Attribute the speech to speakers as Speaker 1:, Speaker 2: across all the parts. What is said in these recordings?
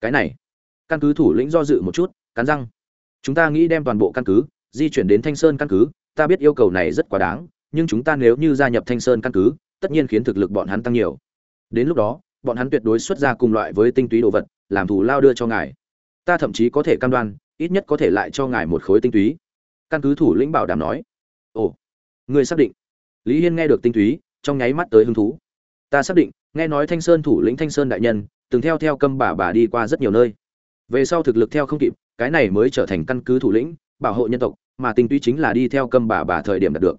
Speaker 1: cái này. Căn cứ thủ lĩnh do dự một chút, cắn răng. Chúng ta nghĩ đem toàn bộ căn cứ, di chuyển đến thanh sơn căn cứ, ta biết yêu cầu này rất quá đáng, nhưng chúng ta nếu như gia nhập thanh sơn căn cứ, tất nhiên khiến thực lực bọn hắn tăng nhiều. Đến lúc đó, bọn hắn tuyệt đối xuất ra cùng loại với tinh túy đồ vật, làm thù lao đưa cho ngài. Ta thậm chí có thể cam đoan, ít nhất có thể lại cho ngài một khối tinh túy. Căn cứ thủ lĩnh bảo đảm nói. Ồ người xác định. Lý hiên nghe được tinh túy, trong nháy mắt tới hứng thú. Ta xác định, nghe nói thanh sơn thủ lĩnh thanh sơn đại nhân từng theo theo câm bà bà đi qua rất nhiều nơi. Về sau thực lực theo không kịp, cái này mới trở thành căn cứ thủ lĩnh, bảo hộ nhân tộc, mà tinh túy chính là đi theo câm bà bà thời điểm đạt được.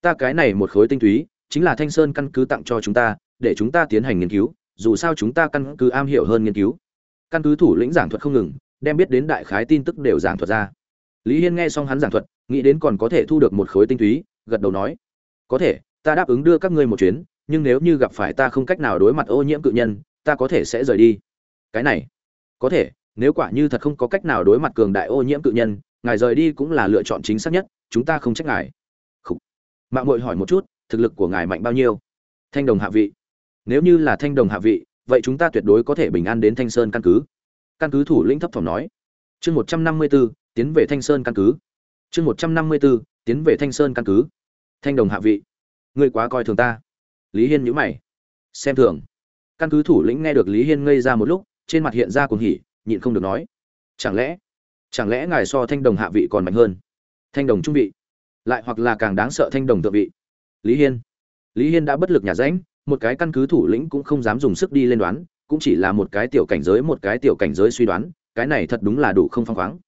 Speaker 1: Ta cái này một khối tinh túy, chính là thanh sơn căn cứ tặng cho chúng ta, để chúng ta tiến hành nghiên cứu, dù sao chúng ta căn cứ am hiểu hơn nghiên cứu. Căn cứ thủ lĩnh giảng thuật không ngừng, đem biết đến đại khái tin tức đều giảng thuật ra. Lý hiên nghe xong hắn giảng thuật, nghĩ đến còn có thể thu được một khối tinh túy, gật đầu nói, có thể, ta đáp ứng đưa các ngươi một chuyến, nhưng nếu như gặp phải ta không cách nào đối mặt ô nhiễm cự nhân ta có thể sẽ rời đi. Cái này, có thể, nếu quả như thật không có cách nào đối mặt cường đại ô nhiễm cự nhân, ngài rời đi cũng là lựa chọn chính xác nhất, chúng ta không trách ngài. Khủ. mạng mội hỏi một chút, thực lực của ngài mạnh bao nhiêu? Thanh đồng hạ vị. Nếu như là thanh đồng hạ vị, vậy chúng ta tuyệt đối có thể bình an đến thanh sơn căn cứ. Căn cứ thủ lĩnh thấp thỏm nói. Chương một trăm năm mươi b ố tiến về thanh sơn căn cứ. Chương một trăm năm mươi b ố tiến về thanh sơn căn cứ. Thanh đồng hạ vị. Ngươi quá coi thường ta. Lý hiên nhữ mày. Xem thường căn cứ thủ lĩnh nghe được lý hiên ngây ra một lúc, trên mặt hiện ra cuồng hỉ, nhịn không được nói. Chẳng lẽ chẳng lẽ ngài so thanh đồng hạ vị còn mạnh hơn? Thanh đồng trung vị. Lại hoặc là càng đáng sợ thanh đồng thượng vị. Lý hiên. Lý hiên đã bất lực nhà rãnh một cái căn cứ thủ lĩnh cũng không dám dùng sức đi lên đoán, cũng chỉ là một cái tiểu cảnh giới, một cái tiểu cảnh giới suy đoán, cái này thật đúng là đủ không phăng khoáng.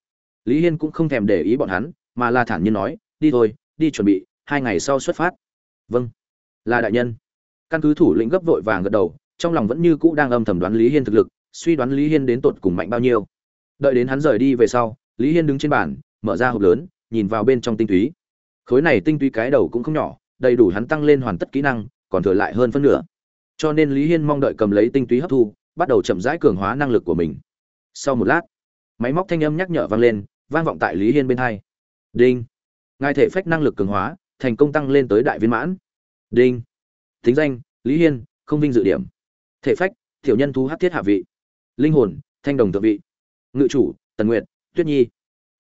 Speaker 1: Lý hiên cũng không thèm để ý bọn hắn, mà là thản nhiên nói, đi thôi, đi chuẩn bị, hai ngày sau xuất phát. Vâng. Là đại nhân. Căn cứ thủ lĩnh gấp vội vàng gật đầu trong lòng vẫn như cũ đang âm thầm đoán lý hiên thực lực, suy đoán lý hiên đến tột cùng mạnh bao nhiêu. Đợi đến hắn rời đi về sau, lý hiên đứng trên bàn, mở ra hộp lớn, nhìn vào bên trong tinh túy. Khối này tinh túy cái đầu cũng không nhỏ, đầy đủ hắn tăng lên hoàn tất kỹ năng, còn thừa lại hơn phân nửa. Cho nên lý hiên mong đợi cầm lấy tinh túy hấp thu, bắt đầu chậm rãi cường hóa năng lực của mình. Sau một lát, máy móc thanh âm nhắc nhở vang lên, vang vọng tại lý hiên bên hai. Đinh. Ngài thể phách năng lực cường hóa, thành công tăng lên tới đại viên mãn. Đinh. Thính danh, lý hiên, không vinh dự điểm thể phách thiểu nhân thú hát thiết hạ vị. Linh hồn, thanh đồng thượng vị. Ngự chủ, tần nguyện tuyết nhi.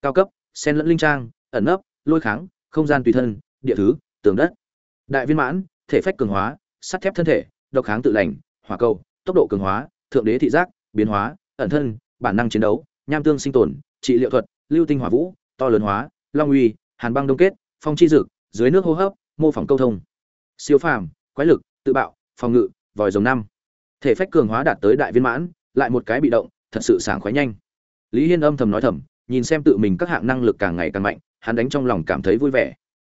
Speaker 1: Cao cấp, sen lẫn linh trang, ẩn nấp, lôi kháng, không gian tùy thân, địa thứ, tường đất. Đại viên mãn, thể phách cường hóa, sắt thép thân thể, độc kháng tự lành, hỏa cầu, tốc độ cường hóa, thượng đế thị giác, biến hóa, ẩn thân, bản năng chiến đấu, nham tương sinh tồn, trị liệu thuật, lưu tinh hỏa vũ, to lớn hóa, long uy, hàn băng đông kết, phong chi dực, dưới nước hô hấp, mô phỏng câu thông. Siêu phàm, quái lực, tự bạo, phòng ngự, vòi rồng năm thể phách cường hóa đạt tới đại viên mãn, lại một cái bị động, thật sự sảng khoái nhanh. Lý hiên âm thầm nói thầm, nhìn xem tự mình các hạng năng lực càng ngày càng mạnh, hắn đánh trong lòng cảm thấy vui vẻ.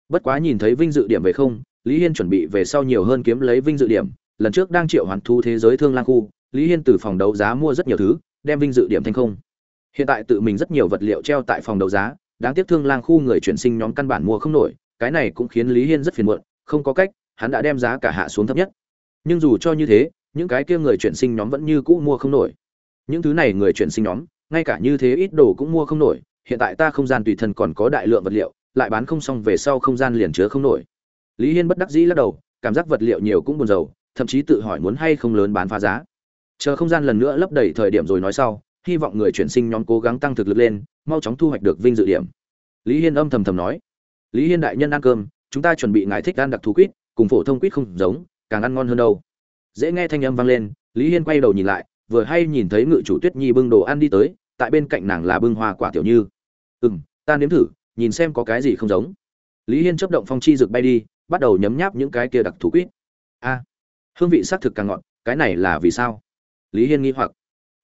Speaker 1: Bất quá nhìn thấy vinh dự điểm về không, lý hiên chuẩn bị về sau nhiều hơn kiếm lấy vinh dự điểm, lần trước đang triệu hoàn thu thế giới thương lang khu, lý hiên từ phòng đấu giá mua rất nhiều thứ, đem vinh dự điểm thành không. Hiện tại tự mình rất nhiều vật liệu treo tại phòng đấu giá, đáng tiếc thương lang khu người chuyển sinh nhóm căn bản mua không nổi, cái này cũng khiến lý hiên rất phiền muộn, không có cách, hắn đã đem giá cả hạ xuống thấp nhất. Nhưng dù cho như thế những cái kia người chuyển sinh nhóm vẫn như cũ mua không nổi. Những thứ này người chuyển sinh nhóm, ngay cả như thế ít đồ cũng mua không nổi, hiện tại ta không gian tùy thân còn có đại lượng vật liệu, lại bán không xong về sau không gian liền chứa không nổi. Lý hiên bất đắc dĩ lắc đầu, cảm giác vật liệu nhiều cũng buồn rầu, thậm chí tự hỏi muốn hay không lớn bán phá giá. Chờ không gian lần nữa lấp đầy thời điểm rồi nói sau, hy vọng người chuyển sinh nhóm cố gắng tăng thực lực lên, mau chóng thu hoạch được vinh dự điểm. Lý hiên âm thầm thầm nói. Lý hiên đại nhân ăn cơm, chúng ta chuẩn bị ngài thích ăn đặc thù quýt, cùng phổ thông quýt không giống, càng ăn ngon hơn đâu dễ nghe thanh âm vang lên, lý hiên quay đầu nhìn lại, vừa hay nhìn thấy ngự chủ tuyết nhi bưng đồ ăn đi tới, tại bên cạnh nàng là bưng hoa quả tiểu như. Ừ m ta nếm thử, nhìn xem có cái gì không giống. Lý hiên chấp động phong chi rực bay đi, bắt đầu nhấm nháp những cái kia đặc thù quýt. A, hương vị xác thực càng ngọt, cái này là vì sao? Lý hiên nghi hoặc.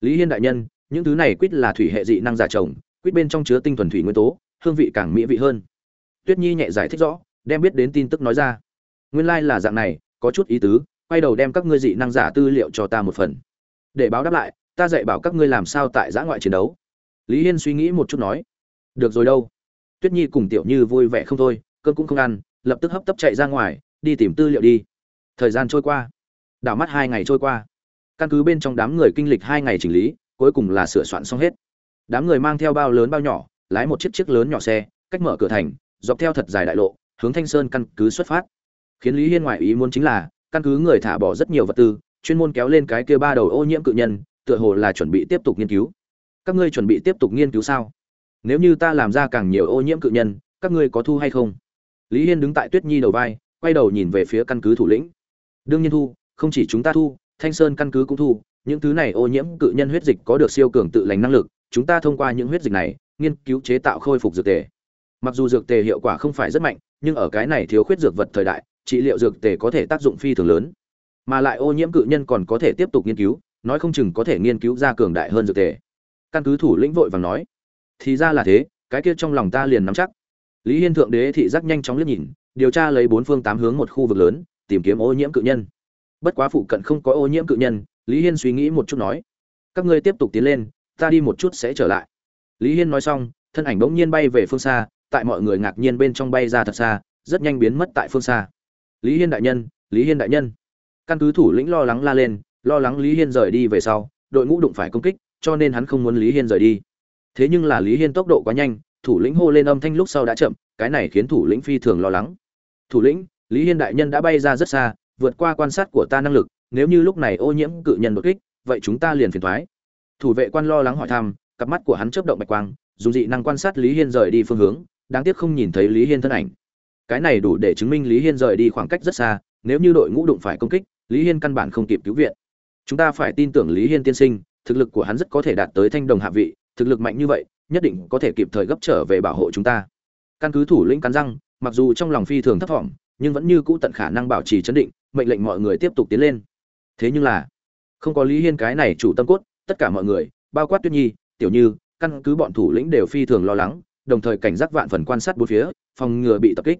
Speaker 1: Lý hiên đại nhân, những thứ này quýt là thủy hệ dị năng giả trồng, quýt bên trong chứa tinh thuần thủy nguyên tố, hương vị càng mỹ vị hơn. Tuyết nhi nhẹ giải thích rõ, đem biết đến tin tức nói ra. Nguyên lai、like、là dạng này, có chút ý tứ quay đầu đem các ngươi dị năng giả tư liệu cho ta một phần. Để báo đáp lại, ta dạy bảo các ngươi làm sao tại giã ngoại chiến đấu. Lý hiên suy nghĩ một chút nói, được rồi đâu. Tuyết nhi cùng tiểu như vui vẻ không thôi, cơm cũng không ăn, lập tức hấp tấp chạy ra ngoài, đi tìm tư liệu đi. Thời gian trôi qua, đảo mắt hai ngày trôi qua. Căn cứ bên trong đám người kinh lịch hai ngày chỉnh lý, cuối cùng là sửa soạn xong hết. Đám người mang theo bao lớn bao nhỏ, lái một chiếc chiếc lớn nhỏ xe, cách mở cửa thành, dọc theo thật dài đại lộ, hướng thanh sơn căn cứ xuất phát. Khiến lý hiên ngoại ý muốn chính là căn cứ người thả bỏ rất nhiều vật tư, chuyên môn kéo lên cái kia ba đầu ô nhiễm cự nhân, tựa hồ là chuẩn bị tiếp tục nghiên cứu. Các ngươi chuẩn bị tiếp tục nghiên cứu sao? Nếu như ta làm ra càng nhiều ô nhiễm cự nhân, các ngươi có thu hay không? Lý hiên đứng tại tuyết nhi đầu vai, quay đầu nhìn về phía căn cứ thủ lĩnh. Đương nhiên thu, không chỉ chúng ta thu, thanh sơn căn cứ cũng thu, những thứ này ô nhiễm cự nhân huyết dịch có được siêu cường tự lành năng lực, chúng ta thông qua những huyết dịch này, nghiên cứu chế tạo khôi phục dược tề. Mặc dù dược tề hiệu quả không phải rất mạnh, nhưng ở cái này thiếu khuyết dược vật thời đại trị liệu dược tề có thể tác dụng phi thường lớn. Mà lại ô nhiễm cự nhân còn có thể tiếp tục nghiên cứu, nói không chừng có thể nghiên cứu ra cường đại hơn dược tề. Căn cứ thủ lĩnh vội vàng nói, thì ra là thế, cái kia trong lòng ta liền nắm chắc. Lý hiên thượng đế thị giác nhanh chóng liếc nhìn, điều tra lấy bốn phương tám hướng một khu vực lớn, tìm kiếm ô nhiễm cự nhân. Bất quá phụ cận không có ô nhiễm cự nhân, lý hiên suy nghĩ một chút nói, các ngươi tiếp tục tiến lên, ta đi một chút sẽ trở lại. Lý hiên nói xong, thân ảnh bỗng nhiên bay về phương xa, tại mọi người ngạc nhiên bên trong bay ra thật xa, rất nhanh biến mất tại phương xa lý hiên đại nhân, lý hiên đại nhân. Căn cứ thủ lĩnh lo lắng la lên, lo lắng lý hiên rời đi về sau, đội ngũ đụng phải công kích, cho nên hắn không muốn lý hiên rời đi. Thế nhưng là lý hiên tốc độ quá nhanh, thủ lĩnh hô lên âm thanh lúc sau đã chậm, cái này khiến thủ lĩnh phi thường lo lắng. Thủ lĩnh, lý hiên đại nhân đã bay ra rất xa, vượt qua quan sát của ta năng lực, nếu như lúc này ô nhiễm cự nhân đột kích, vậy chúng ta liền phiền thoái. Thủ vệ quan lo lắng hỏi thăm, cặp mắt của hắn chớp động bạch quang, dùng dị năng quan sát lý hiên rời đi phương hướng, đáng tiếc không nhìn thấy lý hiên thân ảnh cái này đủ để chứng minh lý hiên rời đi khoảng cách rất xa, nếu như đội ngũ đụng phải công kích, lý hiên căn bản không kịp cứu viện. Chúng ta phải tin tưởng lý hiên tiên sinh, thực lực của hắn rất có thể đạt tới thanh đồng hạ vị, thực lực mạnh như vậy, nhất định có thể kịp thời gấp trở về bảo hộ chúng ta. Căn cứ thủ lĩnh cắn răng, mặc dù trong lòng phi thường thấp thỏm, nhưng vẫn như cũ tận khả năng bảo trì chấn định, mệnh lệnh mọi người tiếp tục tiến lên. Thế nhưng là, không có lý hiên cái này chủ tâm cốt, tất cả mọi người, bao quát tuyết nhi, tiểu như, căn cứ bọn thủ lĩnh đều phi thường lo lắng, đồng thời cảnh giác vạn phần quan sát bốn phía, phòng ngừa bị tập kích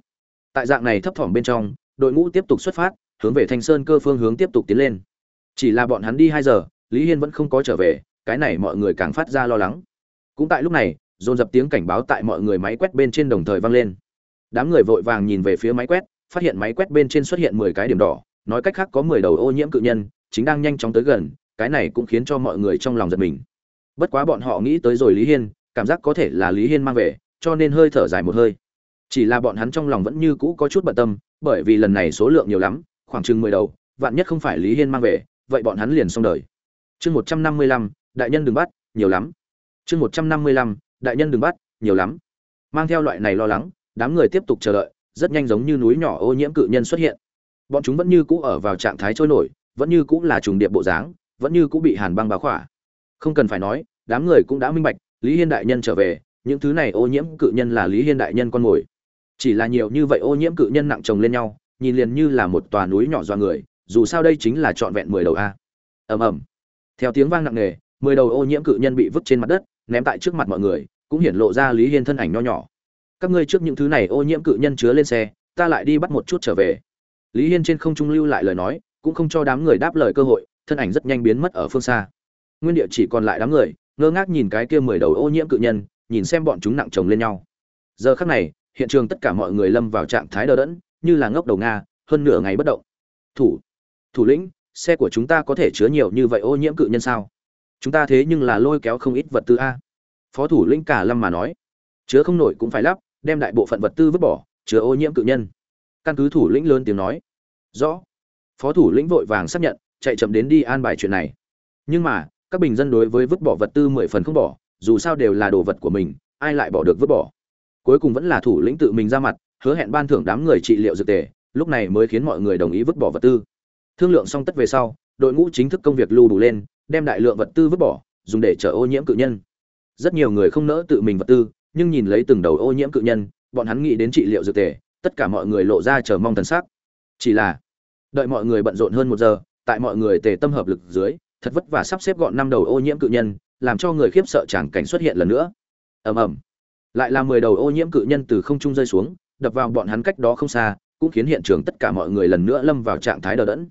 Speaker 1: tại dạng này thấp thỏm bên trong, đội ngũ tiếp tục xuất phát, hướng về thanh sơn cơ phương hướng tiếp tục tiến lên. Chỉ là bọn hắn đi hai giờ, lý hiên vẫn không có trở về, cái này mọi người càng phát ra lo lắng. Cũng tại lúc này, dồn dập tiếng cảnh báo tại mọi người máy quét bên trên đồng thời vang lên. Đám người vội vàng nhìn về phía máy quét, phát hiện máy quét bên trên xuất hiện mười cái điểm đỏ, nói cách khác có mười đầu ô nhiễm cự nhân, chính đang nhanh chóng tới gần, cái này cũng khiến cho mọi người trong lòng giật mình. Bất quá bọn họ nghĩ tới rồi lý hiên, cảm giác có thể là lý hiên mang về, cho nên hơi thở dài một hơi chỉ là bọn hắn trong lòng vẫn như cũ có chút bận tâm, bởi vì lần này số lượng nhiều lắm, khoảng chừng mười đầu, vạn nhất không phải lý hiên mang về, vậy bọn hắn liền xong đời. Chương một trăm năm mươi lăm, đại nhân đừng bắt, nhiều lắm. Chương một trăm năm mươi lăm, đại nhân đừng bắt, nhiều lắm. Mang theo loại này lo lắng, đám người tiếp tục chờ đợi, rất nhanh giống như núi nhỏ ô nhiễm cự nhân xuất hiện. Bọn chúng vẫn như cũ ở vào trạng thái trôi nổi, vẫn như cũ là trùng điệp bộ dáng, vẫn như cũ bị hàn băng báo khỏa. Không cần phải nói, đám người cũng đã minh bạch, lý hiên đại nhân trở về, những thứ này ô nhiễm cự nhân là lý hiên đại nhân con mồi chỉ là nhiều như vậy ô nhiễm cự nhân nặng chồng lên nhau, nhìn liền như là một tòa núi nhỏ do người, dù sao đây chính là trọn vẹn mười đầu a. Ầm ầm. Theo tiếng vang nặng nề, mười đầu ô nhiễm cự nhân bị vứt trên mặt đất, ném tại trước mặt mọi người, cũng hiển lộ ra lý hiên thân ảnh nho nhỏ. Các ngươi trước những thứ này ô nhiễm cự nhân chứa lên xe, ta lại đi bắt một chút trở về. Lý hiên trên không trung lưu lại lời nói, cũng không cho đám người đáp lời cơ hội, thân ảnh rất nhanh biến mất ở phương xa. Nguyên địa chỉ còn lại đám người, ngơ ngác nhìn cái kia mười đầu ô nhiễm cự nhân, nhìn xem bọn chúng nặng chồng lên nhau. Giờ khắc này hiện trường tất cả mọi người lâm vào trạng thái đờ đẫn, như là ngốc đầu nga, hơn nửa ngày bất động. Thủ thủ lĩnh, xe của chúng ta có thể chứa nhiều như vậy ô nhiễm cự nhân sao? Chúng ta thế nhưng là lôi kéo không ít vật tư a. Phó thủ lĩnh cả lâm mà nói. Chứa không nổi cũng phải lắp, đem đại bộ phận vật tư vứt bỏ, chứa ô nhiễm cự nhân. Căn cứ thủ lĩnh lớn tiếng nói. Rõ. Phó thủ lĩnh vội vàng xác nhận, chạy chậm đến đi an bài chuyện này. Nhưng mà, các bình dân đối với vứt bỏ vật tư mười phần không bỏ, dù sao đều là đồ vật của mình, ai lại bỏ được vứt bỏ? Cuối cùng vẫn là thủ lĩnh tự mình ra mặt, hứa hẹn ban thưởng đám người trị liệu dược tề, lúc này mới khiến mọi người đồng ý vứt bỏ vật tư. Thương lượng xong tất về sau, đội ngũ chính thức công việc lưu đủ lên, đem đại lượng vật tư vứt bỏ, dùng để chở ô nhiễm cự nhân. Rất nhiều người không nỡ tự mình vật tư, nhưng nhìn lấy từng đầu ô nhiễm cự nhân, bọn hắn nghĩ đến trị liệu dược tề, tất cả mọi người lộ ra chờ mong thần sắc. Chỉ là, đợi mọi người bận rộn hơn một giờ, tại mọi người tề tâm hợp lực dưới, thật vất vả sắp xếp gọn năm đầu ô nhiễm cự nhân, làm cho người khiếp sợ chẳng cảnh xuất hiện lần nữa. Ầm ầm lại là mười đầu ô nhiễm cự nhân từ không trung rơi xuống, đập vào bọn hắn cách đó không xa, cũng khiến hiện trường tất cả mọi người lần nữa lâm vào trạng thái đờ đẫn.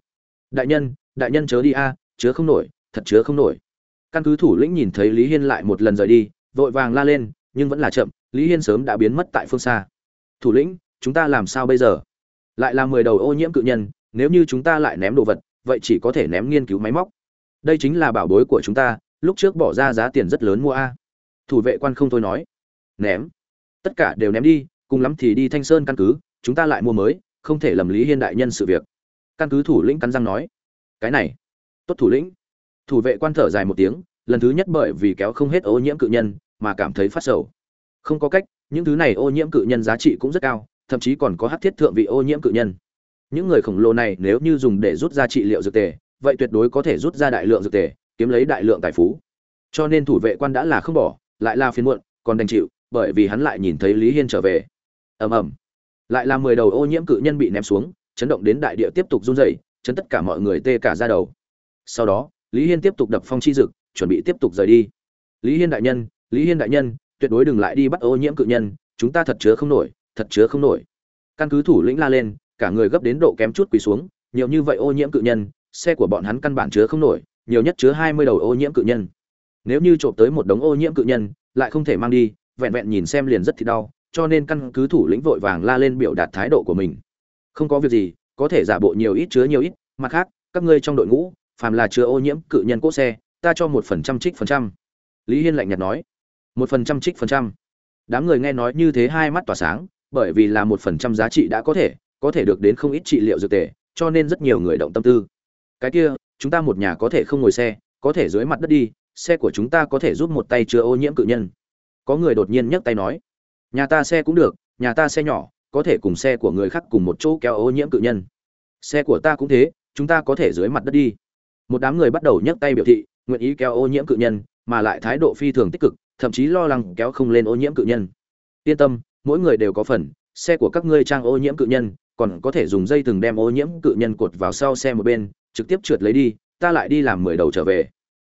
Speaker 1: Đại nhân đại nhân chớ đi a, chứa không nổi, thật chứa không nổi. Căn cứ thủ lĩnh nhìn thấy lý hiên lại một lần rời đi, vội vàng la lên, nhưng vẫn là chậm, lý hiên sớm đã biến mất tại phương xa. Thủ lĩnh, chúng ta làm sao bây giờ? Lại là mười đầu ô nhiễm cự nhân, nếu như chúng ta lại ném đồ vật, vậy chỉ có thể ném nghiên cứu máy móc. Đây chính là bảo bối của chúng ta, lúc trước bỏ ra giá tiền rất lớn mua a. Thủ vệ quan không thôi nói ném. Tất cả đều ném đi, cùng lắm thì đi thanh sơn căn cứ, chúng ta lại mua mới, không thể lầm lý hiên đại nhân sự việc. Căn cứ thủ lĩnh cắn răng nói. Cái này, tốt thủ lĩnh. Thủ vệ quan thở dài một tiếng, lần thứ nhất bởi vì kéo không hết ô nhiễm cự nhân, mà cảm thấy phát sầu. Không có cách, những thứ này ô nhiễm cự nhân giá trị cũng rất cao, thậm chí còn có hát thiết thượng vị ô nhiễm cự nhân. Những người khổng lồ này nếu như dùng để rút ra trị liệu dược tề, vậy tuyệt đối có thể rút ra đại lượng dược tề, kiếm lấy đại lượng tài phú. Cho nên thủ vệ quan đã là không bỏ, lại là phiền muộn, còn đành chịu bởi vì hắn lại nhìn thấy lý hiên trở về. Ầm ầm. Lại là mười đầu ô nhiễm cự nhân bị ném xuống, chấn động đến đại địa tiếp tục run rẩy, chấn tất cả mọi người tê cả ra đầu. Sau đó, lý hiên tiếp tục đập phong chi dực, chuẩn bị tiếp tục rời đi. Lý hiên đại nhân, lý hiên đại nhân, tuyệt đối đừng lại đi bắt ô nhiễm cự nhân, chúng ta thật chứa không nổi, thật chứa không nổi. Căn cứ thủ lĩnh la lên, cả người gấp đến độ kém chút quỳ xuống, nhiều như vậy ô nhiễm cự nhân, xe của bọn hắn căn bản chứa không nổi, nhiều nhất chứa hai mươi đầu ô nhiễm cự nhân. Nếu như trộm tới một đống ô nhiễm cự nhân, lại không thể mang đi vẹn vẹn nhìn xem liền rất thì đau, cho nên căn cứ thủ lĩnh vội vàng la lên biểu đạt thái độ của mình. Không có việc gì, có thể giả bộ nhiều ít chứa nhiều ít, mặt khác, các ngươi trong đội ngũ, phàm là chứa ô nhiễm cự nhân cỗ xe, ta cho một phần trăm trích phần trăm. Lý hiên lạnh nhạt nói. Một phần trăm trích phần trăm. Đám người nghe nói như thế hai mắt tỏa sáng, bởi vì là một phần trăm giá trị đã có thể có thể được đến không ít trị liệu dược tề, cho nên rất nhiều người động tâm tư. Cái kia, chúng ta một nhà có thể không ngồi xe, có thể dưới mặt đất đi, xe của chúng ta có thể giúp một tay chứa ô nhiễm cự nhân có người đột nhiên nhấc tay nói, nhà ta xe cũng được, nhà ta xe nhỏ, có thể cùng xe của người khác cùng một chỗ kéo ô nhiễm cự nhân. Xe của ta cũng thế, chúng ta có thể dưới mặt đất đi. Một đám người bắt đầu nhấc tay biểu thị, nguyện ý kéo ô nhiễm cự nhân, mà lại thái độ phi thường tích cực, thậm chí lo lắng kéo không lên ô nhiễm cự nhân. Yên tâm, mỗi người đều có phần, xe của các ngươi trang ô nhiễm cự nhân, còn có thể dùng dây thừng đem ô nhiễm cự nhân cột vào sau xe một bên, trực tiếp trượt lấy đi, ta lại đi làm mười đầu trở về.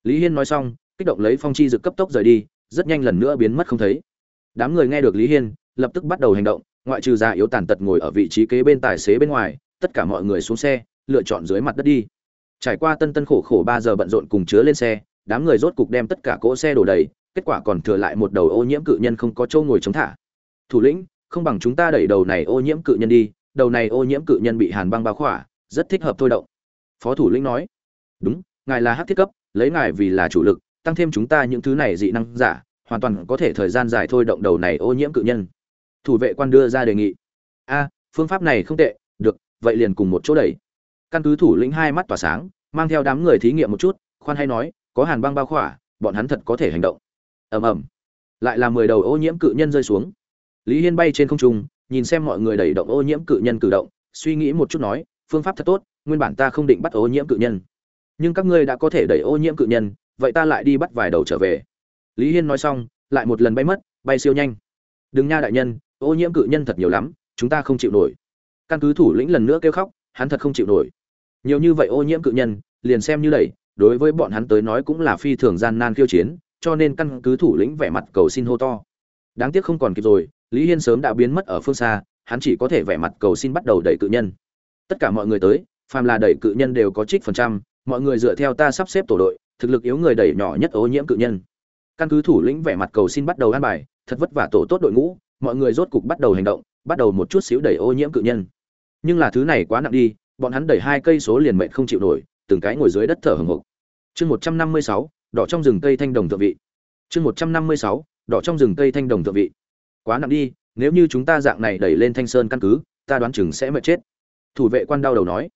Speaker 1: Lý hiên nói xong, kích động lấy phong chi dực cấp tốc rời đi rất nhanh lần nữa biến mất không thấy. Đám người nghe được lý hiên, lập tức bắt đầu hành động, ngoại trừ già yếu tàn tật ngồi ở vị trí kế bên tài xế bên ngoài, tất cả mọi người xuống xe, lựa chọn dưới mặt đất đi. Trải qua tân tân khổ khổ ba giờ bận rộn cùng chứa lên xe, đám người rốt cục đem tất cả cỗ xe đổ đầy, kết quả còn thừa lại một đầu ô nhiễm cự nhân không có chỗ ngồi chống thả. Thủ lĩnh, không bằng chúng ta đẩy đầu này ô nhiễm cự nhân đi, đầu này ô nhiễm cự nhân bị hàn băng bao khỏa, rất thích hợp thôi động. Phó thủ lĩnh nói. Đúng, ngài là hắc thiết cấp, lấy ngài vì là chủ lực tăng thêm chúng ta những thứ này dị năng giả, hoàn toàn có thể thời gian dài thôi động đầu này ô nhiễm cự nhân. Thủ vệ quan đưa ra đề nghị. A, phương pháp này không tệ, được, vậy liền cùng một chỗ đẩy. Căn cứ thủ lĩnh hai mắt tỏa sáng, mang theo đám người thí nghiệm một chút, khoan hay nói, có hàn băng bao khỏa, bọn hắn thật có thể hành động. Ầm ầm. Lại là mười đầu ô nhiễm cự nhân rơi xuống. Lý hiên bay trên không trung, nhìn xem mọi người đẩy động ô nhiễm cự nhân cử động, suy nghĩ một chút nói, phương pháp thật tốt, nguyên bản ta không định bắt ô nhiễm cự nhân. Nhưng các ngươi đã có thể đẩy ô nhiễm cự nhân vậy ta lại đi bắt vài đầu trở về. Lý hiên nói xong, lại một lần bay mất, bay siêu nhanh. Đừng nha đại nhân, ô nhiễm cự nhân thật nhiều lắm, chúng ta không chịu nổi. Căn cứ thủ lĩnh lần nữa kêu khóc, hắn thật không chịu nổi. Nhiều như vậy ô nhiễm cự nhân, liền xem như đẩy, đối với bọn hắn tới nói cũng là phi thường gian nan khiêu chiến, cho nên căn cứ thủ lĩnh vẻ mặt cầu xin hô to. Đáng tiếc không còn kịp rồi, lý hiên sớm đã biến mất ở phương xa, hắn chỉ có thể vẻ mặt cầu xin bắt đầu đẩy cự nhân. Tất cả mọi người tới, phàm là đẩy cự nhân đều có trích phần trăm, mọi người dựa theo ta sắp xếp tổ đội thực lực yếu người đẩy nhỏ nhất ô nhiễm cự nhân. Căn cứ thủ lĩnh vẻ mặt cầu xin bắt đầu an bài, thật vất vả tổ tốt đội ngũ, mọi người rốt cục bắt đầu hành động, bắt đầu một chút xíu đẩy ô nhiễm cự nhân. Nhưng là thứ này quá nặng đi, bọn hắn đẩy hai cây số liền mệnh không chịu nổi, từng cái ngồi dưới đất thở hồng hộc. Chương một trăm năm mươi sáu, đỏ trong rừng cây thanh đồng thượng vị. Chương một trăm năm mươi sáu, đỏ trong rừng cây thanh đồng thượng vị. Quá nặng đi, nếu như chúng ta dạng này đẩy lên thanh sơn căn cứ, ta đoán chừng sẽ mệt chết. Thủ vệ quan đau đầu nói.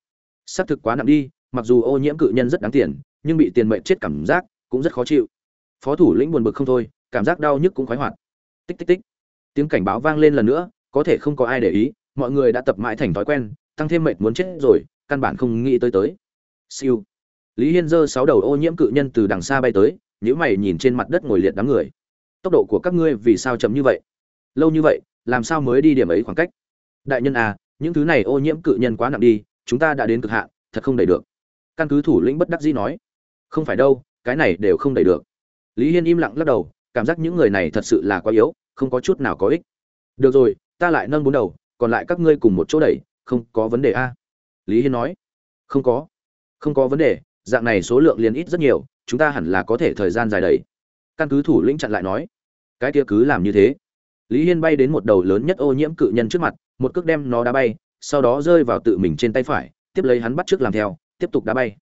Speaker 1: Xác thực quá nặng đi, mặc dù ô nhiễm cự nhân rất đáng tiền nhưng bị tiền mệnh chết cảm giác cũng rất khó chịu. Phó thủ lĩnh buồn bực không thôi, cảm giác đau nhức cũng khoái hoạt. Tích tích tích. Tiếng cảnh báo vang lên lần nữa, có thể không có ai để ý, mọi người đã tập mãi thành thói quen, tăng thêm mệt muốn chết rồi, căn bản không nghĩ tới tới. Siêu. Lý hiên giơ sáu đầu ô nhiễm cự nhân từ đằng xa bay tới nhữ mày nhìn trên mặt đất ngồi liệt đám người. Tốc độ của các ngươi vì sao chậm như vậy? Lâu như vậy, làm sao mới đi điểm ấy khoảng cách? Đại nhân à những thứ này ô nhiễm cự nhân quá nặng đi, chúng ta đã đến cực hạn, thật không đẩy được. Căn cứ thủ lĩnh bất đắc dĩ nói không phải đâu, cái này đều không đẩy được. Lý hiên im lặng lắc đầu, cảm giác những người này thật sự là quá yếu, không có chút nào có ích. Được rồi, ta lại nâng bốn đầu, còn lại các ngươi cùng một chỗ đẩy, không có vấn đề a? Lý hiên nói. Không có. Không có vấn đề, dạng này số lượng liền ít rất nhiều, chúng ta hẳn là có thể thời gian dài đẩy. Căn cứ thủ lĩnh chặn lại nói. Cái kia cứ làm như thế. Lý hiên bay đến một đầu lớn nhất ô nhiễm cự nhân trước mặt, một cước đem nó đá bay, sau đó rơi vào tự mình trên tay phải, tiếp lấy hắn bắt trước làm theo, tiếp tục đá bay.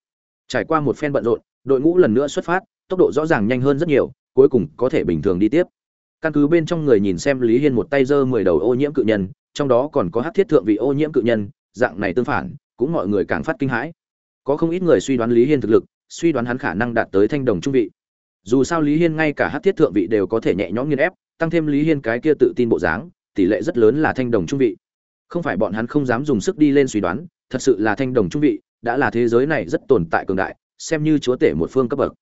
Speaker 1: Trải qua một phen bận rộn đội ngũ lần nữa xuất phát, tốc độ rõ ràng nhanh hơn rất nhiều, cuối cùng có thể bình thường đi tiếp. Căn cứ bên trong người nhìn xem lý hiên một tay giơ mười đầu ô nhiễm cự nhân, trong đó còn có hát thiết thượng vị ô nhiễm cự nhân, dạng này tương phản, cũng mọi người càng phát kinh hãi. Có không ít người suy đoán lý hiên thực lực, suy đoán hắn khả năng đạt tới thanh đồng trung vị. Dù sao lý hiên ngay cả hát thiết thượng vị đều có thể nhẹ nhõm nghiên ép, tăng thêm lý hiên cái kia tự tin bộ dáng, tỷ lệ rất lớn là thanh đồng trung vị. Không phải bọn hắn không dám dùng sức đi lên suy đoán, thật sự là thanh đồng trung vị, đã là thế giới này rất tồn tại cường đại xem như chúa tể một phương cấp bậc.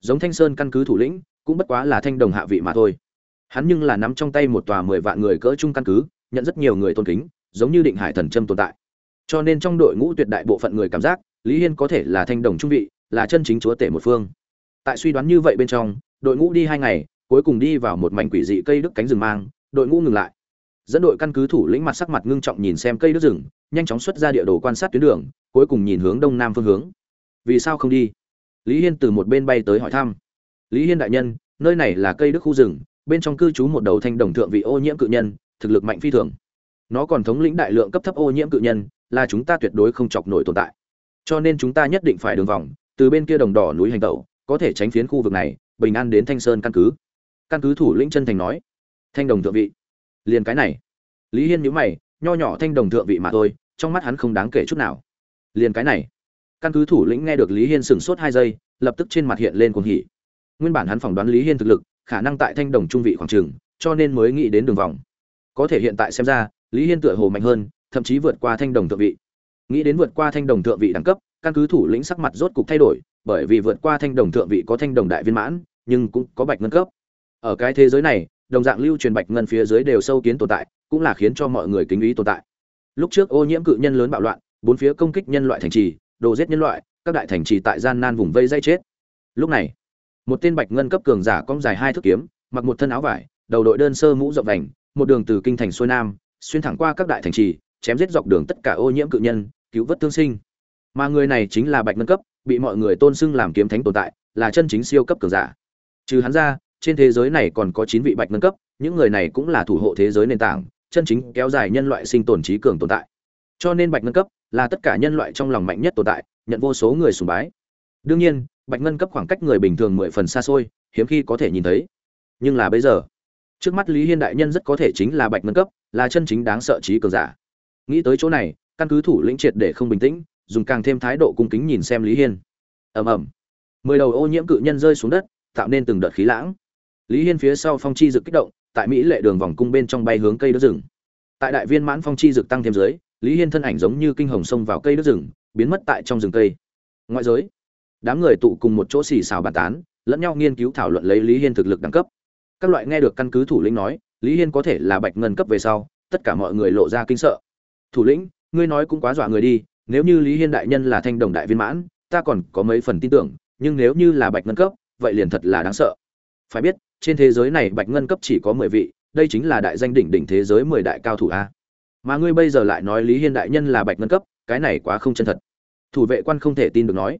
Speaker 1: Giống thanh sơn căn cứ thủ lĩnh, cũng bất quá là thanh đồng hạ vị mà thôi. Hắn nhưng là nắm trong tay một tòa mười vạn người cỡ trung căn cứ, nhận rất nhiều người tôn kính, giống như định hải thần trâm tồn tại. Cho nên trong đội ngũ tuyệt đại bộ phận người cảm giác, lý hiên có thể là thanh đồng trung vị, là chân chính chúa tể một phương. Tại suy đoán như vậy bên trong, đội ngũ đi hai ngày, cuối cùng đi vào một mảnh quỷ dị cây đức cánh rừng mang, đội ngũ ngừng lại. Dẫn đội căn cứ thủ lĩnh mặt sắc mặt ngưng trọng nhìn xem cây đức rừng, nhanh chóng xuất ra địa đồ quan sát tuyến đường, cuối cùng nhìn hướng đông nam phương hướng vì sao không đi? Lý hiên từ một bên bay tới hỏi thăm. Lý hiên đại nhân, nơi này là cây đức khu rừng, bên trong cư trú một đầu thanh đồng thượng vị ô nhiễm cự nhân, thực lực mạnh phi thường. Nó còn thống lĩnh đại lượng cấp thấp ô nhiễm cự nhân, là chúng ta tuyệt đối không chọc nổi tồn tại. Cho nên chúng ta nhất định phải đường vòng, từ bên kia đồng đỏ núi hành tẩu, có thể tránh phiến khu vực này, bình an đến thanh sơn căn cứ. Căn cứ thủ lĩnh chân thành nói. Thanh đồng thượng vị. Liền cái này. Lý hiên nhữ mày, nho nhỏ thanh đồng thượng vị mà thôi, trong mắt hắn không đáng kể chút nào. Liền cái này căn cứ thủ lĩnh nghe được lý hiên sửng sốt hai giây, lập tức trên mặt hiện lên cuồng hỉ. Nguyên bản hắn phỏng đoán lý hiên thực lực, khả năng tại thanh đồng trung vị khoảng trường, cho nên mới nghĩ đến đường vòng. Có thể hiện tại xem ra, lý hiên tựa hồ mạnh hơn, thậm chí vượt qua thanh đồng thượng vị. Nghĩ đến vượt qua thanh đồng thượng vị đẳng cấp, căn cứ thủ lĩnh sắc mặt rốt cục thay đổi, bởi vì vượt qua thanh đồng thượng vị có thanh đồng đại viên mãn, nhưng cũng có bạch ngân cấp. Ở cái thế giới này, đồng dạng lưu truyền bạch ngân phía dưới đều sâu kiến tồn tại, cũng là khiến cho mọi người kính ý tồn tại. Lúc trước ô nhiễm cự nhân lớn bạo loạn, bốn phía công kích nhân loại thành trì đồ giết nhân loại, các đại thành trì tại gian nan vùng vây dây chết. Lúc này, một tên bạch ngân cấp cường giả cong dài hai thước kiếm, mặc một thân áo vải, đầu đội đơn sơ mũ rộng vành, một đường từ kinh thành xuôi nam, xuyên thẳng qua các đại thành trì, chém giết dọc đường tất cả ô nhiễm cự nhân, cứu vớt thương sinh. Mà người này chính là bạch ngân cấp, bị mọi người tôn xưng làm kiếm thánh tồn tại, là chân chính siêu cấp cường giả. Trừ hắn ra, trên thế giới này còn có chín vị bạch ngân cấp, những người này cũng là thủ hộ thế giới nền tảng, chân chính kéo dài nhân loại sinh tồn trí cường tồn tại. Cho nên bạch ngân cấp là tất cả nhân loại trong lòng mạnh nhất tồn tại, nhận vô số người sùng bái. Đương nhiên, bạch ngân cấp khoảng cách người bình thường mười phần xa xôi, hiếm khi có thể nhìn thấy. Nhưng là bây giờ, trước mắt lý hiên đại nhân rất có thể chính là bạch ngân cấp, là chân chính đáng sợ trí cường giả. Nghĩ tới chỗ này, căn cứ thủ lĩnh triệt để không bình tĩnh, dùng càng thêm thái độ cung kính nhìn xem lý hiên. Ầm ầm. Mười đầu ô nhiễm cự nhân rơi xuống đất, tạo nên từng đợt khí lãng. Lý hiên phía sau phong chi dực kích động, tại mỹ lệ đường vòng cung bên trong bay hướng cây đất rừng. Tại đại viên mãn phong chi dực tăng thêm dưới lý hiên thân ảnh giống như kinh hồng xông vào cây đất rừng, biến mất tại trong rừng cây. Ngoại giới, đám người tụ cùng một chỗ xì xào bàn tán, lẫn nhau nghiên cứu thảo luận lấy lý hiên thực lực đẳng cấp. Các loại nghe được căn cứ thủ lĩnh nói, lý hiên có thể là bạch ngân cấp về sau, tất cả mọi người lộ ra kinh sợ. Thủ lĩnh, ngươi nói cũng quá dọa người đi, nếu như lý hiên đại nhân là thanh đồng đại viên mãn, ta còn có mấy phần tin tưởng, nhưng nếu như là bạch ngân cấp, vậy liền thật là đáng sợ. Phải biết, trên thế giới này bạch ngân cấp chỉ có mười vị, đây chính là đại danh đỉnh đỉnh thế giới mười đại cao thủ a mà ngươi bây giờ lại nói lý hiên đại nhân là bạch ngân cấp, cái này quá không chân thật. Thủ vệ quan không thể tin được nói.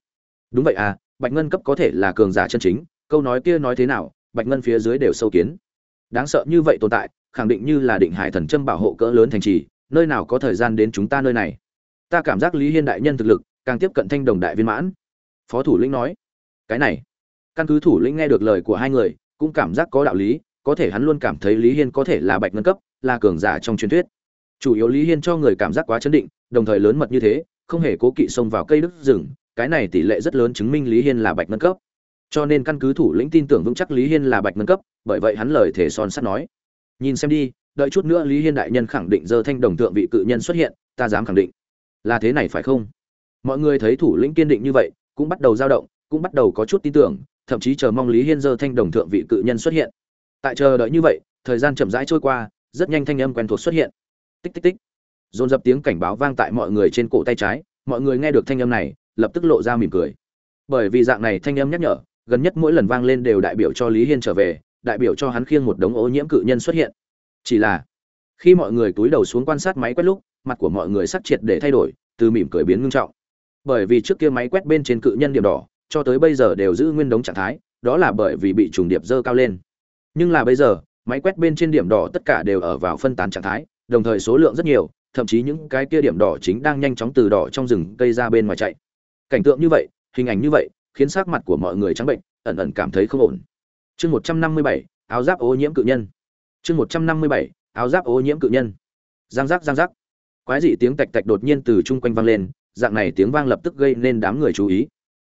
Speaker 1: Đúng vậy à bạch ngân cấp có thể là cường giả chân chính, câu nói kia nói thế nào, bạch ngân phía dưới đều sâu kiến. Đáng sợ như vậy tồn tại, khẳng định như là định hải thần châm bảo hộ cỡ lớn thành trì, nơi nào có thời gian đến chúng ta nơi này. Ta cảm giác lý hiên đại nhân thực lực, càng tiếp cận thanh đồng đại viên mãn. Phó thủ lĩnh nói. Cái này, căn cứ thủ lĩnh nghe được lời của hai người, cũng cảm giác có đạo lý, có thể hắn luôn cảm thấy lý hiên có thể là bạch ngân cấp, là cường giả trong truyền thuyết chủ yếu lý hiên cho người cảm giác quá chấn định, đồng thời lớn mật như thế, không hề cố kỵ xông vào cây đức rừng, cái này tỷ lệ rất lớn chứng minh lý hiên là bạch ngân cấp. Cho nên căn cứ thủ lĩnh tin tưởng vững chắc lý hiên là bạch ngân cấp, bởi vậy hắn lời thể son sắt nói. Nhìn xem đi, đợi chút nữa lý hiên đại nhân khẳng định dơ thanh đồng tượng vị cự nhân xuất hiện, ta dám khẳng định. Là thế này phải không? Mọi người thấy thủ lĩnh kiên định như vậy, cũng bắt đầu dao động, cũng bắt đầu có chút tin tưởng, thậm chí chờ mong lý hiên dơ thanh đồng thượng vị cự nhân xuất hiện. Tại chờ đợi như vậy, thời gian chậm rãi trôi qua, rất nhanh thanh âm quen thuộc xuất hiện tích tích tích. Dồn dập tiếng cảnh báo vang tại mọi người trên cổ tay trái, mọi người nghe được thanh âm này, lập tức lộ ra mỉm cười. Bởi vì dạng này thanh âm nhắc nhở, gần nhất mỗi lần vang lên đều đại biểu cho lý hiên trở về, đại biểu cho hắn khiêng một đống ô nhiễm cự nhân xuất hiện. Chỉ là, khi mọi người túi đầu xuống quan sát máy quét lúc, mặt của mọi người sắc triệt để thay đổi, từ mỉm cười biến ngưng trọng. Bởi vì trước kia máy quét bên trên cự nhân điểm đỏ, cho tới bây giờ đều giữ nguyên đống trạng thái, đó là bởi vì bị trùng điệp dơ cao lên. Nhưng là bây giờ, máy quét bên trên điểm đỏ tất cả đều ở vào phân tán trạng thái đồng thời số lượng rất nhiều, thậm chí những cái kia điểm đỏ chính đang nhanh chóng từ đỏ trong rừng cây ra bên ngoài chạy. Cảnh tượng như vậy, hình ảnh như vậy, khiến sắc mặt của mọi người trắng bệnh, ẩn ẩn cảm thấy không ổn. Chương một trăm năm mươi bảy, áo giáp ô nhiễm cự nhân. Chương một trăm năm mươi bảy, áo giáp ô nhiễm cự nhân. Giang giác giang giác. Quái dị tiếng tạch tạch đột nhiên từ chung quanh vang lên, dạng này tiếng vang lập tức gây nên đám người chú ý.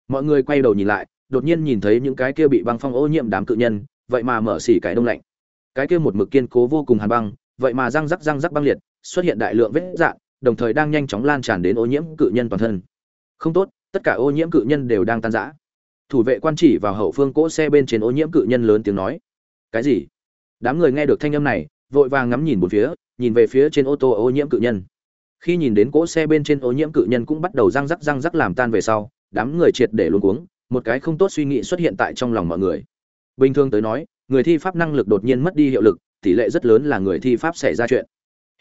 Speaker 1: Mọi người quay đầu nhìn lại, đột nhiên nhìn thấy những cái kia bị băng phong ô nhiễm đám cự nhân, vậy mà mở xỉ cái đông lạnh. Cái kia một mực kiên cố vô cùng hàn băng vậy mà răng rắc răng rắc băng liệt, xuất hiện đại lượng vết dạn, đồng thời đang nhanh chóng lan tràn đến ô nhiễm cự nhân toàn thân. Không tốt, tất cả ô nhiễm cự nhân đều đang tan rã. Thủ vệ quan chỉ vào hậu phương cỗ xe bên trên ô nhiễm cự nhân lớn tiếng nói. Cái gì? Đám người nghe được thanh âm này, vội vàng ngắm nhìn một phía, nhìn về phía trên ô tô ô nhiễm cự nhân. Khi nhìn đến cỗ xe bên trên ô nhiễm cự nhân cũng bắt đầu răng rắc răng rắc làm tan về sau, đám người triệt để luôn cuống, một cái không tốt suy nghĩ xuất hiện tại trong lòng mọi người. Bình thường tới nói, người thi pháp năng lực đột nhiên mất đi hiệu lực tỷ lệ rất lớn là người thi pháp xảy ra chuyện.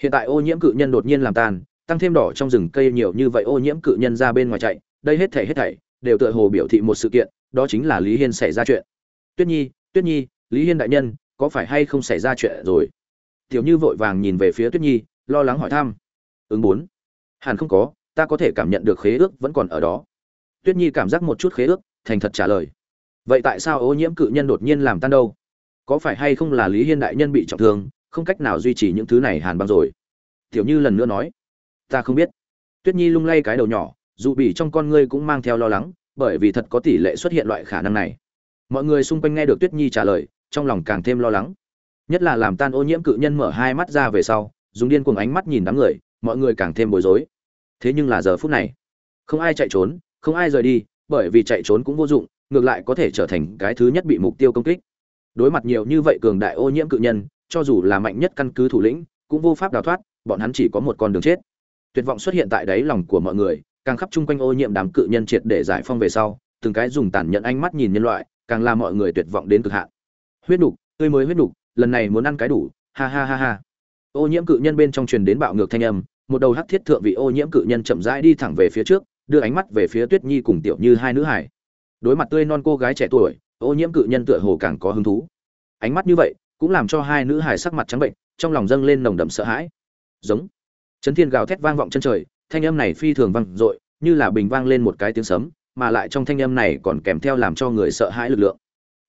Speaker 1: Hiện tại ô nhiễm cự nhân đột nhiên làm tan, tăng thêm đỏ trong rừng cây nhiều như vậy ô nhiễm cự nhân ra bên ngoài chạy, đây hết thảy hết thảy đều tựa hồ biểu thị một sự kiện, đó chính là lý hiên xảy ra chuyện. Tuyết nhi tuyết nhi, lý hiên đại nhân, có phải hay không xảy ra chuyện rồi? Tiểu như vội vàng nhìn về phía tuyết nhi, lo lắng hỏi thăm. Ứng bốn. Hẳn không có, ta có thể cảm nhận được khế ước vẫn còn ở đó. Tuyết nhi cảm giác một chút khế ước, thành thật trả lời. Vậy tại sao ô nhiễm cự nhân đột nhiên làm tan đâu? Có phải hay không là lý hiên đại nhân bị trọng thương, không cách nào duy trì những thứ này hàn băng rồi? Tiểu như lần nữa nói, ta không biết. Tuyết nhi lung lay cái đầu nhỏ, dù bị trong con ngươi cũng mang theo lo lắng, bởi vì thật có tỷ lệ xuất hiện loại khả năng này. Mọi người xung quanh nghe được tuyết nhi trả lời, trong lòng càng thêm lo lắng. Nhất là làm tan ô nhiễm cự nhân mở hai mắt ra về sau, dùng điên cuồng ánh mắt nhìn đám người, mọi người càng thêm bối rối. Thế nhưng là giờ phút này, không ai chạy trốn, không ai rời đi, bởi vì chạy trốn cũng vô dụng, ngược lại có thể trở thành cái thứ nhất bị mục tiêu công kích đối mặt nhiều như vậy cường đại ô nhiễm cự nhân, cho dù là mạnh nhất căn cứ thủ lĩnh, cũng vô pháp đào thoát, bọn hắn chỉ có một con đường chết. Tuyệt vọng xuất hiện tại đáy lòng của mọi người, càng khắp chung quanh ô nhiễm đám cự nhân triệt để giải phong về sau, từng cái dùng tàn nhẫn ánh mắt nhìn nhân loại, càng làm mọi người tuyệt vọng đến cực hạn. Huyết đục tươi mới huyết đục lần này muốn ăn cái đủ, ha ha ha ha. Ô nhiễm cự nhân bên trong truyền đến bạo ngược thanh âm, một đầu hắc thiết thượng vị ô nhiễm cự nhân chậm rãi đi thẳng về phía trước, đưa ánh mắt về phía tuyết nhi cùng tiểu như hai nữ hải. Đối mặt tươi non cô gái trẻ tuổi ô nhiễm cự nhân tựa hồ càng có hứng thú. Ánh mắt như vậy, cũng làm cho hai nữ hài sắc mặt trắng bệnh, trong lòng dâng lên nồng đậm sợ hãi. Giống. Chấn thiên gào thét vang vọng chân trời, thanh âm này phi thường vang dội, như là bình vang lên một cái tiếng sấm, mà lại trong thanh âm này còn kèm theo làm cho người sợ hãi lực lượng.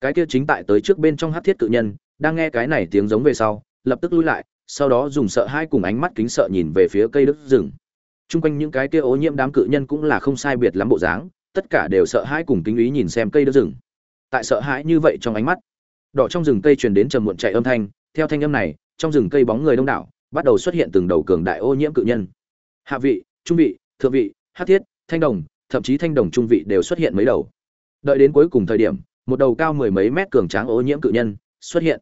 Speaker 1: Cái kia chính tại tới trước bên trong hát thiết cự nhân, đang nghe cái này tiếng giống về sau, lập tức lui lại, sau đó dùng sợ hãi cùng ánh mắt kính sợ nhìn về phía cây đức rừng. Chung quanh những cái kia ô nhiễm đám cự nhân cũng là không sai biệt lắm bộ dáng, tất cả đều sợ hãi cùng kính ý nhìn xem cây đất rừng tại sợ hãi như vậy trong ánh mắt. Đỏ trong rừng cây truyền đến trầm muộn chạy âm thanh, theo thanh âm này, trong rừng cây bóng người đông đảo, bắt đầu xuất hiện từng đầu cường đại ô nhiễm cự nhân. Hạ vị, trung vị, thượng vị, hát thiết, thanh đồng, thậm chí thanh đồng trung vị đều xuất hiện mấy đầu. Đợi đến cuối cùng thời điểm, một đầu cao mười mấy mét cường tráng ô nhiễm cự nhân xuất hiện.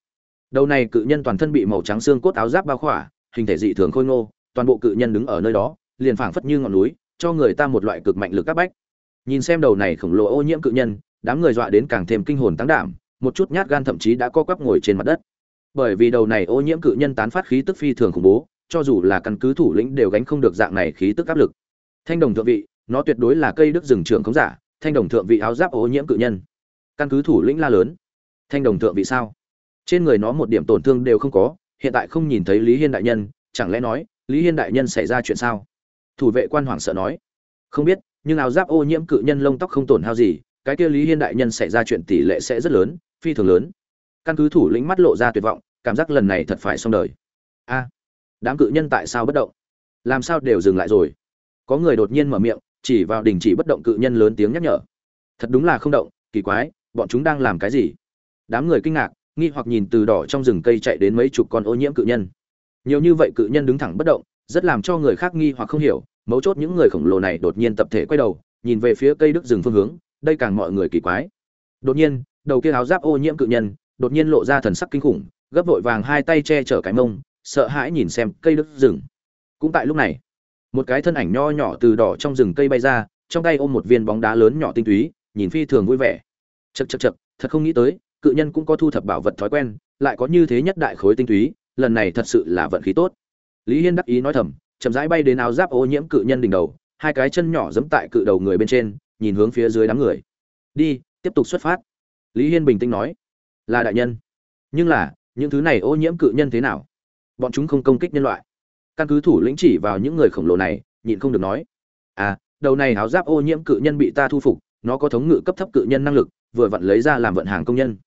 Speaker 1: Đầu này cự nhân toàn thân bị màu trắng xương cốt áo giáp bao khỏa, hình thể dị thường khôi ngô, toàn bộ cự nhân đứng ở nơi đó, liền phảng phất như ngọn núi, cho người ta một loại cực mạnh lực các bách. Nhìn xem đầu này khổng lồ ô nhiễm cự nhân đám người dọa đến càng thêm kinh hồn tăng đảm, một chút nhát gan thậm chí đã co quắp ngồi trên mặt đất. Bởi vì đầu này ô nhiễm cự nhân tán phát khí tức phi thường khủng bố, cho dù là căn cứ thủ lĩnh đều gánh không được dạng này khí tức áp lực. Thanh đồng thượng vị, nó tuyệt đối là cây đức rừng trường không giả, thanh đồng thượng vị áo giáp ô nhiễm cự nhân. Căn cứ thủ lĩnh la lớn. Thanh đồng thượng vị sao? Trên người nó một điểm tổn thương đều không có, hiện tại không nhìn thấy lý hiên đại nhân, chẳng lẽ nói, lý hiên đại nhân xảy ra chuyện sao? Thủ vệ quan hoảng sợ nói. Không biết, nhưng áo giáp ô nhiễm cự nhân lông tóc không tổn hao gì cái kia lý hiên đại nhân xảy ra chuyện tỷ lệ sẽ rất lớn, phi thường lớn. Căn cứ thủ lĩnh mắt lộ ra tuyệt vọng, cảm giác lần này thật phải xong đời. A, đám cự nhân tại sao bất động? Làm sao đều dừng lại rồi? Có người đột nhiên mở miệng, chỉ vào đình chỉ bất động cự nhân lớn tiếng nhắc nhở. Thật đúng là không động, kỳ quái, bọn chúng đang làm cái gì? Đám người kinh ngạc, nghi hoặc nhìn từ đỏ trong rừng cây chạy đến mấy chục con ô nhiễm cự nhân. Nhiều như vậy cự nhân đứng thẳng bất động, rất làm cho người khác nghi hoặc không hiểu, mấu chốt những người khổng lồ này đột nhiên tập thể quay đầu, nhìn về phía cây đức rừng phương hướng đây càng mọi người kỳ quái. Đột nhiên, đầu kia áo giáp ô nhiễm cự nhân, đột nhiên lộ ra thần sắc kinh khủng, gấp vội vàng hai tay che chở cái mông, sợ hãi nhìn xem cây đứt rừng. Cũng tại lúc này, một cái thân ảnh nho nhỏ từ đỏ trong rừng cây bay ra, trong tay ôm một viên bóng đá lớn nhỏ tinh túy, nhìn phi thường vui vẻ. Chật chật chật thật không nghĩ tới, cự nhân cũng có thu thập bảo vật thói quen, lại có như thế nhất đại khối tinh túy, lần này thật sự là vận khí tốt. Lý hiên đắc ý nói thầm, chậm rãi bay đến áo giáp ô nhiễm cự nhân đỉnh đầu, hai cái chân nhỏ giẫm tại cự đầu người bên trên nhìn hướng phía dưới đám người. Đi, tiếp tục xuất phát. Lý hiên bình tĩnh nói. Là đại nhân. Nhưng là, những thứ này ô nhiễm cự nhân thế nào? Bọn chúng không công kích nhân loại. Căn cứ thủ lĩnh chỉ vào những người khổng lồ này, nhịn không được nói. À đầu này háo giáp ô nhiễm cự nhân bị ta thu phục, nó có thống ngự cấp thấp cự nhân năng lực, vừa vặn lấy ra làm vận hàng công nhân.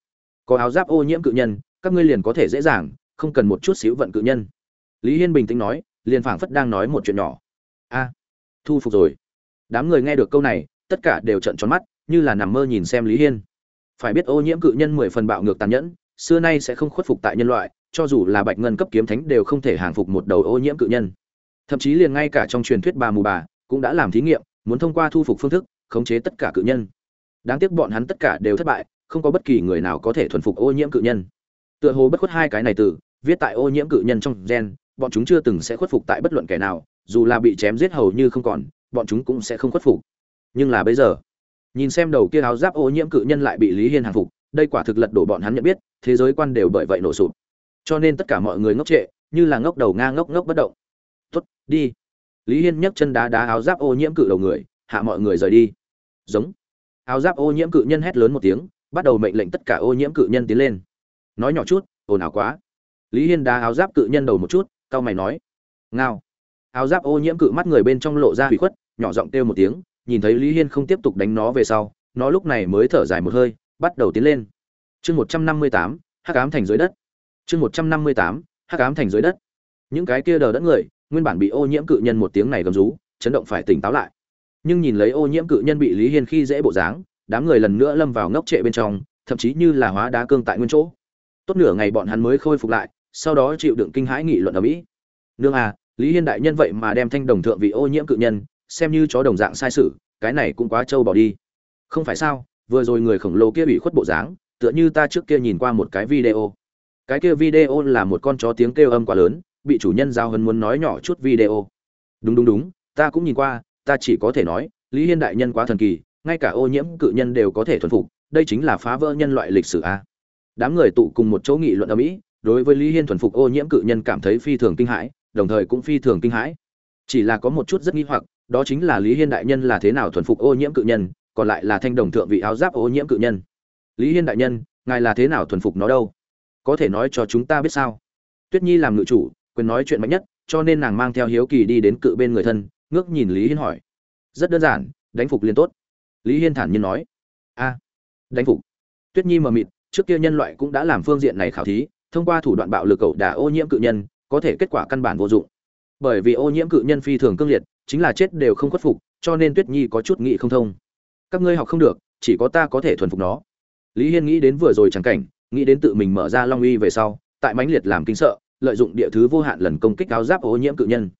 Speaker 1: Có áo giáp ô nhiễm cự nhân, các ngươi liền có thể dễ dàng, không cần một chút xíu vận cự nhân. Lý hiên bình tĩnh nói, liền phảng phất đang nói một chuyện nhỏ. A thu phục rồi. Đám người nghe được câu này tất cả đều trợn tròn mắt, như là nằm mơ nhìn xem lý hiên. Phải biết ô nhiễm cự nhân mười phần bạo ngược tàn nhẫn, xưa nay sẽ không khuất phục tại nhân loại, cho dù là bạch ngân cấp kiếm thánh đều không thể hàng phục một đầu ô nhiễm cự nhân. Thậm chí liền ngay cả trong truyền thuyết bà mù bà cũng đã làm thí nghiệm, muốn thông qua thu phục phương thức, khống chế tất cả cự nhân. Đáng tiếc bọn hắn tất cả đều thất bại, không có bất kỳ người nào có thể thuần phục ô nhiễm cự nhân. Tựa hồ bất khuất hai cái này từ, viết tại ô nhiễm cự nhân trong gen, bọn chúng chưa từng sẽ khuất phục tại bất luận kẻ nào, dù là bị chém giết hầu như không còn, bọn chúng cũng sẽ không khuất phục nhưng là bây giờ, nhìn xem đầu kia áo giáp ô nhiễm cự nhân lại bị lý hiên hàng phục, đây quả thực lật đổ bọn hắn nhận biết, thế giới quan đều bởi vậy nổ sụp. Cho nên tất cả mọi người ngốc trệ, như là ngốc đầu nga ngốc ngốc bất động. Tuất đi. Lý hiên nhấc chân đá đá áo giáp ô nhiễm cự đầu người, hạ mọi người rời đi. Giống. Áo giáp ô nhiễm cự nhân hét lớn một tiếng, bắt đầu mệnh lệnh tất cả ô nhiễm cự nhân tiến lên. Nói nhỏ chút, ồn ào quá. Lý hiên đá áo giáp cự nhân đầu một chút, cau mày nói, ngao. Áo giáp ô nhiễm cự mắt người bên trong lộ ra hủy khuất, nhỏ giọng kêu một tiếng nhìn thấy lý hiên không tiếp tục đánh nó về sau, nó lúc này mới thở dài một hơi, bắt đầu tiến lên. Chương một trăm năm mươi tám, hắc ám thành dưới đất. Chương một trăm năm mươi tám, hắc ám thành dưới đất. Những cái kia đờ đẫn người, nguyên bản bị ô nhiễm cự nhân một tiếng này gầm rú, chấn động phải tỉnh táo lại. Nhưng nhìn lấy ô nhiễm cự nhân bị lý hiên khi dễ bộ dáng, đám người lần nữa lâm vào ngốc trệ bên trong, thậm chí như là hóa đá cương tại nguyên chỗ. Tốt nửa ngày bọn hắn mới khôi phục lại, sau đó chịu đựng kinh hãi nghị luận ở mỹ. Nương à lý hiên đại nhân vậy mà đem thanh đồng thượng vị ô nhiễm cự nhân xem như chó đồng dạng sai sự, cái này cũng quá trâu bỏ đi. Không phải sao, vừa rồi người khổng lồ kia bị khuất bộ dáng, tựa như ta trước kia nhìn qua một cái video. Cái kia video là một con chó tiếng kêu âm quá lớn, bị chủ nhân giao hấn muốn nói nhỏ chút video. Đúng đúng đúng, ta cũng nhìn qua, ta chỉ có thể nói, lý hiên đại nhân quá thần kỳ, ngay cả ô nhiễm cự nhân đều có thể thuần phục, đây chính là phá vỡ nhân loại lịch sử a. Đám người tụ cùng một chỗ nghị luận ở mỹ, đối với lý hiên thuần phục ô nhiễm cự nhân cảm thấy phi thường kinh hãi, đồng thời cũng phi thường kinh hãi. Chỉ là có một chút rất nghi hoặc đó chính là lý hiên đại nhân là thế nào thuần phục ô nhiễm cự nhân, còn lại là thanh đồng thượng vị áo giáp ô nhiễm cự nhân. Lý hiên đại nhân, ngài là thế nào thuần phục nó đâu? Có thể nói cho chúng ta biết sao? Tuyết nhi làm ngự chủ, quyền nói chuyện mạnh nhất, cho nên nàng mang theo hiếu kỳ đi đến cự bên người thân, ngước nhìn lý hiên hỏi. Rất đơn giản, đánh phục liên tốt. Lý hiên thản nhiên nói. A, đánh phục. Tuyết nhi mờ mịt, trước kia nhân loại cũng đã làm phương diện này khảo thí, thông qua thủ đoạn bạo lực cậu đả ô nhiễm cự nhân, có thể kết quả căn bản vô dụng. Bởi vì ô nhiễm cự nhân phi thường cương liệt chính là chết đều không khuất phục, cho nên tuyết nhi có chút nghị không thông. Các ngươi học không được, chỉ có ta có thể thuần phục nó. Lý hiên nghĩ đến vừa rồi chẳng cảnh, nghĩ đến tự mình mở ra long uy về sau, tại mãnh liệt làm kinh sợ, lợi dụng địa thứ vô hạn lần công kích áo giáp ô nhiễm cự nhân.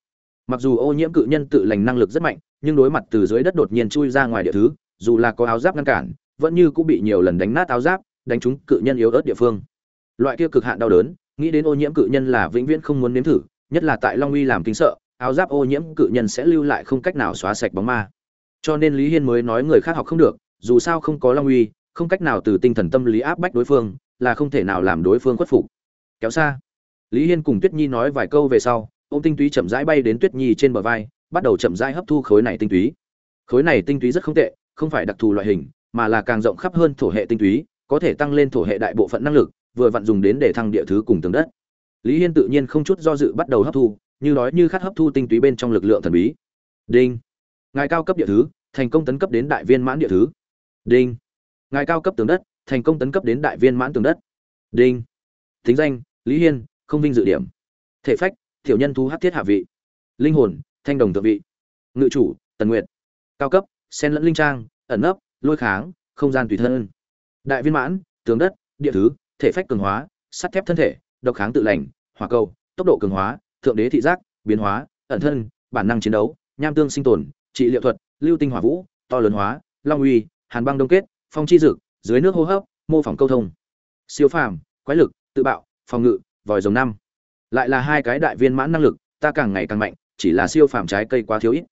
Speaker 1: Mặc dù ô nhiễm cự nhân tự lành năng lực rất mạnh, nhưng đối mặt từ dưới đất đột nhiên chui ra ngoài địa thứ, dù là có áo giáp ngăn cản, vẫn như cũng bị nhiều lần đánh nát áo giáp, đánh trúng cự nhân yếu ớt địa phương. Loại kia cực hạn đau đớn, nghĩ đến ô nhiễm cự nhân là vĩnh viễn không muốn nếm thử, nhất là tại long uy làm kinh sợ áo giáp ô nhiễm cự nhân sẽ lưu lại không cách nào xóa sạch bóng ma. Cho nên lý hiên mới nói người khác học không được, dù sao không có long uy, không cách nào từ tinh thần tâm lý áp bách đối phương, là không thể nào làm đối phương khuất phục. Kéo xa. Lý hiên cùng tuyết nhi nói vài câu về sau ô m tinh túy chậm rãi bay đến tuyết nhi trên bờ vai, bắt đầu chậm rãi hấp thu khối này tinh túy. Khối này tinh túy rất không tệ, không phải đặc thù loại hình, mà là càng rộng khắp hơn thổ hệ tinh túy, có thể tăng lên thổ hệ đại bộ phận năng lực, vừa vặn dùng đến để thăng địa thứ cùng tường đất. Lý hiên tự nhiên không chút do dự bắt đầu hấp thu như nói như khát hấp thu tinh túy bên trong lực lượng thần bí. Đinh. Ngài cao cấp địa thứ, thành công tấn cấp đến đại viên mãn địa thứ. Đinh. Ngài cao cấp tường đất, thành công tấn cấp đến đại viên mãn tường đất. Đinh. Thính danh, lý hiên, không vinh dự điểm. Thể phách thiểu nhân thú hát thiết hạ vị. Linh hồn, thanh đồng thượng vị. Ngự chủ, tần nguyệt. Cao cấp, sen lẫn linh trang, ẩn nấp, lôi kháng, không gian tùy thân. Đại viên mãn, tường đất, địa thứ, thể phách cường hóa, sắt thép thân thể, độc kháng tự lành, hỏa cầu, tốc độ cường hóa thượng đế thị giác, biến hóa, ẩn thân, bản năng chiến đấu, nham tương sinh tồn, trị liệu thuật, lưu tinh hỏa vũ, to lớn hóa, long uy, hàn băng đông kết, phong chi dực, dưới nước hô hấp, mô phỏng câu thông. Siêu phàm, quái lực, tự bạo, phòng ngự, vòi rồng năm. Lại là hai cái đại viên mãn năng lực, ta càng ngày càng mạnh, chỉ là siêu phàm trái cây quá thiếu ít.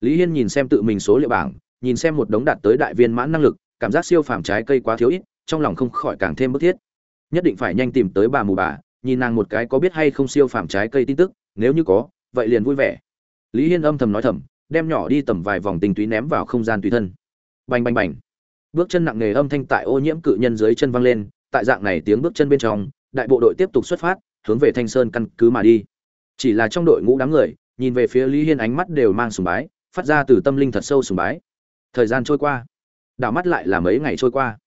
Speaker 1: Lý hiên nhìn xem tự mình số liệu bảng, nhìn xem một đống đạt tới đại viên mãn năng lực, cảm giác siêu phàm trái cây quá thiếu ít, trong lòng không khỏi càng thêm bức thiết. Nhất định phải nhanh tìm tới bà mù bà nhìn nàng một cái có biết hay không siêu phàm trái cây tin tức, nếu như có, vậy liền vui vẻ. Lý hiên âm thầm nói thầm, đem nhỏ đi tầm vài vòng tinh túy ném vào không gian tùy thân. Bành bành bành. Bước chân nặng nề âm thanh tại ô nhiễm cự nhân dưới chân văng lên, tại dạng này tiếng bước chân bên trong, đại bộ đội tiếp tục xuất phát, hướng về thanh sơn căn cứ mà đi. Chỉ là trong đội ngũ đám người, nhìn về phía lý hiên ánh mắt đều mang sùng bái, phát ra từ tâm linh thật sâu sùng bái. Thời gian trôi qua. Đảo mắt lại là mấy ngày trôi qua.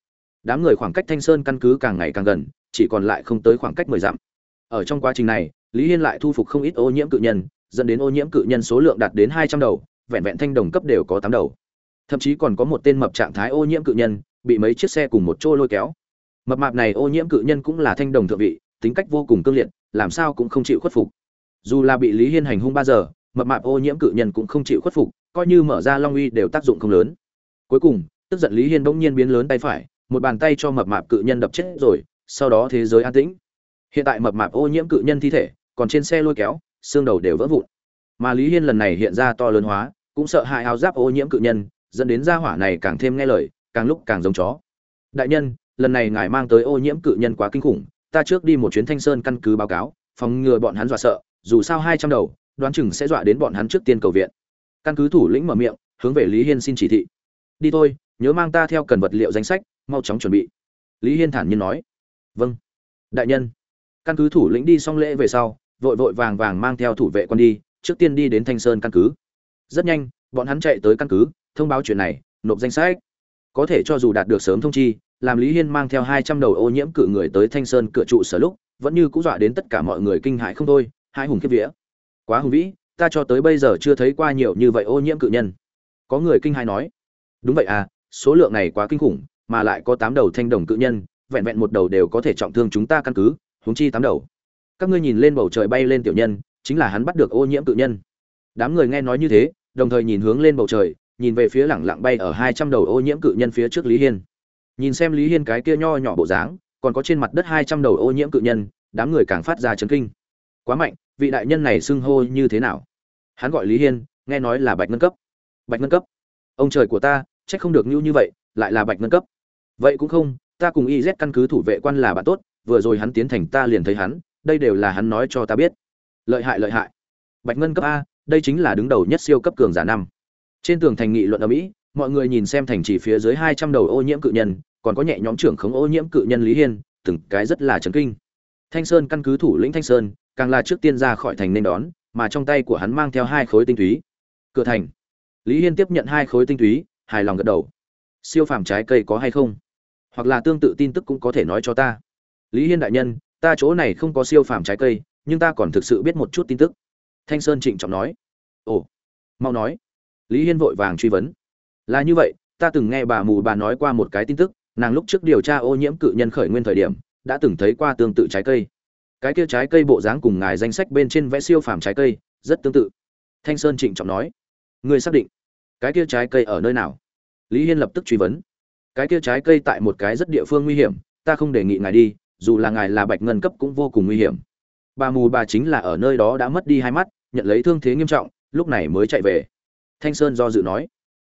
Speaker 1: Đám người khoảng cách thanh sơn căn cứ càng ngày càng gần chỉ còn lại không tới khoảng cách mười dặm. Ở trong quá trình này, lý hiên lại thu phục không ít ô nhiễm cự nhân, dẫn đến ô nhiễm cự nhân số lượng đạt đến hai trăm đầu, vẹn vẹn thanh đồng cấp đều có tám đầu. Thậm chí còn có một tên mập trạng thái ô nhiễm cự nhân, bị mấy chiếc xe cùng một chỗ lôi kéo. Mập mạp này ô nhiễm cự nhân cũng là thanh đồng thượng vị, tính cách vô cùng cương liệt, làm sao cũng không chịu khuất phục. Dù là bị lý hiên hành hung ba giờ, mập mạp ô nhiễm cự nhân cũng không chịu khuất phục, coi như mở ra long uy đều tác dụng không lớn. Cuối cùng, tức giận lý hiên bỗng nhiên biến lớn tay phải, một bàn tay cho mập mạp cự nhân đập chết rồi sau đó thế giới an tĩnh. Hiện tại mập mạp ô nhiễm cự nhân thi thể, còn trên xe lôi kéo, xương đầu đều vỡ vụn. Mà lý hiên lần này hiện ra to lớn hóa, cũng sợ hại áo giáp ô nhiễm cự nhân, dẫn đến gia hỏa này càng thêm nghe lời, càng lúc càng giống chó. Đại nhân, lần này ngài mang tới ô nhiễm cự nhân quá kinh khủng, ta trước đi một chuyến thanh sơn căn cứ báo cáo, phòng ngừa bọn hắn dọa sợ, dù sao hai trăm đầu, đoán chừng sẽ dọa đến bọn hắn trước tiên cầu viện. Căn cứ thủ lĩnh mở miệng, hướng về lý hiên xin chỉ thị. Đi thôi, nhớ mang ta theo cần vật liệu danh sách, mau chóng chuẩn bị. Lý hiên thản nhiên nói vâng. Đại nhân. Căn cứ thủ lĩnh đi xong lễ về sau, vội vội vàng vàng mang theo thủ vệ quân đi, trước tiên đi đến thanh sơn căn cứ. Rất nhanh, bọn hắn chạy tới căn cứ, thông báo chuyện này, nộp danh sách. Có thể cho dù đạt được sớm thông chi, làm lý hiên mang theo hai trăm đầu ô nhiễm cự người tới thanh sơn cửa trụ sở lúc, vẫn như cũng dọa đến tất cả mọi người kinh hại không thôi, hai hùng kiếp vía. Quá hùng vĩ, ta cho tới bây giờ chưa thấy qua nhiều như vậy ô nhiễm cự nhân. Có người kinh hại nói. Đúng vậy à số lượng này quá kinh khủng, mà lại có tám đầu thanh đồng cự nhân vẹn vẹn một đầu đều có thể trọng thương chúng ta căn cứ, huống chi tám đầu. Các ngươi nhìn lên bầu trời bay lên tiểu nhân, chính là hắn bắt được ô nhiễm cự nhân. Đám người nghe nói như thế, đồng thời nhìn hướng lên bầu trời, nhìn về phía lẳng lặng bay ở hai trăm đầu ô nhiễm cự nhân phía trước lý hiên. Nhìn xem lý hiên cái kia nho nhỏ bộ dáng, còn có trên mặt đất hai trăm đầu ô nhiễm cự nhân, đám người càng phát ra chấn kinh. Quá mạnh, vị đại nhân này xưng hô như thế nào? Hắn gọi lý hiên, nghe nói là bạch ngân cấp. Bạch ngân cấp? Ông trời của ta c h ắ c không được như như vậy, lại là bạch ngân cấp. Vậy cũng không ta cùng iz căn cứ thủ vệ quan là bạn tốt, vừa rồi hắn tiến thành ta liền thấy hắn, đây đều là hắn nói cho ta biết. Lợi hại lợi hại. Bạch ngân cấp a, đây chính là đứng đầu nhất siêu cấp cường giả năm. Trên tường thành nghị luận ở mỹ, mọi người nhìn xem thành chỉ phía dưới hai trăm đầu ô nhiễm cự nhân, còn có nhẹ nhóm trưởng khống ô nhiễm cự nhân lý hiên, từng cái rất là chấn kinh. Thanh sơn căn cứ thủ lĩnh thanh sơn, càng là trước tiên ra khỏi thành nên đón, mà trong tay của hắn mang theo hai khối tinh túy. Cửa thành. Lý hiên tiếp nhận hai khối tinh túy, hài lòng gật đầu. Siêu phàm trái cây có hay không? Hoặc là tương tự tin tức cũng có thể nói cho ta. Lý hiên đại nhân, ta chỗ này không có siêu phàm trái cây, nhưng ta còn thực sự biết một chút tin tức. Thanh sơn trịnh trọng nói. Ồ, mau nói. Lý hiên vội vàng truy vấn. Là như vậy, ta từng nghe bà mù bà nói qua một cái tin tức, nàng lúc trước điều tra ô nhiễm cự nhân khởi nguyên thời điểm, đã từng thấy qua tương tự trái cây. Cái kia trái cây bộ dáng cùng ngài danh sách bên trên vẽ siêu phàm trái cây, rất tương tự. Thanh sơn trịnh trọng nói. Ngươi xác định, cái kia trái cây ở nơi nào? Lý hiên lập tức truy vấn cái kia trái cây tại một cái rất địa phương nguy hiểm, ta không đề nghị ngài đi, dù là ngài là bạch ngân cấp cũng vô cùng nguy hiểm. Bà mù bà chính là ở nơi đó đã mất đi hai mắt, nhận lấy thương thế nghiêm trọng, lúc này mới chạy về. Thanh sơn do dự nói,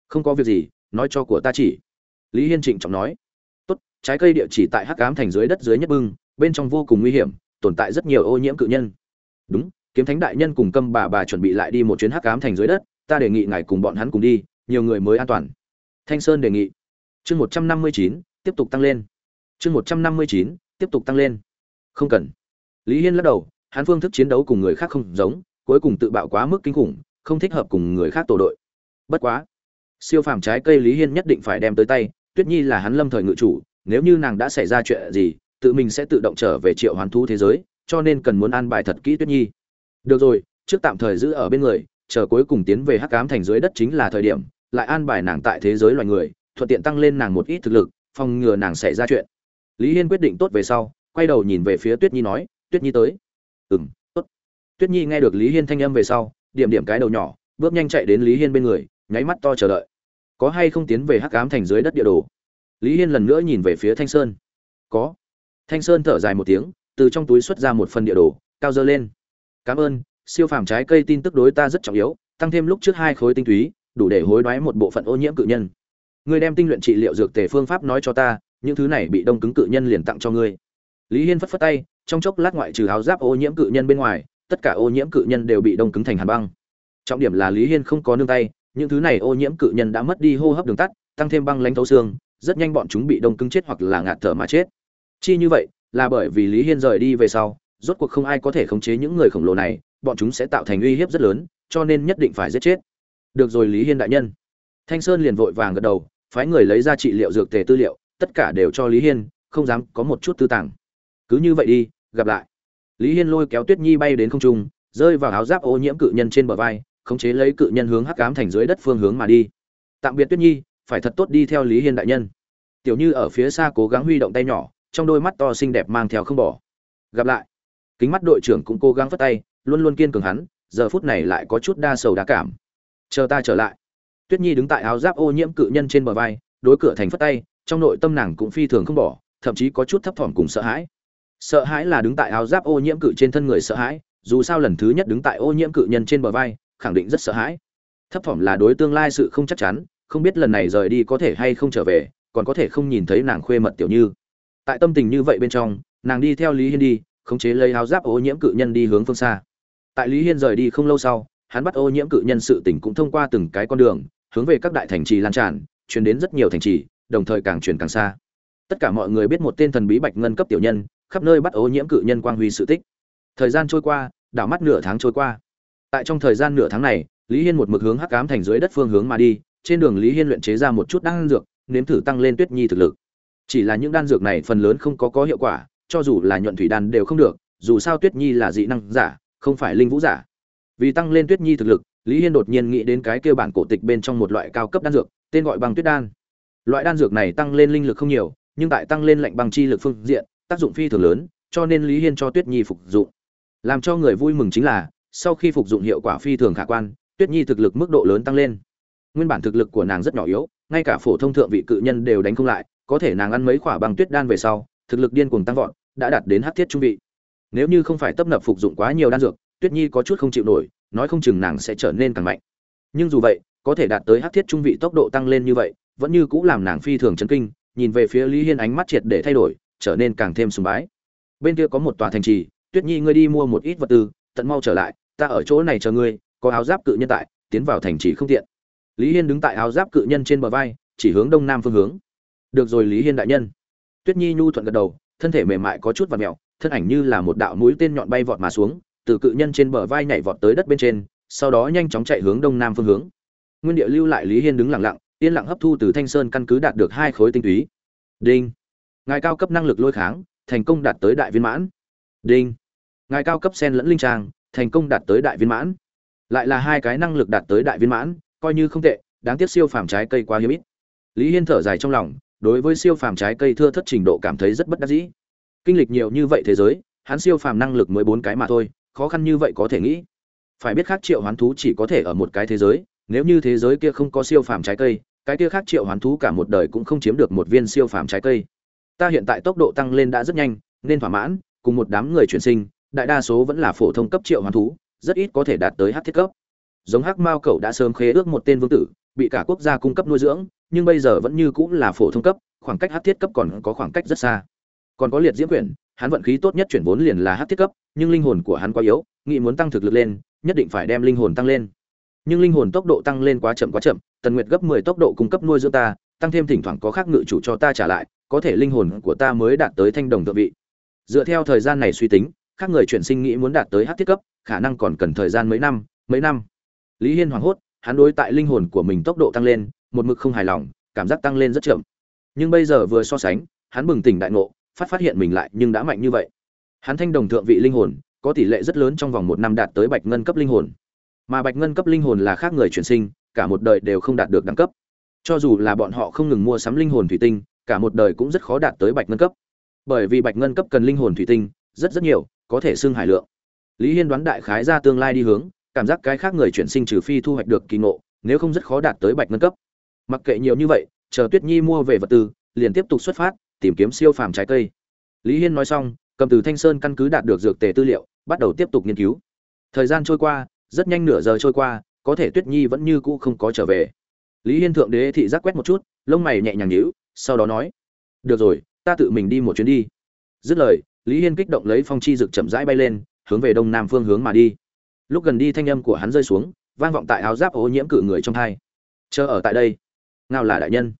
Speaker 1: không có việc gì, nói cho của ta chỉ. Lý hiên trịnh trọng nói, tốt, trái cây địa chỉ tại hắc ám thành dưới đất dưới nhất bưng, bên trong vô cùng nguy hiểm, tồn tại rất nhiều ô nhiễm cự nhân. Đúng, kiếm thánh đại nhân cùng câm bà bà chuẩn bị lại đi một chuyến hắc ám thành dưới đất, ta đề nghị ngài cùng bọn hắn cùng đi, nhiều người mới an toàn. Thanh sơn đề nghị chương một trăm năm mươi chín, tiếp tục tăng lên. Chương một trăm năm mươi chín, tiếp tục tăng lên. Không cần. Lý hiên lắc đầu, hắn phương thức chiến đấu cùng người khác không giống, cuối cùng tự bạo quá mức kinh khủng, không thích hợp cùng người khác tổ đội. Bất quá, siêu phàm trái cây lý hiên nhất định phải đem tới tay, tuyết nhi là hắn lâm thời ngự chủ, nếu như nàng đã xảy ra chuyện gì, tự mình sẽ tự động trở về triệu hoán thú thế giới, cho nên cần muốn an bài thật kỹ tuyết nhi. Được rồi, trước tạm thời giữ ở bên người, chờ cuối cùng tiến về hắc cám thành dưới đất chính là thời điểm, lại an bài nàng tại thế giới loài người thuận tiện tăng lên nàng một ít thực lực, phòng ngừa nàng xảy ra chuyện. Lý hiên quyết định tốt về sau, quay đầu nhìn về phía tuyết nhi nói, tuyết nhi tới. Ừng tốt. Tuyết nhi nghe được lý hiên thanh âm về sau, điểm điểm cái đầu nhỏ, bước nhanh chạy đến lý hiên bên người, nháy mắt to chờ đợi. Có hay không tiến về hắc ám thành dưới đất địa đồ? Lý hiên lần nữa nhìn về phía thanh sơn. Có. Thanh sơn thở dài một tiếng, từ trong túi xuất ra một phần địa đồ, cao dơ lên. Cảm ơn, siêu phàm trái cây tin tức đối ta rất trọng yếu, tăng thêm lúc trước hai khối tinh túy, đủ để hối đoái một bộ phận ô nhiễm cự nhân ngươi đem tinh luyện trị liệu dược tề phương pháp nói cho ta, những thứ này bị đông cứng cự nhân liền tặng cho ngươi. Lý hiên phất phất tay, trong chốc lát ngoại trừ áo giáp ô nhiễm cự nhân bên ngoài, tất cả ô nhiễm cự nhân đều bị đông cứng thành hàn băng. Trọng điểm là lý hiên không có nương tay, những thứ này ô nhiễm cự nhân đã mất đi hô hấp đường tắt, tăng thêm băng lãnh thấu xương, rất nhanh bọn chúng bị đông cứng chết hoặc là ngạt thở mà chết. Chi như vậy, là bởi vì lý hiên rời đi về sau, rốt cuộc không ai có thể khống chế những người khổng lồ này, bọn chúng sẽ tạo thành uy hiếp rất lớn, cho nên nhất định phải giết chết. Được rồi lý hiên đại nhân. Thanh sơn liền vội vàng gật đầu phái người lấy ra trị liệu dược tề tư liệu, tất cả đều cho lý hiên, không dám có một chút tư tàng. Cứ như vậy đi, gặp lại. Lý hiên lôi kéo tuyết nhi bay đến không trung, rơi vào áo giáp ô nhiễm cự nhân trên bờ vai, khống chế lấy cự nhân hướng hắc ám thành dưới đất phương hướng mà đi. Tạm biệt tuyết nhi, phải thật tốt đi theo lý hiên đại nhân. Tiểu như ở phía xa cố gắng huy động tay nhỏ, trong đôi mắt to xinh đẹp mang theo không bỏ. Gặp lại. Kính mắt đội trưởng cũng cố gắng vất tay, luôn luôn kiên cường hắn, giờ phút này lại có chút đa sầu đa cảm. Chờ ta trở lại tuyết nhi đứng tại áo giáp ô nhiễm cự nhân trên bờ vai, đối cửa thành phất tay, trong nội tâm nàng cũng phi thường không bỏ, thậm chí có chút thấp thỏm cùng sợ hãi. Sợ hãi là đứng tại áo giáp ô nhiễm cự trên thân người sợ hãi, dù sao lần thứ nhất đứng tại ô nhiễm cự nhân trên bờ vai, khẳng định rất sợ hãi. Thấp thỏm là đối tương lai sự không chắc chắn, không biết lần này rời đi có thể hay không trở về, còn có thể không nhìn thấy nàng khuê mật tiểu như. Tại tâm tình như vậy bên trong, nàng đi theo lý hiên đi, khống chế lấy áo giáp ô nhiễm cự nhân đi hướng phương xa. Tại lý hiên rời đi không lâu sau, hắn bắt ô nhiễm cự nhân sự tỉnh cũng thông qua từng cái con đường hướng về các đại thành trì lan tràn, truyền đến rất nhiều thành trì, đồng thời càng truyền càng xa. Tất cả mọi người biết một tên thần bí bạch ngân cấp tiểu nhân, khắp nơi bắt ô nhiễm cự nhân quang huy sự tích. Thời gian trôi qua, đảo mắt nửa tháng trôi qua. Tại trong thời gian nửa tháng này, lý hiên một mực hướng hắc cám thành dưới đất phương hướng mà đi, trên đường lý hiên luyện chế ra một chút đan dược, nếm thử tăng lên tuyết nhi thực lực. Chỉ là những đan dược này phần lớn không có có hiệu quả, cho dù là nhuận thủy đan đều không được, dù sao tuyết nhi là dị năng giả, không phải linh vũ giả. Vì tăng lên tuyết nhi thực lực lý hiên đột nhiên nghĩ đến cái kêu bản cổ tịch bên trong một loại cao cấp đan dược, tên gọi bằng tuyết đan. Loại đan dược này tăng lên linh lực không nhiều, nhưng tại tăng lên lạnh bằng chi lực phương diện, tác dụng phi thường lớn, cho nên lý hiên cho tuyết nhi phục dụng. Làm cho người vui mừng chính là, sau khi phục dụng hiệu quả phi thường khả quan, tuyết nhi thực lực mức độ lớn tăng lên. Nguyên bản thực lực của nàng rất nhỏ yếu, ngay cả phổ thông thượng vị cự nhân đều đánh không lại, có thể nàng ăn mấy quả bằng tuyết đan về sau, thực lực điên cuồng tăng vọt, đã đạt đến hắc thiết trung vị. Nếu như không phải tấp nập phục dụng quá nhiều đan dược, tuyết nhi có chút không chịu nổi nói không chừng nàng sẽ trở nên càng mạnh. Nhưng dù vậy, có thể đạt tới hắc thiết trung vị tốc độ tăng lên như vậy, vẫn như cũng làm nàng phi thường chấn kinh, nhìn về phía lý hiên ánh mắt triệt để thay đổi, trở nên càng thêm sùng bái. Bên kia có một tòa thành trì, tuyết nhi ngươi đi mua một ít vật tư, tận mau trở lại, ta ở chỗ này chờ ngươi, có áo giáp cự nhân tại, tiến vào thành trì không tiện. Lý hiên đứng tại áo giáp cự nhân trên bờ vai, chỉ hướng đông nam phương hướng. Được rồi lý hiên đại nhân. Tuyết nhi nhu thuận gật đầu, thân thể mềm mại có chút và mẹo thân ảnh như là một đạo mũi tên nhọn bay vọt mà xuống từ cự nhân trên bờ vai nhảy vọt tới đất bên trên, sau đó nhanh chóng chạy hướng đông nam phương hướng. Nguyên địa lưu lại lý hiên đứng lặng lặng, yên lặng hấp thu từ thanh sơn căn cứ đạt được hai khối tinh túy. Đinh. Ngài cao cấp năng lực lôi kháng, thành công đạt tới đại viên mãn. Đinh. Ngài cao cấp sen lẫn linh trang, thành công đạt tới đại viên mãn. Lại là hai cái năng lực đạt tới đại viên mãn, coi như không tệ, đáng tiếc siêu phàm trái cây quá hiếm ít. Lý hiên thở dài trong lòng, đối với siêu phàm trái cây thưa thất trình độ cảm thấy rất bất đắc dĩ. Kinh lịch nhiều như vậy thế giới, hắn siêu phàm năng lực mới bốn cái mà thôi khó khăn như vậy có thể nghĩ. Phải biết khác triệu hoán thú chỉ có thể ở một cái thế giới, nếu như thế giới kia không có siêu phàm trái cây, cái kia khác triệu hoán thú cả một đời cũng không chiếm được một viên siêu phàm trái cây. Ta hiện tại tốc độ tăng lên đã rất nhanh, nên thỏa mãn, cùng một đám người chuyển sinh, đại đa số vẫn là phổ thông cấp triệu hoán thú, rất ít có thể đạt tới hát thiết cấp. Giống hắc mao cậu đã sớm khế ước một tên vương tử, bị cả quốc gia cung cấp nuôi dưỡng, nhưng bây giờ vẫn như cũng là phổ thông cấp, khoảng cách hát thiết cấp còn có khoảng cách rất xa. Còn có liệt diễm quyển hắn vận khí tốt nhất chuyển vốn liền là hát thiết cấp, nhưng linh hồn của hắn quá yếu, nghĩ muốn tăng thực lực lên, nhất định phải đem linh hồn tăng lên. Nhưng linh hồn tốc độ tăng lên quá chậm quá chậm, tần nguyệt gấp mười tốc độ cung cấp nuôi dưỡng ta, tăng thêm thỉnh thoảng có khác ngự chủ cho ta trả lại, có thể linh hồn của ta mới đạt tới thanh đồng tự vị. Dựa theo thời gian này suy tính, khác người chuyển sinh nghĩ muốn đạt tới hát thiết cấp, khả năng còn cần thời gian mấy năm mấy năm. Lý hiên hoảng hốt, hắn đối tại linh hồn của mình tốc độ tăng lên, một mực không hài lòng, cảm giác tăng lên rất chậm. Nhưng bây giờ vừa so sánh, hắn bừng tỉnh đại ngộ phát phát hiện mình lại nhưng đã mạnh như vậy. Hắn thanh đồng thượng vị linh hồn, có tỷ lệ rất lớn trong vòng một năm đạt tới bạch ngân cấp linh hồn. Mà bạch ngân cấp linh hồn là khác người chuyển sinh, cả một đời đều không đạt được đẳng cấp. Cho dù là bọn họ không ngừng mua sắm linh hồn thủy tinh, cả một đời cũng rất khó đạt tới bạch ngân cấp. Bởi vì bạch ngân cấp cần linh hồn thủy tinh, rất rất nhiều, có thể xưng hải lượng. Lý hiên đoán đại khái ra tương lai đi hướng, cảm giác cái khác người chuyển sinh trừ phi thu hoạch được kỳ ngộ, nếu không rất khó đạt tới bạch ngân cấp. Mặc kệ nhiều như vậy, chờ tuyết nhi mua về vật tư, liền tiếp tục xuất phát tìm kiếm siêu phàm trái cây. Lý hiên nói xong, cầm từ thanh sơn căn cứ đạt được dược tề tư liệu, bắt đầu tiếp tục nghiên cứu. Thời gian trôi qua, rất nhanh nửa giờ trôi qua, có thể tuyết nhi vẫn như cũ không có trở về. Lý hiên thượng đế thị giác quét một chút, lông mày nhẹ nhàng nhíu, sau đó nói, được rồi, ta tự mình đi một chuyến đi. Dứt lời, lý hiên kích động lấy phong chi dược chậm rãi bay lên, hướng về đông nam phương hướng mà đi. Lúc gần đi thanh âm của hắn rơi xuống, vang vọng tại áo giáp ô nhiễm cự người trong hai. chờ ở tại đây. Ngao là đại nhân.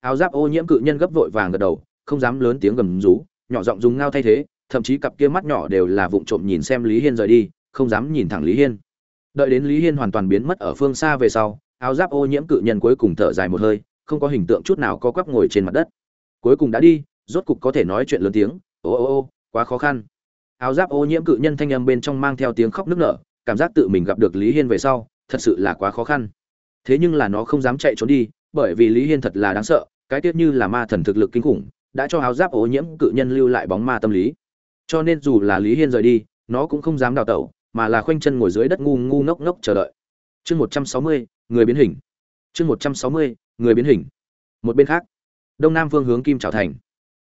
Speaker 1: Áo giáp ô nhiễm cự nhân gấp vội vàng gật đầu không dám lớn tiếng gầm rú, nhỏ giọng dùng ngao thay thế, thậm chí cặp kia mắt nhỏ đều là vụng trộm nhìn xem lý hiên rời đi, không dám nhìn thẳng lý hiên. Đợi đến lý hiên hoàn toàn biến mất ở phương xa về sau, áo giáp ô nhiễm cự nhân cuối cùng thở dài một hơi, không có hình tượng chút nào có quắp ngồi trên mặt đất. Cuối cùng đã đi, rốt cục có thể nói chuyện lớn tiếng, ô ô ô, quá khó khăn. Áo giáp ô nhiễm cự nhân thanh âm bên trong mang theo tiếng khóc nức nở, cảm giác tự mình gặp được lý hiên về sau, thật sự là quá khó khăn. Thế nhưng là nó không dám chạy trốn đi, bởi vì lý hiên thật là đáng sợ, cái tiết như là ma thần thực lực kinh khủng đã cho áo giáp ô nhiễm cự nhân lưu lại bóng ma tâm lý. Cho nên dù là lý hiên rời đi, nó cũng không dám đào tẩu, mà là khoanh chân ngồi dưới đất ngu ngu ngốc ngốc chờ đợi. Chương một trăm sáu mươi, người biến hình. Chương một trăm sáu mươi, người biến hình. Một bên khác, đông nam phương hướng kim trào thành.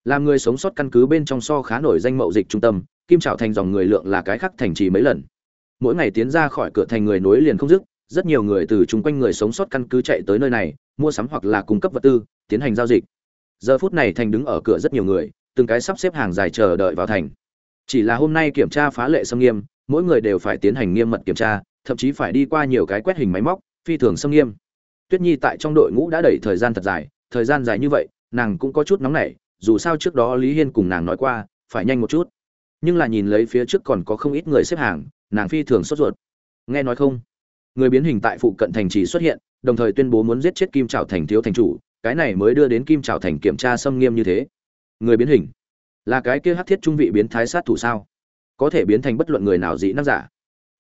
Speaker 1: Làm người sống sót căn cứ bên trong so khá nổi danh mậu dịch trung tâm, kim trào thành dòng người lượng là cái khác thành trì mấy lần. Mỗi ngày tiến ra khỏi cửa thành người nối liền không dứt, rất nhiều người từ chung quanh người sống sót căn cứ chạy tới nơi này, mua sắm hoặc là cung cấp vật tư, tiến hành giao dịch giờ phút này thành đứng ở cửa rất nhiều người, từng cái sắp xếp hàng dài chờ đợi vào thành. Chỉ là hôm nay kiểm tra phá lệ xâm nghiêm, mỗi người đều phải tiến hành nghiêm mật kiểm tra, thậm chí phải đi qua nhiều cái quét hình máy móc, phi thường xâm nghiêm. Tuyết nhi tại trong đội ngũ đã đẩy thời gian thật dài, thời gian dài như vậy, nàng cũng có chút nóng nảy, dù sao trước đó lý hiên cùng nàng nói qua, phải nhanh một chút. Nhưng là nhìn lấy phía trước còn có không ít người xếp hàng, nàng phi thường sốt ruột. Nghe nói không? Người biến hình tại phụ cận thành trì xuất hiện, đồng thời tuyên bố muốn giết chết kim trào thành thiếu thành chủ cái này mới đưa đến kim trào thành kiểm tra xâm nghiêm như thế. Người biến hình. Là cái kia hắc thiết trung vị biến thái sát thủ sao? Có thể biến thành bất luận người nào dị năng giả?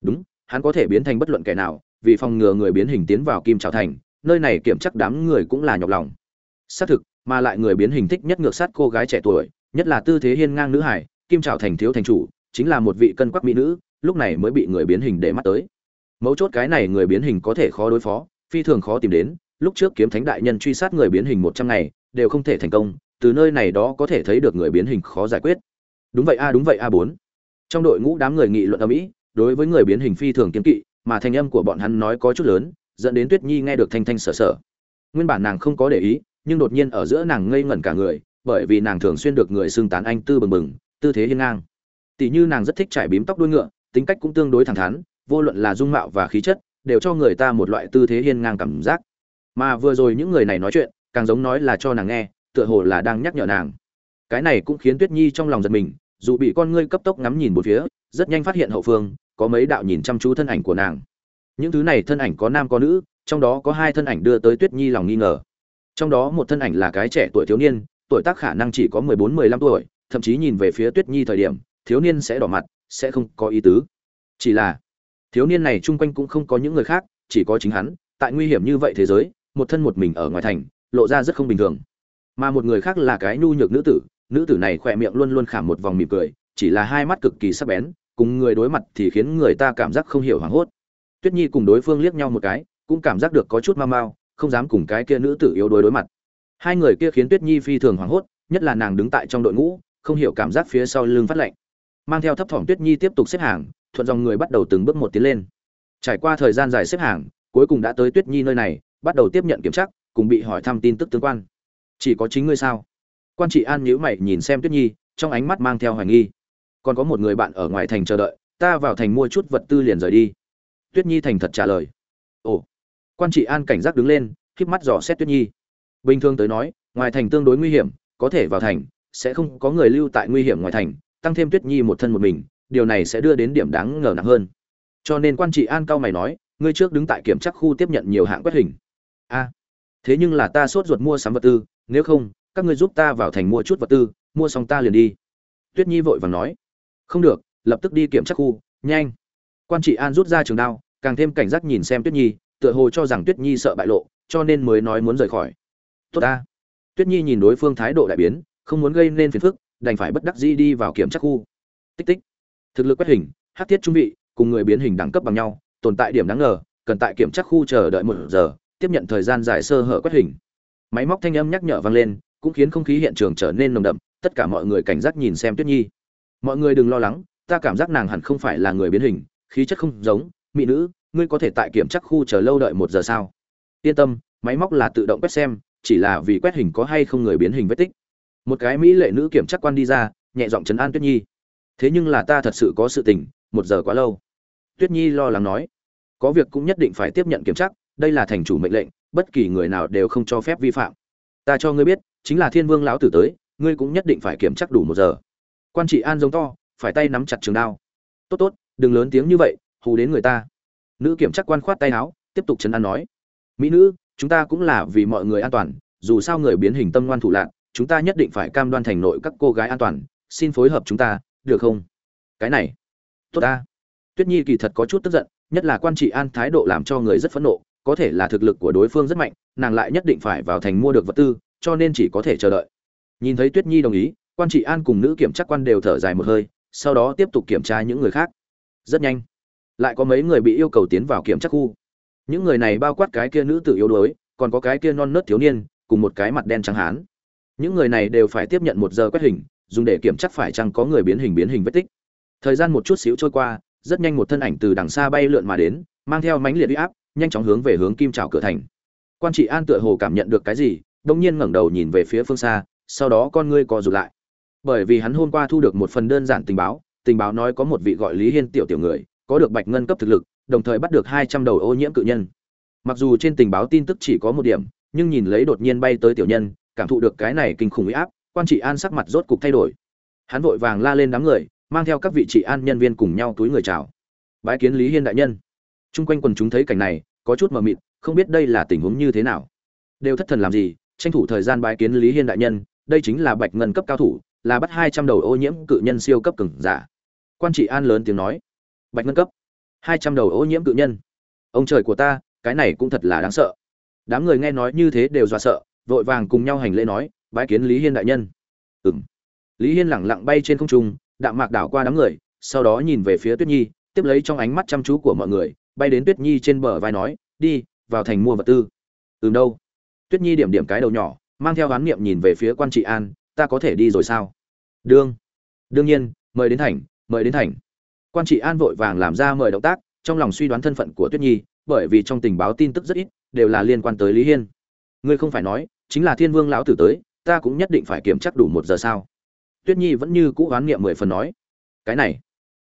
Speaker 1: Đúng, hắn có thể biến thành bất luận kẻ nào, vì phòng ngừa người biến hình tiến vào kim trào thành, nơi này kiểm chắc đám người cũng là nhọc lòng. Xác thực, mà lại người biến hình thích nhất ngược sát cô gái trẻ tuổi, nhất là tư thế hiên ngang nữ hải kim trào thành thiếu thành chủ, chính là một vị cân quắc mỹ nữ, lúc này mới bị người biến hình để mắt tới. Mấu chốt cái này người biến hình có thể khó đối phó, phi thường khó tìm đến lúc trước kiếm thánh đại nhân truy sát người biến hình một trăm ngày, đều không thể thành công, từ nơi này đó có thể thấy được người biến hình khó giải quyết. Đúng vậy a, đúng vậy a bốn. Trong đội ngũ đám người nghị luận ở mỹ đối với người biến hình phi thường kiên kỵ, mà thanh âm của bọn hắn nói có chút lớn, dẫn đến tuyết nhi nghe được thanh thanh sở sở. Nguyên bản nàng không có để ý, nhưng đột nhiên ở giữa nàng ngây ngẩn cả người, bởi vì nàng thường xuyên được người xưng tán anh tư bừng bừng, tư thế hiên ngang. Tỷ như nàng rất thích trải bím tóc đuôi ngựa, tính cách cũng tương đối thẳng thắn, vô luận là dung mạo và khí chất, đều cho người ta một loại tư thế hiên ngang cảm giác mà vừa rồi những người này nói chuyện, càng giống nói là cho nàng nghe, tựa hồ là đang nhắc nhở nàng. Cái này cũng khiến tuyết nhi trong lòng giật mình, dù bị con ngươi cấp tốc ngắm nhìn một phía, rất nhanh phát hiện hậu phương, có mấy đạo nhìn chăm chú thân ảnh của nàng. Những thứ này thân ảnh có nam có nữ, trong đó có hai thân ảnh đưa tới tuyết nhi lòng nghi ngờ. Trong đó một thân ảnh là cái trẻ tuổi thiếu niên, tuổi tác khả năng chỉ có mười bốn, mười lăm tuổi, thậm chí nhìn về phía tuyết nhi thời điểm, thiếu niên sẽ đỏ mặt, sẽ không có ý tứ. Chỉ là, thiếu niên này chung quanh cũng không có những người khác, chỉ có chính hắn, tại nguy hiểm như vậy thế giới một thân một mình ở ngoài thành, lộ ra rất không bình thường. Mà một người khác là cái nhu nhược nữ tử nữ tử này khỏe miệng luôn luôn khảm một vòng mỉm cười, chỉ là hai mắt cực kỳ sắc bén, cùng người đối mặt thì khiến người ta cảm giác không hiểu hoảng hốt. Tuyết nhi cùng đối phương liếc nhau một cái, cũng cảm giác được có chút mau mau, không dám cùng cái kia nữ tử yếu đối đối mặt. Hai người kia khiến tuyết nhi phi thường hoảng hốt, nhất là nàng đứng tại trong đội ngũ, không hiểu cảm giác phía sau lưng phát lạnh. Mang theo thấp thỏm tuyết nhi tiếp tục xếp hàng, thuận dòng người bắt đầu từng bước một tiến lên. Trải qua thời gian dài xếp hàng, cuối cùng đã tới tuyết nhi nơi này bắt đầu tiếp nhận kiểm tra, cùng bị hỏi thăm tin tức tương quan. Chỉ có chính ngươi sao? Quan trị an nhíu mày nhìn xem tuyết nhi, trong ánh mắt mang theo hoài nghi. Còn có một người bạn ở ngoài thành chờ đợi, ta vào thành mua chút vật tư liền rời đi. Tuyết nhi thành thật trả lời. Ồ. Quan trị an cảnh giác đứng lên, khép mắt dò xét tuyết nhi. Bình thường tới nói, ngoài thành tương đối nguy hiểm, có thể vào thành, sẽ không có người lưu tại nguy hiểm ngoài thành, tăng thêm tuyết nhi một thân một mình, điều này sẽ đưa đến điểm đáng ngờ nặng hơn. Cho nên quan trị an cao mày nói, ngươi trước đứng tại kiểm tra khu tiếp nhận nhiều hạng quét hình a thế nhưng là ta sốt ruột mua sắm vật tư, nếu không, các ngươi giúp ta vào thành mua chút vật tư, mua xong ta liền đi. Tuyết nhi vội vàng nói. Không được, lập tức đi kiểm tra khu, nhanh. Quan trị an rút ra trường đao, càng thêm cảnh giác nhìn xem tuyết nhi, tựa hồ cho rằng tuyết nhi sợ bại lộ, cho nên mới nói muốn rời khỏi. Tốt ta. Tuyết nhi nhìn đối phương thái độ đại biến, không muốn gây nên phiền phức, đành phải bất đắc dĩ đi vào kiểm tra khu. Tích tích. Thực lực quét hình hát thiết trung vị, cùng người biến hình đẳng cấp bằng nhau, tồn tại điểm đáng ngờ, cần tại kiểm tra khu chờ đợi một giờ tiếp nhận thời gian dài sơ hở quét hình. Máy móc thanh âm nhắc nhở vang lên, cũng khiến không khí hiện trường trở nên nồng đậm, tất cả mọi người cảnh giác nhìn xem tuyết nhi. Mọi người đừng lo lắng, ta cảm giác nàng hẳn không phải là người biến hình, khí chất không giống, mỹ nữ, ngươi có thể tại kiểm tra khu chờ lâu đợi một giờ sao? Yên tâm, máy móc là tự động quét xem, chỉ là vì quét hình có hay không người biến hình vết tích. Một cái mỹ lệ nữ kiểm tra quan đi ra, nhẹ giọng chấn an tuyết nhi. Thế nhưng là ta thật sự có sự tình, một giờ quá lâu. Tuyết nhi lo lắng nói. Có việc cũng nhất định phải tiếp nhận kiểm tra đây là thành chủ mệnh lệnh, bất kỳ người nào đều không cho phép vi phạm. Ta cho ngươi biết, chính là thiên vương lão tử tới, ngươi cũng nhất định phải kiểm chắc đủ một giờ. Quan trị an giống to, phải tay nắm chặt trường đao. Tốt tốt, đừng lớn tiếng như vậy, hù đến người ta. Nữ kiểm chắc quan khoát tay áo, tiếp tục chấn an nói. Mỹ nữ, chúng ta cũng là vì mọi người an toàn, dù sao người biến hình tâm ngoan thủ lạc chúng ta nhất định phải cam đoan thành nội các cô gái an toàn, xin phối hợp chúng ta, được không? Cái này, tốt ta. Tuyết nhi kỳ thật có chút tức giận, nhất là quan trị an thái độ làm cho người rất phẫn nộ có thể là thực lực của đối phương rất mạnh, nàng lại nhất định phải vào thành mua được vật tư, cho nên chỉ có thể chờ đợi. Nhìn thấy tuyết nhi đồng ý, quan trị an cùng nữ kiểm tra quan đều thở dài một hơi, sau đó tiếp tục kiểm tra những người khác. Rất nhanh, lại có mấy người bị yêu cầu tiến vào kiểm tra khu. Những người này bao quát cái kia nữ tự yếu đuối, còn có cái kia non nớt thiếu niên, cùng một cái mặt đen trắng hán. Những người này đều phải tiếp nhận một giờ quét hình, dùng để kiểm tra phải chăng có người biến hình biến hình vết tích. Thời gian một chút xíu trôi qua, rất nhanh một thân ảnh từ đằng xa bay lượn mà đến, mang theo mánh liệt uy áp nhanh chóng hướng về hướng kim trào cửa thành. Quan trị an tựa hồ cảm nhận được cái gì đông nhiên ngẩng đầu nhìn về phía phương xa, sau đó con ngươi co rụt lại. Bởi vì hắn hôm qua thu được một phần đơn giản tình báo tình báo nói có một vị gọi lý hiên tiểu tiểu người, có được bạch ngân cấp thực lực, đồng thời bắt được hai trăm đầu ô nhiễm cự nhân. Mặc dù trên tình báo tin tức chỉ có một điểm, nhưng nhìn lấy đột nhiên bay tới tiểu nhân, cảm thụ được cái này kinh khủng uy áp, quan trị an sắc mặt rốt cục thay đổi. Hắn vội vàng la lên đám người, mang theo các vị trị an nhân viên cùng nhau túi người chào. Bái kiến lý hiên đại nhân chung quanh quần chúng thấy cảnh này, có chút mờ mịt, không biết đây là tình huống như thế nào. Đều thất thần làm gì, tranh thủ thời gian bái kiến lý hiên đại nhân, đây chính là bạch ngân cấp cao thủ, là bắt hai trăm đầu ô nhiễm cự nhân siêu cấp cứng giả. Quan trị an lớn tiếng nói. Bạch ngân cấp. Hai trăm đầu ô nhiễm cự nhân. Ông trời của ta, cái này cũng thật là đáng sợ. Đám người nghe nói như thế đều dọa sợ, vội vàng cùng nhau hành lễ nói, bái kiến lý hiên đại nhân. Ừng lý hiên lẳng lặng bay trên không trung, đạm mạc đảo qua đám người, sau đó nhìn về phía tuyết nhi, tiếp lấy trong ánh mắt chăm chú của mọi người bay đến tuyết nhi trên bờ vai nói đi vào thành mua vật tư. Ừ đâu? Tuyết nhi điểm điểm cái đầu nhỏ mang theo gán niệm nhìn về phía quan trị an ta có thể đi rồi sao? Đương. Đương nhiên mời đến thành mời đến thành. Quan trị an vội vàng làm ra mời động tác trong lòng suy đoán thân phận của tuyết nhi bởi vì trong tình báo tin tức rất ít đều là liên quan tới lý hiên. Ngươi không phải nói chính là thiên vương lão tử tới ta cũng nhất định phải kiểm chắc đủ một giờ sao? Tuyết nhi vẫn như cũ oán niệm mười phần nói cái này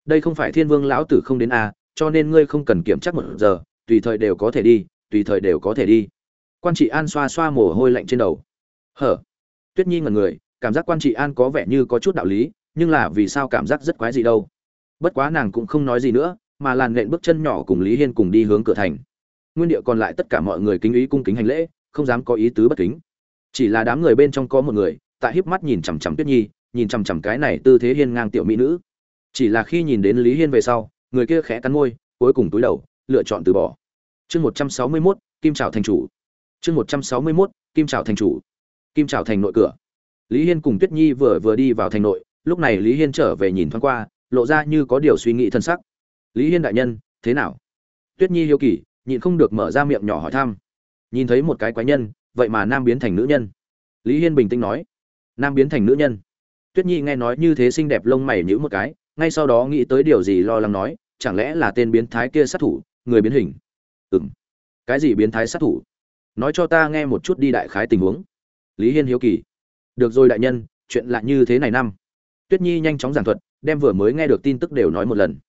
Speaker 1: đây không phải thiên vương lão tử không đến à, cho nên ngươi không cần kiểm tra một giờ, tùy thời đều có thể đi, tùy thời đều có thể đi. Quan trị an xoa xoa mồ hôi lạnh trên đầu. Hở? Tuyết nhi ngẩn người, cảm giác quan trị an có vẻ như có chút đạo lý, nhưng là vì sao cảm giác rất quái gì đâu? Bất quá nàng cũng không nói gì nữa, mà làn nện bước chân nhỏ cùng lý hiên cùng đi hướng cửa thành. Nguyên địa còn lại tất cả mọi người kính ý cung kính hành lễ, không dám có ý tứ bất kính. Chỉ là đám người bên trong có một người, tại híp mắt nhìn chằm chằm tuyết nhi, nhìn chằm chằm cái này tư thế hiên ngang tiểu mỹ nữ. Chỉ là khi nhìn đến lý hiên về sau người kia khẽ cắn môi, cuối cùng túi đầu, lựa chọn từ bỏ. Chương một trăm sáu mươi mốt, kim trào thành chủ. Chương một trăm sáu mươi mốt, kim trào thành chủ. Kim trào thành nội cửa. Lý hiên cùng tuyết nhi vừa vừa đi vào thành nội, lúc này lý hiên trở về nhìn thoáng qua, lộ ra như có điều suy nghĩ thân sắc. Lý hiên đại nhân, thế nào? Tuyết nhi hiếu kỳ, nhịn không được mở ra miệng nhỏ hỏi thăm. Nhìn thấy một cái quái nhân, vậy mà nam biến thành nữ nhân. Lý hiên bình tĩnh nói. Nam biến thành nữ nhân? Tuyết nhi nghe nói như thế xinh đẹp lông mày nhữ một cái ngay sau đó nghĩ tới điều gì lo lắng nói, chẳng lẽ là tên biến thái kia sát thủ, người biến hình? Ừ m cái gì biến thái sát thủ? Nói cho ta nghe một chút đi đại khái tình huống. Lý hiên hiếu kỳ. Được rồi đại nhân, chuyện lạ như thế này năm. Tuyết nhi nhanh chóng giảng thuật, đem vừa mới nghe được tin tức đều nói một lần.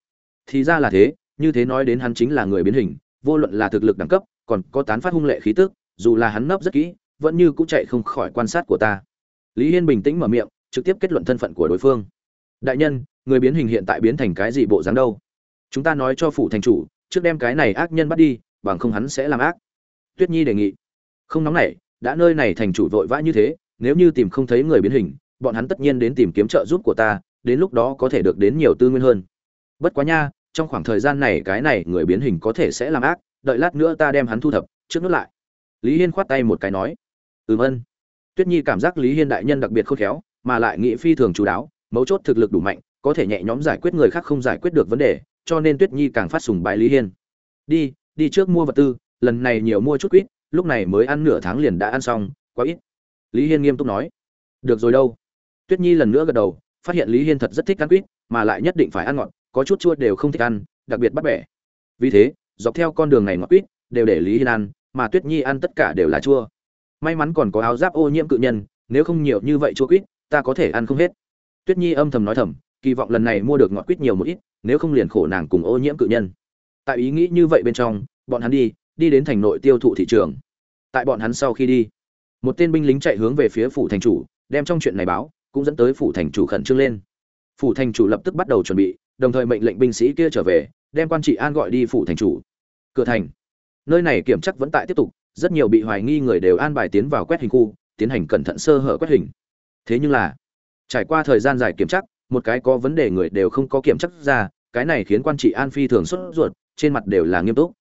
Speaker 1: Thì ra là thế, như thế nói đến hắn chính là người biến hình, vô luận là thực lực đẳng cấp, còn có tán phát hung lệ khí tức, dù là hắn nấp rất kỹ, vẫn như cũng chạy không khỏi quan sát của ta. Lý hiên bình tĩnh mở miệng, trực tiếp kết luận thân phận của đối phương. Đại nhân người biến hình hiện tại biến thành cái gì bộ dáng đâu? Chúng ta nói cho phủ thành chủ, trước đem cái này ác nhân bắt đi, bằng không hắn sẽ làm ác. Tuyết nhi đề nghị. Không nóng nảy, đã nơi này thành chủ vội vã như thế, nếu như tìm không thấy người biến hình, bọn hắn tất nhiên đến tìm kiếm trợ giúp của ta, đến lúc đó có thể được đến nhiều tư nguyên hơn. Bất quá nha, trong khoảng thời gian này cái này người biến hình có thể sẽ làm ác, đợi lát nữa ta đem hắn thu thập, trước nút lại. Lý hiên khoát tay một cái nói. Ừm ân. Tuyết nhi cảm giác lý hiên đại nhân đặc biệt khôn khéo, mà lại nghĩ phi thường chú đáo, mấu chốt thực lực đủ mạnh có thể nhẹ nhõm giải quyết người khác không giải quyết được vấn đề, cho nên tuyết nhi càng phát sùng bại lý hiên. Đi đi trước mua vật tư, lần này nhiều mua chút quýt lúc này mới ăn nửa tháng liền đã ăn xong, quá ít. Lý hiên nghiêm túc nói. Được rồi đâu. Tuyết nhi lần nữa gật đầu, phát hiện lý hiên thật rất thích ăn quýt, mà lại nhất định phải ăn ngọt, có chút chua đều không thích ăn, đặc biệt bắt bẻ. Vì thế, dọc theo con đường này ngọt quýt, đều để lý hiên ăn, mà tuyết nhi ăn tất cả đều là chua. May mắn còn có áo giáp ô nhiễm cự nhân, nếu không nhiều như vậy chua quýt, ta có thể ăn không hết. Tuyết nhi âm thầm nói thầm kỳ vọng lần này mua được ngọt quýt nhiều một ít, nếu không liền khổ nàng cùng ô nhiễm cự nhân. Tại ý nghĩ như vậy bên trong, bọn hắn đi đi đến thành nội tiêu thụ thị trường. Tại bọn hắn sau khi đi, một tên binh lính chạy hướng về phía phủ thành chủ, đem trong chuyện này báo, cũng dẫn tới phủ thành chủ khẩn trương lên. Phủ thành chủ lập tức bắt đầu chuẩn bị, đồng thời mệnh lệnh binh sĩ kia trở về, đem quan trị an gọi đi phủ thành chủ. Cửa thành, nơi này kiểm chắc vẫn tại tiếp tục, rất nhiều bị hoài nghi người đều an bài tiến vào quét hình khu, tiến hành cẩn thận sơ hở quét hình. Thế nhưng là, trải qua thời gian dài kiểm chắc một cái có vấn đề người đều không có kiểm chắc ra, cái này khiến quan trị an phi thường sốt ruột, trên mặt đều là nghiêm túc.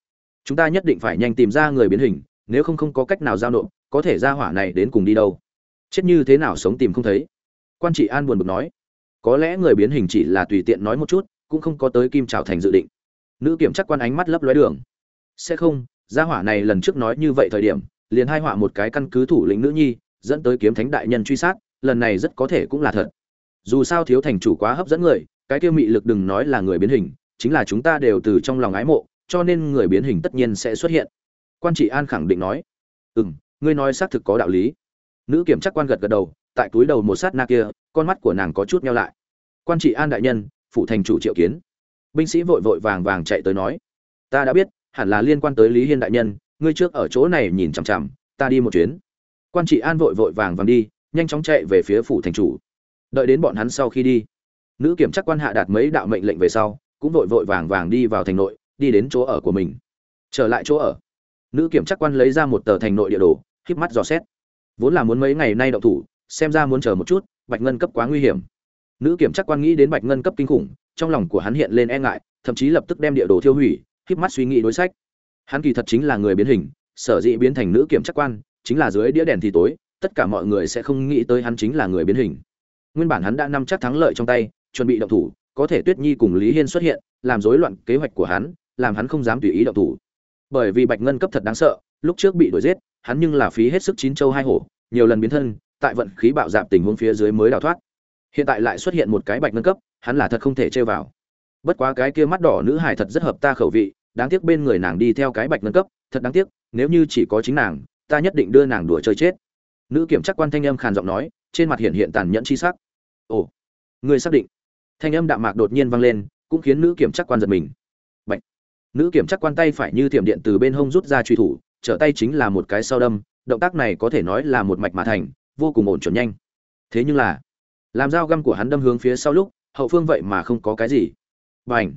Speaker 1: Chúng ta nhất định phải nhanh tìm ra người biến hình, nếu không không có cách nào giao nộp, có thể ra hỏa này đến cùng đi đâu. Chết như thế nào sống tìm không thấy. Quan trị an buồn bực nói. Có lẽ người biến hình chỉ là tùy tiện nói một chút, cũng không có tới kim trào thành dự định. Nữ kiểm chắc quan ánh mắt lấp lóe đường. Sẽ không gia hỏa này lần trước nói như vậy thời điểm, liền hai họa một cái căn cứ thủ lĩnh nữ nhi, dẫn tới kiếm thánh đại nhân truy sát, lần này rất có thể cũng là thật dù sao thiếu thành chủ quá hấp dẫn người, cái kia mị lực đừng nói là người biến hình, chính là chúng ta đều từ trong lòng ái mộ, cho nên người biến hình tất nhiên sẽ xuất hiện. Quan trị an khẳng định nói. Ừ m ngươi nói xác thực có đạo lý. Nữ kiểm chắc quan gật gật đầu, tại túi đầu một sát na kia, con mắt của nàng có chút nhau lại. Quan trị an đại nhân, phụ thành chủ triệu kiến. Binh sĩ vội vội vàng vàng chạy tới nói. Ta đã biết, hẳn là liên quan tới lý hiên đại nhân, ngươi trước ở chỗ này nhìn chằm chằm, ta đi một chuyến. Quan trị an vội vội vàng vàng đi, nhanh chóng chạy về phía phủ thành chủ đợi đến bọn hắn sau khi đi. Nữ kiểm chắc quan hạ đạt mấy đạo mệnh lệnh về sau, cũng vội vội vàng vàng đi vào thành nội, đi đến chỗ ở của mình. Trở lại chỗ ở, nữ kiểm chắc quan lấy ra một tờ thành nội địa đồ, híp mắt dò xét. Vốn là muốn mấy ngày nay đậu thủ, xem ra muốn chờ một chút, bạch ngân cấp quá nguy hiểm. Nữ kiểm chắc quan nghĩ đến bạch ngân cấp kinh khủng, trong lòng của hắn hiện lên e ngại, thậm chí lập tức đem địa đồ thiêu hủy, híp mắt suy nghĩ đối sách. Hắn kỳ thật chính là người biến hình, sở dĩ biến thành nữ kiểm chắc quan, chính là dưới đĩa đèn thì tối, tất cả mọi người sẽ không nghĩ tới hắn chính là người biến hình nguyên bản hắn đã nắm chắc thắng lợi trong tay, chuẩn bị động thủ, có thể tuyết nhi cùng lý hiên xuất hiện, làm rối loạn kế hoạch của hắn, làm hắn không dám tùy ý động thủ. Bởi vì bạch ngân cấp thật đáng sợ, lúc trước bị đuổi giết, hắn nhưng là phí hết sức chín châu hai hổ, nhiều lần biến thân, tại vận khí bạo dạp tình huống phía dưới mới đào thoát. Hiện tại lại xuất hiện một cái bạch ngân cấp, hắn là thật không thể chơi vào. Bất quá cái kia mắt đỏ nữ hải thật rất hợp ta khẩu vị, đáng tiếc bên người nàng đi theo cái bạch ngân cấp, thật đáng tiếc, nếu như chỉ có chính nàng, ta nhất định đưa nàng đùa chơi chết. Nữ kiểm chắc quan thanh âm khàn giọng nói, trên mặt hiện hiện tàn nhẫn chi sắc ồ người xác định. Thanh âm đạm mạc đột nhiên vang lên, cũng khiến nữ kiểm chắc quan giật mình. Bạch. nữ kiểm chắc quan tay phải như thiểm điện từ bên hông rút ra truy thủ, trở tay chính là một cái sau đâm, động tác này có thể nói là một mạch mà thành, vô cùng ổn chuẩn nhanh. Thế nhưng là, làm dao găm của hắn đâm hướng phía sau lúc, hậu phương vậy mà không có cái gì. Bành.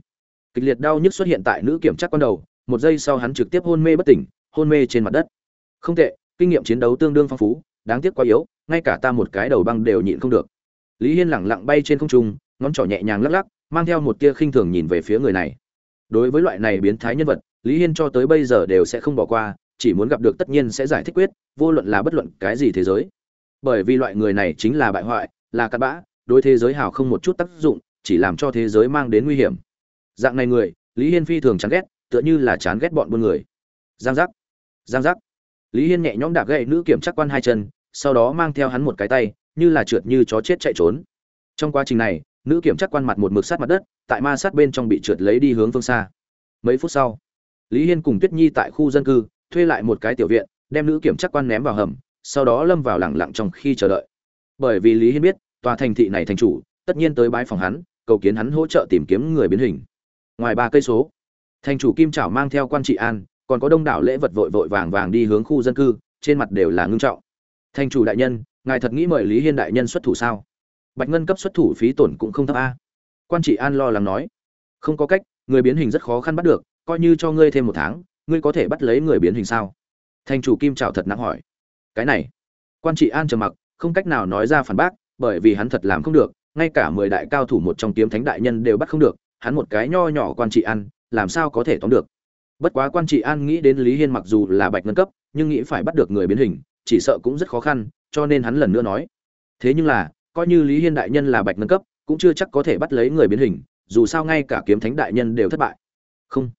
Speaker 1: Kịch liệt đau nhức xuất hiện tại nữ kiểm chắc quan đầu, một giây sau hắn trực tiếp hôn mê bất tỉnh, hôn mê trên mặt đất. Không tệ, kinh nghiệm chiến đấu tương đương phong phú, đáng tiếc quá yếu, ngay cả ta một cái đầu băng đều nhịn không được lý hiên lẳng lặng bay trên không trung, ngón trỏ nhẹ nhàng lắc lắc, mang theo một tia khinh thường nhìn về phía người này. Đối với loại này biến thái nhân vật, lý hiên cho tới bây giờ đều sẽ không bỏ qua, chỉ muốn gặp được tất nhiên sẽ giải thích quyết, vô luận là bất luận cái gì thế giới. Bởi vì loại người này chính là bại hoại, là cặn bã, đối thế giới hào không một chút tác dụng, chỉ làm cho thế giới mang đến nguy hiểm. Dạng này người, lý hiên phi thường chán ghét, tựa như là chán ghét bọn buôn người. Giang giác giang giác. Lý hiên nhẹ nhõm đạp gậy nữ kiểm chắc quan hai chân, sau đó mang theo hắn một cái tay như là trượt như chó chết chạy trốn. Trong quá trình này, nữ kiểm chắc quan mặt một mực sát mặt đất, tại ma sát bên trong bị trượt lấy đi hướng phương xa. Mấy phút sau, lý hiên cùng tuyết nhi tại khu dân cư, thuê lại một cái tiểu viện, đem nữ kiểm chắc quan ném vào hầm, sau đó lâm vào lẳng lặng trong khi chờ đợi. Bởi vì lý hiên biết, tòa thành thị này thành chủ, tất nhiên tới bãi phòng hắn, cầu kiến hắn hỗ trợ tìm kiếm người biến hình. Ngoài ba cây số, thành chủ kim trảo mang theo quan trị an, còn có đông đảo lễ vật vội vội vàng vàng đi hướng khu dân cư, trên mặt đều là ngưng trọng. Thành chủ đại nhân ngài thật nghĩ mời lý hiên đại nhân xuất thủ sao? Bạch ngân cấp xuất thủ phí tổn cũng không thấp a. Quan trị an lo lắng nói. Không có cách, người biến hình rất khó khăn bắt được, coi như cho ngươi thêm một tháng, ngươi có thể bắt lấy người biến hình sao? Thành chủ kim trào thật nặng hỏi. Cái này. Quan trị an trầm mặc, không cách nào nói ra phản bác, bởi vì hắn thật làm không được, ngay cả mười đại cao thủ một trong kiếm thánh đại nhân đều bắt không được, hắn một cái nho nhỏ quan trị an, làm sao có thể tóm được? Bất quá quan trị an nghĩ đến lý hiên mặc dù là bạch ngân cấp, nhưng nghĩ phải bắt được người biến hình, chỉ sợ cũng rất khó khăn cho nên hắn lần nữa nói. Thế nhưng là, coi như lý hiên đại nhân là bạch ngân cấp, cũng chưa chắc có thể bắt lấy người biến hình, dù sao ngay cả kiếm thánh đại nhân đều thất bại. Không,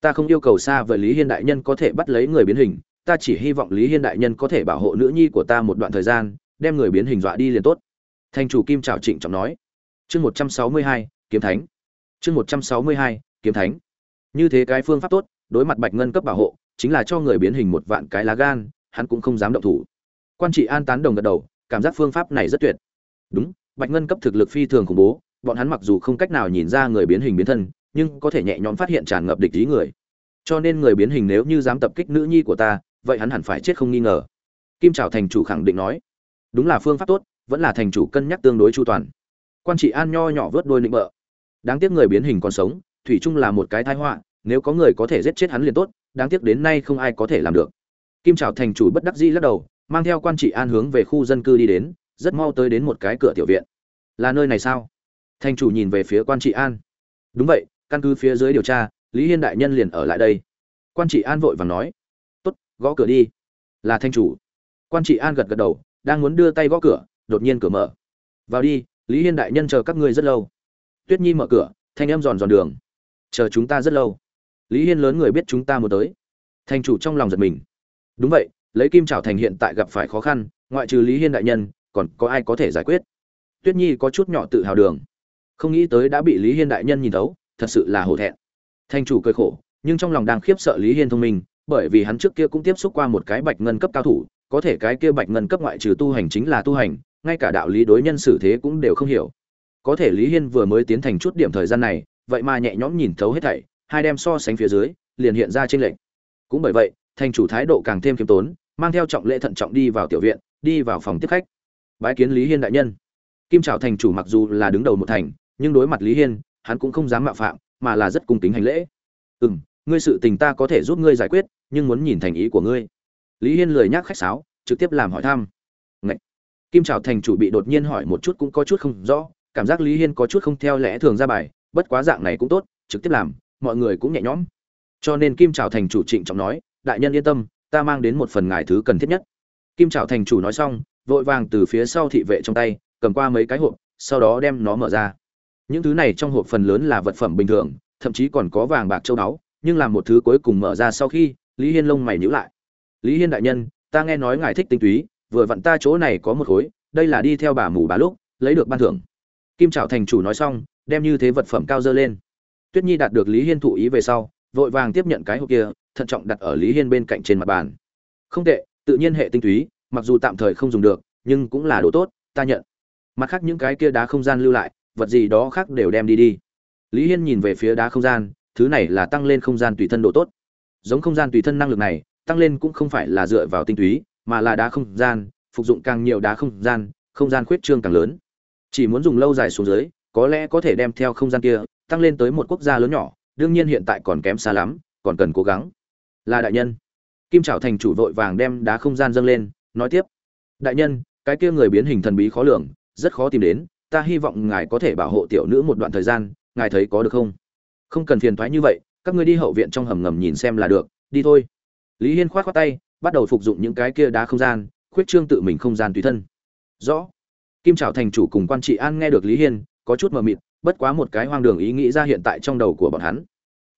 Speaker 1: ta không yêu cầu xa vời lý hiên đại nhân có thể bắt lấy người biến hình, ta chỉ hy vọng lý hiên đại nhân có thể bảo hộ nữ nhi của ta một đoạn thời gian, đem người biến hình dọa đi liền tốt. Thành chủ kim trào trịnh trọng nói. Chương một trăm sáu mươi hai, kiếm thánh. Chương một trăm sáu mươi hai, kiếm thánh. Như thế cái phương pháp tốt, đối mặt bạch ngân cấp bảo hộ, chính là cho người biến hình một vạn cái lá gan, hắn cũng không dám động thủ quan trị an tán đồng gật đầu, cảm giác phương pháp này rất tuyệt. Đúng, bạch ngân cấp thực lực phi thường khủng bố, bọn hắn mặc dù không cách nào nhìn ra người biến hình biến thân, nhưng có thể nhẹ nhõm phát hiện tràn ngập địch ý người. Cho nên người biến hình nếu như dám tập kích nữ nhi của ta, vậy hắn hẳn phải chết không nghi ngờ. Kim trào thành chủ khẳng định nói. Đúng là phương pháp tốt, vẫn là thành chủ cân nhắc tương đối chu toàn. Quan trị an nho nhỏ vớt đôi nịnh bợ. Đáng tiếc người biến hình còn sống, thủy chung là một cái tai họa, nếu có người có thể giết chết hắn liền tốt, đáng tiếc đến nay không ai có thể làm được. Kim trào thành chủ bất đắc dĩ lắc đầu mang theo quan trị an hướng về khu dân cư đi đến, rất mau tới đến một cái cửa tiểu viện. Là nơi này sao? Thành chủ nhìn về phía quan trị an. Đúng vậy, căn cứ phía dưới điều tra, lý hiên đại nhân liền ở lại đây. Quan trị an vội vàng nói. Tốt, gõ cửa đi. Là thanh chủ. Quan trị an gật gật đầu, đang muốn đưa tay gõ cửa, đột nhiên cửa mở. Vào đi, lý hiên đại nhân chờ các ngươi rất lâu. Tuyết nhi mở cửa, thanh em giòn giòn đường. Chờ chúng ta rất lâu. Lý hiên lớn người biết chúng ta muốn tới. Thanh chủ trong lòng giật mình. Đúng vậy lấy kim trảo thành hiện tại gặp phải khó khăn, ngoại trừ lý hiên đại nhân, còn có ai có thể giải quyết? Tuyết nhi có chút nhỏ tự hào đường. Không nghĩ tới đã bị lý hiên đại nhân nhìn thấu, thật sự là hổ thẹn. Thanh chủ cười khổ, nhưng trong lòng đang khiếp sợ lý hiên thông minh, bởi vì hắn trước kia cũng tiếp xúc qua một cái bạch ngân cấp cao thủ, có thể cái kia bạch ngân cấp ngoại trừ tu hành chính là tu hành, ngay cả đạo lý đối nhân xử thế cũng đều không hiểu. Có thể lý hiên vừa mới tiến thành chút điểm thời gian này, vậy mà nhẹ nhõm nhìn thấu hết thảy, hai đem so sánh phía dưới, liền hiện ra trên lệnh cũng bởi vậy thành chủ thái độ càng thêm khiêm tốn mang theo trọng lễ thận trọng đi vào tiểu viện, đi vào phòng tiếp khách. Bái kiến lý hiên đại nhân. Kim trào thành chủ mặc dù là đứng đầu một thành, nhưng đối mặt lý hiên, hắn cũng không dám mạo phạm, mà là rất cung kính hành lễ. Ừ m ngươi sự tình ta có thể giúp ngươi giải quyết, nhưng muốn nhìn thành ý của ngươi. Lý hiên lười nhác khách sáo, trực tiếp làm hỏi thăm. Ngậy! kim trào thành chủ bị đột nhiên hỏi một chút cũng có chút không rõ, cảm giác lý hiên có chút không theo lẽ thường ra bài, bất quá dạng này cũng tốt, trực tiếp làm, mọi người cũng nhẹ nhõm. Cho nên kim trào thành chủ trịnh trọng nói, đại nhân yên tâm ta mang đến một phần ngài thứ cần thiết nhất. Kim trảo thành chủ nói xong, vội vàng từ phía sau thị vệ trong tay, cầm qua mấy cái hộp, sau đó đem nó mở ra. Những thứ này trong hộp phần lớn là vật phẩm bình thường, thậm chí còn có vàng bạc châu báu, nhưng làm một thứ cuối cùng mở ra sau khi, lý hiên lông mày nhíu lại. Lý hiên đại nhân, ta nghe nói ngài thích tinh túy, vừa vặn ta chỗ này có một khối, đây là đi theo bà mù bà lúc, lấy được ban thưởng. Kim trảo thành chủ nói xong, đem như thế vật phẩm cao dơ lên. Tuyết nhi đạt được lý hiên thụ ý về sau, vội vàng tiếp nhận cái hộp kia thận trọng đặt ở lý hiên bên cạnh trên mặt bàn. Không tệ, tự nhiên hệ tinh túy, mặc dù tạm thời không dùng được, nhưng cũng là đồ tốt, ta nhận. Mặt khác những cái kia đá không gian lưu lại, vật gì đó khác đều đem đi đi. Lý hiên nhìn về phía đá không gian, thứ này là tăng lên không gian tùy thân độ tốt. Giống không gian tùy thân năng lực này, tăng lên cũng không phải là dựa vào tinh túy, mà là đá không gian, phục dụng càng nhiều đá không gian không gian khuyết trương càng lớn. Chỉ muốn dùng lâu dài xuống dưới, có lẽ có thể đem theo không gian kia, tăng lên tới một quốc gia lớn nhỏ, đương nhiên hiện tại còn kém xa lắm, còn cần cố gắng là đại nhân. Kim trảo thành chủ vội vàng đem đá không gian dâng lên, nói tiếp. Đại nhân, cái kia người biến hình thần bí khó lường, rất khó tìm đến, ta hy vọng ngài có thể bảo hộ tiểu nữ một đoạn thời gian, ngài thấy có được không? Không cần phiền thoái như vậy, các ngươi đi hậu viện trong hầm ngầm nhìn xem là được, đi thôi. Lý hiên khoát á tay, bắt đầu phục dụng những cái kia đá không gian, khuyết trương tự mình không gian tùy thân. Rõ. Kim trảo thành chủ cùng quan trị an nghe được lý hiên, có chút mờ mịt, bất quá một cái hoang đường ý nghĩ ra hiện tại trong đầu của bọn hắn.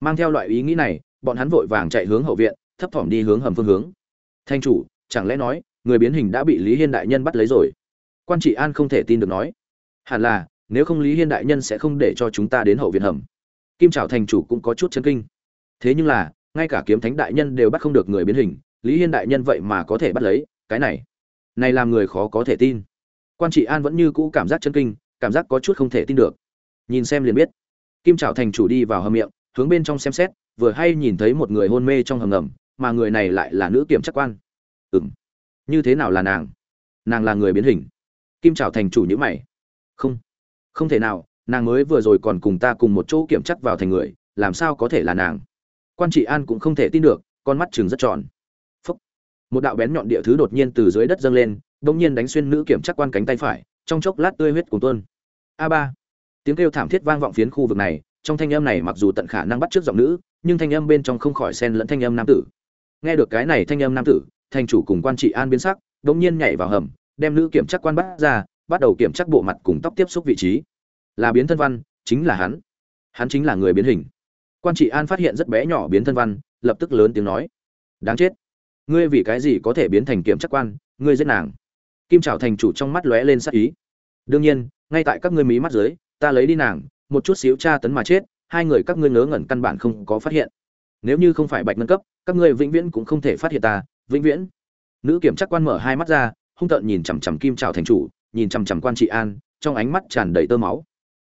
Speaker 1: Mang theo loại ý nghĩ này bọn hắn vội vàng chạy hướng hậu viện, thấp thỏm đi hướng hầm phương hướng. Thanh chủ, chẳng lẽ nói, người biến hình đã bị lý hiên đại nhân bắt lấy rồi? Quan trị an không thể tin được nói. Hẳn là, nếu không lý hiên đại nhân sẽ không để cho chúng ta đến hậu viện hầm. Kim trảo thành chủ cũng có chút chân kinh. Thế nhưng là, ngay cả kiếm thánh đại nhân đều bắt không được người biến hình, lý hiên đại nhân vậy mà có thể bắt lấy, cái này. Này làm người khó có thể tin. Quan trị an vẫn như cũ cảm giác chân kinh, cảm giác có chút không thể tin được. Nhìn xem liền biết. Kim trảo thành chủ đi vào hầm miệng, hướng bên trong xem xét vừa hay nhìn thấy một người hôn mê trong hầm ngầm, mà người này lại là nữ kiểm chắc quan. Ừ m như thế nào là nàng? Nàng là người biến hình. Kim trảo thành chủ nhữ mày. Không không thể nào, nàng mới vừa rồi còn cùng ta cùng một chỗ kiểm chắc vào thành người, làm sao có thể là nàng? Quan trị an cũng không thể tin được, con mắt chừng rất tròn. Phúc. một đạo bén nhọn địa thứ đột nhiên từ dưới đất dâng lên đ ỗ n g nhiên đánh xuyên nữ kiểm chắc quan cánh tay phải, trong chốc lát tươi huyết cùng tuôn. A ba, tiếng kêu thảm thiết vang vọng phiến khu vực này, trong thanh âm này mặc dù tận khả năng bắt trước giọng nữ nhưng thanh âm bên trong không khỏi xen lẫn thanh âm nam tử. Nghe được cái này thanh âm nam tử, thành chủ cùng quan trị an biến sắc, đống nhiên nhảy vào hầm, đem nữ kiểm chắc quan bắt ra, bắt đầu kiểm trắc bộ mặt cùng tóc tiếp xúc vị trí. Là biến thân văn, chính là hắn. Hắn chính là người biến hình. Quan trị an phát hiện rất bé nhỏ biến thân văn, lập tức lớn tiếng nói. Đáng chết. Ngươi vì cái gì có thể biến thành kiểm chắc quan, ngươi giết nàng. Kim trảo thành chủ trong mắt lóe lên sắc ý. Đương nhiên, ngay tại các ngươi mí mắt dưới, ta lấy đi nàng, một chút xíu tra tấn mà chết hai người các ngươi ngớ ngẩn căn bản không có phát hiện. Nếu như không phải bạch ngân cấp, các ngươi vĩnh viễn cũng không thể phát hiện ta, vĩnh viễn. Nữ kiểm chắc quan mở hai mắt ra, hung tợn nhìn chằm chằm kim trảo thành chủ, nhìn chằm chằm quan trị an, trong ánh mắt tràn đầy tơ máu.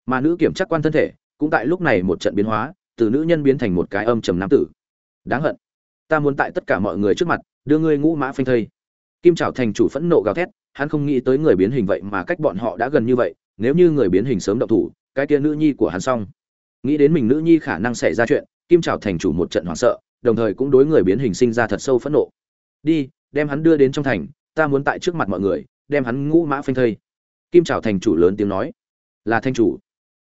Speaker 1: Mà nữ kiểm chắc quan thân thể, cũng tại lúc này một trận biến hóa, từ nữ nhân biến thành một cái âm trầm nam tử. Đáng hận. Ta muốn tại tất cả mọi người trước mặt, đưa ngươi ngũ mã phanh thây. Kim trảo thành chủ phẫn nộ gào thét, hắn không nghĩ tới người biến hình vậy mà cách bọn họ đã gần như vậy, nếu như người biến hình sớm động thủ, cái kia nữ nhi của hắn xong nghĩ đến mình nữ nhi khả năng xảy ra chuyện, kim trào thành chủ một trận hoảng sợ, đồng thời cũng đối người biến hình sinh ra thật sâu phẫn nộ. Đi, đem hắn đưa đến trong thành, ta muốn tại trước mặt mọi người, đem hắn ngũ mã phanh thây. Kim trào thành chủ lớn tiếng nói. Là thanh chủ.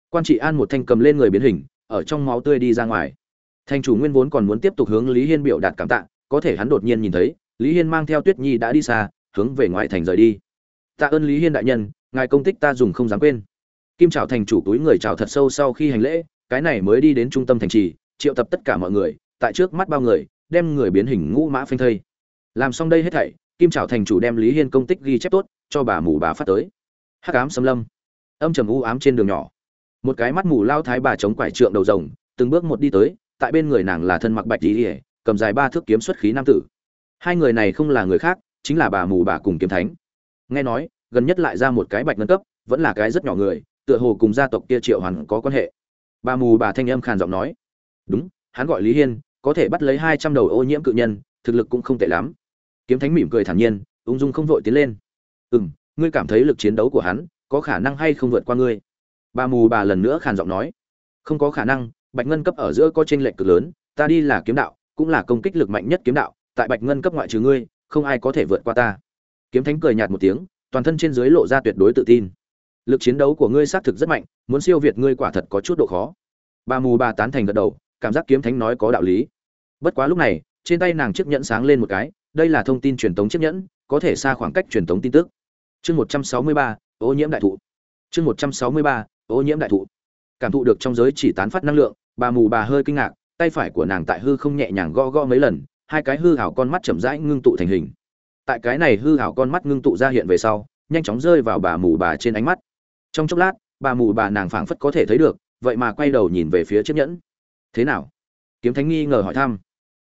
Speaker 1: Quan trị an một thanh cầm lên người biến hình, ở trong máu tươi đi ra ngoài. Thanh chủ nguyên vốn còn muốn tiếp tục hướng lý hiên biểu đạt cảm tạ, có thể hắn đột nhiên nhìn thấy, lý hiên mang theo tuyết nhi đã đi xa, hướng về ngoại thành rời đi. Tạ ơn lý hiên đại nhân, ngài công tích ta dùng không dám quên. Kim trào thành chủ túi người chào thật sâu sau khi hành lễ cái này mới đi đến trung tâm thành trì triệu tập tất cả mọi người tại trước mắt bao người đem người biến hình ngũ mã phanh thây. Làm xong đây hết thảy kim trào thành chủ đem lý hiên công tích ghi chép tốt cho bà mù bà phát tới. Hắc ám xâm lâm. Âm trầm u ám trên đường nhỏ. Một cái mắt mù lao thái bà chống quải trượng đầu rồng từng bước một đi tới tại bên người nàng là thân mặc bạch lý, ỉa cầm dài ba thước kiếm xuất khí nam tử. Hai người này không là người khác chính là bà mù bà cùng kiếm thánh. Nghe nói gần nhất lại ra một cái bạch ngân cấp vẫn là cái rất nhỏ người tựa hồ cùng gia tộc kia triệu hoàn có quan hệ bà mù bà thanh âm khàn giọng nói. Đúng, hắn gọi lý hiên, có thể bắt lấy hai trăm đầu ô nhiễm cự nhân, thực lực cũng không tệ lắm. Kiếm thánh mỉm cười thản nhiên, ung dung không vội tiến lên. Ừ m ngươi cảm thấy lực chiến đấu của hắn có khả năng hay không vượt qua ngươi? Bà mù bà lần nữa khàn giọng nói. Không có khả năng, bạch ngân cấp ở giữa có tranh lệch cực lớn, ta đi là kiếm đạo, cũng là công kích lực mạnh nhất kiếm đạo, tại bạch ngân cấp ngoại trừ ngươi, không ai có thể vượt qua ta. Kiếm thánh cười nhạt một tiếng, toàn thân trên dưới lộ ra tuyệt đối tự tin lực chiến đấu của ngươi xác thực rất mạnh, muốn siêu việt ngươi quả thật có chút độ khó. Bà mù bà tán thành gật đầu, cảm giác kiếm thánh nói có đạo lý. Bất quá lúc này, trên tay nàng chiếc nhẫn sáng lên một cái, đây là thông tin truyền tống chiếc nhẫn, có thể xa khoảng cách truyền tống tin tức. Chương một trăm sáu mươi ba, ô nhiễm đại thụ. Chương một trăm sáu mươi ba, ô nhiễm đại thụ. Cảm thụ được trong giới chỉ tán phát năng lượng bà mù bà hơi kinh ngạc, tay phải của nàng tại hư không nhẹ nhàng gõ gõ mấy lần, hai cái hư hảo con mắt chậm rãi ngưng tụ thành hình. Tại cái này hư hảo con mắt ngưng tụ ra hiện về sau, nhanh chóng rơi vào bà mù bà trên ánh mắt trong chốc lát, bà mù bà nàng phảng phất có thể thấy được, vậy mà quay đầu nhìn về phía chiếc nhẫn. Thế nào? Kiếm thánh nghi ngờ hỏi thăm.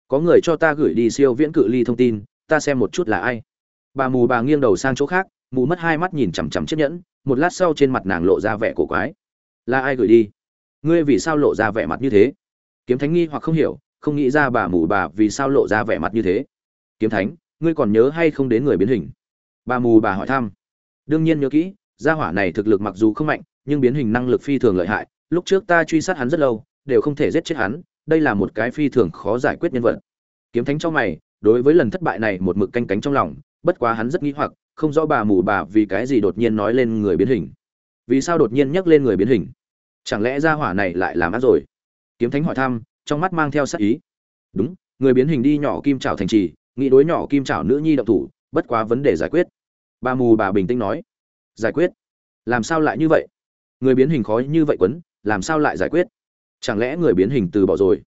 Speaker 1: Có người cho ta gửi đi siêu viễn cự ly thông tin, ta xem một chút là ai. Bà mù bà nghiêng đầu sang chỗ khác, mù mất hai mắt nhìn chằm chằm chiếc nhẫn, một lát sau trên mặt nàng lộ ra vẻ cổ quái. Là ai gửi đi? Ngươi vì sao lộ ra vẻ mặt như thế? Kiếm thánh nghi hoặc không hiểu, không nghĩ ra bà mù bà vì sao lộ ra vẻ mặt như thế. Kiếm thánh, ngươi còn nhớ hay không đến người biến hình? Bà mù bà hỏi thăm. Đương nhiên nhớ kỹ gia hỏa này thực lực mặc dù không mạnh, nhưng biến hình năng lực phi thường lợi hại. Lúc trước ta truy sát hắn rất lâu, đều không thể giết chết hắn. Đây là một cái phi thường khó giải quyết nhân vật. Kiếm thánh cho mày, đối với lần thất bại này một mực canh cánh trong lòng, bất quá hắn rất nghĩ hoặc, không rõ bà mù bà vì cái gì đột nhiên nói lên người biến hình. Vì sao đột nhiên nhắc lên người biến hình? Chẳng lẽ gia hỏa này lại làm ác rồi? Kiếm thánh hỏi thăm, trong mắt mang theo sắc ý. Đúng, người biến hình đi nhỏ kim trảo thành trì, nghĩ đối nhỏ kim trảo nữ nhi động thủ, bất quá vấn đề giải quyết. Bà mù bà bình tĩnh nói giải quyết. Làm sao lại như vậy? Người biến hình khó như vậy quấn, làm sao lại giải quyết? Chẳng lẽ người biến hình từ bỏ rồi?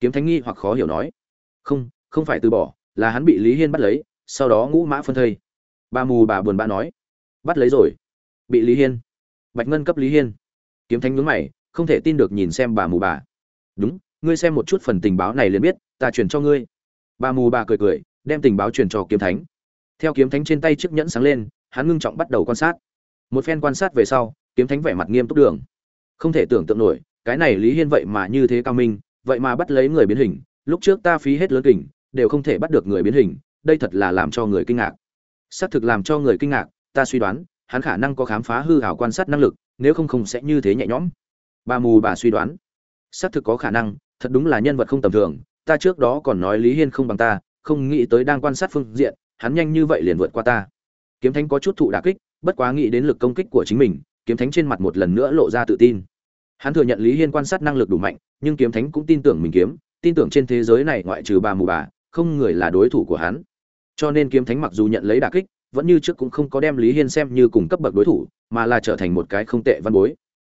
Speaker 1: Kiếm thánh nghi hoặc khó hiểu nói. Không không phải từ bỏ, là hắn bị lý hiên bắt lấy, sau đó ngũ mã phân thây. Bà mù bà buồn bã nói. Bắt lấy rồi. Bị lý hiên. Bạch ngân cấp lý hiên. Kiếm thánh nhướng mày, không thể tin được nhìn xem bà mù bà. Đúng, ngươi xem một chút phần tình báo này liền biết, ta chuyển cho ngươi. Bà mù bà cười cười, đem tình báo truyền cho kiếm thánh. Theo kiếm thánh trên tay chiếc nhẫn sáng lên, hắn ngưng trọng bắt đầu quan sát một phen quan sát về sau, kiếm thánh vẻ mặt nghiêm túc đường. Không thể tưởng tượng nổi, cái này lý hiên vậy mà như thế cao minh, vậy mà bắt lấy người biến hình, lúc trước ta phí hết lớn kình, đều không thể bắt được người biến hình, đây thật là làm cho người kinh ngạc. Xác thực làm cho người kinh ngạc, ta suy đoán, hắn khả năng có khám phá hư hảo quan sát năng lực, nếu không không sẽ như thế nhẹ nhõm. Bà mù bà suy đoán. Xác thực có khả năng, thật đúng là nhân vật không tầm thường, ta trước đó còn nói lý hiên không bằng ta, không nghĩ tới đang quan sát phương diện, hắn nhanh như vậy liền vượt qua ta. Kiếm thánh có chút thụ đà kích bất quá nghĩ đến lực công kích của chính mình, kiếm thánh trên mặt một lần nữa lộ ra tự tin. Hắn thừa nhận lý hiên quan sát năng lực đủ mạnh, nhưng kiếm thánh cũng tin tưởng mình kiếm, tin tưởng trên thế giới này ngoại trừ bà mù bà, không người là đối thủ của hắn. Cho nên kiếm thánh mặc dù nhận lấy đà kích, vẫn như trước cũng không có đem lý hiên xem như cùng cấp bậc đối thủ, mà là trở thành một cái không tệ văn bối.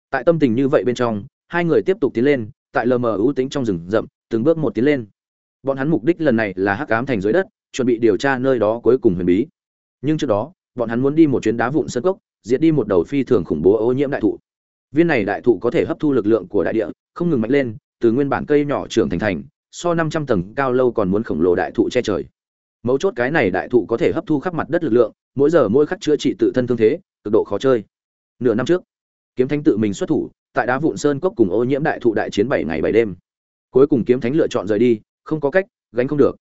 Speaker 1: Tại tâm tình như vậy bên trong, hai người tiếp tục tiến lên, tại lờ mờ ưu tính trong rừng rậm, từng bước một tiến lên. Bọn hắn mục đích lần này là hắc ám thành dưới đất, chuẩn bị điều tra nơi đó cuối cùng huyền bí. Nhưng trước đó bọn hắn muốn đi một chuyến đá vụn sân cốc, diệt đi một đầu phi thường khủng bố ô nhiễm đại thụ. Viên này đại thụ có thể hấp thu lực lượng của đại địa, không ngừng mạnh lên, từ nguyên bản cây nhỏ trưởng thành thành, so năm trăm tầng cao lâu còn muốn khổng lồ đại thụ che trời. Mấu chốt cái này đại thụ có thể hấp thu khắp mặt đất lực lượng, mỗi giờ mỗi khắc chữa trị tự thân thương thế, cực độ khó chơi. Nửa năm trước, kiếm thánh tự mình xuất thủ, tại đá vụn sơn cốc cùng ô nhiễm đại thụ đại chiến bảy ngày bảy đêm. Cuối cùng kiếm thánh lựa chọn rời đi, không có cách, gánh không được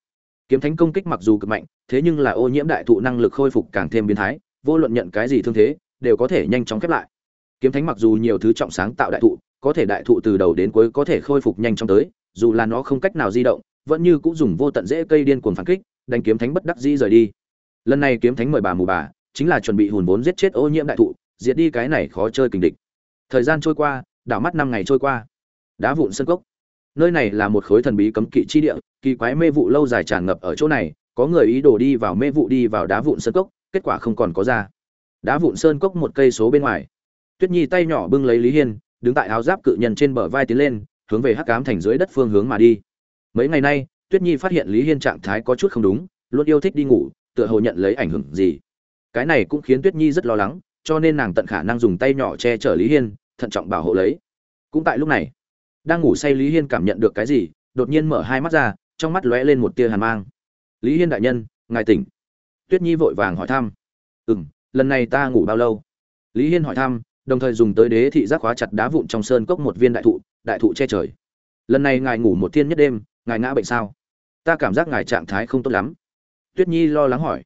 Speaker 1: kiếm thánh công kích mặc dù cực mạnh, thế nhưng là ô nhiễm đại thụ năng lực khôi phục càng thêm biến thái, vô luận nhận cái gì thương thế, đều có thể nhanh chóng khép lại. Kiếm thánh mặc dù nhiều thứ trọng sáng tạo đại thụ, có thể đại thụ từ đầu đến cuối có thể khôi phục nhanh chóng tới, dù là nó không cách nào di động, vẫn như cũng dùng vô tận dễ cây điên cuồng phản kích, đánh kiếm thánh bất đắc dĩ rời đi. Lần này kiếm thánh mời bà mù bà, chính là chuẩn bị hùn vốn giết chết ô nhiễm đại thụ, diệt đi cái này khó chơi kình địch. Thời gian trôi qua, đảo mắt năm ngày trôi qua. Đá vụn sân cốc nơi này là một khối thần bí cấm kỵ chi địa, kỳ quái mê vụ lâu dài tràn ngập ở chỗ này, có người ý đồ đi vào mê vụ đi vào đá vụn sơn cốc, kết quả không còn có ra. Đá vụn sơn cốc một cây số bên ngoài. Tuyết nhi tay nhỏ bưng lấy lý hiên, đứng tại áo giáp cự nhân trên bờ vai tiến lên, hướng về hắc cám thành dưới đất phương hướng mà đi. Mấy ngày nay, tuyết nhi phát hiện lý hiên trạng thái có chút không đúng, luôn yêu thích đi ngủ, tựa hồ nhận lấy ảnh hưởng gì. Cái này cũng khiến tuyết nhi rất lo lắng, cho nên nàng tận khả năng dùng tay nhỏ che chở lý hiên, thận trọng bảo hộ lấy. Cũng tại lúc này đang ngủ say lý hiên cảm nhận được cái gì, đột nhiên mở hai mắt ra, trong mắt lóe lên một tia hàn mang. Lý hiên đại nhân, ngài tỉnh. Tuyết nhi vội vàng hỏi thăm. Ừ m lần này ta ngủ bao lâu? Lý hiên hỏi thăm, đồng thời dùng tới đế thị giác khóa chặt đá vụn trong sơn cốc một viên đại thụ đại thụ che trời. Lần này ngài ngủ một thiên nhất đêm, ngài ngã bệnh sao? Ta cảm giác ngài trạng thái không tốt lắm. Tuyết nhi lo lắng hỏi.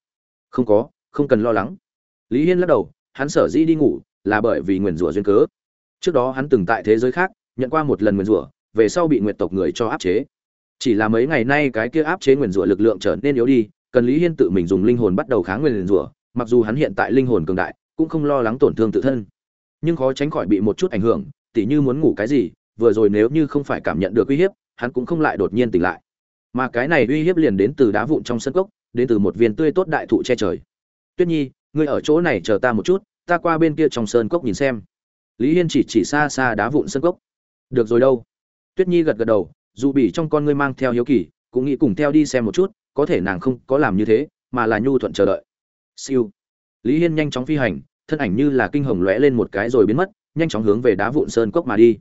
Speaker 1: Không có, không cần lo lắng. Lý hiên lắc đầu, hắn sở dĩ đi ngủ là bởi vì nguyền rủa duyên cớ. Trước đó hắn từng tại thế giới khác nhận qua một lần nguyền rủa, về sau bị nguyệt tộc người cho áp chế. Chỉ là mấy ngày nay cái kia áp chế nguyền rủa lực lượng trở nên yếu đi, cần lý hiên tự mình dùng linh hồn bắt đầu kháng nguyền rủa, mặc dù hắn hiện tại linh hồn cường đại, cũng không lo lắng tổn thương tự thân. Nhưng khó tránh khỏi bị một chút ảnh hưởng, tỉ như muốn ngủ cái gì, vừa rồi nếu như không phải cảm nhận được uy hiếp, hắn cũng không lại đột nhiên tỉnh lại. Mà cái này uy hiếp liền đến từ đá vụn trong sân cốc, đến từ một viên tươi tốt đại thụ che trời. Tuyết nhi, ngươi ở chỗ này chờ ta một chút, ta qua bên kia trong sơn cốc nhìn xem. Lý hiên chỉ chỉ xa xa đá vụn sân cốc được rồi đâu. Tuyết nhi gật gật đầu, dù bị trong con ngươi mang theo hiếu kỳ, cũng nghĩ cùng theo đi xem một chút, có thể nàng không có làm như thế, mà là nhu thuận chờ đợi. Siêu. Lý hiên nhanh chóng phi hành, thân ảnh như là kinh hồng lóe lên một cái rồi biến mất, nhanh chóng hướng về đá vụn sơn cốc mà đi.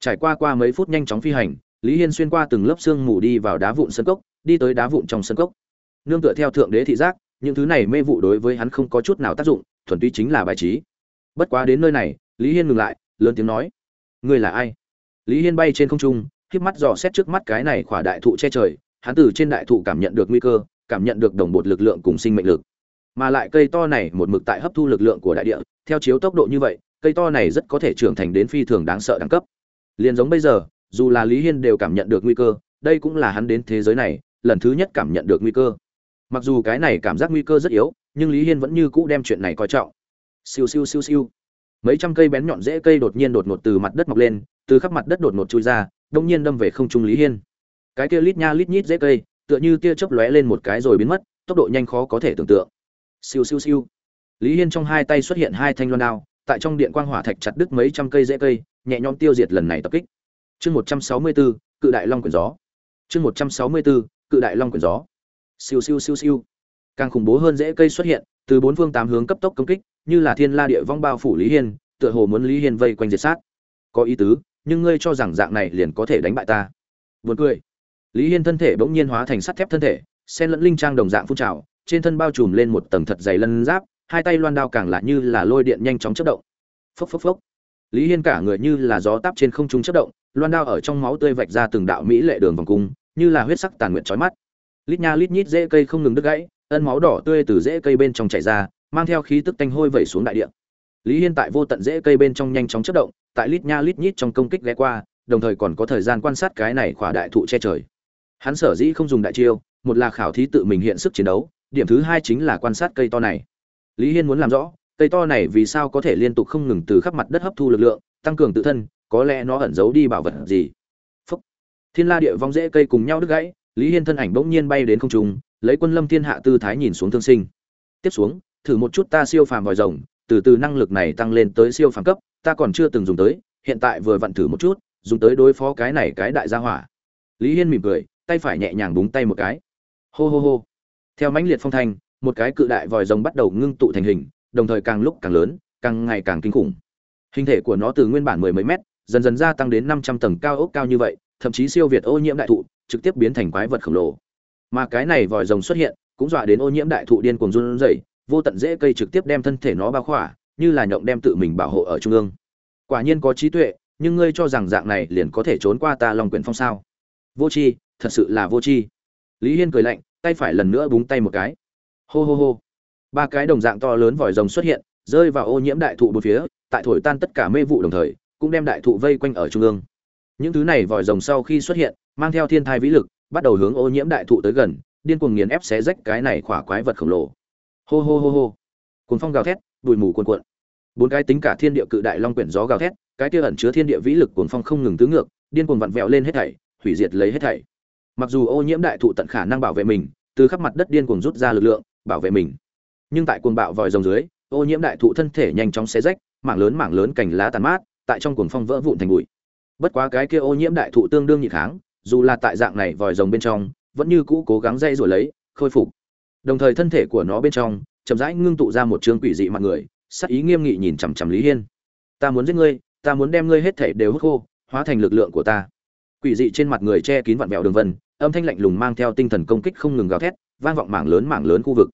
Speaker 1: Trải qua qua mấy phút nhanh chóng phi hành, lý hiên xuyên qua từng lớp xương mù đi vào đá vụn sơn cốc, đi tới đá vụn trong sơn cốc. Nương tựa theo thượng đế thị giác, những thứ này mê vụ đối với hắn không có chút nào tác dụng, thuần túy chính là bài trí. Bất quá đến nơi này, lý hiên ngừng lại, lớn tiếng nói, ngươi là ai? Lý hiên bay trên không trung, híp mắt dò xét trước mắt cái này khỏa đại thụ che trời, hắn từ trên đại thụ cảm nhận được nguy cơ, cảm nhận được đồng bột lực lượng cùng sinh mệnh lực. Mà lại cây to này một mực tại hấp thu lực lượng của đại địa, theo chiếu tốc độ như vậy, cây to này rất có thể trưởng thành đến phi thường đáng sợ đẳng cấp. Liền giống bây giờ, dù là lý hiên đều cảm nhận được nguy cơ, đây cũng là hắn đến thế giới này, lần thứ nhất cảm nhận được nguy cơ. Mặc dù cái này cảm giác nguy cơ rất yếu, nhưng lý hiên vẫn như cũ đem chuyện này coi trọng. Siêu siêu siêu siêu mấy trăm cây bén nhọn rễ cây đột nhiên đột ngột từ mặt đất mọc lên, từ khắp mặt đất đột ngột chui ra, đông nhiên đâm về không trung lý hiên. Cái kia lít nha lít nhít rễ cây, tựa như tia chớp lóe lên một cái rồi biến mất, tốc độ nhanh khó có thể tưởng tượng. Siêu siêu siêu. Lý hiên trong hai tay xuất hiện hai thanh loan đao, tại trong điện quang hỏa thạch chặt đứt mấy trăm cây rễ cây, nhẹ nhõm tiêu diệt lần này tập kích. Chương một trăm sáu mươi bốn cự đại long quyển gió. Chương một trăm sáu mươi bốn cự đại long quyển gió. Siêu siêu siêu siêu. Càng khủng bố hơn rễ cây xuất hiện, từ bốn phương tám hướng cấp tốc công kích như là thiên la địa vong bao phủ lý hiên, tựa hồ muốn lý hiên vây quanh diệt sát. Có ý tứ, nhưng ngươi cho rằng dạng này liền có thể đánh bại ta. Vượt cười. Lý hiên thân thể bỗng nhiên hóa thành sắt thép thân thể, sen lẫn linh trang đồng dạng phun trào, trên thân bao trùm lên một tầng thật dày lân giáp, hai tay loan đao càng lạ như là lôi điện nhanh chóng chất động. Phốc phốc phốc. Lý hiên cả người như là gió táp trên không trung chất động, loan đao ở trong máu tươi vạch ra từng đạo mỹ lệ đường vòng cung, như là huyết sắc tàn nguyện trói mắt. Lít nha lít nhít rễ cây không ngừng đứt gãy, ân máu đỏ tươi từ rễ cây bên trong chảy ra mang theo khí tức tanh hôi vẩy xuống đại địa. Lý hiên tại vô tận rễ cây bên trong nhanh chóng chất động, tại lít nha lít nhít trong công kích ghé qua, đồng thời còn có thời gian quan sát cái này khỏa đại thụ che trời. Hắn sở dĩ không dùng đại chiêu, một là khảo thí tự mình hiện sức chiến đấu, điểm thứ hai chính là quan sát cây to này. Lý hiên muốn làm rõ, cây to này vì sao có thể liên tục không ngừng từ khắp mặt đất hấp thu lực lượng, tăng cường tự thân, có lẽ nó ẩn giấu đi bảo vật gì. Phúc. thiên la địa vong rễ cây cùng nhau đứt gãy, lý hiên thân ảnh bỗng nhiên bay đến không trung, lấy quân lâm thiên hạ tư thái nhìn xuống thương sinh. Tiếp xuống thử một chút ta siêu phàm vòi rồng, từ từ năng lực này tăng lên tới siêu phàm cấp, ta còn chưa từng dùng tới, hiện tại vừa vặn thử một chút, dùng tới đối phó cái này cái đại gia hỏa. Lý hiên mỉm cười, tay phải nhẹ nhàng búng tay một cái. Hô hô hô. Theo mãnh liệt phong thanh, một cái cự đại vòi rồng bắt đầu ngưng tụ thành hình, đồng thời càng lúc càng lớn, càng ngày càng kinh khủng. Hình thể của nó từ nguyên bản mười mấy mét, dần dần gia tăng đến năm trăm tầng cao ốc cao như vậy, thậm chí siêu việt ô nhiễm đại thụ, trực tiếp biến thành quái vật khổng lồ. Mà cái này vòi rồng xuất hiện, cũng dọa đến ô nhiễm đại thụ điên cuồng run rẩy vô tận dễ cây trực tiếp đem thân thể nó bao khỏa, như là nhộng đem tự mình bảo hộ ở trung ương. Quả nhiên có trí tuệ, nhưng ngươi cho rằng dạng này liền có thể trốn qua ta lòng quyền phong sao? Vô tri, thật sự là vô tri. Lý hiên cười lạnh, tay phải lần nữa búng tay một cái. Hô hô hô. Ba cái đồng dạng to lớn vòi rồng xuất hiện, rơi vào ô nhiễm đại thụ bốn phía, tại thổi tan tất cả mê vụ đồng thời, cũng đem đại thụ vây quanh ở trung ương. Những thứ này vòi rồng sau khi xuất hiện, mang theo thiên thai vĩ lực, bắt đầu hướng ô nhiễm đại thụ tới gần, điên cuồng nghiền ép xé rách cái này khỏa quái vật khổng lồ hô hô hô hô. Cuốn phong gào thét, bụi mù cuồn cuộn. Bốn cái tính cả thiên địa cự đại long quyển gió gào thét, cái kia ẩn chứa thiên địa vĩ lực cuồng phong không ngừng tứ ngược, điên cuồng vặn vẹo lên hết thảy, hủy diệt lấy hết thảy. Mặc dù ô nhiễm đại thụ tận khả năng bảo vệ mình, từ khắp mặt đất điên cuồng rút ra lực lượng, bảo vệ mình. Nhưng tại cuồng bạo vòi rồng dưới, ô nhiễm đại thụ thân thể nhanh chóng xé rách, mảng lớn mảng lớn cành lá tàn mát, tại trong cuồng phong vỡ vụn thành bụi. Bất quá cái kia ô nhiễm đại thụ tương đương nhị kháng, dù là tại dạng này vòi rồng bên trong, vẫn như cũ cố gắng dây rồi lấy, khôi phục đồng thời thân thể của nó bên trong, chậm rãi ngưng tụ ra một trương quỷ dị mặt người, sắc ý nghiêm nghị nhìn chằm chằm lý hiên. Ta muốn giết ngươi, ta muốn đem ngươi hết thể đều hút khô, hóa thành lực lượng của ta. Quỷ dị trên mặt người che kín vặn vẹo đường vân, âm thanh lạnh lùng mang theo tinh thần công kích không ngừng gào thét, vang vọng mảng lớn mảng lớn khu vực.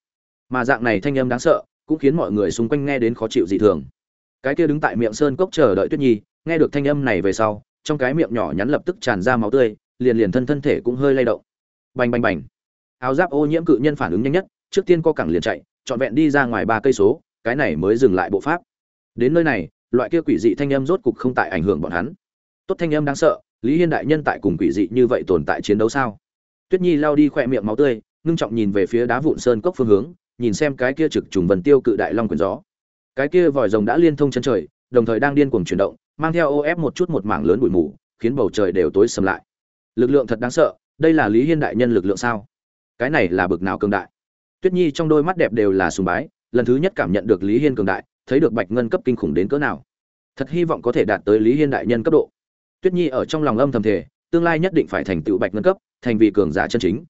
Speaker 1: Mà dạng này thanh âm đáng sợ, cũng khiến mọi người xung quanh nghe đến khó chịu dị thường. Cái kia đứng tại miệng sơn cốc chờ đợi tuyết nhi, nghe được thanh âm này về sau, trong cái miệng nhỏ nhắn lập tức tràn ra máu tươi, liền liền thân thân thể cũng hơi lay động. Bành bành bành áo giáp ô nhiễm cự nhân phản ứng nhanh nhất, trước tiên co cẳng liền chạy, trọn vẹn đi ra ngoài ba cây số, cái này mới dừng lại bộ pháp. Đến nơi này, loại kia quỷ dị thanh âm rốt cục không tại ảnh hưởng bọn hắn. Tốt thanh âm đáng sợ, lý hiên đại nhân tại cùng quỷ dị như vậy tồn tại chiến đấu sao? Tuyết nhi lao đi khỏe miệng máu tươi, ngưng trọng nhìn về phía đá vụn sơn cốc phương hướng, nhìn xem cái kia trực trùng vần tiêu cự đại long quyền gió. Cái kia vòi rồng đã liên thông chân trời, đồng thời đang điên cuồng chuyển động, mang theo ô ép một chút một mảng lớn bụi mù, khiến bầu trời đều tối sầm lại. Lực lượng thật đáng sợ, đây là lý hiên đại nhân lực lượng sao? Cái này là bực nào cường đại. Tuyết nhi trong đôi mắt đẹp đều là sùng bái, lần thứ nhất cảm nhận được lý hiên cường đại, thấy được bạch ngân cấp kinh khủng đến cỡ nào. Thật hy vọng có thể đạt tới lý hiên đại nhân cấp độ. Tuyết nhi ở trong lòng âm thầm thể tương lai nhất định phải thành tựu bạch ngân cấp, thành vị cường giả chân chính.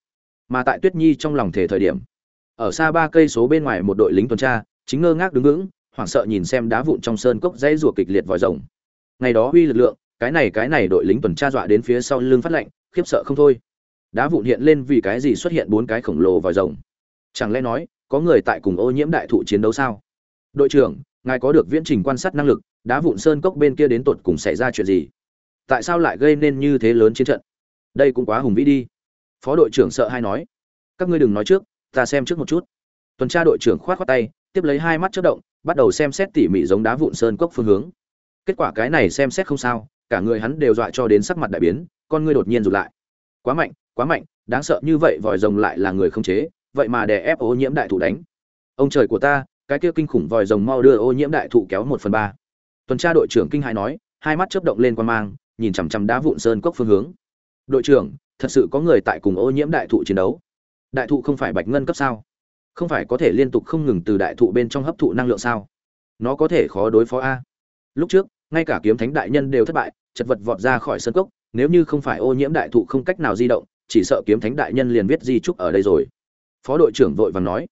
Speaker 1: Mà tại tuyết nhi trong lòng thể thời điểm, ở xa ba cây số bên ngoài một đội lính tuần tra, chính ngơ ngác đứng vững, hoảng sợ nhìn xem đá vụn trong sơn cốc dãy rùa kịch liệt vòi rồng. Ngày đó huy lực lượng, cái này cái này đội lính tuần tra dọa đến phía sau lưng phát lạnh khiếp sợ không thôi đá vụn hiện lên vì cái gì xuất hiện bốn cái khổng lồ vòi rồng? Chẳng lẽ nói, có người tại cùng ô nhiễm đại thụ chiến đấu sao? Đội trưởng, ngài có được viễn trình quan sát năng lực, đá vụn sơn cốc bên kia đến tột cùng xảy ra chuyện gì? Tại sao lại gây nên như thế lớn chiến trận? Đây cũng quá hùng vĩ đi. Phó đội trưởng sợ hay nói. Các ngươi đừng nói trước, ta xem trước một chút. Tuần tra đội trưởng khoát khoát tay, tiếp lấy hai mắt chất động, bắt đầu xem xét tỉ mỉ giống đá vụn sơn cốc phương hướng. Kết quả cái này xem xét không sao, cả người hắn đều dọa cho đến sắc mặt đại biến, con ngươi đột nhiên rụt lại. Quá mạnh quá mạnh, đáng sợ như vậy vòi rồng lại là người không chế, vậy mà đè ép ô nhiễm đại thụ đánh. Ông trời của ta, cái kia kinh khủng vòi rồng mau đưa ô nhiễm đại thụ kéo một phần ba. Tuần tra đội trưởng kinh hãi nói, hai mắt chớp động lên quan mang, nhìn chằm chằm đá vụn sơn cốc phương hướng. Đội trưởng, thật sự có người tại cùng ô nhiễm đại thụ chiến đấu. Đại thụ không phải bạch ngân cấp sao? Không phải có thể liên tục không ngừng từ đại thụ bên trong hấp thụ năng lượng sao? Nó có thể khó đối phó a. Lúc trước, ngay cả kiếm thánh đại nhân đều thất bại, chật vật vọt ra khỏi sân cốc, nếu như không phải ô nhiễm đại thụ không cách nào di động chỉ sợ kiếm thánh đại nhân liền viết di trúc ở đây rồi. Phó đội trưởng vội vàng nói,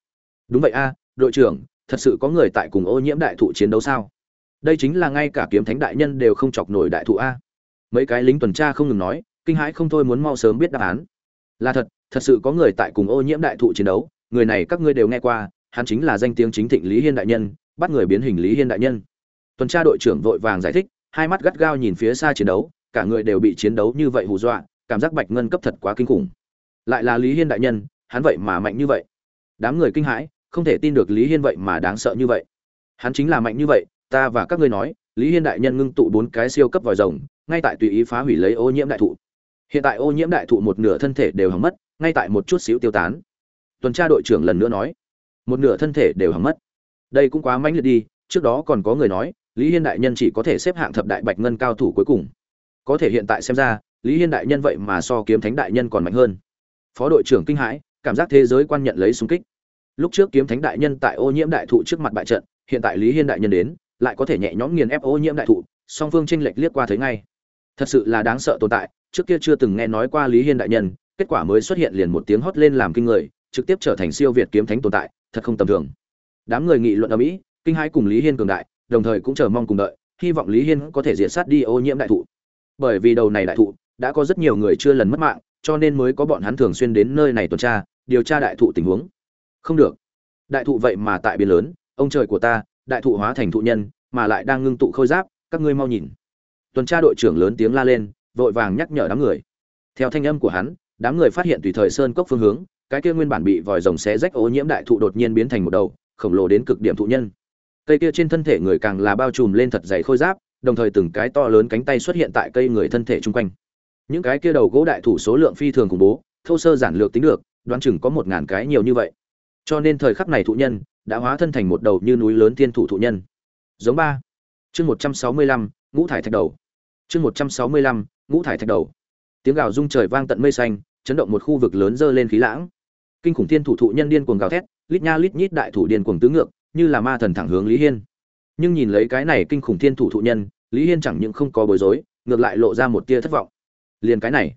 Speaker 1: đúng vậy a, đội trưởng, thật sự có người tại cùng ô nhiễm đại thụ chiến đấu sao? Đây chính là ngay cả kiếm thánh đại nhân đều không chọc nổi đại thụ a. Mấy cái lính tuần tra không ngừng nói, kinh hãi không thôi muốn mau sớm biết đáp án. Là thật thật sự có người tại cùng ô nhiễm đại thụ chiến đấu, người này các ngươi đều nghe qua, hắn chính là danh tiếng chính thịnh lý hiên đại nhân, bắt người biến hình lý hiên đại nhân. Tuần tra đội trưởng vội vàng giải thích, hai mắt gắt gao nhìn phía xa chiến đấu, cả người đều bị chiến đấu như vậy hù dọa cảm giác bạch ngân cấp thật quá kinh khủng. Lại là lý hiên đại nhân, hắn vậy mà mạnh như vậy. Đám người kinh hãi, không thể tin được lý hiên vậy mà đáng sợ như vậy. Hắn chính là mạnh như vậy, ta và các ngươi nói, lý hiên đại nhân ngưng tụ bốn cái siêu cấp vòi rồng, ngay tại tùy ý phá hủy lấy ô nhiễm đại thụ. Hiện tại ô nhiễm đại thụ một nửa thân thể đều hỏng mất, ngay tại một chút xíu tiêu tán. Tuần tra đội trưởng lần nữa nói, một nửa thân thể đều hỏng mất. Đây cũng quá mãnh liệt đi, trước đó còn có người nói, lý hiên đại nhân chỉ có thể xếp hạng thập đại bạch ngân cao thủ cuối cùng. Có thể hiện tại xem ra lý hiên đại nhân vậy mà so kiếm thánh đại nhân còn mạnh hơn. Phó đội trưởng kinh hãi, cảm giác thế giới quan nhận lấy xung kích. Lúc trước kiếm thánh đại nhân tại ô nhiễm đại thụ trước mặt bại trận, hiện tại lý hiên đại nhân đến, lại có thể nhẹ nhõm nghiền ép ô nhiễm đại thụ, song phương tranh lệch liếc qua thấy ngay. Thật sự là đáng sợ tồn tại, trước kia chưa từng nghe nói qua lý hiên đại nhân, kết quả mới xuất hiện liền một tiếng hót lên làm kinh người, trực tiếp trở thành siêu việt kiếm thánh tồn tại, thật không tầm thường. Đám người nghị luận ở mỹ, kinh hãi cùng lý hiên cường đại, đồng thời cũng chờ mong cùng đợi, hy vọng lý hiên có thể diệt sát đi ô nhiễm đại thụ. Bởi vì đầu này đại thụ đã có rất nhiều người chưa lần mất mạng, cho nên mới có bọn hắn thường xuyên đến nơi này tuần tra, điều tra đại thụ tình huống. Không được. Đại thụ vậy mà tại biển lớn, ông trời của ta, đại thụ hóa thành thụ nhân, mà lại đang ngưng tụ khôi giáp, các ngươi mau nhìn. Tuần tra đội trưởng lớn tiếng la lên, vội vàng nhắc nhở đám người. Theo thanh âm của hắn, đám người phát hiện tùy thời sơn cốc phương hướng, cái kia nguyên bản bị vòi rồng xé rách ô nhiễm đại thụ đột nhiên biến thành một đầu, khổng lồ đến cực điểm thụ nhân. Cây kia trên thân thể người càng là bao trùm lên thật dày khôi giáp, đồng thời từng cái to lớn cánh tay xuất hiện tại cây người thân thể chung quanh những cái kia đầu gỗ đại thủ số lượng phi thường khủng bố, thô sơ giản lược tính được, đoán chừng có một ngàn cái nhiều như vậy. Cho nên thời khắc này thụ nhân đã hóa thân thành một đầu như núi lớn tiên thủ thụ nhân. Giống ba. Chương một trăm sáu mươi lăm, ngũ thải thạch đầu. Chương một trăm sáu mươi lăm, ngũ thải thạch đầu. Tiếng gào rung trời vang tận mây xanh, chấn động một khu vực lớn dơ lên khí lãng. Kinh khủng tiên thủ thụ nhân điên cuồng gào thét, lít nha lít nhít đại thủ điên cuồng tứ ngược, như là ma thần thẳng hướng lý hiên. Nhưng nhìn lấy cái này kinh khủng thiên thủ thụ nhân, lý hiên chẳng những không có bối rối, ngược lại lộ ra một tia thất vọng liền cái này.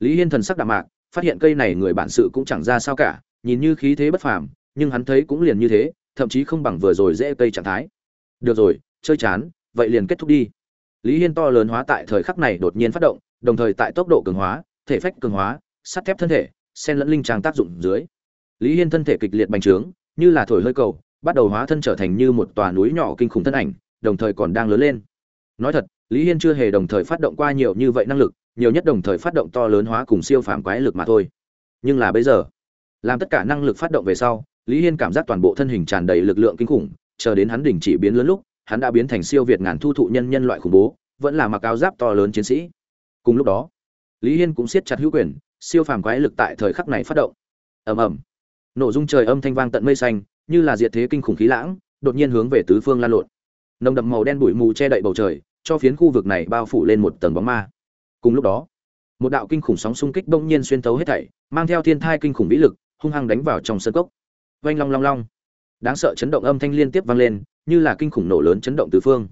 Speaker 1: Lý hiên thần sắc đạm mạc, phát hiện cây này người bản sự cũng chẳng ra sao cả, nhìn như khí thế bất phàm, nhưng hắn thấy cũng liền như thế, thậm chí không bằng vừa rồi dễ cây trạng thái. Được rồi, chơi chán, vậy liền kết thúc đi. Lý hiên to lớn hóa tại thời khắc này đột nhiên phát động, đồng thời tại tốc độ cường hóa, thể phách cường hóa, sắt thép thân thể sen lẫn linh trang tác dụng dưới. Lý hiên thân thể kịch liệt bành trướng, như là thổi hơi cầu, bắt đầu hóa thân trở thành như một tòa núi nhỏ kinh khủng thân ảnh, đồng thời còn đang lớn lên. Nói thật, lý hiên chưa hề đồng thời phát động qua nhiều như vậy năng lực nhiều nhất đồng thời phát động to lớn hóa cùng siêu phàm quái lực mà thôi. Nhưng là bây giờ, làm tất cả năng lực phát động về sau, lý hiên cảm giác toàn bộ thân hình tràn đầy lực lượng kinh khủng, chờ đến hắn đỉnh chỉ biến lớn lúc, hắn đã biến thành siêu việt ngàn thu thụ nhân nhân loại khủng bố, vẫn là mặc áo giáp to lớn chiến sĩ. Cùng lúc đó, lý hiên cũng siết chặt hữu quyền, siêu phàm quái lực tại thời khắc này phát động. Ầm ầm. Nổ dung trời âm thanh vang tận mây xanh, như là diệt thế kinh khủng khí lãng, đột nhiên hướng về tứ phương lan lộn. Nồng đậm màu đen bụi mù che đậy bầu trời, cho phiến khu vực này bao phủ lên một tầng bóng ma cùng lúc đó, một đạo kinh khủng sóng xung kích bỗng nhiên xuyên thấu hết thảy, mang theo thiên thai kinh khủng vĩ lực, hung hăng đánh vào trong sân cốc. Vang long long long. Đáng sợ chấn động âm thanh liên tiếp vang lên, như là kinh khủng nổ lớn chấn động tứ phương.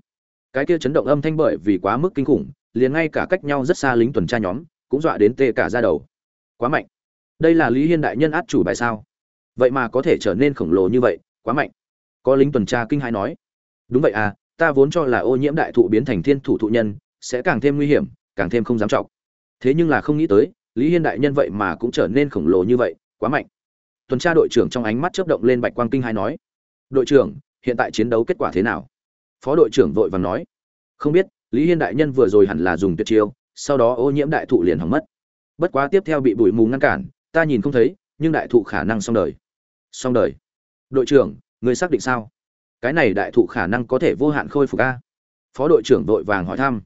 Speaker 1: Cái kia chấn động âm thanh bởi vì quá mức kinh khủng, liền ngay cả cách nhau rất xa lính tuần tra nhóm, cũng dọa đến tê cả ra đầu. Quá mạnh. Đây là lý hiên đại nhân át chủ bài sao? Vậy mà có thể trở nên khổng lồ như vậy, quá mạnh. Có lính tuần tra kinh hãi nói. Đúng vậy à ta vốn cho là ô nhiễm đại thụ biến thành thiên thủ thụ nhân, sẽ càng thêm nguy hiểm càng thêm không dám trọng thế nhưng là không nghĩ tới, lý hiên đại nhân vậy mà cũng trở nên khổng lồ như vậy, quá mạnh. Tuần tra đội trưởng trong ánh mắt chớp động lên bạch quang kinh hai nói, đội trưởng, hiện tại chiến đấu kết quả thế nào? Phó đội trưởng vội vàng nói, không biết, lý hiên đại nhân vừa rồi hẳn là dùng tuyệt chiêu, sau đó ô nhiễm đại thụ liền hỏng mất. Bất quá tiếp theo bị bụi mù ngăn cản, ta nhìn không thấy, nhưng đại thụ khả năng xong đời. Xong đời? Đội trưởng, người xác định sao? Cái này đại thụ khả năng có thể vô hạn khôi phục a. Phó đội trưởng vội vàng hỏi thăm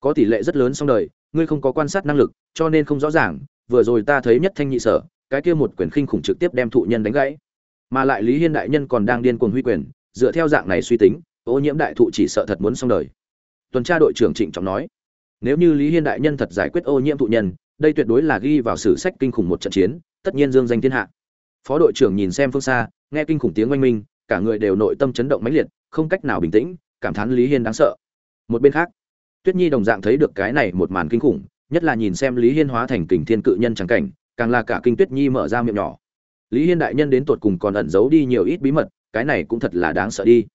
Speaker 1: có tỷ lệ rất lớn xong đời, ngươi không có quan sát năng lực, cho nên không rõ ràng, vừa rồi ta thấy nhất thanh nhị sở, cái kia một quyền khinh khủng trực tiếp đem thụ nhân đánh gãy. Mà lại lý hiên đại nhân còn đang điên cuồng huy quyền, dựa theo dạng này suy tính, ô nhiễm đại thụ chỉ sợ thật muốn xong đời. Tuần tra đội trưởng trịnh trọng nói, nếu như lý hiên đại nhân thật giải quyết ô nhiễm thụ nhân, đây tuyệt đối là ghi vào sử sách kinh khủng một trận chiến, tất nhiên dương danh thiên hạ. Phó đội trưởng nhìn xem phương xa, nghe kinh khủng tiếng oanh minh, cả người đều nội tâm chấn động mãnh liệt, không cách nào bình tĩnh, cảm thán lý hiên đáng sợ. Một bên khác tuyết nhi đồng dạng thấy được cái này một màn kinh khủng, nhất là nhìn xem lý hiên hóa thành kình thiên cự nhân trắng cảnh, càng là cả kinh tuyết nhi mở ra miệng nhỏ. Lý hiên đại nhân đến tột cùng còn ẩn giấu đi nhiều ít bí mật, cái này cũng thật là đáng sợ đi.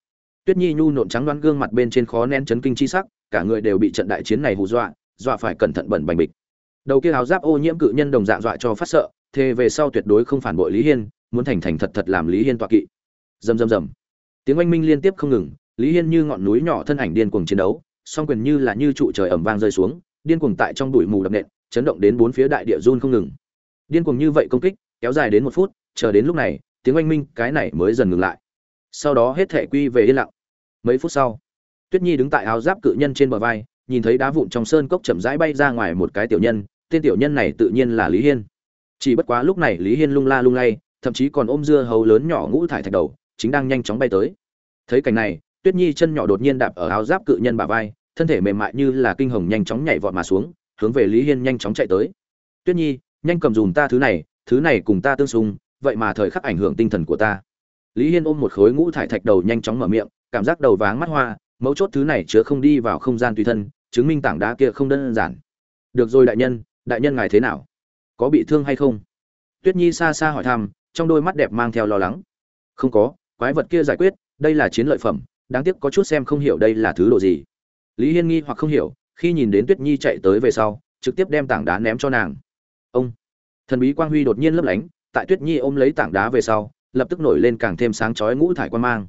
Speaker 1: Tuyết nhi nhu nộn trắng đoán gương mặt bên trên khó nén chấn kinh chi sắc, cả người đều bị trận đại chiến này hù dọa dọa phải cẩn thận bẩn bành bịch. Đầu kia áo giáp ô nhiễm cự nhân đồng dạng dọa cho phát sợ, thề về sau tuyệt đối không phản bội lý hiên, muốn thành thành thật thật làm lý hiên tọa kỵ. Rầm rầm rầm. Tiếng oanh minh liên tiếp không ngừng, lý hiên như ngọn núi nhỏ thân ảnh điên cuồng chiến đấu song quyền như là như trụ trời ẩm vang rơi xuống, điên cuồng tại trong bụi mù đập nện, chấn động đến bốn phía đại địa run không ngừng. Điên cuồng như vậy công kích, kéo dài đến một phút, chờ đến lúc này, tiếng oanh minh cái này mới dần ngừng lại. Sau đó hết thể quy về yên lặng. Mấy phút sau, tuyết nhi đứng tại áo giáp cự nhân trên bờ vai, nhìn thấy đá vụn trong sơn cốc chậm rãi bay ra ngoài một cái tiểu nhân, tên tiểu nhân này tự nhiên là lý hiên. Chỉ bất quá lúc này lý hiên lung la lung lay, thậm chí còn ôm dưa hấu lớn nhỏ ngũ thải thạch đầu, chính đang nhanh chóng bay tới. Thấy cảnh này tuyết nhi chân nhỏ đột nhiên đạp ở áo giáp cự nhân bà vai, thân thể mềm mại như là kinh hồng nhanh chóng nhảy vọt mà xuống, hướng về lý hiên nhanh chóng chạy tới. Tuyết nhi, nhanh cầm dùm ta thứ này thứ này cùng ta tương xung, vậy mà thời khắc ảnh hưởng tinh thần của ta. Lý hiên ôm một khối ngũ thải thạch đầu nhanh chóng mở miệng, cảm giác đầu váng mắt hoa, mấu chốt thứ này chứa không đi vào không gian tùy thân, chứng minh tảng đá kia không đơn giản. Được rồi đại nhân đại nhân ngài thế nào? Có bị thương hay không? Tuyết nhi xa xa hỏi thăm, trong đôi mắt đẹp mang theo lo lắng. Không có, quái vật kia giải quyết, đây là chiến lợi phẩm đáng tiếc có chút xem không hiểu đây là thứ độ gì. Lý hiên nghi hoặc không hiểu, khi nhìn đến tuyết nhi chạy tới về sau, trực tiếp đem tảng đá ném cho nàng. Ông! Thần bí quang huy đột nhiên lấp lánh, tại tuyết nhi ôm lấy tảng đá về sau, lập tức nổi lên càng thêm sáng chói ngũ thải quan mang.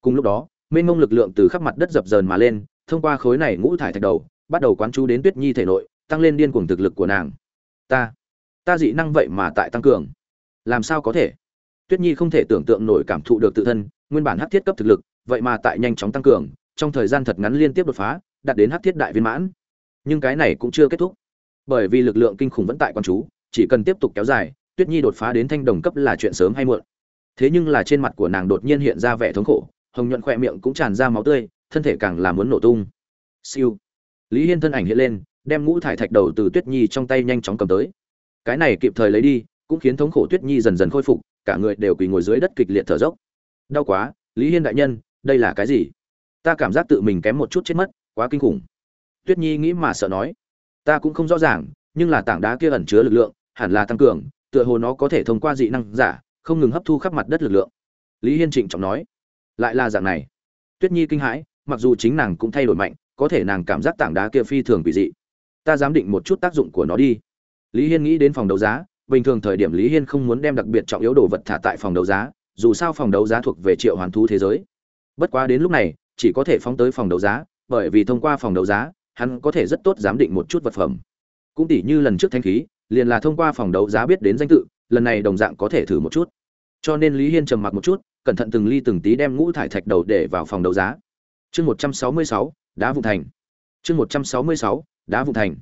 Speaker 1: Cùng lúc đó, mênh mông lực lượng từ khắp mặt đất dập dờn mà lên, thông qua khối này ngũ thải thạch đầu, bắt đầu quán chú đến tuyết nhi thể nội, tăng lên điên cuồng thực lực của nàng. Ta! Ta dị năng vậy mà tại tăng cường. Làm sao có thể? Tuyết nhi không thể tưởng tượng nổi cảm thụ được tự thân, nguyên bản hắc thiết cấp thực lực vậy mà tại nhanh chóng tăng cường, trong thời gian thật ngắn liên tiếp đột phá, đạt đến hắc thiết đại viên mãn. Nhưng cái này cũng chưa kết thúc. Bởi vì lực lượng kinh khủng vẫn tại quan chú, chỉ cần tiếp tục kéo dài, tuyết nhi đột phá đến thanh đồng cấp là chuyện sớm hay muộn. Thế nhưng là trên mặt của nàng đột nhiên hiện ra vẻ thống khổ, hồng nhuận khỏe miệng cũng tràn ra máu tươi, thân thể càng là muốn nổ tung. Siêu. Lý hiên thân ảnh hiện lên, đem ngũ thải thạch đầu từ tuyết nhi trong tay nhanh chóng cầm tới. Cái này kịp thời lấy đi, cũng khiến thống khổ tuyết nhi dần dần khôi phục, cả người đều quỳ ngồi dưới đất kịch liệt thở dốc. Đau quá, lý hiên đại nhân đây là cái gì? Ta cảm giác tự mình kém một chút chết mất, quá kinh khủng. Tuyết nhi nghĩ mà sợ nói. Ta cũng không rõ ràng, nhưng là tảng đá kia ẩn chứa lực lượng, hẳn là tăng cường, tựa hồ nó có thể thông qua dị năng giả, không ngừng hấp thu khắp mặt đất lực lượng. Lý hiên trịnh trọng nói. Lại là dạng này. Tuyết nhi kinh hãi, mặc dù chính nàng cũng thay đổi mạnh, có thể nàng cảm giác tảng đá kia phi thường bị dị. Ta giám định một chút tác dụng của nó đi. Lý hiên nghĩ đến phòng đấu giá, bình thường thời điểm lý hiên không muốn đem đặc biệt trọng yếu đồ vật thả tại phòng đấu giá, dù sao phòng đấu giá thuộc về triệu hoàn thú thế giới bất quá đến lúc này, chỉ có thể phóng tới phòng đấu giá, bởi vì thông qua phòng đấu giá, hắn có thể rất tốt giám định một chút vật phẩm. Cũng tỉ như lần trước thanh khí, liền là thông qua phòng đấu giá biết đến danh tự, lần này đồng dạng có thể thử một chút. Cho nên lý hiên trầm mặc một chút, cẩn thận từng ly từng tí đem ngũ thải thạch đầu để vào phòng đấu giá. Chương một trăm sáu mươi sáu, đá vụ thành. Chương một trăm sáu mươi sáu, đá vụ thành.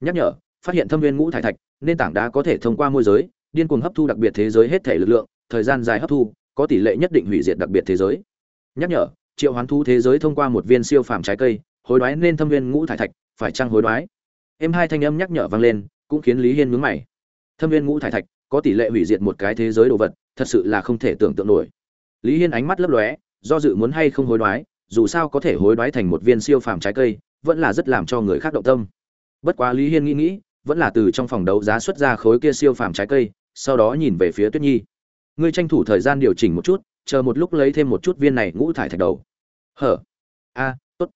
Speaker 1: Nhắc nhở, phát hiện thâm viên ngũ thải thạch nên tảng đá có thể thông qua môi giới, điên cuồng hấp thu đặc biệt thế giới hết thể lực lượng, thời gian dài hấp thu, có tỷ lệ nhất định hủy diệt đặc biệt thế giới nhắc nhở, triệu hoán thú thế giới thông qua một viên siêu phàm trái cây, hối đoái nên thâm viên ngũ thải thạch, phải trăng hối đoái? Em hai thanh âm nhắc nhở vang lên, cũng khiến lý hiên mướn mày. Thâm viên ngũ thải thạch, có tỷ lệ hủy diệt một cái thế giới đồ vật, thật sự là không thể tưởng tượng nổi. Lý hiên ánh mắt lấp lóe, do dự muốn hay không hối đoái, dù sao có thể hối đoái thành một viên siêu phàm trái cây, vẫn là rất làm cho người khác động tâm. Bất quá lý hiên nghĩ nghĩ, vẫn là từ trong phòng đấu giá xuất ra khối kia siêu phàm trái cây, sau đó nhìn về phía tuyết nhi. Ngươi tranh thủ thời gian điều chỉnh một chút chờ một lúc lấy thêm một chút viên này ngũ thải thạch đầu. Hở? A, tốt.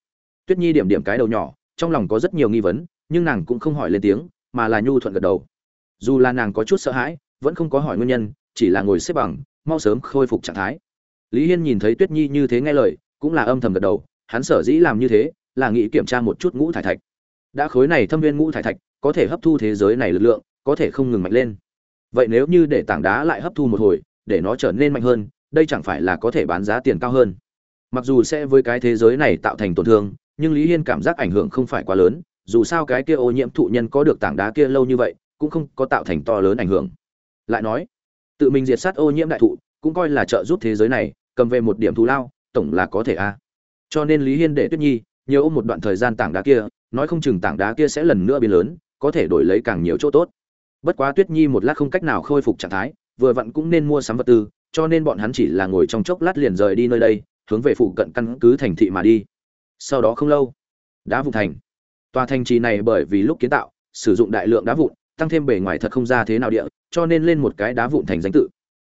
Speaker 1: Tuyết nhi điểm điểm cái đầu nhỏ, trong lòng có rất nhiều nghi vấn, nhưng nàng cũng không hỏi lên tiếng, mà là nhu thuận gật đầu. Dù là nàng có chút sợ hãi, vẫn không có hỏi nguyên nhân, chỉ là ngồi xếp bằng, mau sớm khôi phục trạng thái. Lý hiên nhìn thấy tuyết nhi như thế nghe lời, cũng là âm thầm gật đầu, hắn sở dĩ làm như thế, là nghĩ kiểm tra một chút ngũ thải thạch. Đã khối này thâm viên ngũ thải thạch, có thể hấp thu thế giới này lực lượng, có thể không ngừng mạnh lên. Vậy nếu như để tảng đá lại hấp thu một hồi, để nó trở nên mạnh hơn đây chẳng phải là có thể bán giá tiền cao hơn. Mặc dù sẽ với cái thế giới này tạo thành tổn thương, nhưng lý hiên cảm giác ảnh hưởng không phải quá lớn, dù sao cái kia ô nhiễm thụ nhân có được tảng đá kia lâu như vậy, cũng không có tạo thành to lớn ảnh hưởng. Lại nói, tự mình diệt sát ô nhiễm đại thụ, cũng coi là trợ giúp thế giới này, cầm về một điểm thù lao, tổng là có thể a. Cho nên lý hiên để tuyết nhi nhiều ôm một đoạn thời gian tảng đá kia, nói không chừng tảng đá kia sẽ lần nữa biến lớn, có thể đổi lấy càng nhiều chỗ tốt. Bất quá tuyết nhi một lát không cách nào khôi phục trạng thái, vừa vặn cũng nên mua sắm vật tư cho nên bọn hắn chỉ là ngồi trong chốc lát liền rời đi nơi đây, hướng về phụ cận căn cứ thành thị mà đi. Sau đó không lâu, đá vụn thành. Tòa thành trì này bởi vì lúc kiến tạo, sử dụng đại lượng đá vụn, tăng thêm bề ngoài thật không ra thế nào địa, cho nên lên một cái đá vụn thành danh tự.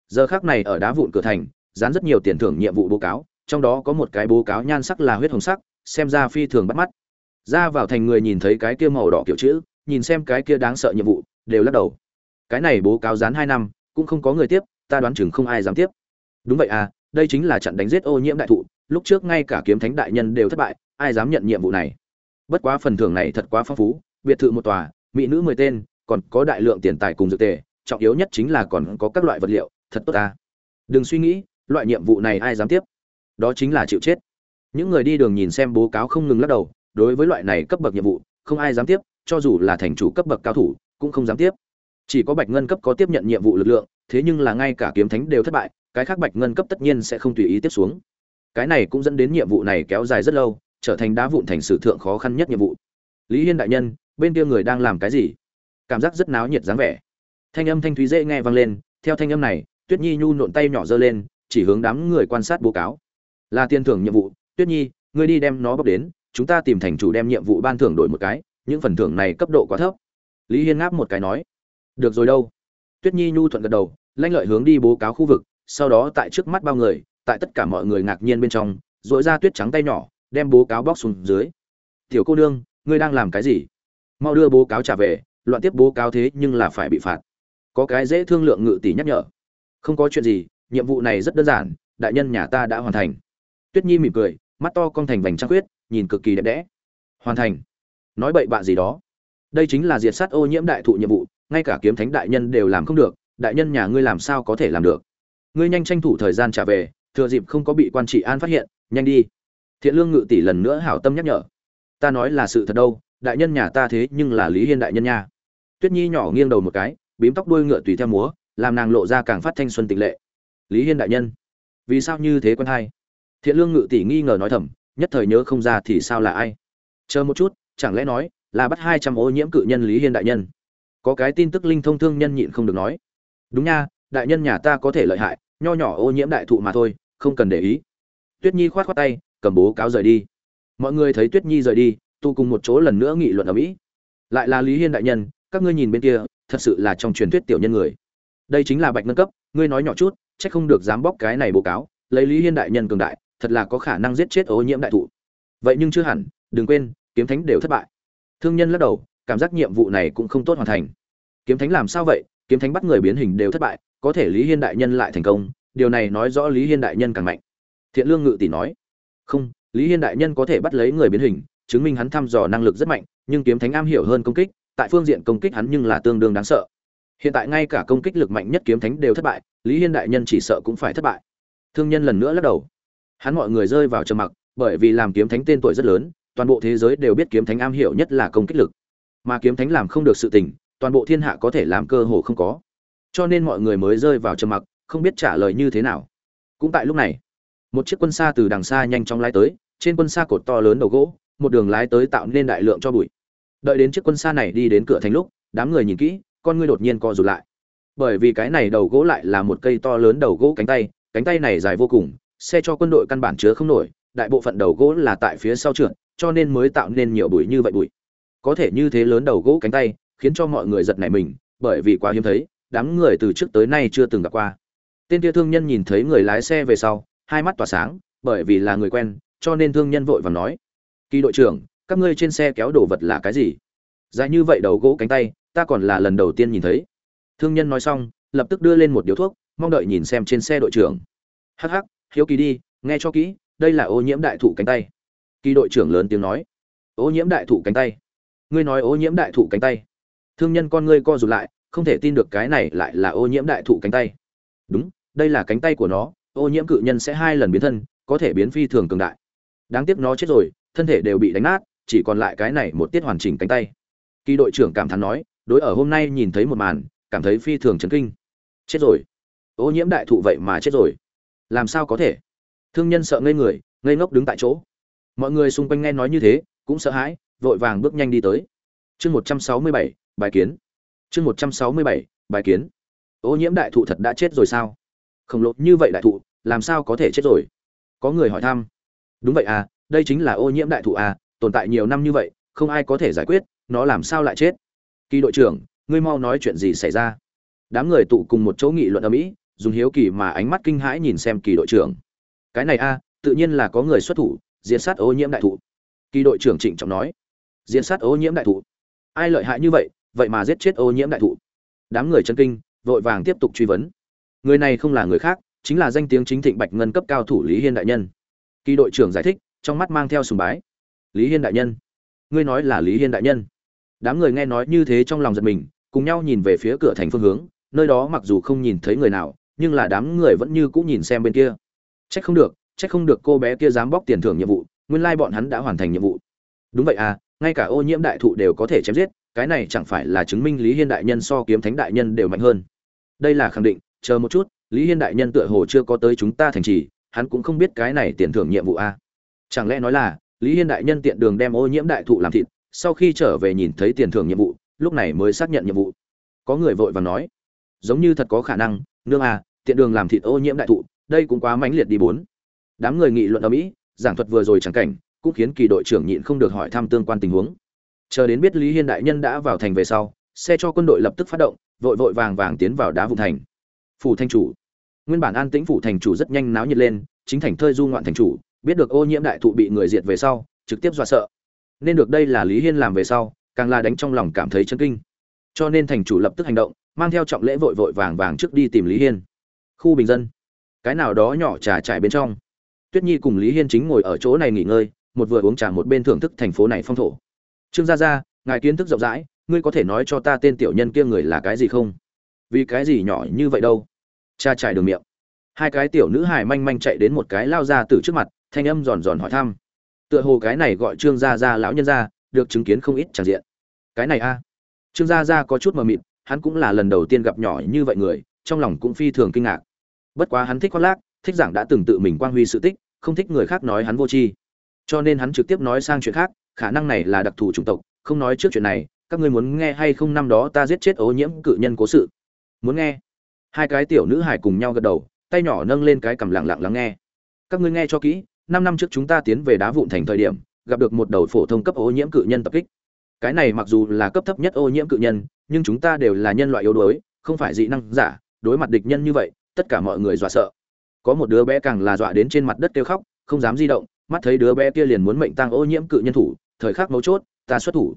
Speaker 1: Giờ khác này ở đá vụn cửa thành, dán rất nhiều tiền thưởng nhiệm vụ báo cáo, trong đó có một cái báo cáo nhan sắc là huyết hồng sắc, xem ra phi thường bắt mắt. Ra vào thành người nhìn thấy cái kia màu đỏ kiểu chữ, nhìn xem cái kia đáng sợ nhiệm vụ, đều lắc đầu. Cái này bố cáo dán hai năm, cũng không có người tiếp ta đoán chừng không ai dám tiếp. Đúng vậy à đây chính là trận đánh giết ô nhiễm đại thụ, lúc trước ngay cả kiếm thánh đại nhân đều thất bại, ai dám nhận nhiệm vụ này? Bất quá phần thưởng này thật quá phong phú, biệt thự một tòa, mỹ nữ mười tên, còn có đại lượng tiền tài cùng dược tề, trọng yếu nhất chính là còn có các loại vật liệu, thật tốt ta. Đừng suy nghĩ, loại nhiệm vụ này ai dám tiếp? Đó chính là chịu chết. Những người đi đường nhìn xem bố cáo không ngừng lắc đầu, đối với loại này cấp bậc nhiệm vụ, không ai dám tiếp, cho dù là thành chủ cấp bậc cao thủ, cũng không dám tiếp. Chỉ có bạch ngân cấp có tiếp nhận nhiệm vụ lực lượng thế nhưng là ngay cả kiếm thánh đều thất bại, cái khác bạch ngân cấp tất nhiên sẽ không tùy ý tiếp xuống. Cái này cũng dẫn đến nhiệm vụ này kéo dài rất lâu, trở thành đá vụn thành sử thượng khó khăn nhất nhiệm vụ. Lý hiên đại nhân, bên kia người đang làm cái gì? Cảm giác rất náo nhiệt dáng vẻ. Thanh âm thanh thúy dễ nghe vang lên, theo thanh âm này, tuyết nhi nhu nộn tay nhỏ giơ lên, chỉ hướng đám người quan sát báo cáo. Là tiền thưởng nhiệm vụ, tuyết nhi, ngươi đi đem nó bốc đến, chúng ta tìm thành chủ đem nhiệm vụ ban thưởng đổi một cái, những phần thưởng này cấp độ quá thấp. Lý hiên ngáp một cái nói, được rồi đâu tuyết nhi nhu thuận gật đầu, lanh lợi hướng đi bố cáo khu vực, sau đó tại trước mắt bao người, tại tất cả mọi người ngạc nhiên bên trong dội ra tuyết trắng tay nhỏ, đem bố cáo bóc xuống dưới. Tiểu cô nương, ngươi đang làm cái gì? Mau đưa bố cáo trả về, loạn tiếp bố cáo thế nhưng là phải bị phạt. Có cái dễ thương lượng ngự tỷ nhắc nhở. Không có chuyện gì, nhiệm vụ này rất đơn giản, đại nhân nhà ta đã hoàn thành. Tuyết nhi mỉm cười, mắt to con thành vành trăng khuyết, nhìn cực kỳ đẹp đẽ. Hoàn thành. Nói bậy bạ gì đó? Đây chính là diệt sát ô nhiễm đại thụ nhiệm vụ ngay cả kiếm thánh đại nhân đều làm không được, đại nhân nhà ngươi làm sao có thể làm được? Ngươi nhanh tranh thủ thời gian trả về, thừa dịp không có bị quan trị an phát hiện, nhanh đi. Thiện lương ngự tỷ lần nữa hảo tâm nhắc nhở. Ta nói là sự thật đâu, đại nhân nhà ta thế nhưng là lý hiên đại nhân nha. Tuyết nhi nhỏ nghiêng đầu một cái, bím tóc đuôi ngựa tùy theo múa, làm nàng lộ ra càng phát thanh xuân tịch lệ. Lý hiên đại nhân, vì sao như thế quân hai thiện lương ngự tỷ nghi ngờ nói thầm, nhất thời nhớ không ra thì sao là ai? Chờ một chút, chẳng lẽ nói là bắt hai trăm ô nhiễm cự nhân lý hiên đại nhân? Có cái tin tức linh thông thương nhân nhịn không được nói. Đúng nha, đại nhân nhà ta có thể lợi hại, nho nhỏ ô nhiễm đại thụ mà thôi, không cần để ý. Tuyết nhi khoát khoát tay, cầm bố cáo rời đi. Mọi người thấy tuyết nhi rời đi tu cùng một chỗ lần nữa nghị luận ở mỹ. Lại là lý hiên đại nhân, các ngươi nhìn bên kia, thật sự là trong truyền thuyết tiểu nhân người. Đây chính là bạch nâng cấp, ngươi nói nhỏ chút, chắc không được dám bóc cái này bố cáo, lấy lý hiên đại nhân cường đại, thật là có khả năng giết chết ô nhiễm đại thụ. Vậy nhưng chưa hẳn, đừng quên, kiếm thánh đều thất bại. Thương nhân lắc đầu cảm giác nhiệm vụ này cũng không tốt hoàn thành. Kiếm thánh làm sao vậy? Kiếm thánh bắt người biến hình đều thất bại, có thể lý hiên đại nhân lại thành công, điều này nói rõ lý hiên đại nhân càng mạnh. Thiện lương ngự tỷ nói, không, lý hiên đại nhân có thể bắt lấy người biến hình, chứng minh hắn thăm dò năng lực rất mạnh, nhưng kiếm thánh am hiểu hơn công kích, tại phương diện công kích hắn nhưng là tương đương đáng sợ. Hiện tại ngay cả công kích lực mạnh nhất kiếm thánh đều thất bại, lý hiên đại nhân chỉ sợ cũng phải thất bại. Thương nhân lần nữa lắc đầu. Hắn mọi người rơi vào trầm mặc, bởi vì làm kiếm thánh tên tuổi rất lớn, toàn bộ thế giới đều biết kiếm thánh am hiểu nhất là công kích lực mà kiếm thánh làm không được sự tình, toàn bộ thiên hạ có thể làm cơ hồ không có. Cho nên mọi người mới rơi vào trầm mặc, không biết trả lời như thế nào. Cũng tại lúc này, một chiếc quân xa từ đằng xa nhanh chóng lái tới, trên quân xa cột to lớn đầu gỗ, một đường lái tới tạo nên đại lượng cho bụi. Đợi đến chiếc quân xa này đi đến cửa thành lúc, đám người nhìn kỹ, con ngươi đột nhiên co rụt lại. Bởi vì cái này đầu gỗ lại là một cây to lớn đầu gỗ cánh tay cánh tay này dài vô cùng, xe cho quân đội căn bản chứa không nổi, đại bộ phận đầu gỗ là tại phía sau trượt, cho nên mới tạo nên nhiều bụi như vậy bụi có thể như thế lớn đầu gỗ cánh tay, khiến cho mọi người giật nảy mình, bởi vì quá hiếm thấy, đám người từ trước tới nay chưa từng gặp qua. Tên kia thương nhân nhìn thấy người lái xe về sau, hai mắt tỏa sáng, bởi vì là người quen, cho nên thương nhân vội vàng nói, kỳ đội trưởng, các ngươi trên xe kéo đồ vật là cái gì? Dài như vậy đầu gỗ cánh tay, ta còn là lần đầu tiên nhìn thấy. Thương nhân nói xong, lập tức đưa lên một điếu thuốc, mong đợi nhìn xem trên xe đội trưởng. Hắc hắc, hiếu kỳ đi, nghe cho kỹ, đây là ô nhiễm đại thụ cánh tay. Kỳ đội trưởng lớn tiếng nói. Ô nhiễm đại thụ cánh tay ngươi nói ô nhiễm đại thụ cánh tay. Thương nhân con ngươi co rụt lại, không thể tin được cái này lại là ô nhiễm đại thụ cánh tay. Đúng, đây là cánh tay của nó, ô nhiễm cự nhân sẽ hai lần biến thân, có thể biến phi thường cường đại. Đáng tiếc nó chết rồi, thân thể đều bị đánh nát, chỉ còn lại cái này một tiết hoàn chỉnh cánh tay. Kỳ đội trưởng cảm thán nói, đối ở hôm nay nhìn thấy một màn, cảm thấy phi thường chấn kinh. Chết rồi. Ô nhiễm đại thụ vậy mà chết rồi. Làm sao có thể? Thương nhân sợ ngây người, ngây ngốc đứng tại chỗ. Mọi người xung quanh nghe nói như thế, cũng sợ hãi vội vàng bước nhanh đi tới. Chương một trăm sáu mươi bảy, bài kiến. Chương một trăm sáu mươi bảy, bài kiến. Ô nhiễm đại thụ thật đã chết rồi sao? Khổng lồ như vậy đại thụ, làm sao có thể chết rồi? Có người hỏi thăm. Đúng vậy à đây chính là ô nhiễm đại thụ à tồn tại nhiều năm như vậy, không ai có thể giải quyết, nó làm sao lại chết? Kỳ đội trưởng, ngươi mau nói chuyện gì xảy ra? Đám người tụ cùng một chỗ nghị luận ở mỹ, dùng hiếu kỳ mà ánh mắt kinh hãi nhìn xem kỳ đội trưởng. Cái này a tự nhiên là có người xuất thủ, diệt sát ô nhiễm đại thụ. Kỳ đội trưởng trịnh trọng nói diễn sát ô nhiễm đại thụ. Ai lợi hại như vậy vậy mà giết chết ô nhiễm đại thụ. Đám người chân kinh, vội vàng tiếp tục truy vấn. Người này không là người khác, chính là danh tiếng chính thịnh bạch ngân cấp cao thủ lý hiên đại nhân. Kỳ đội trưởng giải thích, trong mắt mang theo sùng bái. Lý hiên đại nhân. Ngươi nói là lý hiên đại nhân. Đám người nghe nói như thế trong lòng giật mình, cùng nhau nhìn về phía cửa thành phương hướng, nơi đó mặc dù không nhìn thấy người nào, nhưng là đám người vẫn như cũng nhìn xem bên kia. Trách không được, trách không được cô bé kia dám bóc tiền thưởng nhiệm vụ, nguyên lai bọn hắn đã hoàn thành nhiệm vụ. Đúng vậy à ngay cả ô nhiễm đại thụ đều có thể chém giết, cái này chẳng phải là chứng minh lý hiên đại nhân so kiếm thánh đại nhân đều mạnh hơn. Đây là khẳng định, chờ một chút, lý hiên đại nhân tựa hồ chưa có tới chúng ta thành trì, hắn cũng không biết cái này tiền thưởng nhiệm vụ a. À. chẳng lẽ nói là, lý hiên đại nhân tiện đường đem ô nhiễm đại thụ làm thịt, sau khi trở về nhìn thấy tiền thưởng nhiệm vụ, lúc này mới xác nhận nhiệm vụ. Có người vội và nói, giống như thật có khả năng, nương à tiện đường làm thịt ô nhiễm đại thụ, đây cũng quá mãnh liệt đi bốn. Đám người nghị luận ở mỹ giảng thuật vừa rồi chẳng cảnh cũng khiến kỳ đội trưởng nhịn không được hỏi thăm tương quan tình huống. Chờ đến biết lý hiên đại nhân đã vào thành về sau, xe cho quân đội lập tức phát động, vội vội vàng vàng tiến vào đá vùng thành. Phủ thanh chủ. Nguyên bản an tĩnh phủ thành chủ rất nhanh náo nhiệt lên, chính thành thơi du ngoạn thành chủ, biết được ô nhiễm đại thụ bị người diệt về sau, trực tiếp dọa sợ. Nên được đây là lý hiên làm về sau, càng là đánh trong lòng cảm thấy chân kinh. Cho nên thành chủ lập tức hành động, mang theo trọng lễ vội vội vàng vàng trước đi tìm lý hiên. Khu bình dân. Cái nào đó nhỏ trà trải bên trong. Tuyết nhi cùng lý hiên chính ngồi ở chỗ này nghỉ ngơi một vừa uống trà một bên thưởng thức thành phố này phong thổ. Trương gia gia, ngài kiến thức rộng rãi, ngươi có thể nói cho ta tên tiểu nhân kia người là cái gì không? Vì cái gì nhỏ như vậy đâu? Cha trải đường miệng. Hai cái tiểu nữ hài manh manh chạy đến một cái lao ra từ trước mặt, thanh âm giòn giòn hỏi thăm. Tựa hồ cái này gọi trương gia gia lão nhân gia, được chứng kiến không ít tràng diện. Cái này a. Trương gia gia có chút mờ mịt, hắn cũng là lần đầu tiên gặp nhỏ như vậy người, trong lòng cũng phi thường kinh ngạc. Bất quá hắn thích khoác lác, thích giảng đã từng tự mình quang huy sự tích, không thích người khác nói hắn vô tri cho nên hắn trực tiếp nói sang chuyện khác, khả năng này là đặc thù chủng tộc, không nói trước chuyện này, các ngươi muốn nghe hay không năm đó ta giết chết ô nhiễm cự nhân cố sự? Muốn nghe. Hai cái tiểu nữ hải cùng nhau gật đầu, tay nhỏ nâng lên cái cằm lặng lặng lắng nghe. Các ngươi nghe cho kỹ, năm năm trước chúng ta tiến về đá vụn thành thời điểm, gặp được một đầu phổ thông cấp ô nhiễm cự nhân tập kích. Cái này mặc dù là cấp thấp nhất ô nhiễm cự nhân, nhưng chúng ta đều là nhân loại yếu đuối, không phải dị năng giả, đối mặt địch nhân như vậy, tất cả mọi người dọa sợ. Có một đứa bé càng là dọa đến trên mặt đất kêu khóc, không dám di động mắt thấy đứa bé kia liền muốn mệnh tang ô nhiễm cự nhân thủ, thời khắc mấu chốt, ta xuất thủ.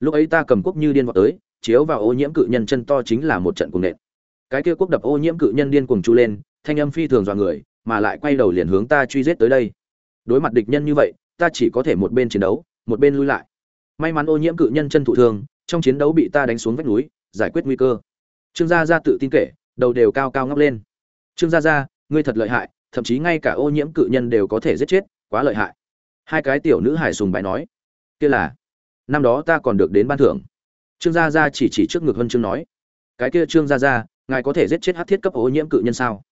Speaker 1: Lúc ấy ta cầm quốc như điên vọt tới, chiếu vào ô nhiễm cự nhân chân to chính là một trận cuồng nện. Cái kia quốc đập ô nhiễm cự nhân điên cuồng chu lên, thanh âm phi thường dọa người, mà lại quay đầu liền hướng ta truy giết tới đây. Đối mặt địch nhân như vậy, ta chỉ có thể một bên chiến đấu, một bên lui lại. May mắn ô nhiễm cự nhân chân thụ thương trong chiến đấu bị ta đánh xuống vách núi, giải quyết nguy cơ. Trương gia gia tự tin kể, đầu đều cao cao ngóc lên. Trương gia gia, ngươi thật lợi hại, thậm chí ngay cả ô nhiễm cự nhân đều có thể giết chết quá lợi hại. Hai cái tiểu nữ hải sùng bài nói, kia là, năm đó ta còn được đến ban thưởng. Trương gia gia chỉ chỉ trước ngực hơn chương nói, cái kia trương gia gia, ngài có thể giết chết hát thiết cấp ô nhiễm cự nhân sao?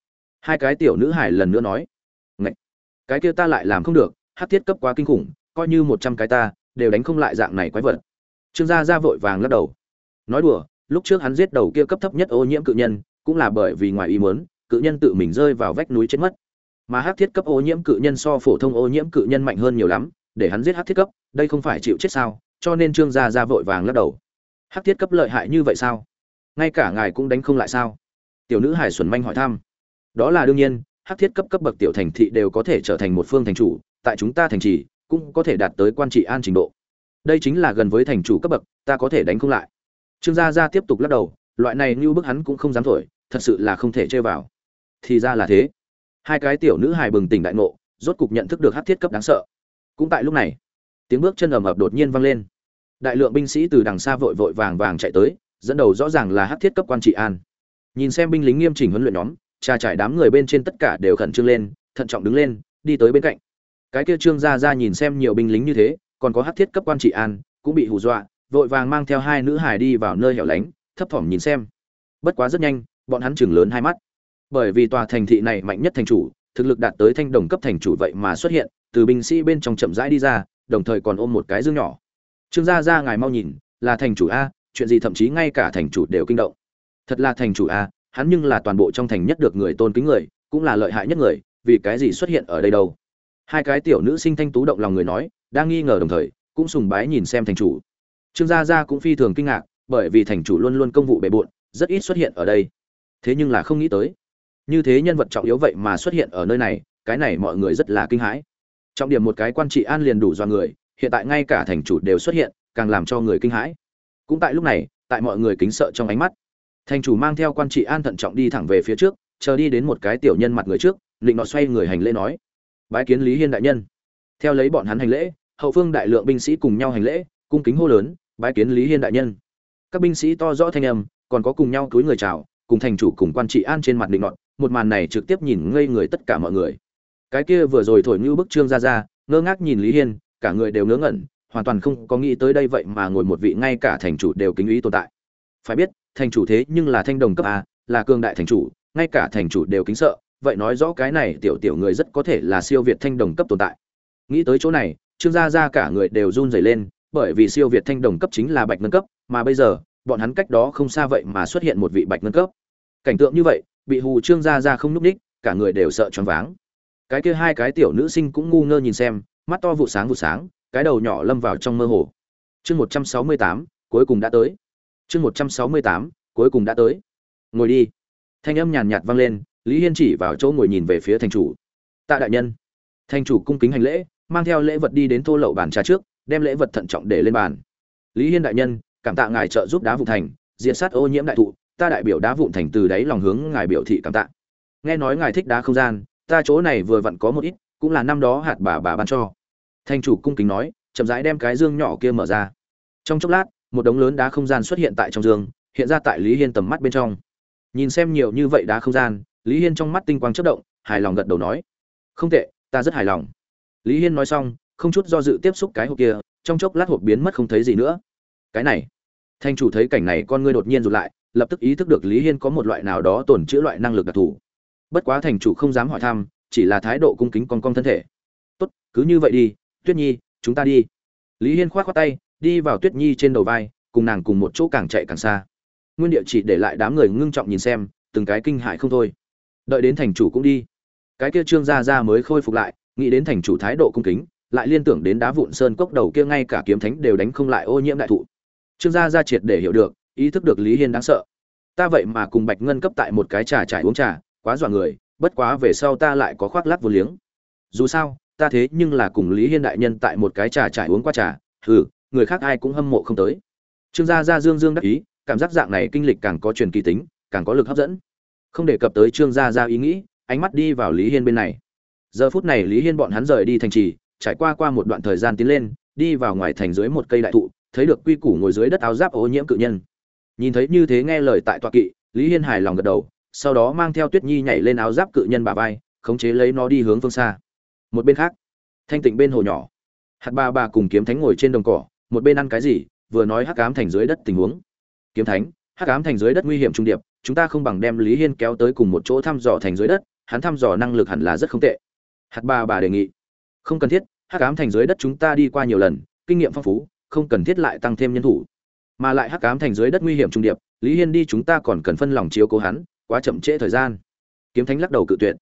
Speaker 1: Hai cái tiểu nữ hải lần nữa nói, Ngậy! cái kia ta lại làm không được hát thiết cấp quá kinh khủng, coi như một trăm cái ta, đều đánh không lại dạng này quái vật. Trương gia gia vội vàng lắc đầu, nói đùa, lúc trước hắn giết đầu kia cấp thấp nhất ô nhiễm cự nhân, cũng là bởi vì ngoài ý muốn, cự nhân tự mình rơi vào vách núi chết mất mà Hắc thiết cấp ô nhiễm cự nhân so phổ thông ô nhiễm cự nhân mạnh hơn nhiều lắm, để hắn giết Hắc thiết cấp, đây không phải chịu chết sao, cho nên trương gia gia vội vàng lắc đầu. Hắc thiết cấp lợi hại như vậy sao? Ngay cả ngài cũng đánh không lại sao? Tiểu nữ hải xuẩn manh hỏi thăm. Đó là đương nhiên Hắc thiết cấp cấp bậc tiểu thành thị đều có thể trở thành một phương thành chủ, tại chúng ta thành trì, cũng có thể đạt tới quan trị an trình độ. Đây chính là gần với thành chủ cấp bậc, ta có thể đánh không lại. Trương gia gia tiếp tục lắc đầu, loại này như bức hắn cũng không dám thổi, thật sự là không thể chơi vào. Thì ra là thế hai cái tiểu nữ hài bừng tỉnh đại ngộ, rốt cục nhận thức được hát thiết cấp đáng sợ. Cũng tại lúc này, tiếng bước chân ầm ập đột nhiên vang lên. Đại lượng binh sĩ từ đằng xa vội vội vàng vàng chạy tới, dẫn đầu rõ ràng là hát thiết cấp quan trị an. Nhìn xem binh lính nghiêm chỉnh huấn luyện nhóm trà trải đám người bên trên tất cả đều khẩn trương lên, thận trọng đứng lên, đi tới bên cạnh. Cái kia trương gia ra nhìn xem nhiều binh lính như thế, còn có hát thiết cấp quan trị an, cũng bị hù dọa, vội vàng mang theo hai nữ hài đi vào nơi hẻo lánh, thấp thỏm nhìn xem. Bất quá rất nhanh, bọn hắn chừng lớn hai mắt bởi vì tòa thành thị này mạnh nhất thành chủ, thực lực đạt tới thanh đồng cấp thành chủ vậy mà xuất hiện, từ binh sĩ bên trong chậm rãi đi ra, đồng thời còn ôm một cái dương nhỏ. Trương gia ra ngài mau nhìn, là thành chủ a, chuyện gì thậm chí ngay cả thành chủ đều kinh động. Thật là thành chủ a, hắn nhưng là toàn bộ trong thành nhất được người tôn kính người, cũng là lợi hại nhất người, vì cái gì xuất hiện ở đây đâu? Hai cái tiểu nữ sinh thanh tú động lòng người nói, đang nghi ngờ đồng thời, cũng sùng bái nhìn xem thành chủ. Trương gia gia cũng phi thường kinh ngạc, bởi vì thành chủ luôn luôn công vụ bề bộn, rất ít xuất hiện ở đây. Thế nhưng là không nghĩ tới như thế nhân vật trọng yếu vậy mà xuất hiện ở nơi này, cái này mọi người rất là kinh hãi. Trọng điểm một cái quan trị an liền đủ do người, hiện tại ngay cả thành chủ đều xuất hiện, càng làm cho người kinh hãi. Cũng tại lúc này, tại mọi người kính sợ trong ánh mắt, thành chủ mang theo quan trị an thận trọng đi thẳng về phía trước, chờ đi đến một cái tiểu nhân mặt người trước định nọ xoay người hành lễ nói, bái kiến lý hiên đại nhân. Theo lấy bọn hắn hành lễ, hậu phương đại lượng binh sĩ cùng nhau hành lễ, cung kính hô lớn, bái kiến lý hiên đại nhân. Các binh sĩ to rõ thanh âm, còn có cùng nhau túi người chào, cùng thành chủ cùng quan trị an trên mặt định nọ một màn này trực tiếp nhìn ngây người tất cả mọi người. Cái kia vừa rồi thổi như bức trương ra ra, ngơ ngác nhìn lý hiên, cả người đều ngớ ngẩn, hoàn toàn không có nghĩ tới đây vậy mà ngồi một vị ngay cả thành chủ đều kính ý tồn tại. Phải biết, thành chủ thế nhưng là thanh đồng cấp a, là cường đại thành chủ, ngay cả thành chủ đều kính sợ, vậy nói rõ cái này tiểu tiểu người rất có thể là siêu việt thanh đồng cấp tồn tại. Nghĩ tới chỗ này, trương gia gia cả người đều run rẩy lên, bởi vì siêu việt thanh đồng cấp chính là bạch ngân cấp, mà bây giờ, bọn hắn cách đó không xa vậy mà xuất hiện một vị bạch ngân cấp. Cảnh tượng như vậy bị hù trương gia gia không núp ních cả người đều sợ choáng váng. Cái kia hai cái tiểu nữ sinh cũng ngu ngơ nhìn xem, mắt to vụ sáng vụ sáng, cái đầu nhỏ lâm vào trong mơ hồ. Chương một trăm sáu mươi tám, cuối cùng đã tới. Chương một trăm sáu mươi tám, cuối cùng đã tới. Ngồi đi. Thanh âm nhàn nhạt vang lên, lý hiên chỉ vào chỗ ngồi nhìn về phía thành chủ. Tạ đại nhân. Thành chủ cung kính hành lễ, mang theo lễ vật đi đến thô lậu bàn trà trước, đem lễ vật thận trọng để lên bàn. Lý hiên đại nhân, cảm tạ ngài trợ giúp đá vụ thành diện sát ô nhiễm đại thụ ta đại biểu đá vụn thành từ đáy lòng hướng ngài biểu thị cảm tạ. Nghe nói ngài thích đá không gian, ta chỗ này vừa vặn có một ít, cũng là năm đó hạt bà bà ban cho. Thành chủ cung kính nói, chậm rãi đem cái dương nhỏ kia mở ra. Trong chốc lát, một đống lớn đá không gian xuất hiện tại trong dương, hiện ra tại lý hiên tầm mắt bên trong. Nhìn xem nhiều như vậy đá không gian, lý hiên trong mắt tinh quang chớp động, hài lòng gật đầu nói, không tệ, ta rất hài lòng. Lý hiên nói xong, không chút do dự tiếp xúc cái hộp kia, trong chốc lát hộp biến mất không thấy gì nữa. Cái này, thanh chủ thấy cảnh này con ngươi đột nhiên rụt lại lập tức ý thức được lý hiên có một loại nào đó tổn chữa loại năng lực đặc thù. Bất quá thành chủ không dám hỏi thăm, chỉ là thái độ cung kính con con thân thể. Tốt, cứ như vậy đi, tuyết nhi, chúng ta đi. Lý hiên k h o á t khoác tay, đi vào tuyết nhi trên đầu vai, cùng nàng cùng một chỗ càng chạy càng xa. Nguyên địa chỉ để lại đám người ngưng trọng nhìn xem, từng cái kinh hại không thôi. Đợi đến thành chủ cũng đi. Cái kia trương gia gia mới khôi phục lại, nghĩ đến thành chủ thái độ cung kính, lại liên tưởng đến đá vụn sơn cốc đầu kia ngay cả kiếm thánh đều đánh không lại ô nhiễm đại thụ. Trương gia gia triệt để hiểu được ý thức được lý hiên đáng sợ. Ta vậy mà cùng bạch ngân cấp tại một cái trà trải uống trà, quá dọa người, bất quá về sau ta lại có khoác lắc vô liếng. Dù sao, ta thế nhưng là cùng lý hiên đại nhân tại một cái trà trải uống qua trà, hừ, người khác ai cũng hâm mộ không tới. Trương gia gia dương dương đắc ý, cảm giác dạng này kinh lịch càng có truyền kỳ tính, càng có lực hấp dẫn. Không đề cập tới trương gia gia ý nghĩ, ánh mắt đi vào lý hiên bên này. Giờ phút này lý hiên bọn hắn rời đi thành trì, trải qua qua một đoạn thời gian tiến lên, đi vào ngoài thành dưới một cây đại thụ, thấy được quy củ ngồi dưới đất áo giáp ô nhiễm cự nhân nhìn thấy như thế nghe lời tại tọa kỵ, lý hiên hài lòng gật đầu, sau đó mang theo tuyết nhi nhảy lên áo giáp cự nhân bà vai, khống chế lấy nó đi hướng phương xa. Một bên khác, thanh tịnh bên hồ nhỏ. Hạt ba bà cùng kiếm thánh ngồi trên đồng cỏ, một bên ăn cái gì, vừa nói hắc ám thành dưới đất tình huống. Kiếm thánh, hắc ám thành dưới đất nguy hiểm trung điệp, chúng ta không bằng đem lý hiên kéo tới cùng một chỗ thăm dò thành dưới đất, hắn thăm dò năng lực hẳn là rất không tệ. Hạt ba bà đề nghị, không cần thiết, hắc ám thành dưới đất chúng ta đi qua nhiều lần, kinh nghiệm phong phú, không cần thiết lại tăng thêm nhân thủ mà lại hắc ám thành dưới đất nguy hiểm trung điệp, lý hiên đi chúng ta còn cần phân lòng chiếu cố hắn, quá chậm trễ thời gian. Kiếm thánh lắc đầu cự tuyệt.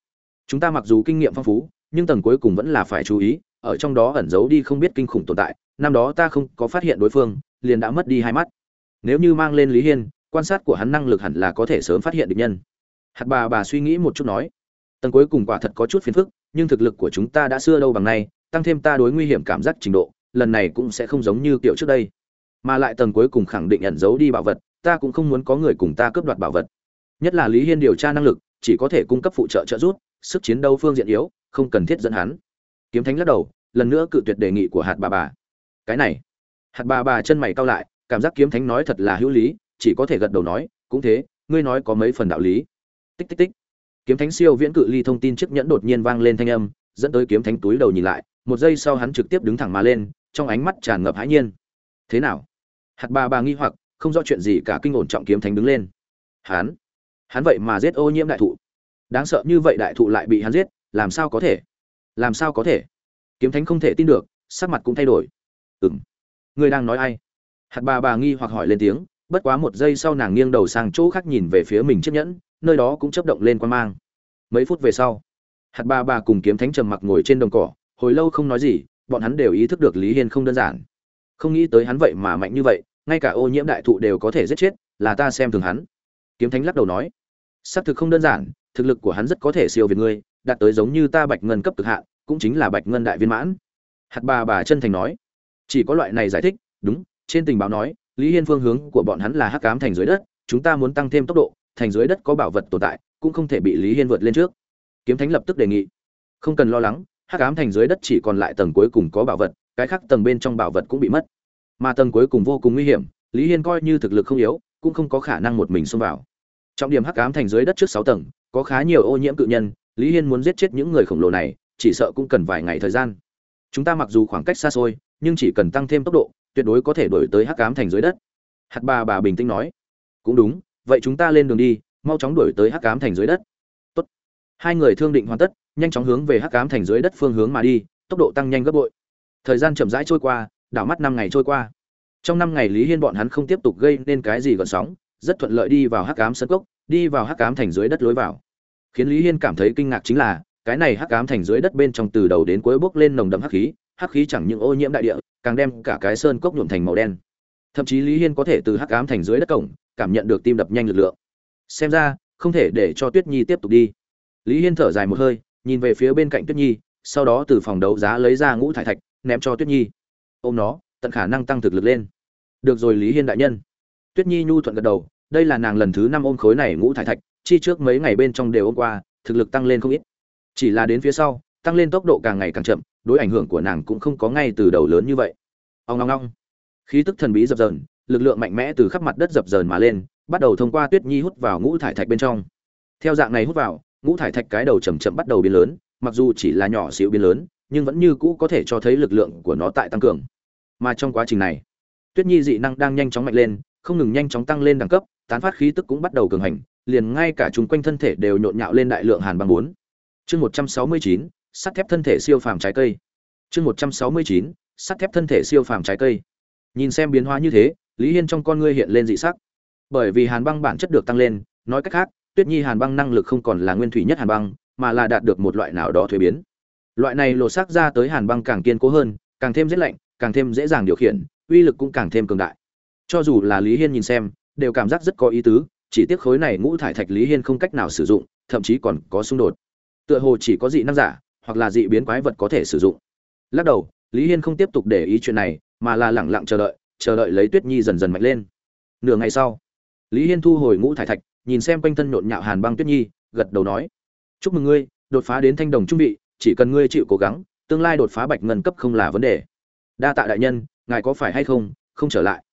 Speaker 1: Chúng ta mặc dù kinh nghiệm phong phú, nhưng tầng cuối cùng vẫn là phải chú ý, ở trong đó ẩn giấu đi không biết kinh khủng tồn tại, năm đó ta không có phát hiện đối phương, liền đã mất đi hai mắt. Nếu như mang lên lý hiên, quan sát của hắn năng lực hẳn là có thể sớm phát hiện được nhân. Hạt bà bà suy nghĩ một chút nói. Tầng cuối cùng quả thật có chút phiền phức, nhưng thực lực của chúng ta đã xưa đâu bằng nay, tăng thêm ta đối nguy hiểm cảm giác trình độ, lần này cũng sẽ không giống như kiểu trước đây mà lại tầng cuối cùng khẳng định ẩn giấu đi bảo vật, ta cũng không muốn có người cùng ta cướp đoạt bảo vật. Nhất là lý hiên điều tra năng lực, chỉ có thể cung cấp phụ trợ trợ giúp, sức chiến đấu phương diện yếu, không cần thiết dẫn hắn. Kiếm thánh lắc đầu, lần nữa cự tuyệt đề nghị của hạt bà bà. Cái này. Hạt bà bà chân mày cau lại, cảm giác kiếm thánh nói thật là hữu lý, chỉ có thể gật đầu nói, cũng thế, ngươi nói có mấy phần đạo lý. Tích tích tích. Kiếm thánh siêu viễn cự ly thông tin chiếc nhẫn đột nhiên vang lên thanh âm, dẫn tới kiếm thánh túi đầu nhìn lại, một giây sau hắn trực tiếp đứng thẳng mà lên, trong ánh mắt tràn ngập hãi nhiên. Thế nào? Hạt bà bà nghi hoặc, không rõ chuyện gì cả kinh ổn trọng kiếm thánh đứng lên. Hắn hắn vậy mà giết ô nhiễm đại thụ. Đáng sợ như vậy đại thụ lại bị hắn giết, làm sao có thể? Làm sao có thể? Kiếm thánh không thể tin được, sắc mặt cũng thay đổi. Ừng ngươi đang nói ai? Hạt bà bà nghi hoặc hỏi lên tiếng, bất quá một giây sau nàng nghiêng đầu sang chỗ khác nhìn về phía mình chiếc nhẫn, nơi đó cũng chấp động lên quan mang. Mấy phút về sau, hạt bà bà cùng kiếm thánh trầm mặc ngồi trên đồng cỏ, hồi lâu không nói gì, bọn hắn đều ý thức được lý hiên không đơn giản không nghĩ tới hắn vậy mà mạnh như vậy, ngay cả ô nhiễm đại thụ đều có thể giết chết, là ta xem thường hắn. Kiếm thánh lắc đầu nói. Xác thực không đơn giản, thực lực của hắn rất có thể siêu việt ngươi, đạt tới giống như ta bạch ngân cấp cực hạn, cũng chính là bạch ngân đại viên mãn. Hạt bà bà chân thành nói. Chỉ có loại này giải thích, đúng, trên tình báo nói, lý hiên phương hướng của bọn hắn là hắc cám thành dưới đất, chúng ta muốn tăng thêm tốc độ, thành dưới đất có bảo vật tồn tại, cũng không thể bị lý hiên vượt lên trước. Kiếm thánh lập tức đề nghị. Không cần lo lắng, hắc ám thành dưới đất chỉ còn lại tầng cuối cùng có bảo vật cái khác tầng bên trong bảo vật cũng bị mất. Mà tầng cuối cùng vô cùng nguy hiểm, lý hiên coi như thực lực không yếu, cũng không có khả năng một mình xông vào. Trọng điểm hắc ám thành dưới đất trước sáu tầng, có khá nhiều ô nhiễm cự nhân, lý hiên muốn giết chết những người khổng lồ này, chỉ sợ cũng cần vài ngày thời gian. Chúng ta mặc dù khoảng cách xa xôi, nhưng chỉ cần tăng thêm tốc độ, tuyệt đối có thể đổi tới hắc ám thành dưới đất. Hạt bà bà bình tĩnh nói. Cũng đúng, vậy chúng ta lên đường đi, mau chóng đuổi tới hắc ám thành dưới đất. Tốt. hai người thương định hoàn tất, nhanh chóng hướng về hắc ám thành dưới đất phương hướng mà đi, tốc độ tăng nhanh gấp bội thời gian chậm rãi trôi qua, đảo mắt năm ngày trôi qua. Trong năm ngày lý hiên bọn hắn không tiếp tục gây nên cái gì gợn sóng, rất thuận lợi đi vào hắc cám sân cốc, đi vào hắc cám thành dưới đất lối vào. Khiến lý hiên cảm thấy kinh ngạc chính là, cái này hắc cám thành dưới đất bên trong từ đầu đến cuối bốc lên nồng đậm hắc khí hắc khí chẳng những ô nhiễm đại địa, càng đem cả cái sơn cốc nhuộm thành màu đen. Thậm chí lý hiên có thể từ hắc cám thành dưới đất cổng, cảm nhận được tim đập nhanh lực lượng. Xem ra, không thể để cho tuyết nhi tiếp tục đi. Lý hiên thở dài một hơi, nhìn về phía bên cạnh tuyết nhi, sau đó từ phòng đấu giá lấy ra ngũ thải thạch ném cho tuyết nhi. Ôm nó, tận khả năng tăng thực lực lên. Được rồi lý hiên đại nhân. Tuyết nhi nhu thuận gật đầu, đây là nàng lần thứ năm ôm khối này ngũ thải thạch, chi trước mấy ngày bên trong đều ôm qua, thực lực tăng lên không ít. Chỉ là đến phía sau, tăng lên tốc độ càng ngày càng chậm, đối ảnh hưởng của nàng cũng không có ngay từ đầu lớn như vậy. Ông ngong ngong khí tức thần bí dập dờn, lực lượng mạnh mẽ từ khắp mặt đất dập dờn mà lên, bắt đầu thông qua tuyết nhi hút vào ngũ thải thạch bên trong. Theo dạng này hút vào, ngũ thải thạch cái đầu chầm chậm bắt đầu biến lớn, mặc dù chỉ là nhỏ xíu biến lớn nhưng vẫn như cũ có thể cho thấy lực lượng của nó tại tăng cường. Mà trong quá trình này, tuyết nhi dị năng đang nhanh chóng mạnh lên, không ngừng nhanh chóng tăng lên đẳng cấp, tán phát khí tức cũng bắt đầu cường hành, liền ngay cả chúng quanh thân thể đều nhộn nhạo lên đại lượng hàn băng bốn. Chương một trăm sáu mươi chín, sắt thép thân thể siêu phàm trái cây. Chương một trăm sáu mươi chín, sắt thép thân thể siêu phàm trái cây. Nhìn xem biến hóa như thế, lý hiên trong con ngươi hiện lên dị sắc. Bởi vì hàn băng bản chất được tăng lên, nói cách khác, tuyết nhi hàn băng năng lực không còn là nguyên thủy nhất hàn băng, mà là đạt được một loại nào đó thuế biến loại này lột xác ra tới hàn băng càng kiên cố hơn, càng thêm rét lạnh, càng thêm dễ dàng điều khiển, uy lực cũng càng thêm cường đại. Cho dù là lý hiên nhìn xem, đều cảm giác rất có ý tứ, chỉ tiếc khối này ngũ thải thạch lý hiên không cách nào sử dụng, thậm chí còn có xung đột. Tựa hồ chỉ có dị năng giả, hoặc là dị biến quái vật có thể sử dụng. Lắc đầu, lý hiên không tiếp tục để ý chuyện này, mà là lẳng lặng chờ đợi chờ đợi lấy tuyết nhi dần dần mạnh lên. Nửa ngày sau, lý hiên thu hồi ngũ thải thạch, nhìn xem quanh thân nhộn nhạo hàn băng tuyết nhi, gật đầu nói, chúc mừng ngươi, đột phá đến thanh đồng trung bị chỉ cần ngươi chịu cố gắng, tương lai đột phá bạch ngân cấp không là vấn đề. Đa tạ đại nhân, ngài có phải hay không không trở lại?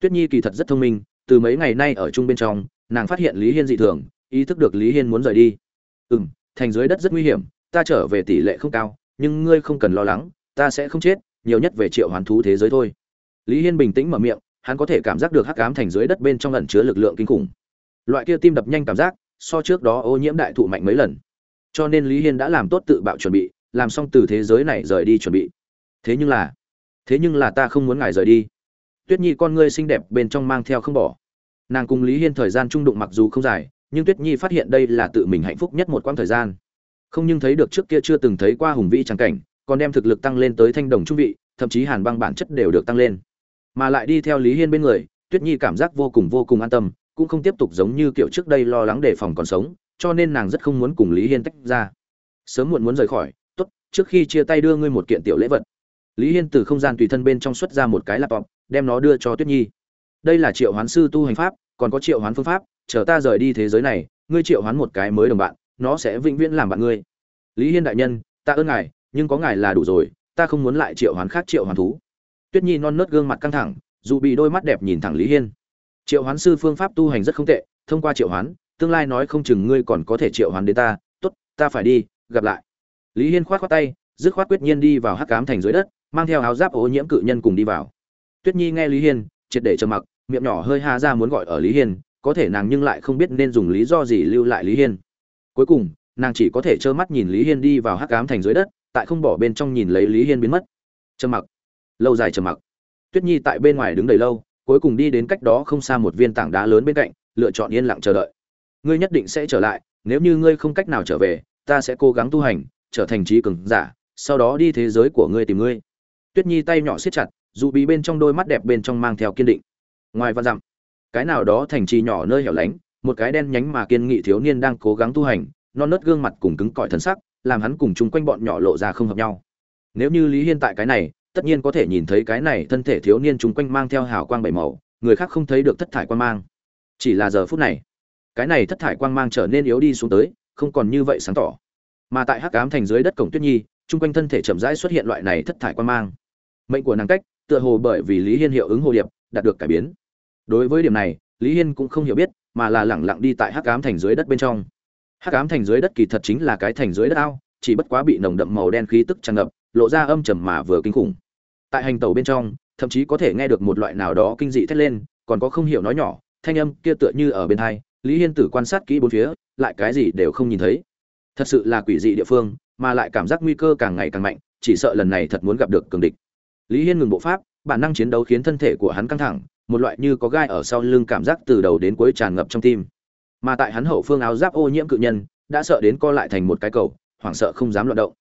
Speaker 1: Tuyết nhi kỳ thật rất thông minh, từ mấy ngày nay ở chung bên trong, nàng phát hiện lý hiên dị thường, ý thức được lý hiên muốn rời đi. Ừ m thành dưới đất rất nguy hiểm, ta trở về tỷ lệ không cao, nhưng ngươi không cần lo lắng, ta sẽ không chết, nhiều nhất về triệu hoàn thú thế giới thôi. Lý hiên bình tĩnh mở miệng, hắn có thể cảm giác được hắc ám thành dưới đất bên trong ẩn chứa lực lượng kinh khủng. Loại kia tim đập nhanh cảm giác, so trước đó ô nhiễm đại thụ mạnh mấy lần cho nên lý hiên đã làm tốt tự bạo chuẩn bị, làm xong từ thế giới này rời đi chuẩn bị. Thế nhưng là, thế nhưng là ta không muốn ngài rời đi. Tuyết nhi con ngươi xinh đẹp bên trong mang theo không bỏ. Nàng cùng lý hiên thời gian trung đụng mặc dù không dài, nhưng tuyết nhi phát hiện đây là tự mình hạnh phúc nhất một quãng thời gian. Không nhưng thấy được trước kia chưa từng thấy qua hùng vĩ trắng cảnh, còn đem thực lực tăng lên tới thanh đồng trung vị, thậm chí hàn băng bản chất đều được tăng lên. Mà lại đi theo lý hiên bên người, tuyết nhi cảm giác vô cùng vô cùng an tâm, cũng không tiếp tục giống như kiểu trước đây lo lắng đề phòng còn sống cho nên nàng rất không muốn cùng lý hiên tách ra. Sớm muộn muốn rời khỏi, tốt, trước khi chia tay đưa ngươi một kiện tiểu lễ vật. Lý hiên từ không gian tùy thân bên trong xuất ra một cái laptop, đem nó đưa cho tuyết nhi. Đây là triệu hoán sư tu hành pháp, còn có triệu hoán phương pháp, chờ ta rời đi thế giới này, ngươi triệu hoán một cái mới đồng bạn, nó sẽ vĩnh viễn làm bạn ngươi. Lý hiên đại nhân, ta ơn ngài, nhưng có ngài là đủ rồi, ta không muốn lại triệu hoán khác triệu hoán thú. Tuyết nhi non nớt gương mặt căng thẳng, dù bị đôi mắt đẹp nhìn thẳng lý hiên. Triệu hoán sư phương pháp tu hành rất không tệ, thông qua triệu hoán tương lai nói không chừng ngươi còn có thể triệu hoán đến ta, tốt, ta phải đi, gặp lại. Lý hiên khoát khoát tay, dứt khoát quyết nhiên đi vào hắc ám thành dưới đất, mang theo áo giáp ô nhiễm cự nhân cùng đi vào. Tuyết nhi nghe lý hiên, triệt để trầm mặc, miệng nhỏ hơi há ra muốn gọi ở lý hiên, có thể nàng nhưng lại không biết nên dùng lý do gì lưu lại lý hiên. Cuối cùng, nàng chỉ có thể trơ mắt nhìn lý hiên đi vào hắc ám thành dưới đất, tại không bỏ bên trong nhìn lấy lý hiên biến mất. Trầm mặc. Lâu dài trầm mặc. Tuyết nhi tại bên ngoài đứng đầy lâu, cuối cùng đi đến cách đó không xa một viên tảng đá lớn bên cạnh, lựa chọn yên lặng chờ đợi ngươi nhất định sẽ trở lại, nếu như ngươi không cách nào trở về, ta sẽ cố gắng tu hành, trở thành trí cường giả, sau đó đi thế giới của ngươi tìm ngươi. Tuyết nhi tay nhỏ siết chặt, dù bị bên trong đôi mắt đẹp bên trong mang theo kiên định. Ngoài văn dặm, cái nào đó thành trì nhỏ nơi hẻo lánh, một cái đen nhánh mà kiên nghị thiếu niên đang cố gắng tu hành, non nớt gương mặt cùng cứng cỏi thân sắc, làm hắn cùng chung quanh bọn nhỏ lộ ra không hợp nhau. Nếu như lý hiên tại cái này, tất nhiên có thể nhìn thấy cái này thân thể thiếu niên chung quanh mang theo hào quang bảy màu, người khác không thấy được thất thải quan mang. Chỉ là giờ phút này cái này thất thải quang mang trở nên yếu đi xuống tới, không còn như vậy sáng tỏ. Mà tại hắc ám thành dưới đất cổng tuyết nhi, chung quanh thân thể chậm rãi xuất hiện loại này thất thải quang mang. Mệnh của nàng cách, tựa hồ bởi vì lý hiên hiệu ứng hồ điệp, đạt được cải biến. Đối với điểm này, lý hiên cũng không hiểu biết, mà là lẳng lặng đi tại hắc ám thành dưới đất bên trong. Hắc ám thành dưới đất kỳ thật chính là cái thành dưới đất ao, chỉ bất quá bị nồng đậm màu đen khí tức tràn ngập, lộ ra âm trầm mà vừa kinh khủng. Tại hành tàu bên trong, thậm chí có thể nghe được một loại nào đó kinh dị thét lên, còn có không hiểu nói nhỏ, thanh âm kia tựa như ở bên thai lý hiên tử quan sát kỹ bốn phía, lại cái gì đều không nhìn thấy. Thật sự là quỷ dị địa phương, mà lại cảm giác nguy cơ càng ngày càng mạnh, chỉ sợ lần này thật muốn gặp được cường địch. Lý hiên ngừng bộ pháp, bản năng chiến đấu khiến thân thể của hắn căng thẳng, một loại như có gai ở sau lưng cảm giác từ đầu đến cuối tràn ngập trong tim. Mà tại hắn hậu phương áo giáp ô nhiễm cự nhân, đã sợ đến co lại thành một cái cầu, hoảng sợ không dám loạn động.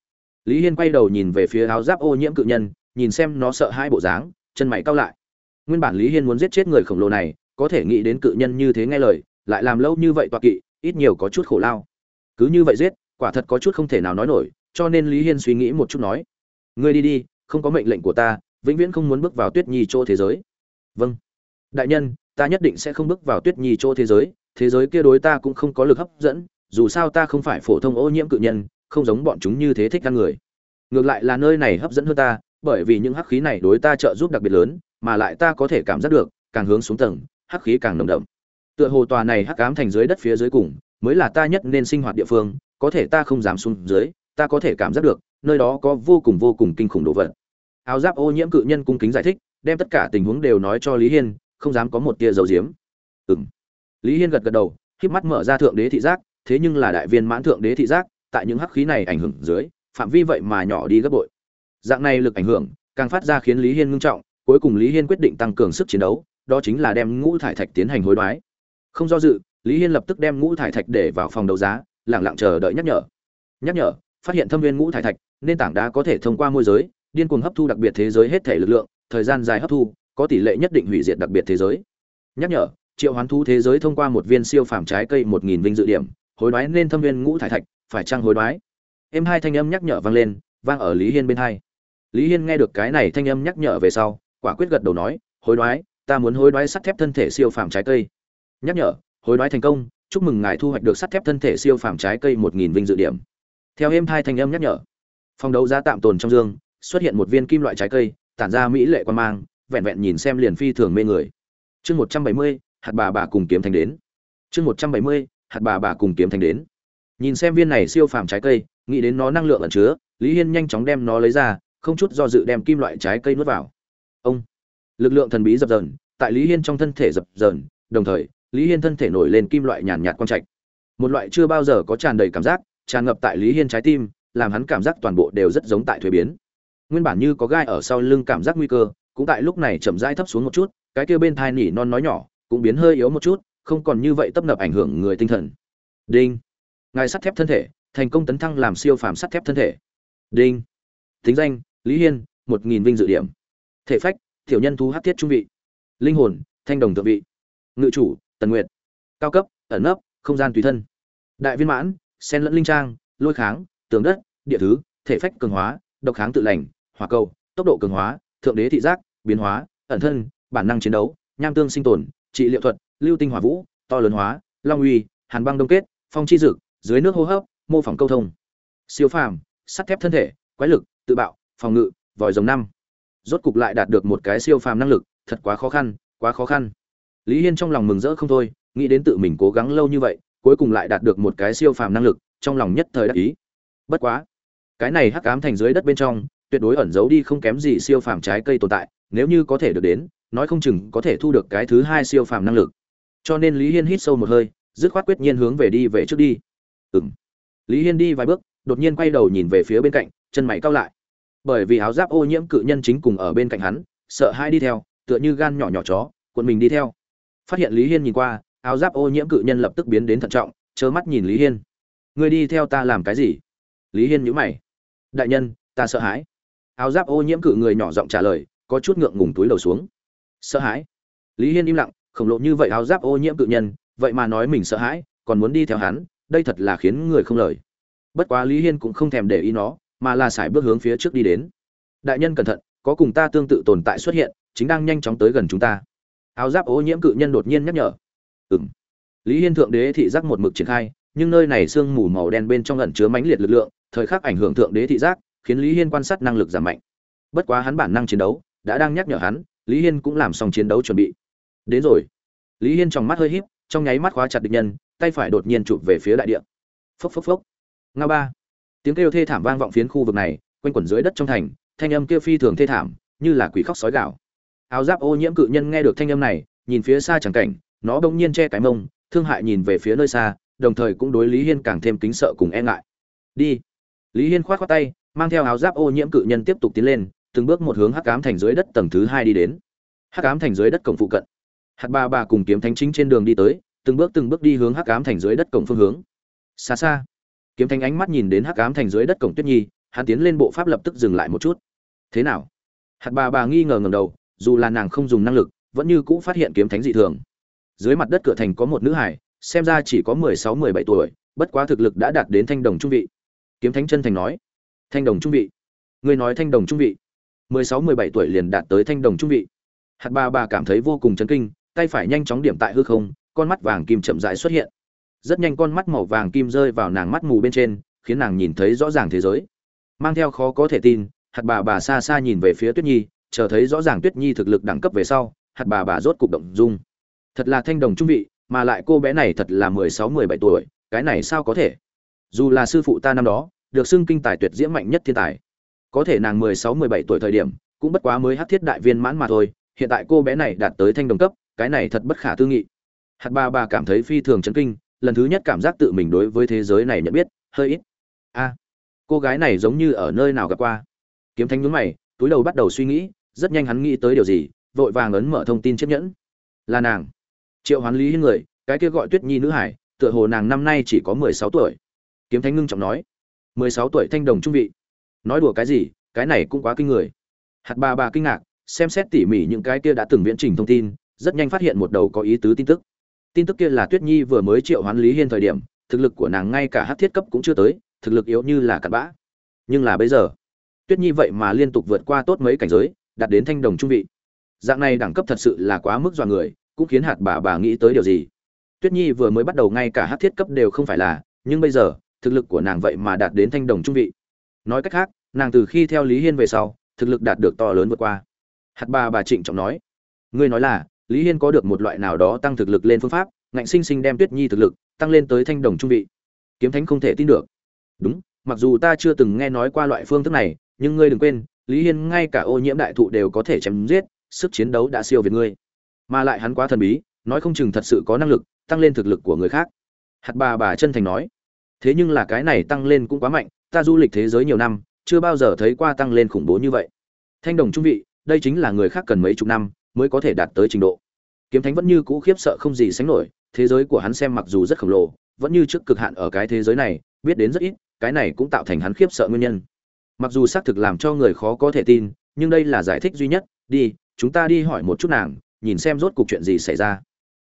Speaker 1: Lý hiên quay đầu nhìn về phía áo giáp ô nhiễm cự nhân, nhìn xem nó sợ hai bộ dáng, chân mày cau lại. Nguyên bản lý hiên muốn giết chết người khổng lồ này, có thể nghĩ đến cự nhân như thế nghe lời lại làm lâu như vậy toạc kỵ, ít nhiều có chút khổ lao. Cứ như vậy giết, quả thật có chút không thể nào nói nổi, cho nên lý hiên suy nghĩ một chút nói, ngươi đi đi, không có mệnh lệnh của ta, vĩnh viễn không muốn bước vào tuyết nhi chỗ thế giới. Vâng. Đại nhân, ta nhất định sẽ không bước vào tuyết nhi chỗ thế giới thế giới kia đối ta cũng không có lực hấp dẫn, dù sao ta không phải phổ thông ô nhiễm cự nhân, không giống bọn chúng như thế thích ăn người. Ngược lại là nơi này hấp dẫn hơn ta, bởi vì những hắc khí này đối ta trợ giúp đặc biệt lớn, mà lại ta có thể cảm giác được, càng hướng xuống tầng, hắc khí càng nồng đậm tựa hồ tòa này hắc ám thành dưới đất phía dưới cùng, mới là ta nhất nên sinh hoạt địa phương, có thể ta không dám xuống dưới, ta có thể cảm giác được, nơi đó có vô cùng vô cùng kinh khủng đồ vật. Áo giáp ô nhiễm cự nhân cung kính giải thích, đem tất cả tình huống đều nói cho lý hiên, không dám có một tia dầu diếm ừng lý hiên gật gật đầu híp mắt mở ra thượng đế thị giác, thế nhưng là đại viên mãn thượng đế thị giác, tại những hắc khí này ảnh hưởng dưới, phạm vi vậy mà nhỏ đi gấp bội. Dạng này lực ảnh hưởng, càng phát ra khiến lý hiên ngưng trọng, cuối cùng lý hiên quyết định tăng cường sức chiến đấu, đó chính là đem ngũ thải thạch tiến hành hối đoái không do dự, lý hiên lập tức đem ngũ thải thạch để vào phòng đấu giá lẳng lặng chờ đợi nhắc nhở. Nhắc nhở, phát hiện thâm viên ngũ thải thạch nên tảng đá có thể thông qua môi giới, điên cuồng hấp thu đặc biệt thế giới hết thể lực lượng, thời gian dài hấp thu, có tỷ lệ nhất định hủy diệt đặc biệt thế giới. Nhắc nhở, triệu hoán thu thế giới thông qua một viên siêu phàm trái cây một nghìn vinh dự điểm, hối đoái nên thâm viên ngũ thải thạch, phải trăng hối đoái? Em hai thanh âm nhắc nhở vang lên, vang ở lý hiên bên hai. Lý hiên nghe được cái này thanh âm nhắc nhở về sau, quả quyết gật đầu nói, hối đoái, ta muốn hối đoái sắt thép thân thể siêu phàm trái cây nhắc nhở, hối đoái thành công, chúc mừng ngài thu hoạch được sắt thép thân thể siêu phàm trái cây một nghìn vinh dự điểm. Theo êm thai thành âm nhắc nhở phòng đấu giá tạm tồn trong dương, xuất hiện một viên kim loại trái cây, tản ra mỹ lệ quan mang, vẹn vẹn nhìn xem liền phi thường mê người. Chương một trăm bảy mươi, hạt bà bà cùng kiếm thành đến. Chương một trăm bảy mươi, hạt bà bà cùng kiếm thành đến. Nhìn xem viên này siêu phàm trái cây, nghĩ đến nó năng lượng ẩn chứa, lý hiên nhanh chóng đem nó lấy ra, không chút do dự đem kim loại trái cây nuốt vào. Ông, lực lượng thần bí dập dờn, tại lý hiên trong thân thể dập dờn, đồng thời lý hiên thân thể nổi lên kim loại nhàn nhạt quang trạch. Một loại chưa bao giờ có tràn đầy cảm giác, tràn ngập tại lý hiên trái tim, làm hắn cảm giác toàn bộ đều rất giống tại thuế biến. Nguyên bản như có gai ở sau lưng cảm giác nguy cơ, cũng tại lúc này chậm rãi thấp xuống một chút, cái kia bên thai nỉ non nói nhỏ, cũng biến hơi yếu một chút, không còn như vậy tấp nập ảnh hưởng người tinh thần. Đinh. Ngài sắt thép thân thể, thành công tấn thăng làm siêu phàm sắt thép thân thể. Đinh. Thính danh, lý hiên, một nghìn vinh dự điểm. Thể phách thiểu nhân thú hát thiết trung vị. Linh hồn, thanh đồng thượng vị. Ngự chủ tần nguyệt, cao cấp, ẩn nấp, không gian tùy thân. Đại viên mãn, sen lẫn linh trang, lôi kháng, tường đất, địa thứ, thể phách cường hóa, độc kháng tự lành, hỏa cầu, tốc độ cường hóa, thượng đế thị giác, biến hóa, ẩn thân, bản năng chiến đấu, nham tương sinh tồn, trị liệu thuật, lưu tinh hỏa vũ, to lớn hóa, long uy, hàn băng đông kết, phong chi dực, dưới nước hô hấp, mô phỏng câu thông. Siêu phàm, sắt thép thân thể, quái lực, tự bạo, phòng ngự, vòi rồng năm. Rốt cục lại đạt được một cái siêu phàm năng lực, thật quá khó khăn, quá khó khăn lý hiên trong lòng mừng rỡ không thôi, nghĩ đến tự mình cố gắng lâu như vậy, cuối cùng lại đạt được một cái siêu phàm năng lực, trong lòng nhất thời đắc ý. Bất quá, cái này hắc ám thành dưới đất bên trong, tuyệt đối ẩn giấu đi không kém gì siêu phàm trái cây tồn tại, nếu như có thể được đến, nói không chừng có thể thu được cái thứ hai siêu phàm năng lực. Cho nên lý hiên hít sâu một hơi, dứt khoát quyết nhiên hướng về đi về trước đi. Ừm. lý hiên đi vài bước, đột nhiên quay đầu nhìn về phía bên cạnh, chân mày cau lại. Bởi vì áo giáp ô nhiễm cự nhân chính cùng ở bên cạnh hắn, sợ hai đi theo, tựa như gan nhỏ nhỏ chó, cuộn mình đi theo phát hiện lý hiên nhìn qua, áo giáp ô nhiễm cự nhân lập tức biến đến thận trọng chớ mắt nhìn lý hiên. Người đi theo ta làm cái gì? Lý hiên nhữ mày. Đại nhân, ta sợ hãi. Áo giáp ô nhiễm cự người nhỏ giọng trả lời, có chút ngượng ngùng túi đầu xuống. Sợ hãi? Lý hiên im lặng, khổng lộ như vậy áo giáp ô nhiễm cự nhân, vậy mà nói mình sợ hãi, còn muốn đi theo hắn, đây thật là khiến người không lời. Bất quá lý hiên cũng không thèm để ý nó, mà là sải bước hướng phía trước đi đến. Đại nhân cẩn thận, có cùng ta tương tự tồn tại xuất hiện, chính đang nhanh chóng tới gần chúng ta áo giáp ô nhiễm cự nhân đột nhiên nhắc nhở. Ừng lý hiên thượng đế thị giác một mực triển khai, nhưng nơi này sương mù màu đen bên trong ẩn chứa mãnh liệt lực lượng, thời khắc ảnh hưởng thượng đế thị giác, khiến lý hiên quan sát năng lực giảm mạnh. Bất quá hắn bản năng chiến đấu, đã đang nhắc nhở hắn, lý hiên cũng làm xong chiến đấu chuẩn bị. Đến rồi. Lý hiên trong mắt hơi híp, trong nháy mắt khóa chặt địch nhân, tay phải đột nhiên chụp về phía đại địa. Phốc phốc phốc. Nga ba. Tiếng kêu thê thảm vang vọng phiến khu vực này, quanh quẩn dưới đất trong thành, thanh âm kêu phi thường thê thảm, như là quỷ khóc sói gạo áo giáp ô nhiễm cự nhân nghe được thanh âm này, nhìn phía xa chẳng cảnh, nó bỗng nhiên che cái mông, thương hại nhìn về phía nơi xa, đồng thời cũng đối lý hiên càng thêm kính sợ cùng e ngại. Đi. Lý hiên khoát khoát tay, mang theo áo giáp ô nhiễm cự nhân tiếp tục tiến lên, từng bước một hướng hắc ám thành dưới đất tầng thứ hai đi đến. Hắc ám thành dưới đất cổng phụ cận. Hạt ba ba cùng kiếm thánh chính trên đường đi tới, từng bước từng bước đi hướng hắc ám thành dưới đất cổng phương hướng. Xa xa, kiếm thánh ánh mắt nhìn đến hắc ám thành dưới đất cổng tuyết nhi, hắn tiến lên bộ pháp lập tức dừng lại một chút. Thế nào? Hạt bà bà nghi ngờ ngầm đầu dù là nàng không dùng năng lực, vẫn như cũ phát hiện kiếm thánh dị thường. Dưới mặt đất cửa thành có một nữ hải, xem ra chỉ có mười sáu, mười bảy tuổi, bất quá thực lực đã đạt đến thanh đồng trung vị. Kiếm thánh chân thành nói, thanh đồng trung vị? Ngươi nói thanh đồng trung vị? mười sáu, mười bảy tuổi liền đạt tới thanh đồng trung vị? Hạt bà bà cảm thấy vô cùng chấn kinh, tay phải nhanh chóng điểm tại hư không, con mắt vàng kim chậm rãi xuất hiện. Rất nhanh con mắt màu vàng kim rơi vào nàng mắt mù bên trên, khiến nàng nhìn thấy rõ ràng thế giới. Mang theo khó có thể tin, hạt bà bà xa xa nhìn về phía tuyết nhi chờ thấy rõ ràng tuyết nhi thực lực đẳng cấp về sau, hạt bà bà rốt cục động dung. Thật là thanh đồng trung vị, mà lại cô bé này thật là mười sáu mười bảy tuổi, cái này sao có thể? Dù là sư phụ ta năm đó, được xưng kinh tài tuyệt diễm mạnh nhất thiên tài. Có thể nàng mười sáu mười bảy tuổi thời điểm, cũng bất quá mới hắc thiết đại viên mãn mà thôi, hiện tại cô bé này đạt tới thanh đồng cấp, cái này thật bất khả tư nghị. Hạt bà bà cảm thấy phi thường chấn kinh, lần thứ nhất cảm giác tự mình đối với thế giới này nhận biết, hơi ít. A, cô gái này giống như ở nơi nào gặp qua. Kiếm thánh nhướng mày, túi đầu bắt đầu suy nghĩ rất nhanh hắn nghĩ tới điều gì, vội vàng ấn mở thông tin chiếc nhẫn. Là nàng. Triệu hoán lý hiên người, cái kia gọi tuyết nhi nữ hải, tựa hồ nàng năm nay chỉ có mười sáu tuổi. Kiếm thánh ngưng trọng nói, mười sáu tuổi thanh đồng trung vị. Nói đùa cái gì, cái này cũng quá kinh người. Hạt bà bà kinh ngạc, xem xét tỉ mỉ những cái kia đã từng viễn trình thông tin, rất nhanh phát hiện một đầu có ý tứ tin tức. Tin tức kia là tuyết nhi vừa mới triệu hoán lý hiên thời điểm, thực lực của nàng ngay cả hát thiết cấp cũng chưa tới, thực lực yếu như là cặn bã. Nhưng là bây giờ, tuyết nhi vậy mà liên tục vượt qua tốt mấy cảnh giới đạt đến thanh đồng trung vị. Dạng này đẳng cấp thật sự là quá mức dọa người, cũng khiến hạt bà bà nghĩ tới điều gì. Tuyết nhi vừa mới bắt đầu ngay cả hát thiết cấp đều không phải là, nhưng bây giờ, thực lực của nàng vậy mà đạt đến thanh đồng trung vị. Nói cách khác, nàng từ khi theo lý hiên về sau, thực lực đạt được to lớn vượt qua. Hạt bà bà trịnh trọng nói, ngươi nói là, lý hiên có được một loại nào đó tăng thực lực lên phương pháp, ngạnh sinh sinh đem tuyết nhi thực lực tăng lên tới thanh đồng trung vị. Kiếm thánh không thể tin được. Đúng, mặc dù ta chưa từng nghe nói qua loại phương thức này, nhưng ngươi đừng quên lý hiên ngay cả ô nhiễm đại thụ đều có thể chém giết, sức chiến đấu đã siêu việt ngươi. Mà lại hắn quá thần bí, nói không chừng thật sự có năng lực tăng lên thực lực của người khác. Hạt bà bà chân thành nói, thế nhưng là cái này tăng lên cũng quá mạnh, ta du lịch thế giới nhiều năm, chưa bao giờ thấy qua tăng lên khủng bố như vậy. Thanh đồng trung vị, đây chính là người khác cần mấy chục năm mới có thể đạt tới trình độ. Kiếm thánh vẫn như cũ khiếp sợ không gì sánh nổi, thế giới của hắn xem mặc dù rất khổng lồ, vẫn như trước cực hạn ở cái thế giới này, biết đến rất ít, cái này cũng tạo thành hắn khiếp sợ nguyên nhân mặc dù xác thực làm cho người khó có thể tin, nhưng đây là giải thích duy nhất. Đi, chúng ta đi hỏi một chút nàng, nhìn xem rốt cuộc chuyện gì xảy ra.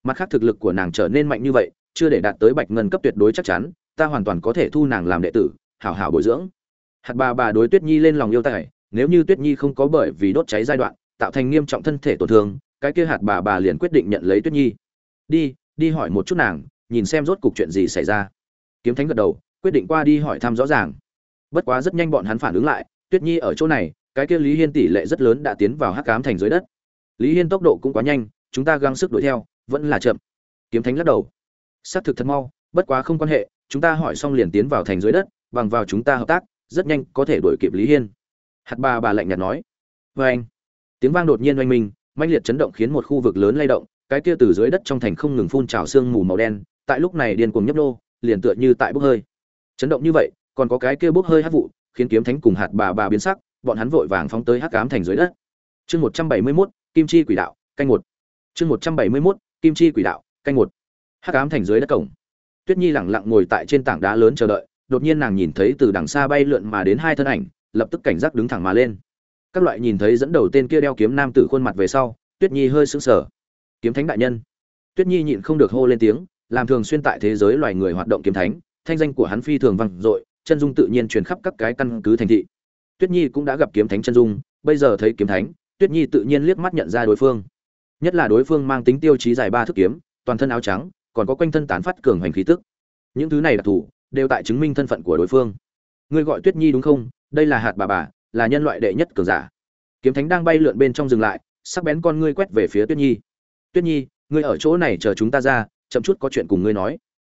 Speaker 1: Mặt khác thực lực của nàng trở nên mạnh như vậy, chưa để đạt tới bạch ngân cấp tuyệt đối chắc chắn, ta hoàn toàn có thể thu nàng làm đệ tử, hảo hảo bồi dưỡng. Hạt bà bà đối tuyết nhi lên lòng yêu tài, nếu như tuyết nhi không có bởi vì đốt cháy giai đoạn, tạo thành nghiêm trọng thân thể tổn thương, cái kia hạt bà bà liền quyết định nhận lấy tuyết nhi. Đi đi hỏi một chút nàng, nhìn xem rốt cuộc chuyện gì xảy ra. Kiếm thánh gật đầu, quyết định qua đi hỏi thăm rõ ràng bất quá rất nhanh bọn hắn phản ứng lại, tuyết nhi ở chỗ này, cái kia lý hiên tỷ lệ rất lớn đã tiến vào hắc cám thành dưới đất. Lý hiên tốc độ cũng quá nhanh, chúng ta gắng sức đuổi theo, vẫn là chậm. Kiếm thánh lắc đầu. Xác thực thật mau, bất quá không quan hệ, chúng ta hỏi xong liền tiến vào thành dưới đất, bằng vào chúng ta hợp tác, rất nhanh có thể đuổi kịp lý hiên. Hạt bà bà lạnh nhạt nói. Vê anh, tiếng vang đột nhiên oanh minh, mãnh liệt chấn động khiến một khu vực lớn lay động, cái kia từ dưới đất trong thành không ngừng phun trào sương mù màu đen, tại lúc này điên cuồng nhấp nô, liền tựa như tại bốc hơi. Chấn động như vậy còn có cái kia bốc hơi hát vụ, khiến kiếm thánh cùng hạt bà bà biến sắc, bọn hắn vội vàng phóng tới hắc cám thành dưới đất. Chương một trăm bảy mươi mốt, kim chi quỷ đạo, canh một. Chương một trăm bảy mươi mốt, kim chi quỷ đạo, canh một. Hắc cám thành dưới đất cổng. Tuyết nhi lẳng lặng ngồi tại trên tảng đá lớn chờ đợi, đột nhiên nàng nhìn thấy từ đằng xa bay lượn mà đến hai thân ảnh, lập tức cảnh giác đứng thẳng mà lên. Các loại nhìn thấy dẫn đầu tên kia đeo kiếm nam tử khuôn mặt về sau, tuyết nhi hơi sững sờ. Kiếm thánh đại nhân. Tuyết nhi nhịn không được hô lên tiếng, làm thường xuyên tại thế giới loài người hoạt động kiếm thánh, thanh danh của hắn phi thường vang dội chân dung tự nhiên truyền khắp các cái căn cứ thành thị. Tuyết nhi cũng đã gặp kiếm thánh chân dung bây giờ thấy kiếm thánh tuyết nhi tự nhiên liếc mắt nhận ra đối phương. Nhất là đối phương mang tính tiêu chí dài ba thước kiếm toàn thân áo trắng còn có quanh thân tán phát cường hành khí tức. Những thứ này là thủ, đều tại chứng minh thân phận của đối phương. Ngươi gọi tuyết nhi đúng không? Đây là hạt bà bà là nhân loại đệ nhất cường giả. Kiếm thánh đang bay lượn bên trong dừng lại sắc bén con ngươi quét về phía tuyết nhi. Tuyết nhi ngươi ở chỗ này chờ chúng ta ra chậm chút có chuyện cùng ngươi nói.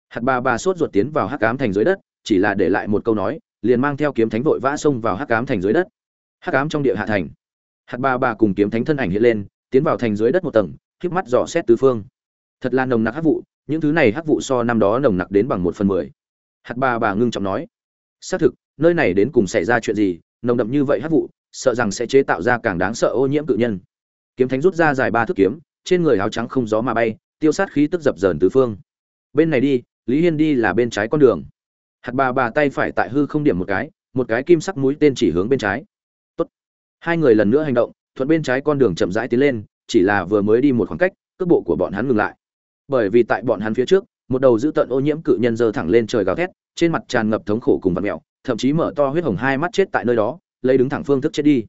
Speaker 1: Hạt bà bà sốt ruột tiến vào hắc ám thành dưới đất chỉ là để lại một câu nói, liền mang theo kiếm thánh vội vã xông vào hắc ám thành dưới đất. Hắc ám trong địa hạ thành. Hạt ba bà cùng kiếm thánh thân ảnh hiện lên, tiến vào thành dưới đất một tầng khiếp mắt dò xét tứ phương. Thật là nồng nặc hắc vụ, những thứ này hắc vụ so năm đó nồng nặc đến bằng một phần mười. Hạt ba bà ngưng trọng nói, xác thực, nơi này đến cùng xảy ra chuyện gì, nồng đậm như vậy hắc vụ, sợ rằng sẽ chế tạo ra càng đáng sợ ô nhiễm cự nhân. Kiếm thánh rút ra dài ba thước kiếm, trên người áo trắng không gió mà bay, tiêu sát khí tức dập dờn tứ phương. Bên này đi, lý hiên đi là bên trái con đường hạt bà bà tay phải tại hư không điểm một cái một cái kim sắc mũi tên chỉ hướng bên trái. Tốt. hai người lần nữa hành động, thuận bên trái con đường chậm rãi tiến lên, chỉ là vừa mới đi một khoảng cách, cước bộ của bọn hắn ngừng lại. Bởi vì tại bọn hắn phía trước, một đầu dữ tận ô nhiễm cự nhân giơ thẳng lên trời gào thét, trên mặt tràn ngập thống khổ cùng vật mẹo, thậm chí mở to huyết hồng hai mắt chết tại nơi đó, lấy đứng thẳng phương thức chết đi.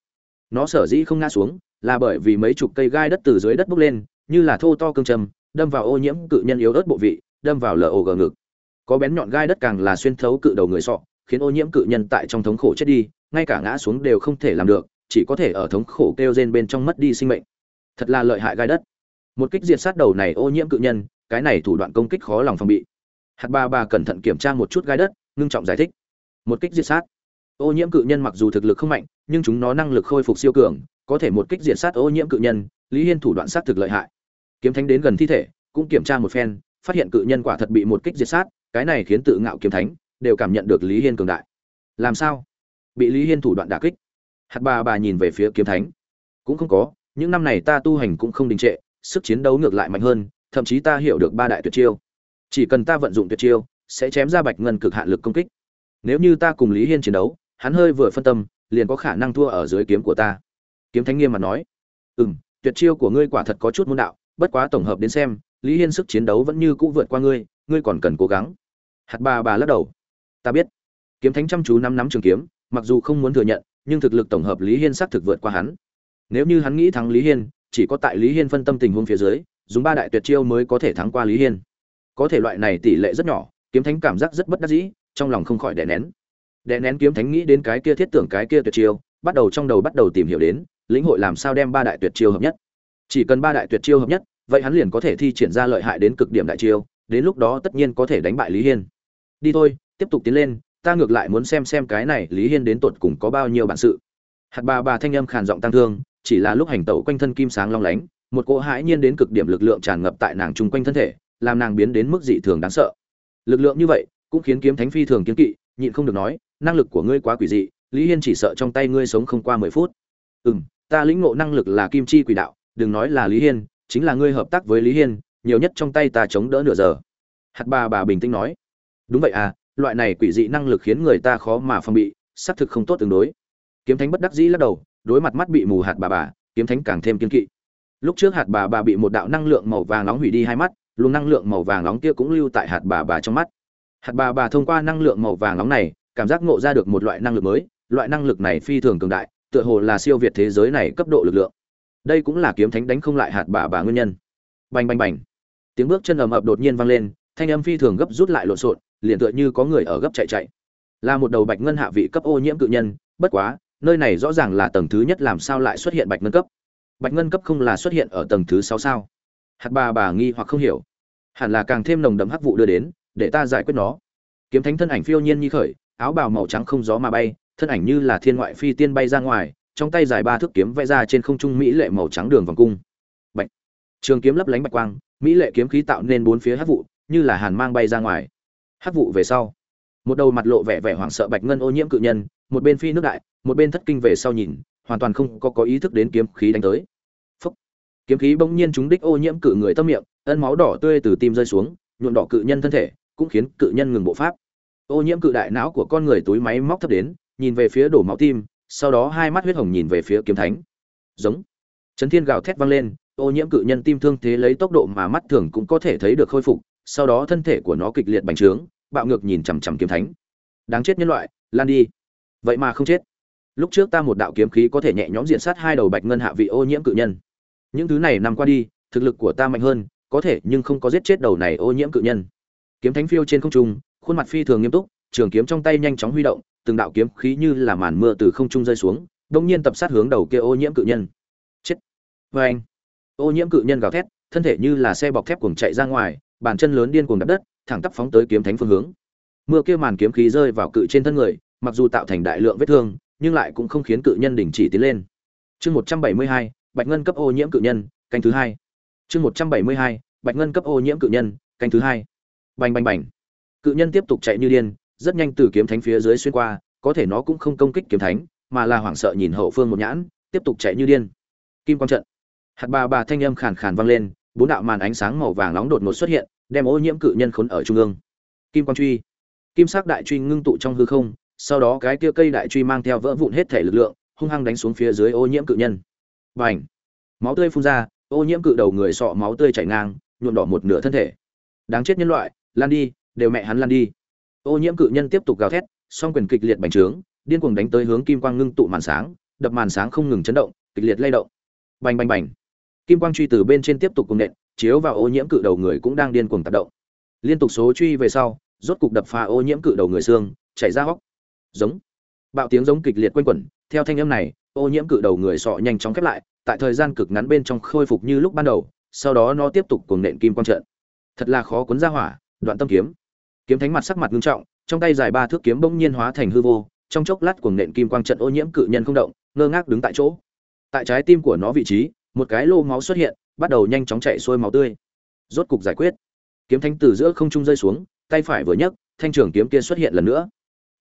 Speaker 1: Nó sở dĩ không ngã xuống, là bởi vì mấy chục cây gai đất từ dưới đất bốc lên, như là thô to cương châm đâm vào ô nhiễm cự nhân yếu ớt bộ vị, đâm vào lở ổ gờ ngực có bén nhọn gai đất càng là xuyên thấu cự đầu người sọ, khiến ô nhiễm cự nhân tại trong thống khổ chết đi, ngay cả ngã xuống đều không thể làm được, chỉ có thể ở thống khổ kêu rên bên trong mất đi sinh mệnh. Thật là lợi hại gai đất. Một kích diệt sát đầu này ô nhiễm cự nhân, cái này thủ đoạn công kích khó lòng phòng bị. Hạt ba ba cẩn thận kiểm tra một chút gai đất, ngưng trọng giải thích. Một kích diệt sát. Ô nhiễm cự nhân mặc dù thực lực không mạnh, nhưng chúng nó năng lực khôi phục siêu cường, có thể một kích diệt sát ô nhiễm cự nhân, lý hiên thủ đoạn sát thực lợi hại. Kiếm thánh đến gần thi thể, cũng kiểm tra một phen, phát hiện cự nhân quả thật bị một kích diệt sát cái này khiến tự ngạo kiếm thánh đều cảm nhận được lý hiên cường đại. Làm sao? Bị lý hiên thủ đoạn đả kích. Hạt bà bà nhìn về phía kiếm thánh. Cũng không có, những năm này ta tu hành cũng không đình trệ, sức chiến đấu ngược lại mạnh hơn, thậm chí ta hiểu được ba đại tuyệt chiêu. Chỉ cần ta vận dụng tuyệt chiêu, sẽ chém ra bạch ngân cực hạn lực công kích. Nếu như ta cùng lý hiên chiến đấu, hắn hơi vừa phân tâm, liền có khả năng thua ở dưới kiếm của ta. Kiếm thánh nghiêm mặt nói. Ừ m tuyệt chiêu của ngươi quả thật có chút môn đạo, bất quá tổng hợp đến xem, lý hiên sức chiến đấu vẫn như cũ vượt qua ngươi ngươi còn cần cố gắng hạt bà bà lắc đầu. Ta biết. Kiếm thánh chăm chú nắm nắm trường kiếm, mặc dù không muốn thừa nhận, nhưng thực lực tổng hợp lý hiên xác thực vượt qua hắn. Nếu như hắn nghĩ thắng lý hiên, chỉ có tại lý hiên phân tâm tình huống phía dưới, dùng ba đại tuyệt chiêu mới có thể thắng qua lý hiên. Có thể loại này tỷ lệ rất nhỏ, kiếm thánh cảm giác rất bất đắc dĩ, trong lòng không khỏi đè nén. Đè nén kiếm thánh nghĩ đến cái kia thiết tưởng cái kia tuyệt chiêu, bắt đầu trong đầu bắt đầu tìm hiểu đến, lĩnh hội làm sao đem ba đại tuyệt chiêu hợp nhất. Chỉ cần ba đại tuyệt chiêu hợp nhất, vậy hắn liền có thể thi triển ra lợi hại đến cực điểm đại chiêu, đến lúc đó tất nhiên có thể đánh bại lý hiên đi thôi, tiếp tục tiến lên, ta ngược lại muốn xem xem cái này lý hiên đến tột cùng có bao nhiêu bản sự. Hạt bà bà thanh âm khàn giọng tăng thương, chỉ là lúc hành tẩu quanh thân kim sáng long lánh, một cỗ hãi nhiên đến cực điểm lực lượng tràn ngập tại nàng chung quanh thân thể, làm nàng biến đến mức dị thường đáng sợ. Lực lượng như vậy, cũng khiến kiếm thánh phi thường kiếm kỵ, nhịn không được nói, năng lực của ngươi quá quỷ dị, lý hiên chỉ sợ trong tay ngươi sống không qua mười phút. Ừ m ta lĩnh ngộ năng lực là kim chi quỷ đạo, đừng nói là lý hiên, chính là ngươi hợp tác với lý hiên, nhiều nhất trong tay ta chống đỡ nửa giờ. Hạt bà bà bình tĩnh nói đúng vậy à loại này quỷ dị năng lực khiến người ta khó mà phòng bị, xác thực không tốt tương đối. Kiếm thánh bất đắc dĩ lắc đầu, đối mặt mắt bị mù hạt bà bà, kiếm thánh càng thêm kiên kỵ. Lúc trước hạt bà bà bị một đạo năng lượng màu vàng nóng hủy đi hai mắt, luồng năng lượng màu vàng nóng kia cũng lưu tại hạt bà bà trong mắt. Hạt bà bà thông qua năng lượng màu vàng nóng này, cảm giác ngộ ra được một loại năng lực mới, loại năng lực này phi thường cường đại, tựa hồ là siêu việt thế giới này cấp độ lực lượng. Đây cũng là kiếm thánh đánh không lại hạt bà bà nguyên nhân. Bành bành bành. Tiếng bước chân ầm ập đột nhiên vang lên, thanh âm phi thường gấp rút lại lộn xộn liền tựa như có người ở gấp chạy chạy. Là một đầu bạch ngân hạ vị cấp ô nhiễm cự nhân, bất quá, nơi này rõ ràng là tầng thứ nhất làm sao lại xuất hiện bạch ngân cấp. Bạch ngân cấp không là xuất hiện ở tầng thứ sáu sao? Hạt bà bà nghi hoặc không hiểu. Hẳn là càng thêm nồng đậm hắc vụ đưa đến, để ta giải quyết nó. Kiếm thánh thân ảnh phiêu nhiên như khởi, áo bào màu trắng không gió mà bay, thân ảnh như là thiên ngoại phi tiên bay ra ngoài, trong tay dài ba thước kiếm vẽ ra trên không trung mỹ lệ màu trắng đường vòng cung. Bạch. Trường kiếm lấp lánh bạch quang, mỹ lệ kiếm khí tạo nên bốn phía hắc vụ, như là hàn mang bay ra ngoài hắc vụ về sau, một đầu mặt lộ vẻ vẻ hoảng sợ bạch ngân ô nhiễm cự nhân, một bên phi nước đại, một bên thất kinh về sau nhìn, hoàn toàn không có có ý thức đến kiếm khí đánh tới. Phúc. kiếm khí bỗng nhiên trúng đích ô nhiễm cự người tâm miệng, ân máu đỏ tươi từ tim rơi xuống, nhuộm đỏ cự nhân thân thể, cũng khiến cự nhân ngừng bộ pháp. Ô nhiễm cự đại não của con người túi máy móc thấp đến, nhìn về phía đổ máu tim, sau đó hai mắt huyết hồng nhìn về phía kiếm thánh. Giống! Chấn thiên gào thét vang lên, ô nhiễm cự nhân tim thương thế lấy tốc độ mà mắt thường cũng có thể thấy được khôi phục sau đó thân thể của nó kịch liệt bành trướng, bạo ngược nhìn chằm chằm kiếm thánh. Đáng chết nhân loại, lan đi. Vậy mà không chết. Lúc trước ta một đạo kiếm khí có thể nhẹ nhõm diện sát hai đầu bạch ngân hạ vị ô nhiễm cự nhân. Những thứ này nằm qua đi, thực lực của ta mạnh hơn, có thể nhưng không có giết chết đầu này ô nhiễm cự nhân. Kiếm thánh phiêu trên không trung, khuôn mặt phi thường nghiêm túc, trường kiếm trong tay nhanh chóng huy động, từng đạo kiếm khí như là màn mưa từ không trung rơi xuống đông nhiên tập sát hướng đầu kia ô nhiễm cự nhân. Chết. Vê anh ô nhiễm cự nhân gào thét, thân thể như là xe bọc thép cuồng chạy ra ngoài bàn chân lớn điên cuồng đập đất, thẳng tắp phóng tới kiếm thánh phương hướng. Mưa kia màn kiếm khí rơi vào cự trên thân người, mặc dù tạo thành đại lượng vết thương, nhưng lại cũng không khiến cự nhân đình chỉ tiến lên. Chương một trăm bảy mươi hai, bạch ngân cấp ô nhiễm cự nhân, canh thứ hai. Chương một trăm bảy mươi hai, bạch ngân cấp ô nhiễm cự nhân, canh thứ hai. Bành bành bành. Cự nhân tiếp tục chạy như điên, rất nhanh từ kiếm thánh phía dưới xuyên qua, có thể nó cũng không công kích kiếm thánh, mà là hoảng sợ nhìn hậu phương một nhãn, tiếp tục chạy như điên. Kim quang trận. Hạt bà bà thanh âm khàn khàn vang lên bốn đạo màn ánh sáng màu vàng nóng đột ngột xuất hiện, đem ô nhiễm cự nhân khốn ở trung ương. Kim quang truy, kim sắc đại truy ngưng tụ trong hư không, sau đó cái kia cây đại truy mang theo vỡ vụn hết thể lực lượng, hung hăng đánh xuống phía dưới ô nhiễm cự nhân. B à n h máu tươi phun ra, ô nhiễm cự đầu người sọ máu tươi chảy ngang, nhuộm đỏ một nửa thân thể. Đáng chết nhân loại lan đi, đều mẹ hắn lan đi. Ô nhiễm cự nhân tiếp tục gào thét, song quyền kịch liệt bành trướng, điên cuồng đánh tới hướng kim quang ngưng tụ màn sáng, đập màn sáng không ngừng chấn động, kịch liệt lay động. Bành bành bành! Kim quang truy từ bên trên tiếp tục cùng nện, chiếu vào ô nhiễm cự đầu người cũng đang điên cuồng tác động. Liên tục số truy về sau, rốt cục đập phá ô nhiễm cự đầu người xương, chảy ra hốc. Giống. Bạo tiếng giống kịch liệt quanh quẩn, theo thanh âm này, ô nhiễm cự đầu người sọ nhanh chóng khép lại, tại thời gian cực ngắn bên trong khôi phục như lúc ban đầu, sau đó nó tiếp tục cùng nện kim quang trận. Thật là khó cuốn ra hỏa, đoạn tâm kiếm. Kiếm thánh mặt sắc mặt ngưng trọng, trong tay dài ba thước kiếm bỗng nhiên hóa thành hư vô, trong chốc lát cuồng nện kim quang trận ô nhiễm cự nhân không động, ngơ ngác đứng tại chỗ. Tại trái tim của nó vị trí một cái lô máu xuất hiện, bắt đầu nhanh chóng chạy xuôi máu tươi. Rốt cục giải quyết. Kiếm thánh từ giữa không trung rơi xuống, tay phải vừa nhấc, thanh trường kiếm kia xuất hiện lần nữa.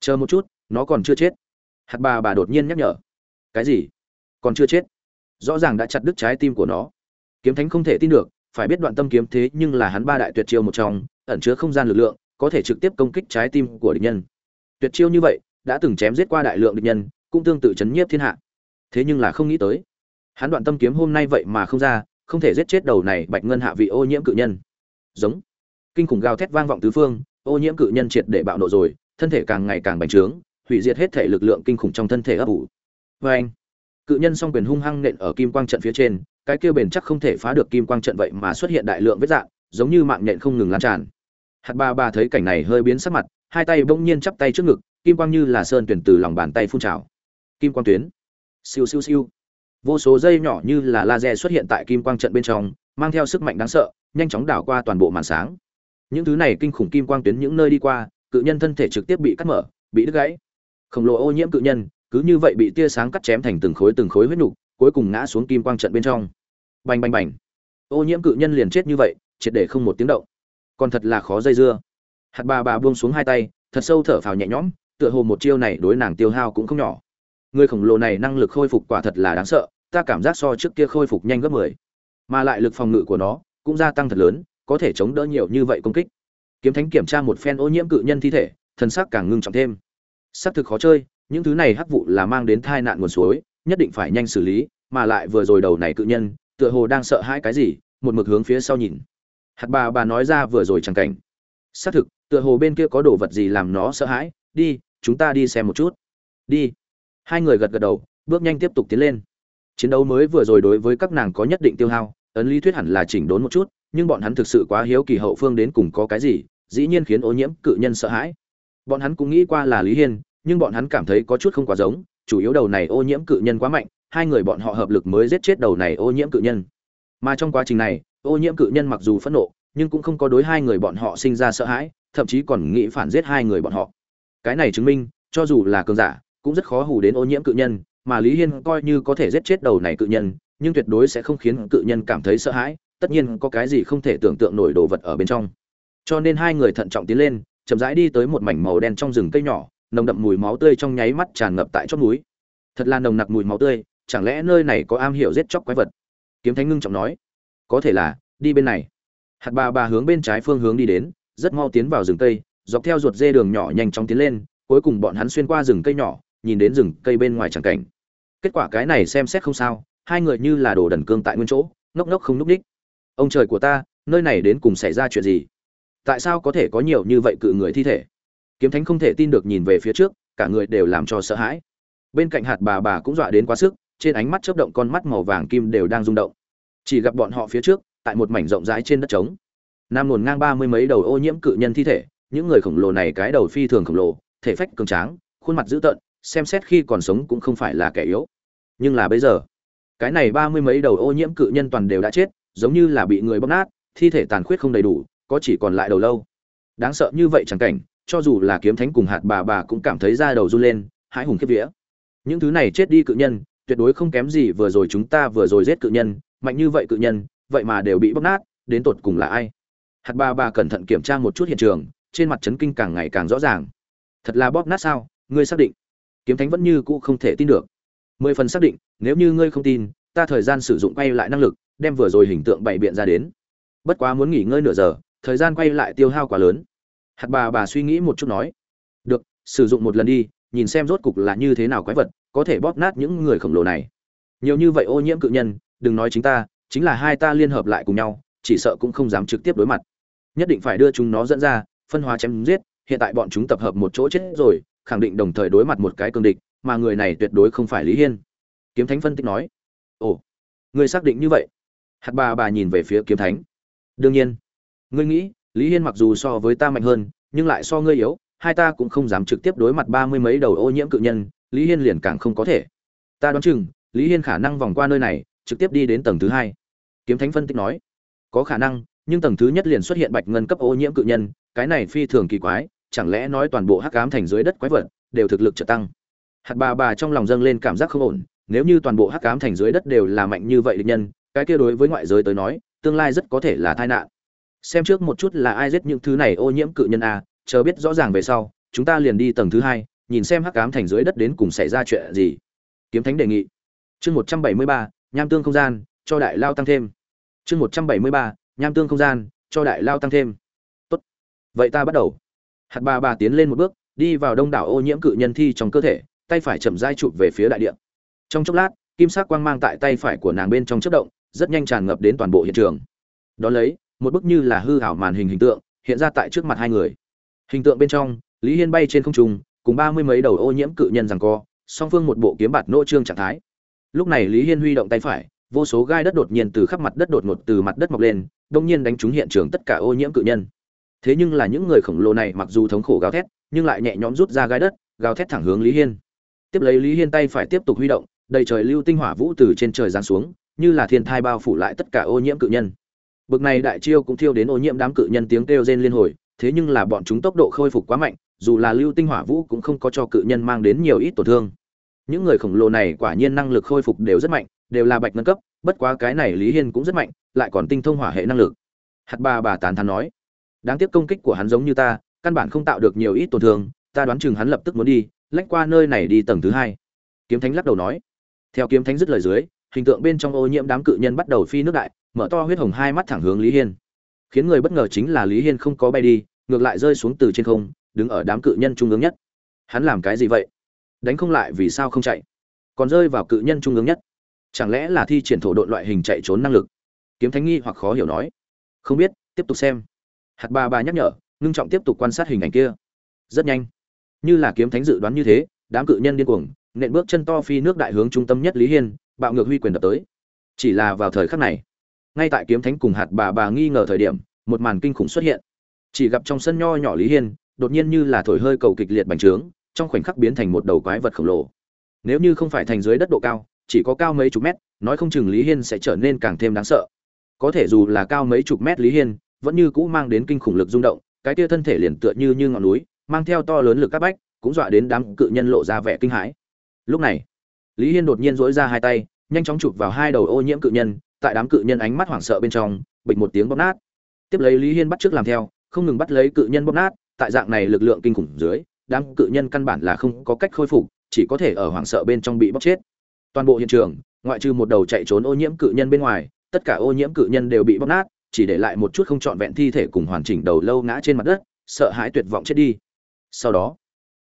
Speaker 1: Chờ một chút, nó còn chưa chết. Hạt bà bà đột nhiên nhắc nhở. Cái gì? Còn chưa chết. Rõ ràng đã chặt đứt trái tim của nó. Kiếm thánh không thể tin được, phải biết đoạn tâm kiếm thế nhưng là hắn ba đại tuyệt chiêu một trong, ẩn chứa không gian lực lượng, có thể trực tiếp công kích trái tim của địch nhân. Tuyệt chiêu như vậy, đã từng chém giết qua đại lượng địch nhân, cũng tương tự chấn nhiếp thiên hạ. Thế nhưng là không nghĩ tới hắn đoạn tâm kiếm hôm nay vậy mà không ra, không thể giết chết đầu này bạch ngân hạ vị ô nhiễm cự nhân. Giống. Kinh khủng gào thét vang vọng tứ phương, ô nhiễm cự nhân triệt để bạo nộ rồi, thân thể càng ngày càng bành trướng, hủy diệt hết thể lực lượng kinh khủng trong thân thể ấp ủ. Vê anh cự nhân song quyền hung hăng nện ở kim quang trận phía trên, cái kia bền chắc không thể phá được kim quang trận vậy mà xuất hiện đại lượng vết dạng, giống như mạng nhện không ngừng lan tràn. Hạt ba ba thấy cảnh này hơi biến sắc mặt, hai tay bỗng nhiên chắp tay trước ngực, kim quang như là sơn tuyển từ lòng bàn tay phun trào. Kim quang tuyến. Siêu siêu siêu vô số dây nhỏ như là laser xuất hiện tại kim quang trận bên trong, mang theo sức mạnh đáng sợ, nhanh chóng đảo qua toàn bộ màn sáng. Những thứ này kinh khủng kim quang tuyến những nơi đi qua, cự nhân thân thể trực tiếp bị cắt mở, bị đứt gãy. Khổng lồ ô nhiễm cự nhân, cứ như vậy bị tia sáng cắt chém thành từng khối từng khối huyết nhục cuối cùng ngã xuống kim quang trận bên trong. Bành bành bành. Ô nhiễm cự nhân liền chết như vậy, triệt để không một tiếng động. Còn thật là khó dây dưa. Hạt bà bà buông xuống hai tay, thật sâu thở phào nhẹ nhõm, tựa hồ một chiêu này đối nàng tiêu hao cũng không nhỏ người khổng lồ này năng lực khôi phục quả thật là đáng sợ, ta cảm giác so trước kia khôi phục nhanh gấp mười. Mà lại lực phòng ngự của nó cũng gia tăng thật lớn, có thể chống đỡ nhiều như vậy công kích. Kiếm thánh kiểm tra một phen ô nhiễm cự nhân thi thể thân xác càng ngưng trọng thêm. Xác thực khó chơi, những thứ này hắc vụ là mang đến tai nạn nguồn suối, nhất định phải nhanh xử lý, mà lại vừa rồi đầu này cự nhân, tựa hồ đang sợ hãi cái gì, một mực hướng phía sau nhìn. Hạt bà bà nói ra vừa rồi chẳng cảnh. Xác thực, tựa hồ bên kia có đồ vật gì làm nó sợ hãi, đi, chúng ta đi xem một chút. Đi hai người gật gật đầu, bước nhanh tiếp tục tiến lên. Chiến đấu mới vừa rồi đối với các nàng có nhất định tiêu hao, ấn lý thuyết hẳn là chỉnh đốn một chút, nhưng bọn hắn thực sự quá hiếu kỳ hậu phương đến cùng có cái gì, dĩ nhiên khiến ô nhiễm cự nhân sợ hãi. Bọn hắn cũng nghĩ qua là lý hiên, nhưng bọn hắn cảm thấy có chút không quá giống, chủ yếu đầu này ô nhiễm cự nhân quá mạnh, hai người bọn họ hợp lực mới giết chết đầu này ô nhiễm cự nhân. Mà trong quá trình này, ô nhiễm cự nhân mặc dù phẫn nộ, nhưng cũng không có đối hai người bọn họ sinh ra sợ hãi, thậm chí còn nghĩ phản giết hai người bọn họ. Cái này chứng minh, cho dù là cường giả cũng rất khó hù đến ô nhiễm cự nhân, mà lý hiên coi như có thể giết chết đầu này cự nhân, nhưng tuyệt đối sẽ không khiến cự nhân cảm thấy sợ hãi, tất nhiên có cái gì không thể tưởng tượng nổi đồ vật ở bên trong. Cho nên hai người thận trọng tiến lên, chậm rãi đi tới một mảnh màu đen trong rừng cây nhỏ, nồng đậm mùi máu tươi trong nháy mắt tràn ngập tại chót núi. Thật là nồng nặc mùi máu tươi, chẳng lẽ nơi này có am hiểu giết chóc quái vật? Kiếm thánh ngưng trọng nói. Có thể là, đi bên này. Hạt bà bà hướng bên trái phương hướng đi đến, rất mau tiến vào rừng cây, dọc theo ruột dê đường nhỏ nhanh chóng tiến lên, cuối cùng bọn hắn xuyên qua rừng cây nhỏ nhìn đến rừng cây bên ngoài chẳng cảnh. Kết quả cái này xem xét không sao, hai người như là đồ đần cương tại nguyên chỗ, ngốc ngốc không núp đích. Ông trời của ta, nơi này đến cùng xảy ra chuyện gì? Tại sao có thể có nhiều như vậy cự người thi thể? Kiếm thánh không thể tin được nhìn về phía trước, cả người đều làm cho sợ hãi. Bên cạnh hạt bà bà cũng dọa đến quá sức, trên ánh mắt chớp động con mắt màu vàng kim đều đang rung động. Chỉ gặp bọn họ phía trước, tại một mảnh rộng rãi trên đất trống. Nam luồn ngang ba mươi mấy đầu ô nhiễm cự nhân thi thể, những người khổng lồ này cái đầu phi thường khổng lồ, thể phách cường tráng, khuôn mặt dữ tợn xem xét khi còn sống cũng không phải là kẻ yếu. Nhưng là bây giờ, cái này ba mươi mấy đầu ô nhiễm cự nhân toàn đều đã chết, giống như là bị người bóp nát, thi thể tàn khuyết không đầy đủ, có chỉ còn lại đầu lâu. Đáng sợ như vậy chẳng cảnh, cho dù là kiếm thánh cùng hạt bà bà cũng cảm thấy da đầu run lên, hãi hùng khiếp vía. Những thứ này chết đi cự nhân, tuyệt đối không kém gì vừa rồi chúng ta vừa rồi giết cự nhân, mạnh như vậy cự nhân, vậy mà đều bị bóp nát, đến tột cùng là ai? Hạt bà bà cẩn thận kiểm tra một chút hiện trường, trên mặt trấn kinh càng ngày càng rõ ràng. Thật là bóp nát sao? Ngươi xác định kiếm thánh vẫn như cũ không thể tin được. Mười phần xác định, nếu như ngươi không tin, ta thời gian sử dụng quay lại năng lực, đem vừa rồi hình tượng bày biện ra đến. Bất quá muốn nghỉ ngơi nửa giờ, thời gian quay lại tiêu hao quá lớn. Hạt bà bà suy nghĩ một chút nói, được, sử dụng một lần đi, nhìn xem rốt cục là như thế nào quái vật, có thể bóp nát những người khổng lồ này. Nhiều như vậy ô nhiễm cự nhân, đừng nói chính ta, chính là hai ta liên hợp lại cùng nhau, chỉ sợ cũng không dám trực tiếp đối mặt. Nhất định phải đưa chúng nó dẫn ra, phân hóa chém giết, hiện tại bọn chúng tập hợp một chỗ chết rồi khẳng định đồng thời đối mặt một cái cương địch, mà người này tuyệt đối không phải lý hiên. Kiếm thánh phân tích nói, ồ, ngươi xác định như vậy? Hạt bà bà nhìn về phía kiếm thánh. Đương nhiên. Ngươi nghĩ, lý hiên mặc dù so với ta mạnh hơn, nhưng lại so ngươi yếu, hai ta cũng không dám trực tiếp đối mặt ba mươi mấy đầu ô nhiễm cự nhân, lý hiên liền càng không có thể. Ta đoán chừng, lý hiên khả năng vòng qua nơi này, trực tiếp đi đến tầng thứ hai. Kiếm thánh phân tích nói, có khả năng, nhưng tầng thứ nhất liền xuất hiện bạch ngân cấp ô nhiễm cự nhân, cái này phi thường kỳ quái chẳng lẽ nói toàn bộ hắc ám thành dưới đất quái vật đều thực lực trợ tăng? Hạt bà bà trong lòng dâng lên cảm giác không ổn, nếu như toàn bộ hắc ám thành dưới đất đều là mạnh như vậy địch nhân, cái kia đối với ngoại giới tới nói, tương lai rất có thể là tai nạn. Xem trước một chút là ai giết những thứ này ô nhiễm cự nhân a, chờ biết rõ ràng về sau, chúng ta liền đi tầng thứ hai, nhìn xem hắc ám thành dưới đất đến cùng xảy ra chuyện gì. Kiếm thánh đề nghị. Chương một trăm bảy mươi ba, nham tương không gian, cho đại lao tăng thêm. Chương một trăm bảy mươi ba, nham tương không gian, cho đại lao tăng thêm. Tốt. Vậy ta bắt đầu hạt bà bà tiến lên một bước, đi vào đông đảo ô nhiễm cự nhân thi trong cơ thể, tay phải chậm dai chụp về phía đại địa. Trong chốc lát, kim sắc quang mang tại tay phải của nàng bên trong chất động, rất nhanh tràn ngập đến toàn bộ hiện trường. Đón lấy, một bức như là hư hảo màn hình hình tượng, hiện ra tại trước mặt hai người. Hình tượng bên trong, lý hiên bay trên không trung, cùng ba mươi mấy đầu ô nhiễm cự nhân rằng co, song phương một bộ kiếm bạt nỗ trương trạng thái. Lúc này lý hiên huy động tay phải, vô số gai đất đột nhiên từ khắp mặt đất đột ngột từ mặt đất mọc lên đông nhiên đánh trúng hiện trường tất cả ô nhiễm cự nhân thế nhưng là những người khổng lồ này mặc dù thống khổ gào thét, nhưng lại nhẹ nhõm rút ra gai đất, gào thét thẳng hướng lý hiên. Tiếp lấy lý hiên tay phải tiếp tục huy động, đầy trời lưu tinh hỏa vũ từ trên trời giáng xuống, như là thiên thai bao phủ lại tất cả ô nhiễm cự nhân. Bực này đại chiêu cũng thiêu đến ô nhiễm đám cự nhân tiếng kêu rên liên hồi, thế nhưng là bọn chúng tốc độ khôi phục quá mạnh, dù là lưu tinh hỏa vũ cũng không có cho cự nhân mang đến nhiều ít tổn thương. Những người khổng lồ này quả nhiên năng lực khôi phục đều rất mạnh, đều là bạch ngân cấp, bất quá cái này lý hiên cũng rất mạnh, lại còn tinh thông hỏa hệ năng lực. Hạt ba bà tán thán nói đáng tiếc công kích của hắn giống như ta, căn bản không tạo được nhiều ít tổn thương, ta đoán chừng hắn lập tức muốn đi, lách qua nơi này đi tầng thứ hai. Kiếm thánh lắc đầu nói. Theo kiếm thánh dứt lời dưới, hình tượng bên trong ô nhiễm đám cự nhân bắt đầu phi nước đại, mở to huyết hồng hai mắt thẳng hướng lý hiên. Khiến người bất ngờ chính là lý hiên không có bay đi, ngược lại rơi xuống từ trên không, đứng ở đám cự nhân trung ương nhất. Hắn làm cái gì vậy? Đánh không lại vì sao không chạy? Còn rơi vào cự nhân trung ương nhất. Chẳng lẽ là thi triển thổ đội loại hình chạy trốn năng lực? Kiếm thánh nghi hoặc khó hiểu nói. Không biết, tiếp tục xem hạt ba ba nhắc nhở, ngưng trọng tiếp tục quan sát hình ảnh kia. Rất nhanh. Như là kiếm thánh dự đoán như thế, đám cự nhân điên cuồng, nện bước chân to phi nước đại hướng trung tâm nhất lý hiên, bạo ngược huy quyền đập tới. Chỉ là vào thời khắc này, ngay tại kiếm thánh cùng hạt bà bà nghi ngờ thời điểm, một màn kinh khủng xuất hiện. Chỉ gặp trong sân nho nhỏ lý hiên, đột nhiên như là thổi hơi cầu kịch liệt bành trướng, trong khoảnh khắc biến thành một đầu quái vật khổng lồ. Nếu như không phải thành dưới đất độ cao, chỉ có cao mấy chục mét, nói không chừng lý hiên sẽ trở nên càng thêm đáng sợ. Có thể dù là cao mấy chục mét lý hiên vẫn như cũ mang đến kinh khủng lực rung động, cái kia thân thể liền tựa như như ngọn núi, mang theo to lớn lực các bách, cũng dọa đến đám cự nhân lộ ra vẻ kinh hãi. Lúc này, lý hiên đột nhiên dỗi ra hai tay, nhanh chóng chụp vào hai đầu ô nhiễm cự nhân, tại đám cự nhân ánh mắt hoảng sợ bên trong, bịch một tiếng bóp nát. Tiếp lấy lý hiên bắt trước làm theo, không ngừng bắt lấy cự nhân bóp nát, tại dạng này lực lượng kinh khủng dưới, đám cự nhân căn bản là không có cách khôi phục, chỉ có thể ở hoảng sợ bên trong bị bóc chết. Toàn bộ hiện trường, ngoại trừ một đầu chạy trốn ô nhiễm cự nhân bên ngoài, tất cả ô nhiễm cự nhân đều bị bóc nát chỉ để lại một chút không trọn vẹn thi thể cùng hoàn chỉnh đầu lâu ngã trên mặt đất, sợ hãi tuyệt vọng chết đi. Sau đó,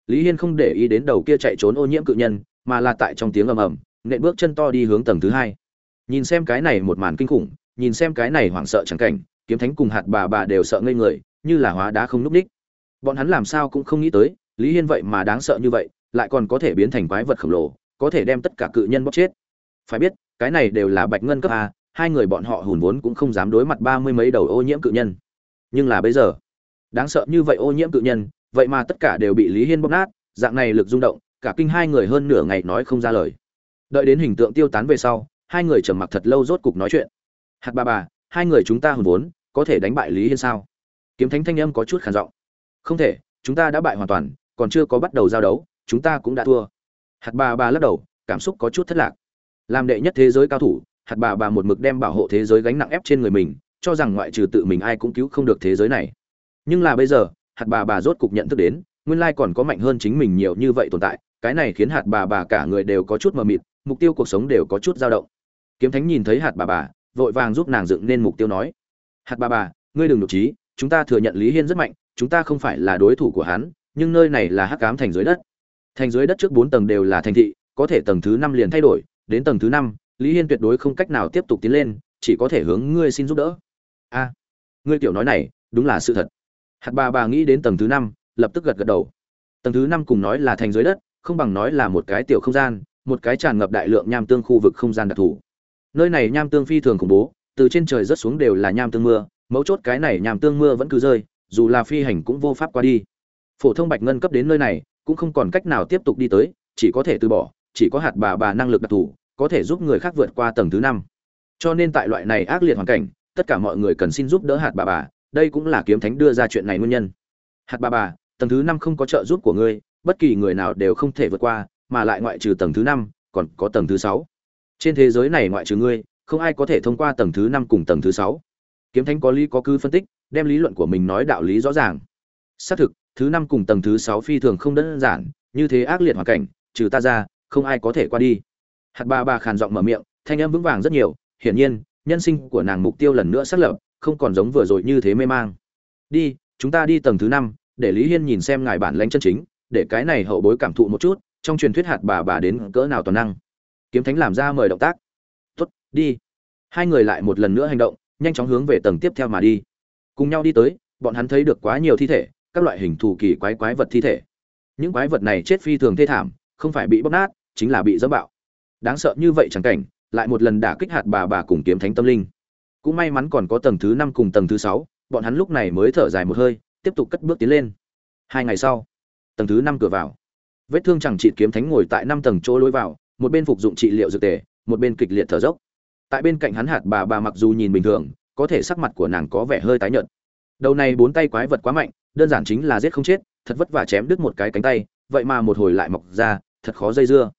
Speaker 1: lý hiên không để ý đến đầu kia chạy trốn ô nhiễm cự nhân, mà là tại trong tiếng ầm ầm, nện bước chân to đi hướng tầng thứ hai. Nhìn xem cái này một màn kinh khủng, nhìn xem cái này hoảng sợ chẳng cảnh, kiếm thánh cùng hạt bà bà đều sợ ngây người, như là hóa đá không núp ních. Bọn hắn làm sao cũng không nghĩ tới, lý hiên vậy mà đáng sợ như vậy, lại còn có thể biến thành quái vật khổng lồ, có thể đem tất cả cự nhân bóp chết. Phải biết, cái này đều là bạch ngân cấp a hai người bọn họ hùn vốn cũng không dám đối mặt ba mươi mấy đầu ô nhiễm cự nhân. Nhưng là bây giờ, đáng sợ như vậy ô nhiễm cự nhân, vậy mà tất cả đều bị lý hiên bóc nát, dạng này lực rung động, cả kinh hai người hơn nửa ngày nói không ra lời. Đợi đến hình tượng tiêu tán về sau, hai người trầm mặc thật lâu rốt cục nói chuyện. Hạt bà bà, hai người chúng ta hùn vốn, có thể đánh bại lý hiên sao? Kiếm thánh thanh âm có chút khản giọng. Không thể, chúng ta đã bại hoàn toàn, còn chưa có bắt đầu giao đấu, chúng ta cũng đã thua. Hạt bà bà lắc đầu, cảm xúc có chút thất lạc. Làm đệ nhất thế giới cao thủ hạt bà bà một mực đem bảo hộ thế giới gánh nặng ép trên người mình, cho rằng ngoại trừ tự mình ai cũng cứu không được thế giới này. Nhưng là bây giờ, hạt bà bà rốt cục nhận thức đến, nguyên lai còn có mạnh hơn chính mình nhiều như vậy tồn tại, cái này khiến hạt bà bà cả người đều có chút mờ mịt, mục tiêu cuộc sống đều có chút dao động. Kiếm thánh nhìn thấy hạt bà bà, vội vàng giúp nàng dựng nên mục tiêu nói, hạt bà bà, ngươi đừng nhục trí, chúng ta thừa nhận lý hiên rất mạnh, chúng ta không phải là đối thủ của hắn, nhưng nơi này là hắc cám thành dưới đất. Thành dưới đất trước bốn tầng đều là thành thị, có thể tầng thứ năm liền thay đổi, đến tầng thứ năm lý hiên tuyệt đối không cách nào tiếp tục tiến lên, chỉ có thể hướng ngươi xin giúp đỡ. A, ngươi tiểu nói này, đúng là sự thật. Hạt bà bà nghĩ đến tầng thứ năm, lập tức gật gật đầu. Tầng thứ năm cùng nói là thành dưới đất, không bằng nói là một cái tiểu không gian, một cái tràn ngập đại lượng nham tương khu vực không gian đặc thù. Nơi này nham tương phi thường khủng bố, từ trên trời rớt xuống đều là nham tương mưa, mấu chốt cái này nham tương mưa vẫn cứ rơi, dù là phi hành cũng vô pháp qua đi. Phổ thông bạch ngân cấp đến nơi này, cũng không còn cách nào tiếp tục đi tới, chỉ có thể từ bỏ, chỉ có hạt bà bà năng lực đặc thù có thể giúp người khác vượt qua tầng thứ năm. Cho nên tại loại này ác liệt hoàn cảnh, tất cả mọi người cần xin giúp đỡ hạt bà bà, đây cũng là kiếm thánh đưa ra chuyện này nguyên nhân. Hạt bà bà, tầng thứ năm không có trợ giúp của ngươi, bất kỳ người nào đều không thể vượt qua, mà lại ngoại trừ tầng thứ năm, còn có tầng thứ sáu. Trên thế giới này ngoại trừ ngươi, không ai có thể thông qua tầng thứ năm cùng tầng thứ sáu. Kiếm thánh có lý có cứ phân tích, đem lý luận của mình nói đạo lý rõ ràng. Xác thực, thứ năm cùng tầng thứ sáu phi thường không đơn giản, như thế ác liệt hoàn cảnh, trừ ta ra, không ai có thể qua đi hạt ba bà khàn giọng mở miệng, thanh âm vững vàng rất nhiều, hiển nhiên, nhân sinh của nàng mục tiêu lần nữa xác lập, không còn giống vừa rồi như thế mê mang. Đi, chúng ta đi tầng thứ năm, để lý hiên nhìn xem ngài bản lãnh chân chính, để cái này hậu bối cảm thụ một chút, trong truyền thuyết hạt bà bà đến cỡ nào toàn năng. Kiếm thánh làm ra mời động tác. Tuất đi. Hai người lại một lần nữa hành động, nhanh chóng hướng về tầng tiếp theo mà đi. Cùng nhau đi tới, bọn hắn thấy được quá nhiều thi thể, các loại hình thù kỳ quái quái vật thi thể. Những quái vật này chết phi thường thê thảm, không phải bị bóc nát, chính là bị dẫm bạo đáng sợ như vậy chẳng cảnh, lại một lần đả kích hạt bà bà cùng kiếm thánh tâm linh. Cũng may mắn còn có tầng thứ năm cùng tầng thứ sáu, bọn hắn lúc này mới thở dài một hơi, tiếp tục cất bước tiến lên. Hai ngày sau, tầng thứ năm cửa vào. Vết thương chẳng trị kiếm thánh ngồi tại năm tầng chỗ lối vào, một bên phục dụng trị liệu dược tề, một bên kịch liệt thở dốc. Tại bên cạnh hắn hạt bà bà mặc dù nhìn bình thường, có thể sắc mặt của nàng có vẻ hơi tái nhợt. Đầu này bốn tay quái vật quá mạnh, đơn giản chính là giết không chết, thật vất vả chém đứt một cái cánh tay, vậy mà một hồi lại mọc ra, thật khó dây dưa.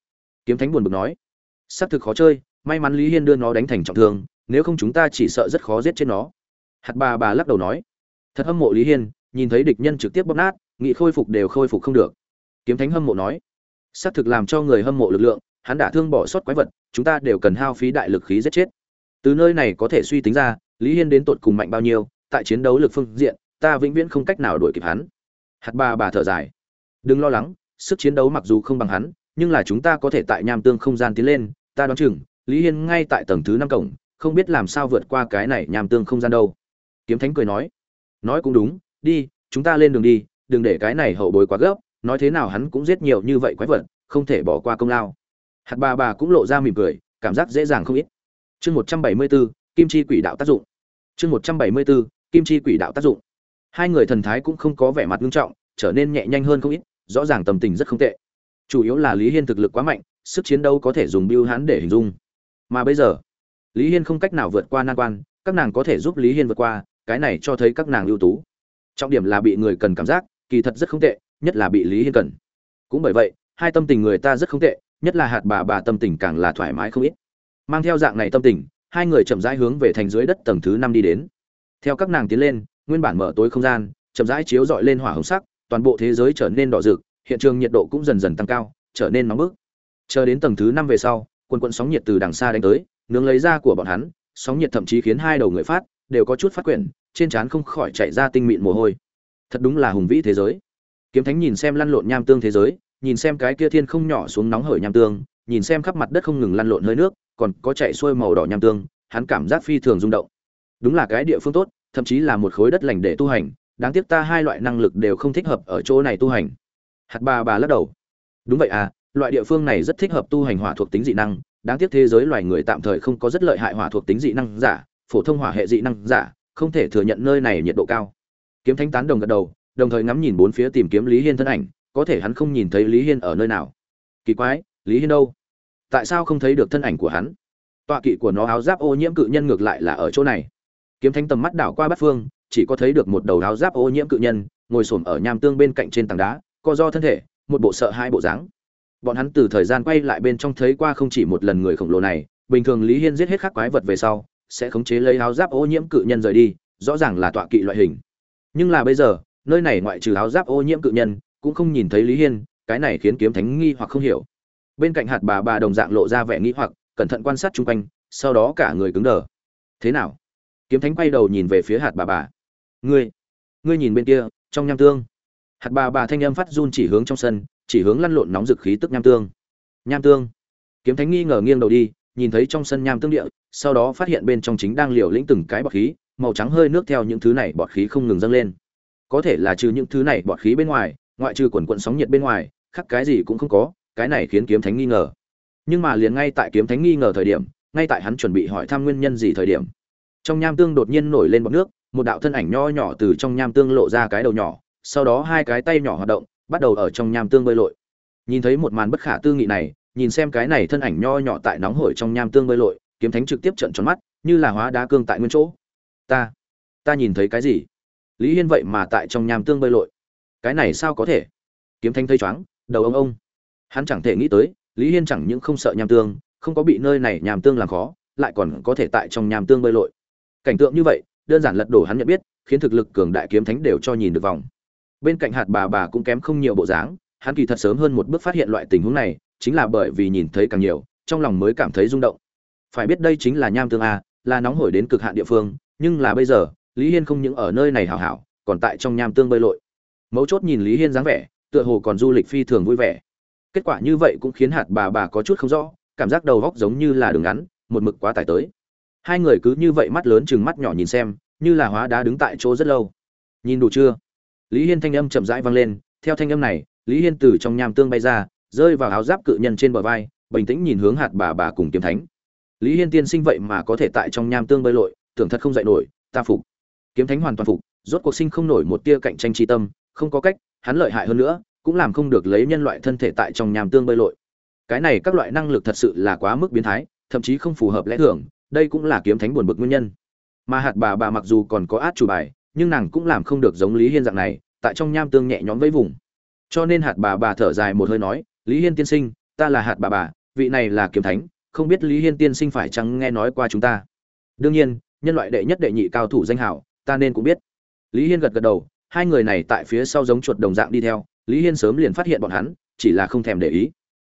Speaker 1: Kiếm thánh buồn bực nói xác thực khó chơi, may mắn lý hiên đưa nó đánh thành trọng thương, nếu không chúng ta chỉ sợ rất khó giết chết nó. Hạt bà bà lắc đầu nói. Thật hâm mộ lý hiên, nhìn thấy địch nhân trực tiếp bóp nát, nghị khôi phục đều khôi phục không được. Kiếm thánh hâm mộ nói. Xác thực làm cho người hâm mộ lực lượng, hắn đã thương bỏ sót quái vật, chúng ta đều cần hao phí đại lực khí giết chết. Từ nơi này có thể suy tính ra, lý hiên đến tột cùng mạnh bao nhiêu, tại chiến đấu lực phương diện, ta vĩnh viễn không cách nào đuổi kịp hắn. Hạt bà bà thở dài. Đừng lo lắng, sức chiến đấu mặc dù không bằng hắn, nhưng là chúng ta có thể tại nham tương không gian tiến lên ta đoán chừng, lý hiên ngay tại tầng thứ năm cổng, không biết làm sao vượt qua cái này nham tương không gian đâu. Kiếm thánh cười nói nói cũng đúng, đi, chúng ta lên đường đi, đừng để cái này hậu bối quá gấp, nói thế nào hắn cũng giết nhiều như vậy quái vật, không thể bỏ qua công lao. Hạt bà bà cũng lộ ra mỉm cười, cảm giác dễ dàng không ít. Chương một trăm bảy mươi bốn kim chi quỷ đạo tác dụng. Chương một trăm bảy mươi bốn kim chi quỷ đạo tác dụng. Hai người thần thái cũng không có vẻ mặt nghiêm trọng, trở nên nhẹ nhanh hơn không ít, rõ ràng tâm tình rất không tệ. Chủ yếu là lý hiên thực lực quá mạnh sức chiến đấu có thể dùng biêu hãn để hình dung. Mà bây giờ, lý hiên không cách nào vượt qua nan quan, các nàng có thể giúp lý hiên vượt qua, cái này cho thấy các nàng ưu tú. Trọng điểm là bị người cần cảm giác, kỳ thật rất không tệ, nhất là bị lý hiên cần. Cũng bởi vậy, hai tâm tình người ta rất không tệ, nhất là hạt bà bà tâm tình càng là thoải mái không ít. Mang theo dạng này tâm tình, hai người chậm rãi hướng về thành dưới đất tầng thứ năm đi đến. Theo các nàng tiến lên, nguyên bản mở tối không gian, chậm rãi chiếu dọi lên hỏa hồng sắc, toàn bộ thế giới trở nên đỏ rực, hiện trường nhiệt độ cũng dần dần tăng cao, trở nên nóng bức chờ đến tầng thứ năm về sau, quần quận sóng nhiệt từ đằng xa đánh tới, nướng lấy da của bọn hắn, sóng nhiệt thậm chí khiến hai đầu người phát, đều có chút phát quyển, trên trán không khỏi chạy ra tinh mịn mồ hôi. Thật đúng là hùng vĩ thế giới. Kiếm thánh nhìn xem lăn lộn nham tương thế giới, nhìn xem cái kia thiên không nhỏ xuống nóng hởi nham tương, nhìn xem khắp mặt đất không ngừng lăn lộn hơi nước, còn có chạy xuôi màu đỏ nham tương, hắn cảm giác phi thường rung động. Đúng là cái địa phương tốt, thậm chí là một khối đất lành để tu hành, đáng tiếc ta hai loại năng lực đều không thích hợp ở chỗ này tu hành. Hạt bà bà lắc đầu. Đúng vậy à loại địa phương này rất thích hợp tu hành hỏa thuộc tính dị năng, đáng tiếc thế giới loài người tạm thời không có rất lợi hại hỏa thuộc tính dị năng giả, phổ thông hỏa hệ dị năng giả, không thể thừa nhận nơi này nhiệt độ cao. Kiếm thánh tán đồng gật đầu, đồng thời ngắm nhìn bốn phía tìm kiếm lý hiên thân ảnh, có thể hắn không nhìn thấy lý hiên ở nơi nào. Kỳ quái, lý hiên đâu? Tại sao không thấy được thân ảnh của hắn? Tọa kỵ của nó áo giáp ô nhiễm cự nhân ngược lại là ở chỗ này. Kiếm thánh tầm mắt đảo qua bát phương, chỉ có thấy được một đầu áo giáp ô nhiễm cự nhân, ngồi xổm ở nham tương bên cạnh trên tảng đá, co do thân thể, một bộ sợ hai bộ dáng bọn hắn từ thời gian quay lại bên trong thấy qua không chỉ một lần người khổng lồ này, bình thường lý hiên giết hết khắc quái vật về sau, sẽ khống chế lấy áo giáp ô nhiễm cự nhân rời đi, rõ ràng là tọa kỵ loại hình. Nhưng là bây giờ, nơi này ngoại trừ áo giáp ô nhiễm cự nhân, cũng không nhìn thấy lý hiên, cái này khiến kiếm thánh nghi hoặc không hiểu. Bên cạnh hạt bà bà đồng dạng lộ ra vẻ nghi hoặc, cẩn thận quan sát chung quanh, sau đó cả người cứng đờ. Thế nào? Kiếm thánh quay đầu nhìn về phía hạt bà bà. Ngươi ngươi nhìn bên kia, trong nham tương. Hạt bà bà thanh âm phát run chỉ hướng trong sân chỉ hướng lăn lộn nóng dực khí tức nham tương. Nham tương. Kiếm thánh nghi ngờ nghiêng đầu đi, nhìn thấy trong sân nham tương địa, sau đó phát hiện bên trong chính đang liều lĩnh từng cái bọt khí, màu trắng hơi nước theo những thứ này bọt khí không ngừng dâng lên. Có thể là trừ những thứ này bọt khí bên ngoài, ngoại trừ quần quần sóng nhiệt bên ngoài, khác cái gì cũng không có, cái này khiến kiếm thánh nghi ngờ. Nhưng mà liền ngay tại kiếm thánh nghi ngờ thời điểm, ngay tại hắn chuẩn bị hỏi thăm nguyên nhân gì thời điểm, trong nham tương đột nhiên nổi lên bọt nước, một đạo thân ảnh nho nhỏ từ trong nham tương lộ ra cái đầu nhỏ, sau đó hai cái tay nhỏ hoạt động bắt đầu ở trong nham tương bơi lội. Nhìn thấy một màn bất khả tư nghị này, nhìn xem cái này thân ảnh nho nhỏ tại nóng hổi trong nham tương bơi lội, kiếm thánh trực tiếp trợn tròn mắt, như là hóa đá cương tại nguyên chỗ. Ta ta nhìn thấy cái gì? Lý hiên vậy mà tại trong nham tương bơi lội. Cái này sao có thể? Kiếm thánh thấy chóng đầu ông ông. Hắn chẳng thể nghĩ tới, lý hiên chẳng những không sợ nham tương, không có bị nơi này nham tương làm khó, lại còn có thể tại trong nham tương bơi lội. Cảnh tượng như vậy, đơn giản lật đổ hắn nhận biết, khiến thực lực cường đại kiếm thánh đều cho nhìn được vòng bên cạnh hạt bà bà cũng kém không nhiều bộ dáng, hắn kỳ thật sớm hơn một bước phát hiện loại tình huống này, chính là bởi vì nhìn thấy càng nhiều, trong lòng mới cảm thấy rung động. Phải biết đây chính là nham tương a, là nóng hổi đến cực hạn địa phương, nhưng là bây giờ, lý hiên không những ở nơi này hảo hảo, còn tại trong nham tương bơi lội. Mấu chốt nhìn lý hiên dáng vẻ, tựa hồ còn du lịch phi thường vui vẻ. Kết quả như vậy cũng khiến hạt bà bà có chút không rõ, cảm giác đầu góc giống như là đường ngắn, một mực quá tải tới. Hai người cứ như vậy mắt lớn chừng mắt nhỏ nhìn xem, như là hóa đá đứng tại chỗ rất lâu. Nhìn đủ chưa? Lý hiên thanh âm chậm rãi vang lên, theo thanh âm này, lý hiên từ trong nham tương bay ra, rơi vào áo giáp cự nhân trên bờ vai, bình tĩnh nhìn hướng hạt bà bà cùng kiếm thánh. Lý hiên tiên sinh vậy mà có thể tại trong nham tương bơi lội, tưởng thật không dạy nổi, ta phục. Kiếm thánh hoàn toàn phục, rốt cuộc sinh không nổi một tia cạnh tranh tri tâm, không có cách, hắn lợi hại hơn nữa, cũng làm không được lấy nhân loại thân thể tại trong nham tương bơi lội. Cái này các loại năng lực thật sự là quá mức biến thái, thậm chí không phù hợp lẽ thường, đây cũng là kiếm thánh buồn bực nguyên nhân. Mà hạt bà bà mặc dù còn có át chủ bài nhưng nàng cũng làm không được giống lý hiên dạng này, tại trong nham tương nhẹ nhõm với vùng. Cho nên hạt bà bà thở dài một hơi nói, lý hiên tiên sinh, ta là hạt bà bà, vị này là kiếm thánh, không biết lý hiên tiên sinh phải chăng nghe nói qua chúng ta? Đương nhiên, nhân loại đệ nhất đệ nhị cao thủ danh hảo, ta nên cũng biết. Lý hiên gật gật đầu, hai người này tại phía sau giống chuột đồng dạng đi theo, lý hiên sớm liền phát hiện bọn hắn, chỉ là không thèm để ý.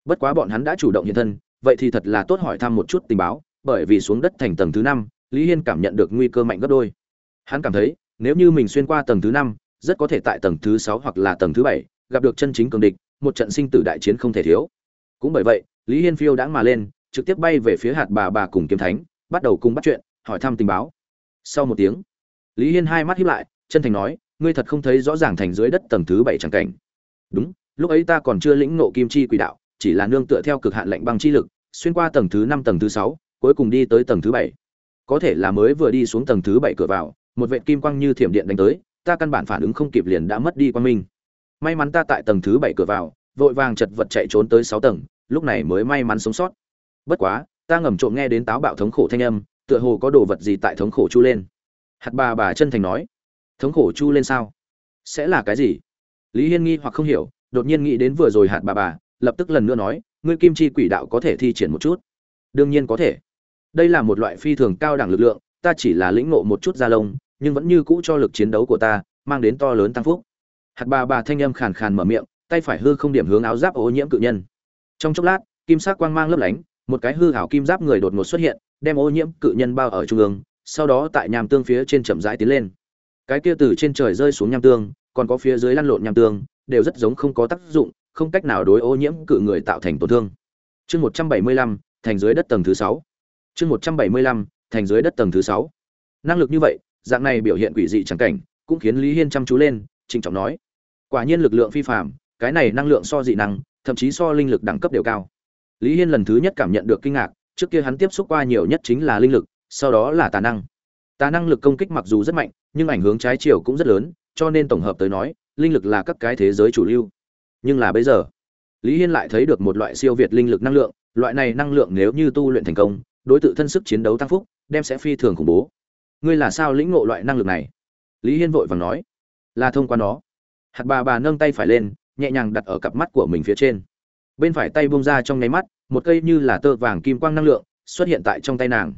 Speaker 1: Bất quá bọn hắn đã chủ động hiện thân, vậy thì thật là tốt hỏi thăm một chút tình báo, bởi vì xuống đất thành tầng thứ năm, lý hiên cảm nhận được nguy cơ mạnh gấp đôi. Hắn cảm thấy nếu như mình xuyên qua tầng thứ năm, rất có thể tại tầng thứ sáu hoặc là tầng thứ bảy, gặp được chân chính cường địch, một trận sinh tử đại chiến không thể thiếu. Cũng bởi vậy, lý hiên phiêu đã mà lên, trực tiếp bay về phía hạt bà bà cùng kiếm thánh, bắt đầu cùng bắt chuyện, hỏi thăm tình báo. Sau một tiếng, lý hiên hai mắt hiếp lại, chân thành nói, ngươi thật không thấy rõ ràng thành dưới đất tầng thứ bảy tràng cảnh. Đúng, lúc ấy ta còn chưa lĩnh nộ kim chi quỷ đạo, chỉ là nương tựa theo cực hạn lạnh băng chi lực, xuyên qua tầng thứ năm, tầng thứ sáu, cuối cùng đi tới tầng thứ bảy. Có thể là mới vừa đi xuống tầng thứ bảy cửa vào một vệ kim quang như thiểm điện đánh tới, ta căn bản phản ứng không kịp liền đã mất đi quan minh. May mắn ta tại tầng thứ bảy cửa vào, vội vàng chật vật chạy trốn tới sáu tầng, lúc này mới may mắn sống sót. Bất quá, ta ngầm trộm nghe đến táo bạo thống khổ thanh âm, tựa hồ có đồ vật gì tại thống khổ chu lên. Hạt bà bà chân thành nói, thống khổ chu lên sao? Sẽ là cái gì? Lý hiên nghi hoặc không hiểu, đột nhiên nghĩ đến vừa rồi hạt bà bà, lập tức lần nữa nói, ngươi kim chi quỷ đạo có thể thi triển một chút? Đương nhiên có thể. Đây là một loại phi thường cao đẳng lực lượng, ta chỉ là lĩnh ngộ một chút da lông nhưng vẫn như cũ cho lực chiến đấu của ta, mang đến to lớn tăng phúc. Hạt bà bà thanh âm khàn khàn mở miệng, tay phải hư không điểm hướng áo giáp ô nhiễm cự nhân. Trong chốc lát, kim sắc quang mang lấp lánh, một cái hư hảo kim giáp người đột ngột xuất hiện, đem ô nhiễm cự nhân bao ở trung ương, sau đó tại nham tương phía trên chậm rãi tiến lên. Cái kia từ trên trời rơi xuống nham tương, còn có phía dưới lăn lộn nham tương, đều rất giống không có tác dụng, không cách nào đối ô nhiễm cự người tạo thành tổn thương. Chương một trăm bảy mươi lăm, thành dưới đất tầng thứ sáu. Chương một trăm bảy mươi lăm, thành dưới đất tầng thứ sáu. Năng lực như vậy dạng này biểu hiện quỷ dị chẳng cảnh, cũng khiến lý hiên chăm chú lên, trịnh trọng nói, quả nhiên lực lượng phi phạm cái này năng lượng so dị năng, thậm chí so linh lực đẳng cấp đều cao. Lý hiên lần thứ nhất cảm nhận được kinh ngạc, trước kia hắn tiếp xúc qua nhiều nhất chính là linh lực, sau đó là tà năng. Tà năng lực công kích mặc dù rất mạnh, nhưng ảnh hướng trái chiều cũng rất lớn, cho nên tổng hợp tới nói, linh lực là các cái thế giới chủ lưu. Nhưng là bây giờ, lý hiên lại thấy được một loại siêu việt linh lực năng lượng, loại này năng lượng nếu như tu luyện thành công, đối tượng thân sức chiến đấu tăng phúc, đem sẽ phi thường khủng bố ngươi là sao lĩnh ngộ loại năng lực này? Lý hiên vội vàng nói, là thông qua nó. Hạt bà bà nâng tay phải lên, nhẹ nhàng đặt ở cặp mắt của mình phía trên. Bên phải tay bông ra trong nháy mắt, một cây như là tơ vàng kim quang năng lượng xuất hiện tại trong tay nàng.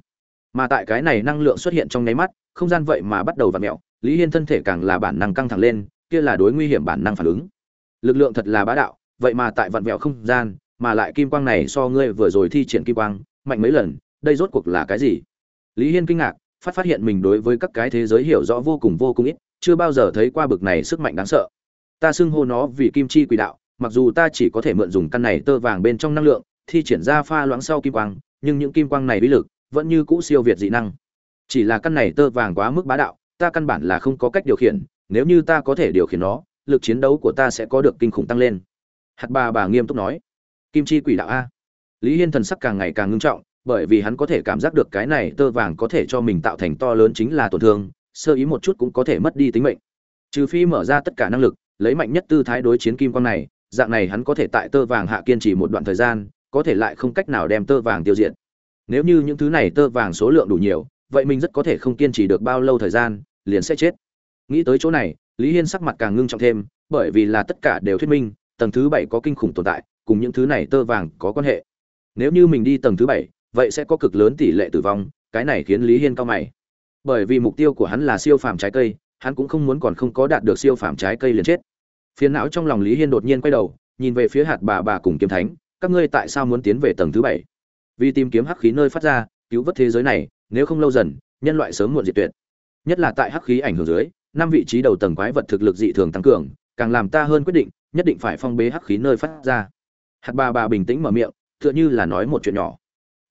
Speaker 1: Mà tại cái này năng lượng xuất hiện trong nháy mắt, không gian vậy mà bắt đầu v ặ mẹo. Lý hiên thân thể càng là bản năng căng thẳng lên, kia là đối nguy hiểm bản năng phản ứng. Lực lượng thật là bá đạo, vậy mà tại vặn vẹo không gian, mà lại kim quang này so ngươi vừa rồi thi triển kim quang mạnh mấy lần, đây rốt cuộc là cái gì? Lý hiên kinh ngạc phát phát hiện mình đối với các cái thế giới hiểu rõ vô cùng vô cùng ít, chưa bao giờ thấy qua bực này sức mạnh đáng sợ. Ta xưng hô nó vì kim chi quỷ đạo, mặc dù ta chỉ có thể mượn dùng căn này tơ vàng bên trong năng lượng, thi triển ra pha loãng sau kim quang, nhưng những kim quang này bí lực vẫn như cũ siêu việt dị năng. Chỉ là căn này tơ vàng quá mức bá đạo, ta căn bản là không có cách điều khiển, nếu như ta có thể điều khiển nó, lực chiến đấu của ta sẽ có được kinh khủng tăng lên. Hạt bà bà nghiêm túc nói. Kim chi quỷ đạo a. Lý hiên thần sắc càng ngày càng ngưng trọng bởi vì hắn có thể cảm giác được cái này tơ vàng có thể cho mình tạo thành to lớn chính là tổn thương, sơ ý một chút cũng có thể mất đi tính mệnh. Trừ phi mở ra tất cả năng lực, lấy mạnh nhất tư thái đối chiến kim quang này, dạng này hắn có thể tại tơ vàng hạ kiên trì một đoạn thời gian, có thể lại không cách nào đem tơ vàng tiêu diệt. Nếu như những thứ này tơ vàng số lượng đủ nhiều, vậy mình rất có thể không kiên trì được bao lâu thời gian, liền sẽ chết. Nghĩ tới chỗ này, lý hiên sắc mặt càng ngưng trọng thêm, bởi vì là tất cả đều thuyết minh, tầng thứ bảy có kinh khủng tồn tại, cùng những thứ này tơ vàng có quan hệ. Nếu như mình đi tầng thứ bảy vậy sẽ có cực lớn tỷ lệ tử vong, cái này khiến lý hiên cao mày. Bởi vì mục tiêu của hắn là siêu phàm trái cây, hắn cũng không muốn còn không có đạt được siêu phàm trái cây liền chết. Phiền não trong lòng lý hiên đột nhiên quay đầu, nhìn về phía hạt bà bà cùng kiếm thánh, các ngươi tại sao muốn tiến về tầng thứ bảy? Vì tìm kiếm hắc khí nơi phát ra, cứu vớt thế giới này, nếu không lâu dần, nhân loại sớm muộn diệt tuyệt. Nhất là tại hắc khí ảnh hưởng dưới, năm vị trí đầu tầng quái vật thực lực dị thường tăng cường, càng làm ta hơn quyết định, nhất định phải phong bế hắc khí nơi phát ra. Hạt bà bà bình tĩnh mở miệng, tựa như là nói một chuyện nhỏ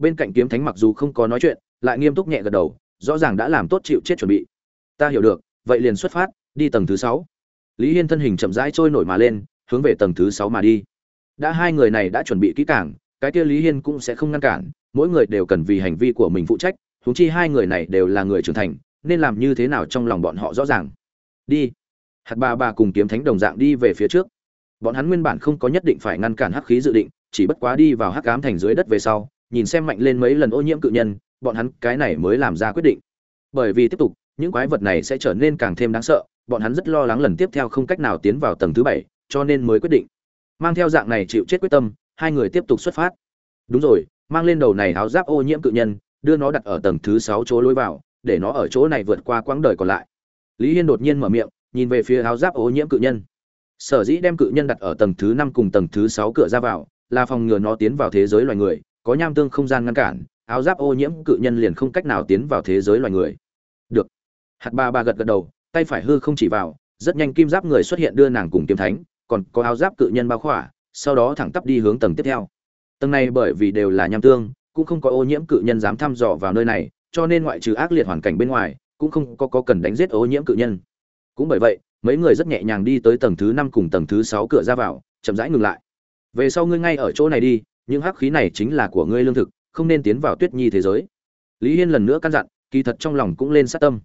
Speaker 1: bên cạnh kiếm thánh mặc dù không có nói chuyện, lại nghiêm túc nhẹ gật đầu, rõ ràng đã làm tốt chịu chết chuẩn bị. Ta hiểu được, vậy liền xuất phát, đi tầng thứ sáu. Lý hiên thân hình chậm rãi trôi nổi mà lên, hướng về tầng thứ sáu mà đi. Đã hai người này đã chuẩn bị kỹ càng, cái kia lý hiên cũng sẽ không ngăn cản, mỗi người đều cần vì hành vi của mình phụ trách thúng chi hai người này đều là người trưởng thành, nên làm như thế nào trong lòng bọn họ rõ ràng. Đi. Hạt bà bà cùng kiếm thánh đồng dạng đi về phía trước. Bọn hắn nguyên bản không có nhất định phải ngăn cản hắc khí dự định, chỉ bất quá đi vào hắc cám thành dưới đất về sau nhìn xem mạnh lên mấy lần ô nhiễm cự nhân, bọn hắn cái này mới làm ra quyết định. Bởi vì tiếp tục, những quái vật này sẽ trở nên càng thêm đáng sợ, bọn hắn rất lo lắng lần tiếp theo không cách nào tiến vào tầng thứ bảy, cho nên mới quyết định. Mang theo dạng này chịu chết quyết tâm, hai người tiếp tục xuất phát. Đúng rồi, mang lên đầu này áo giáp ô nhiễm cự nhân, đưa nó đặt ở tầng thứ sáu chỗ lối vào, để nó ở chỗ này vượt qua quãng đời còn lại. Lý hiên đột nhiên mở miệng, nhìn về phía áo giáp ô nhiễm cự nhân. Sở dĩ đem cự nhân đặt ở tầng thứ năm cùng tầng thứ sáu cửa ra vào, là phòng ngừa nó tiến vào thế giới loài người có nham tương không gian ngăn cản áo giáp ô nhiễm cự nhân liền không cách nào tiến vào thế giới loài người. Được. Hạt ba ba gật gật đầu tay phải hư không chỉ vào rất nhanh kim giáp người xuất hiện đưa nàng cùng kiếm thánh còn có áo giáp cự nhân bao khỏa sau đó thẳng tắp đi hướng tầng tiếp theo. Tầng này bởi vì đều là nham tương cũng không có ô nhiễm cự nhân dám thăm dò vào nơi này cho nên ngoại trừ ác liệt hoàn cảnh bên ngoài cũng không có, có cần đánh giết ô nhiễm cự nhân. Cũng bởi vậy mấy người rất nhẹ nhàng đi tới tầng thứ năm cùng tầng thứ sáu cửa ra vào chậm rãi ngừng lại. Về sau ngươi ngay ở chỗ này đi những hắc khí này chính là của ngươi lương thực, không nên tiến vào tuyết nhi thế giới. Lý hiên lần nữa căn dặn, kỳ thật trong lòng cũng lên sát tâm.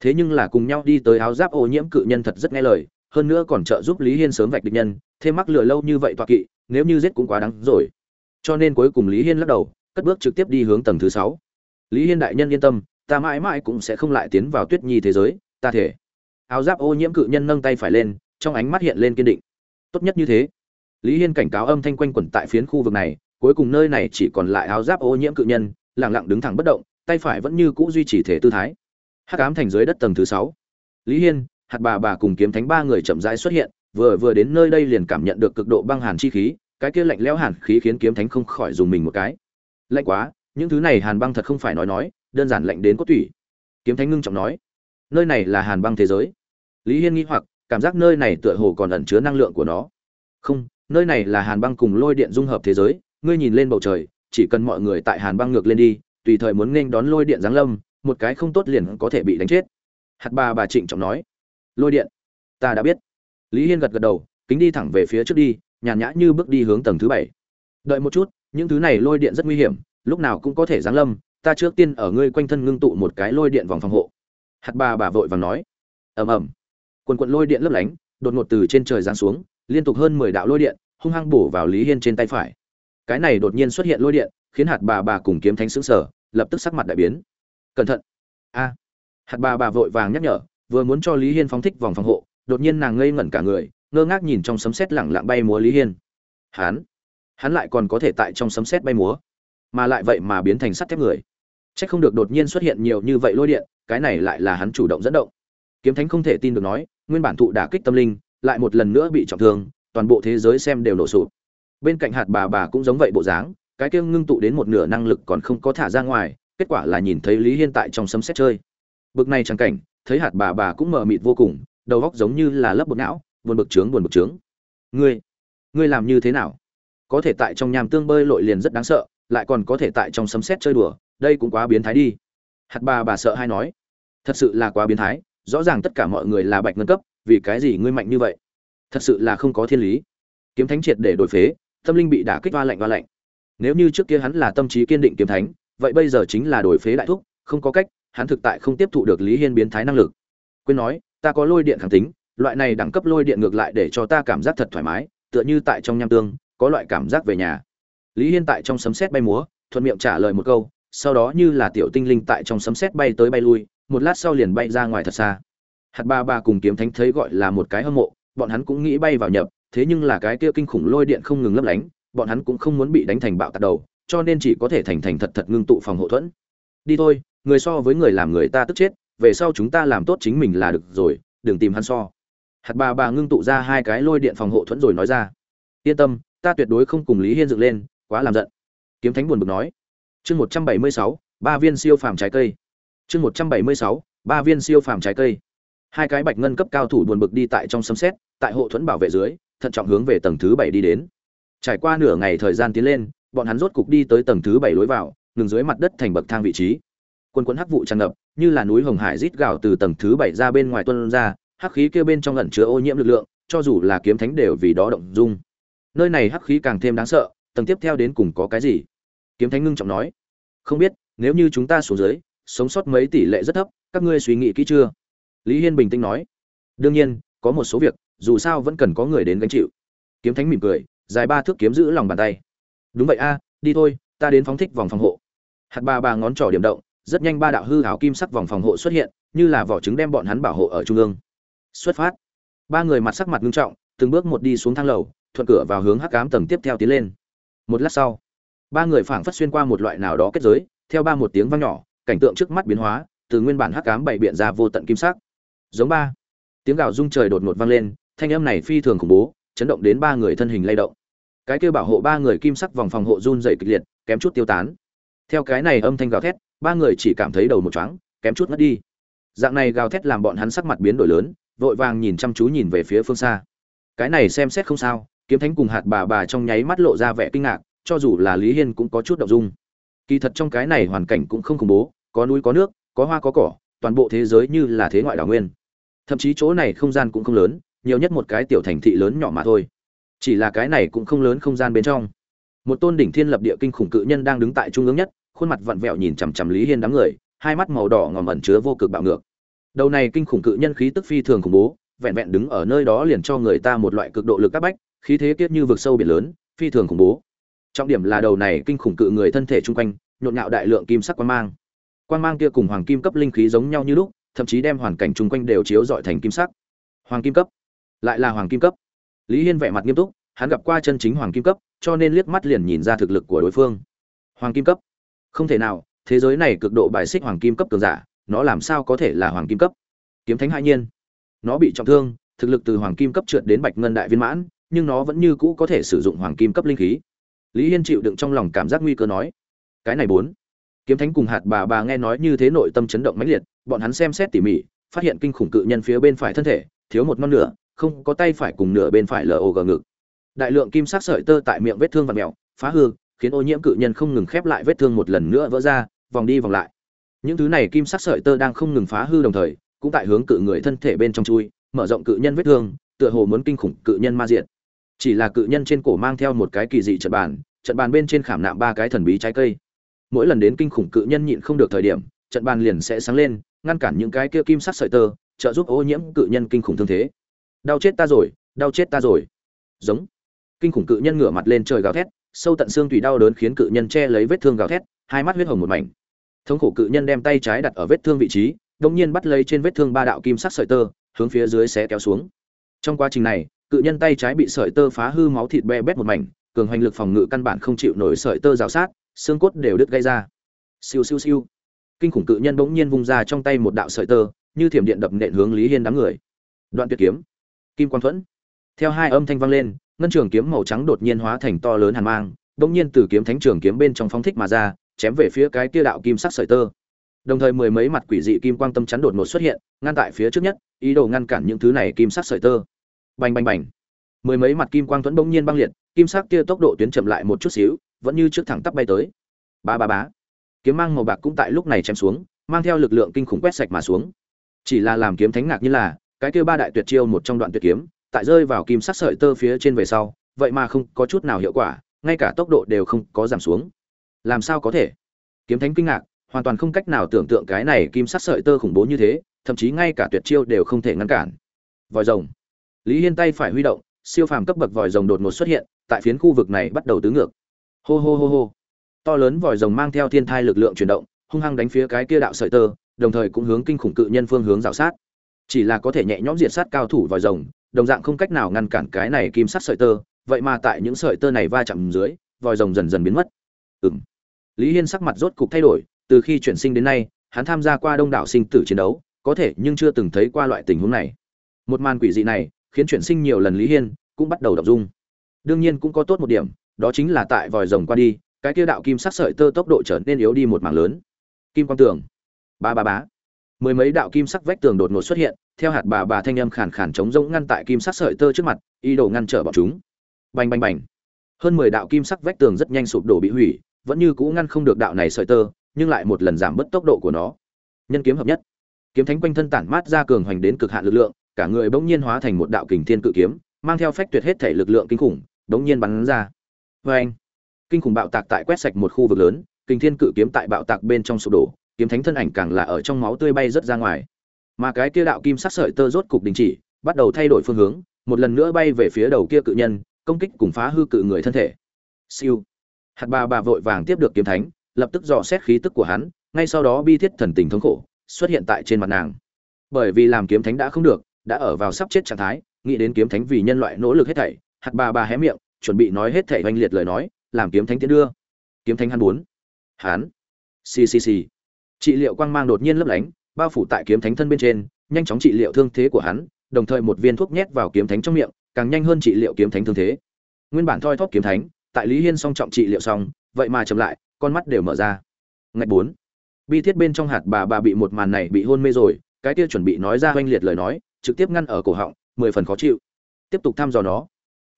Speaker 1: Thế nhưng là cùng nhau đi tới áo giáp ô nhiễm cự nhân thật rất nghe lời, hơn nữa còn trợ giúp lý hiên sớm vạch địch nhân, thêm mắc lửa lâu như vậy toạc kỵ, nếu như giết cũng quá đắng rồi. Cho nên cuối cùng lý hiên lắc đầu, cất bước trực tiếp đi hướng tầng thứ sáu. Lý hiên đại nhân yên tâm, ta mãi mãi cũng sẽ không lại tiến vào tuyết nhi thế giới, ta thể. Áo giáp ô nhiễm cự nhân nâng tay phải lên, trong ánh mắt hiện lên kiên định. Tốt nhất như thế. Lý hiên cảnh cáo âm thanh quanh quẩn tại phiến khu vực này cuối cùng nơi này chỉ còn lại áo giáp ô nhiễm cự nhân lẳng lặng đứng thẳng bất động, tay phải vẫn như cũ duy trì thể tư thái. Hắc ám thành dưới đất tầng thứ sáu. Lý hiên, hạt bà bà cùng kiếm thánh ba người chậm rãi xuất hiện, vừa vừa đến nơi đây liền cảm nhận được cực độ băng hàn chi khí, cái kia lạnh lẽo hàn khí khiến kiếm thánh không khỏi dùng mình một cái. Lạnh quá, những thứ này hàn băng thật không phải nói nói, đơn giản lạnh đến cốt tủy. Kiếm thánh ngưng trọng nói, nơi này là hàn băng thế giới. Lý hiên nghĩ hoặc, cảm giác nơi này tựa hồ còn ẩn chứa năng lượng của nó. Không, nơi này là hàn băng cùng lôi điện dung hợp thế giới ngươi nhìn lên bầu trời, chỉ cần mọi người tại hàn băng ngược lên đi, tùy thời muốn nghênh đón lôi điện giáng lâm, một cái không tốt liền có thể bị đánh chết. Hạt bà bà trịnh trọng nói. Lôi điện, ta đã biết. Lý hiên gật gật đầu, kính đi thẳng về phía trước đi, nhàn nhã như bước đi hướng tầng thứ bảy. Đợi một chút, những thứ này lôi điện rất nguy hiểm, lúc nào cũng có thể giáng lâm, ta trước tiên ở ngươi quanh thân ngưng tụ một cái lôi điện vòng phòng hộ. Hạt bà bà vội vàng nói. Ầm ầm. Quần quận lôi điện lấp lánh, đột ngột từ trên trời giáng xuống, liên tục hơn mười đạo lôi điện, hung hăng bổ vào lý hiên trên tay phải cái này đột nhiên xuất hiện lôi điện khiến hạt bà bà cùng kiếm thánh xứng sở lập tức sắc mặt đại biến. Cẩn thận. A. Hạt bà bà vội vàng nhắc nhở vừa muốn cho lý hiên phóng thích vòng phòng hộ đột nhiên nàng ngây ngẩn cả người ngơ ngác nhìn trong sấm sét lẳng lặng bay múa lý hiên. Hắn? Hắn lại còn có thể tại trong sấm sét bay múa? Mà lại vậy mà biến thành sắt thép người. Chắc không được đột nhiên xuất hiện nhiều như vậy lôi điện, cái này lại là hắn chủ động dẫn động. Kiếm Thánh không thể tin được nói, nguyên bản thụ đả kích tâm linh, lại một lần nữa bị trọng thương, toàn bộ thế giới xem đều nổ sụp. Bên cạnh hạt bà bà cũng giống vậy bộ dáng, cái kia ngưng tụ đến một nửa năng lực còn không có thả ra ngoài, kết quả là nhìn thấy Lý Hiên tại trong sấm sét chơi. Bực này chẳng cảnh, thấy hạt bà bà cũng mờ mịt vô cùng, đầu góc giống như là lớp bột não, buồn bực trướng buồn bực trướng. Ngươi, ngươi làm như thế nào? Có thể tại trong nhàm tương bơi lội liền rất đáng sợ, lại còn có thể tại trong sấm sét chơi đùa, đây cũng quá biến thái đi hạt bà bà sợ hay nói thật sự là quá biến thái rõ ràng tất cả mọi người là bạch ngân cấp vì cái gì ngươi mạnh như vậy thật sự là không có thiên lý kiếm thánh triệt để đổi phế tâm linh bị đả kích va lạnh va lạnh. Nếu như trước kia hắn là tâm trí kiên định kiếm thánh vậy bây giờ chính là đổi phế đại thúc không có cách hắn thực tại không tiếp thụ được lý hiên biến thái năng lực. Quên nói ta có lôi điện kháng tính loại này đẳng cấp lôi điện ngược lại để cho ta cảm giác thật thoải mái tựa như tại trong nham tương có loại cảm giác về nhà. Lý hiên tại trong sấm sét bay múa thuận miệng trả lời một câu sau đó như là tiểu tinh linh tại trong sấm sét bay tới bay lui, một lát sau liền bay ra ngoài thật xa. Hạt ba ba cùng kiếm thánh thấy gọi là một cái hâm mộ, bọn hắn cũng nghĩ bay vào nhập, thế nhưng là cái kia kinh khủng lôi điện không ngừng lấp lánh, bọn hắn cũng không muốn bị đánh thành bạo tạc đầu, cho nên chỉ có thể thành thành thật thật ngưng tụ phòng hộ thuẫn. Đi thôi, người so với người làm người ta tức chết, về sau chúng ta làm tốt chính mình là được rồi, đừng tìm hắn so. Hạt ba ba ngưng tụ ra hai cái lôi điện phòng hộ thuẫn rồi nói ra. Yên tâm, ta tuyệt đối không cùng Lý Hiên dựng lên, quá làm giận. Kiếm Thánh buồn bực nói chương một trăm bảy mươi sáu ba viên siêu phàm trái cây chương một trăm bảy mươi sáu ba viên siêu phàm trái cây hai cái bạch ngân cấp cao thủ buồn bực đi tại trong sấm xét tại hộ thuẫn bảo vệ dưới thận trọng hướng về tầng thứ bảy đi đến. Trải qua nửa ngày thời gian tiến lên, bọn hắn rốt cục đi tới tầng thứ bảy lối vào, ngừng dưới mặt đất thành bậc thang vị trí. Quân quân hắc vụ tràn ngập, như là núi hồng hải rít gào từ tầng thứ bảy ra bên ngoài tuân ra, hắc khí kia bên trong ẩn chứa ô nhiễm lực lượng, cho dù là kiếm thánh đều vì đó động dung. Nơi này hắc khí càng thêm đáng sợ, tầng tiếp theo đến cùng có cái gì? Kiếm thánh ngưng trọng nói, không biết, nếu như chúng ta xuống dưới, sống sót mấy tỷ lệ rất thấp, các ngươi suy nghĩ kỹ chưa? Lý hiên bình tĩnh nói, đương nhiên, có một số việc dù sao vẫn cần có người đến gánh chịu. Kiếm thánh mỉm cười, dài ba thước kiếm giữ lòng bàn tay. Đúng vậy a, đi thôi, ta đến phóng thích vòng phòng hộ. Hạt ba ba ngón trỏ điểm động, rất nhanh ba đạo hư hảo kim sắc vòng phòng hộ xuất hiện, như là vỏ trứng đem bọn hắn bảo hộ ở trung ương. Xuất phát. Ba người mặt sắc mặt nghiêm trọng, từng bước một đi xuống thang lầu, thuận cửa vào hướng hắc ám tầng tiếp theo tiến lên. Một lát sau, ba người phảng phất xuyên qua một loại nào đó kết giới, theo ba một tiếng vang nhỏ, cảnh tượng trước mắt biến hóa, từ nguyên bản hắc ám bảy biện ra vô tận kim sắc. Giống ba. Tiếng gào rung trời đột ngột vang lên thanh âm này phi thường khủng bố, chấn động đến ba người thân hình lay động. Cái kêu bảo hộ ba người kim sắc vòng phòng hộ run dày kịch liệt, kém chút tiêu tán. Theo cái này âm thanh gào thét, ba người chỉ cảm thấy đầu một chóng kém chút ngất đi. Dạng này gào thét làm bọn hắn sắc mặt biến đổi lớn, vội vàng nhìn chăm chú nhìn về phía phương xa. Cái này xem xét không sao, kiếm thánh cùng hạt bà bà trong nháy mắt lộ ra vẻ kinh ngạc, cho dù là lý hiên cũng có chút động dung. Kỳ thật trong cái này hoàn cảnh cũng không khủng bố, có núi có nước, có hoa có cỏ, toàn bộ thế giới như là thế ngoại đảo nguyên. Thậm chí chỗ này không gian cũng không lớn nhiều nhất một cái tiểu thành thị lớn nhỏ mà thôi. Chỉ là cái này cũng không lớn không gian bên trong. Một tôn đỉnh thiên lập địa kinh khủng cự nhân đang đứng tại trung ương nhất, khuôn mặt vặn vẹo nhìn chằm chằm lý hiên đám người, hai mắt màu đỏ ngòm ẩn chứa vô cực bạo ngược. Đầu này kinh khủng cự nhân khí tức phi thường khủng bố, vẹn vẹn đứng ở nơi đó liền cho người ta một loại cực độ lực áp bách, khí thế kiết như vực sâu biển lớn, phi thường khủng bố. Trọng điểm là đầu này kinh khủng cự người thân thể chung quanh, nhộn nhạo đại lượng kim sắc quan mang. Quan mang kia cùng hoàng kim cấp linh khí giống nhau như lúc, thậm chí đem hoàn cảnh chung quanh đều chiếu dọi thành kim sắc. Hoàng kim cấp lại là hoàng kim cấp. Lý hiên vẻ mặt nghiêm túc, hắn gặp qua chân chính hoàng kim cấp, cho nên liếc mắt liền nhìn ra thực lực của đối phương. Hoàng kim cấp? Không thể nào, thế giới này cực độ bài xích hoàng kim cấp cường giả, nó làm sao có thể là hoàng kim cấp? Kiếm thánh hai nhiên. Nó bị trọng thương, thực lực từ hoàng kim cấp trượt đến bạch ngân đại viên mãn, nhưng nó vẫn như cũ có thể sử dụng hoàng kim cấp linh khí. Lý hiên chịu đựng trong lòng cảm giác nguy cơ nói, cái này bốn. Kiếm thánh cùng hạt bà bà nghe nói như thế nội tâm chấn động mãnh liệt, bọn hắn xem xét tỉ mỉ, phát hiện kinh khủng cự nhân phía bên phải thân thể, thiếu một non nửa không có tay phải cùng nửa bên phải log ngực. Đại lượng kim sắc sợi tơ tại miệng vết thương và mèo, phá hư, khiến ô nhiễm cự nhân không ngừng khép lại vết thương một lần nữa vỡ ra, vòng đi vòng lại. Những thứ này kim sắc sợi tơ đang không ngừng phá hư đồng thời, cũng tại hướng cự người thân thể bên trong chui, mở rộng cự nhân vết thương, tựa hồ muốn kinh khủng cự nhân ma diện chỉ là cự nhân trên cổ mang theo một cái kỳ dị trận bàn trận bàn bên trên khảm nạm ba cái thần bí trái cây. Mỗi lần đến kinh khủng cự nhân nhịn không được thời điểm, trận bàn liền sẽ sáng lên, ngăn cản những cái kia kim sắc sợi tơ, trợ giúp ô nhiễm cự nhân kinh khủng thương thế đau chết ta rồi, đau chết ta rồi. Giống. Kinh khủng cự nhân ngửa mặt lên trời gào thét, sâu tận xương tùy đau đớn khiến cự nhân che lấy vết thương gào thét, hai mắt huyết hồng một mảnh. Thống khổ cự nhân đem tay trái đặt ở vết thương vị trí đông nhiên bắt lấy trên vết thương ba đạo kim sắc sợi tơ, hướng phía dưới xé kéo xuống. Trong quá trình này, cự nhân tay trái bị sợi tơ phá hư máu thịt be bét một mảnh, cường hoành lực phòng ngự căn bản không chịu nổi sợi tơ rào sát, xương cốt đều đứt gây ra. Siêu siêu siêu. Kinh khủng cự nhân bỗng nhiên vung ra trong tay một đạo sợi tơ, như thiểm điện đập nện hướng lý hiên đám người. Đoạn tuyệt kiếm kim quang thuẫn. Theo hai âm thanh vang lên, ngân trường kiếm màu trắng đột nhiên hóa thành to lớn hàn mang bỗng nhiên từ kiếm thánh trường kiếm bên trong phóng thích mà ra, chém về phía cái kia đạo kim sắc sợi tơ. Đồng thời mười mấy mặt quỷ dị kim quang tâm chắn đột ngột xuất hiện, ngăn tại phía trước nhất, ý đồ ngăn cản những thứ này kim sắc sợi tơ. Bành bành bành. Mười mấy mặt kim quang thuẫn bỗng nhiên băng liệt, kim sắc kia tốc độ tuyến chậm lại một chút xíu, vẫn như trước thẳng tắp bay tới. Ba ba bá kiếm mang màu bạc cũng tại lúc này chém xuống, mang theo lực lượng kinh khủng quét sạch mà xuống. Chỉ là làm kiếm thánh ngạc như là cái kia ba đại tuyệt chiêu một trong đoạn tuyệt kiếm, tại rơi vào kim sắc sợi tơ phía trên về sau, vậy mà không có chút nào hiệu quả, ngay cả tốc độ đều không có giảm xuống. Làm sao có thể? Kiếm thánh kinh ngạc, hoàn toàn không cách nào tưởng tượng cái này kim sắc sợi tơ khủng bố như thế, thậm chí ngay cả tuyệt chiêu đều không thể ngăn cản. Vòi rồng. Lý hiên tay phải huy động, siêu phàm cấp bậc vòi rồng đột ngột xuất hiện, tại phiến khu vực này bắt đầu tứ ngược. Hô hô hô hô. To lớn vòi rồng mang theo thiên thai lực lượng chuyển động, hung hăng đánh phía cái kia đạo sợi tơ, đồng thời cũng hướng kinh khủng cự nhân phương hướng rào sát chỉ là có thể nhẹ nhõm diệt sát cao thủ vòi rồng, đồng dạng không cách nào ngăn cản cái này kim sắt sợi tơ, vậy mà tại những sợi tơ này va chạm dưới, vòi rồng dần dần biến mất. Ừng lý hiên sắc mặt rốt cục thay đổi, từ khi chuyển sinh đến nay, hắn tham gia qua đông đảo sinh tử chiến đấu, có thể nhưng chưa từng thấy qua loại tình huống này. Một màn quỷ dị này, khiến chuyển sinh nhiều lần lý hiên cũng bắt đầu đọc dung. Đương nhiên cũng có tốt một điểm, đó chính là tại vòi rồng qua đi, cái kia đạo kim sắc sợi tơ tốc độ trở nên yếu đi một mảng lớn. Kim quang tường. Ba ba bá mười mấy đạo kim sắc vách tường đột ngột xuất hiện, theo hạt bà bà thanh âm khàn khàn chống rỗng ngăn tại kim sắc sợi tơ trước mặt, ý đồ ngăn trở bọn chúng. Bành bành bành. Hơn mười đạo kim sắc vách tường rất nhanh sụp đổ bị hủy, vẫn như cũ ngăn không được đạo này sợi tơ, nhưng lại một lần giảm bớt tốc độ của nó. Nhân kiếm hợp nhất. Kiếm thánh quanh thân tản mát ra cường hoành đến cực hạn lực lượng, cả người bỗng nhiên hóa thành một đạo kình thiên cự kiếm, mang theo phách tuyệt hết thể lực lượng kinh khủng, bỗng nhiên bắn ra. Vê anh kinh khủng bạo tạc tại quét sạch một khu vực lớn, kình thiên cự kiếm tại bạo tạc bên trong sụp đổ kiếm thánh thân ảnh càng là ở trong máu tươi bay rất ra ngoài. Mà cái kia đạo kim sắc sợi tơ rốt cục đình chỉ bắt đầu thay đổi phương hướng một lần nữa bay về phía đầu kia cự nhân công kích cùng phá hư cự người thân thể. Siêu. Hạt bà bà vội vàng tiếp được kiếm thánh lập tức dò xét khí tức của hắn ngay sau đó bi thiết thần tình thống khổ xuất hiện tại trên mặt nàng. Bởi vì làm kiếm thánh đã không được đã ở vào sắp chết trạng thái nghĩ đến kiếm thánh vì nhân loại nỗ lực hết thảy hạt bà bà hé miệng chuẩn bị nói hết thảy oanh liệt lời nói làm kiếm thánh tiến đưa. Kiếm thánh hắn muốn, hắn. Xì xì xì trị liệu quang mang đột nhiên lấp lánh, bao phủ tại kiếm thánh thân bên trên, nhanh chóng trị liệu thương thế của hắn, đồng thời một viên thuốc nhét vào kiếm thánh trong miệng, càng nhanh hơn trị liệu kiếm thánh thương thế. Nguyên bản thoi thóp kiếm thánh, tại lý hiên song trọng trị liệu xong, vậy mà chậm lại, con mắt đều mở ra. Ngạch bốn. Bi thiết bên trong hạt bà bà bị một màn này bị hôn mê rồi, cái kia chuẩn bị nói ra oanh liệt lời nói, trực tiếp ngăn ở cổ họng, mười phần khó chịu. Tiếp tục thăm dò nó.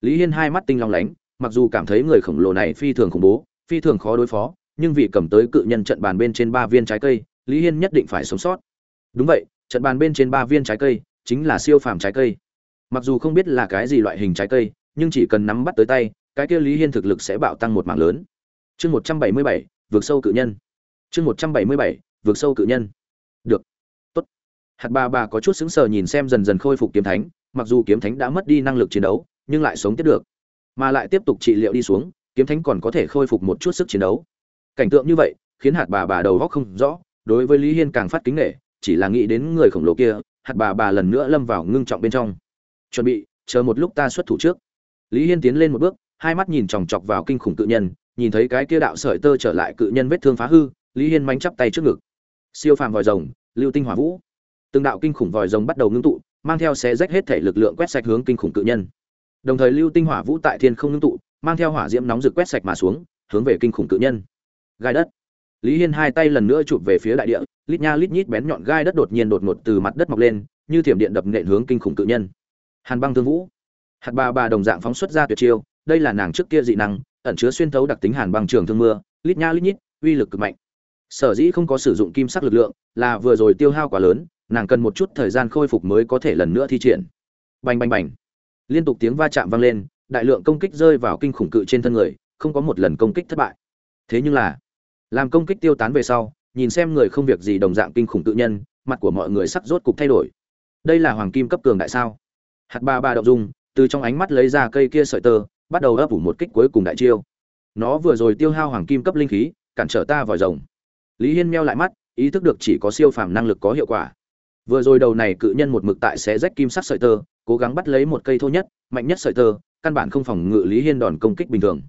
Speaker 1: Lý hiên hai mắt tinh long lánh, mặc dù cảm thấy người khổng lồ này phi thường khủng bố, phi thường khó đối phó nhưng vì cầm tới cự nhân trận bàn bên trên ba viên trái cây, lý hiên nhất định phải sống sót. Đúng vậy, trận bàn bên trên ba viên trái cây chính là siêu phàm trái cây. Mặc dù không biết là cái gì loại hình trái cây, nhưng chỉ cần nắm bắt tới tay, cái kia lý hiên thực lực sẽ bạo tăng một mảng lớn. Chương một trăm bảy mươi bảy, vượt sâu cự nhân. Chương một trăm bảy mươi bảy, vượt sâu cự nhân. Được. Tốt. Hạt bà bà có chút xứng sờ nhìn xem dần dần khôi phục kiếm thánh, mặc dù kiếm thánh đã mất đi năng lực chiến đấu, nhưng lại sống tiếp được. Mà lại tiếp tục trị liệu đi xuống, kiếm thánh còn có thể khôi phục một chút sức chiến đấu cảnh tượng như vậy, khiến hạt bà bà đầu góc không rõ, đối với lý hiên càng phát kính nghệ chỉ là nghĩ đến người khổng lồ kia, hạt bà bà lần nữa lâm vào ngưng trọng bên trong. Chuẩn bị, chờ một lúc ta xuất thủ trước. Lý hiên tiến lên một bước, hai mắt nhìn chòng chọc vào kinh khủng cự nhân, nhìn thấy cái kia đạo sợi tơ trở lại cự nhân vết thương phá hư, lý hiên mánh chắp tay trước ngực. Siêu phàm vòi rồng, lưu tinh hỏa vũ. Từng đạo kinh khủng vòi rồng bắt đầu ngưng tụ, mang theo xé rách hết thể lực lượng quét sạch hướng kinh khủng cự nhân. Đồng thời lưu tinh hỏa vũ tại thiên không ngưng tụ, mang theo hỏa diễm nóng rực quét sạch mà xuống, hướng về kinh khủng cự nhân gai đất. Lý hiên hai tay lần nữa chụp về phía đại địa, lít nha lít nhít bén nhọn gai đất đột nhiên đột ngột từ mặt đất mọc lên, như thiểm điện đập nện hướng kinh khủng cự nhân. Hàn băng thương vũ. Hạt bà bà đồng dạng phóng xuất ra tuyệt chiêu, đây là nàng trước kia dị năng, ẩn chứa xuyên thấu đặc tính hàn băng trường thương mưa, lít nha lít nhít, uy lực cực mạnh. Sở dĩ không có sử dụng kim sắc lực lượng, là vừa rồi tiêu hao quá lớn, nàng cần một chút thời gian khôi phục mới có thể lần nữa thi triển. Bành bành bành. Liên tục tiếng va chạm vang lên, đại lượng công kích rơi vào kinh khủng cự trên thân người, không có một lần công kích thất bại. Thế nhưng là làm công kích tiêu tán về sau, nhìn xem người không việc gì đồng dạng kinh khủng tự nhân, mặt của mọi người sắc rốt cục thay đổi. Đây là hoàng kim cấp cường đại sao? Hạt ba ba đậu dung, từ trong ánh mắt lấy ra cây kia sợi tơ, bắt đầu ấp ủ một kích cuối cùng đại chiêu. Nó vừa rồi tiêu hao hoàng kim cấp linh khí, cản trở ta vòi rồng. Lý hiên meo lại mắt, ý thức được chỉ có siêu phàm năng lực có hiệu quả. Vừa rồi đầu này cự nhân một mực tại xé rách kim sắc sợi tơ, cố gắng bắt lấy một cây thô nhất, mạnh nhất sợi tơ, căn bản không phòng ngự lý hiên đòn công kích bình thường.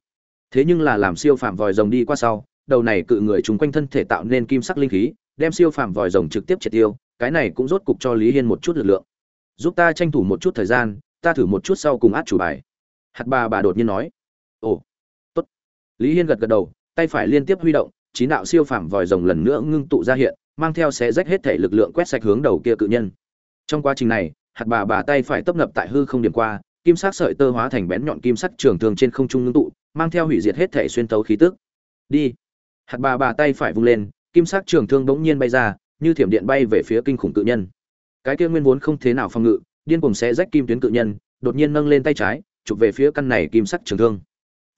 Speaker 1: Thế nhưng là làm siêu phàm vòi rồng đi qua sau đầu này cự người chúng quanh thân thể tạo nên kim sắc linh khí, đem siêu phàm vòi rồng trực tiếp triệt tiêu, cái này cũng rốt cục cho lý hiên một chút lực lượng. Giúp ta tranh thủ một chút thời gian, ta thử một chút sau cùng át chủ bài. Hạt bà bà đột nhiên nói. Ồ, tốt. Lý hiên gật gật đầu, tay phải liên tiếp huy động chín đạo siêu phàm vòi rồng lần nữa ngưng tụ ra hiện, mang theo xé rách hết thể lực lượng quét sạch hướng đầu kia cự nhân. Trong quá trình này, hạt bà bà tay phải tập ngập tại hư không điểm qua, kim sắc sợi tơ hóa thành bén nhọn kim sắc trường thường trên không trung ngưng tụ, mang theo hủy diệt hết thể xuyên tấu khí tức. Đi hạt bà bà tay phải vung lên, kim sắc trường thương bỗng nhiên bay ra, như thiểm điện bay về phía kinh khủng cự nhân. Cái kia nguyên vốn không thế nào phòng ngự, điên cuồng xé rách kim tuyến cự nhân, đột nhiên nâng lên tay trái, chụp về phía căn này kim sắc trường thương.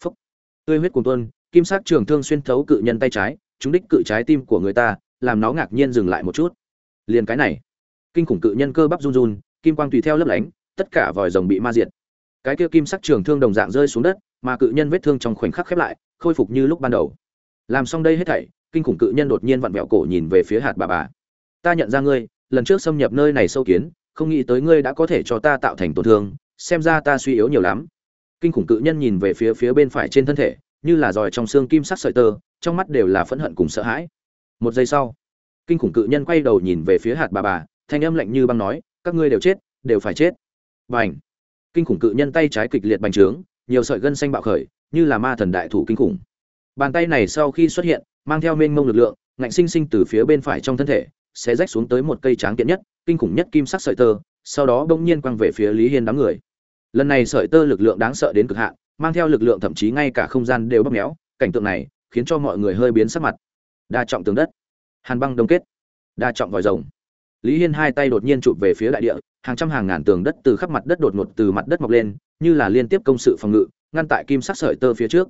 Speaker 1: Phúc. Tươi huyết cùng tuôn, kim sắc trường thương xuyên thấu cự nhân tay trái, trúng đích cự trái tim của người ta, làm nó ngạc nhiên dừng lại một chút. Liền cái này. Kinh khủng cự nhân cơ bắp run run, kim quang tùy theo lấp lánh, tất cả vòi rồng bị ma diệt. Cái kia kim sắc trường thương đồng dạng rơi xuống đất, mà cự nhân vết thương trong khoảnh khắc khép lại, khôi phục như lúc ban đầu làm xong đây hết thảy, kinh khủng cự nhân đột nhiên vặn vẹo cổ nhìn về phía hạt bà bà. Ta nhận ra ngươi, lần trước xâm nhập nơi này sâu kiến, không nghĩ tới ngươi đã có thể cho ta tạo thành tổn thương, xem ra ta suy yếu nhiều lắm. Kinh khủng cự nhân nhìn về phía phía bên phải trên thân thể, như là dòi trong xương kim sắc sợi tơ, trong mắt đều là phẫn hận cùng sợ hãi. Một giây sau, kinh khủng cự nhân quay đầu nhìn về phía hạt bà bà, thanh âm lạnh như băng nói, các ngươi đều chết, đều phải chết. Bành! Kinh khủng cự nhân tay trái kịch liệt bành trướng, nhiều sợi gân xanh bạo khởi, như là ma thần đại thủ kinh khủng bàn tay này sau khi xuất hiện, mang theo mênh mông lực lượng, ngạnh sinh sinh từ phía bên phải trong thân thể, sẽ rách xuống tới một cây tráng kiện nhất, kinh khủng nhất kim sắc sợi tơ, sau đó bỗng nhiên quăng về phía lý hiên đám người. Lần này sợi tơ lực lượng đáng sợ đến cực hạn, mang theo lực lượng thậm chí ngay cả không gian đều bóp méo, cảnh tượng này khiến cho mọi người hơi biến sắc mặt. Đa trọng tường đất. Hàn băng đông kết. Đa trọng vòi rồng. Lý hiên hai tay đột nhiên chụp về phía đại địa, hàng trăm hàng ngàn tường đất từ khắp mặt đất đột ngột từ mặt đất mọc lên, như là liên tiếp công sự phòng ngự, ngăn tại kim sắc sợi tơ phía trước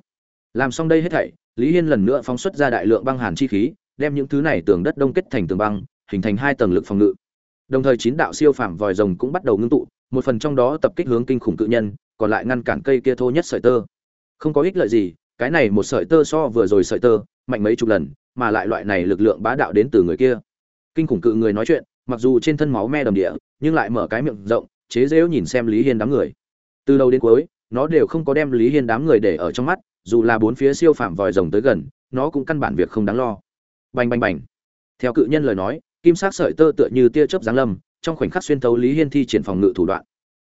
Speaker 1: làm xong đây hết thảy, lý hiên lần nữa phóng xuất ra đại lượng băng hàn chi khí, đem những thứ này tường đất đông kết thành tường băng, hình thành hai tầng lực phòng ngự. Đồng thời chín đạo siêu phàm vòi rồng cũng bắt đầu ngưng tụ, một phần trong đó tập kích hướng kinh khủng cự nhân, còn lại ngăn cản cây kia thô nhất sợi tơ. Không có ích lợi gì, cái này một sợi tơ so vừa rồi sợi tơ, mạnh mấy chục lần, mà lại loại này lực lượng bá đạo đến từ người kia. Kinh khủng cự người nói chuyện, mặc dù trên thân máu me đầm địa, nhưng lại mở cái miệng rộng, chế dễu nhìn xem lý hiên đám người. Từ đầu đến cuối, nó đều không có đem lý hiên đám người để ở trong mắt dù là bốn phía siêu phạm vòi rồng tới gần, nó cũng căn bản việc không đáng lo. Bành bành bành. Theo cự nhân lời nói, kim sắc sợi tơ tựa như tia chớp giáng lâm, trong khoảnh khắc xuyên thấu lý hiên thi triển phòng ngự thủ đoạn.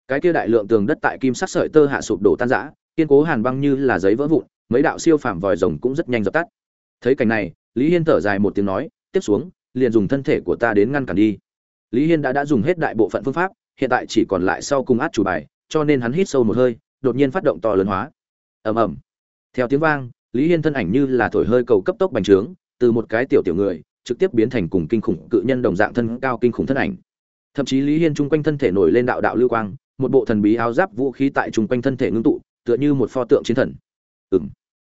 Speaker 1: Cái kia đại lượng tường đất tại kim sắc sợi tơ hạ sụp đổ tan rã, kiên cố hàn băng như là giấy vỡ vụn, mấy đạo siêu phạm vòi rồng cũng rất nhanh dập tắt. Thấy cảnh này, lý hiên thở dài một tiếng nói, tiếp xuống, liền dùng thân thể của ta đến ngăn cản đi. Lý hiên đã đã dùng hết đại bộ phận phương pháp, hiện tại chỉ còn lại sau cùng át chủ bài, cho nên hắn hít sâu một hơi, đột nhiên phát động to lớn hóa. Ầm ầm theo tiếng vang, lý hiên thân ảnh như là thổi hơi cầu cấp tốc bành trướng, từ một cái tiểu tiểu người, trực tiếp biến thành cùng kinh khủng cự nhân đồng dạng thân cao kinh khủng thân ảnh. Thậm chí lý hiên chung quanh thân thể nổi lên đạo đạo lưu quang, một bộ thần bí áo giáp vũ khí tại chung quanh thân thể ngưng tụ, tựa như một pho tượng chiến thần. Ừng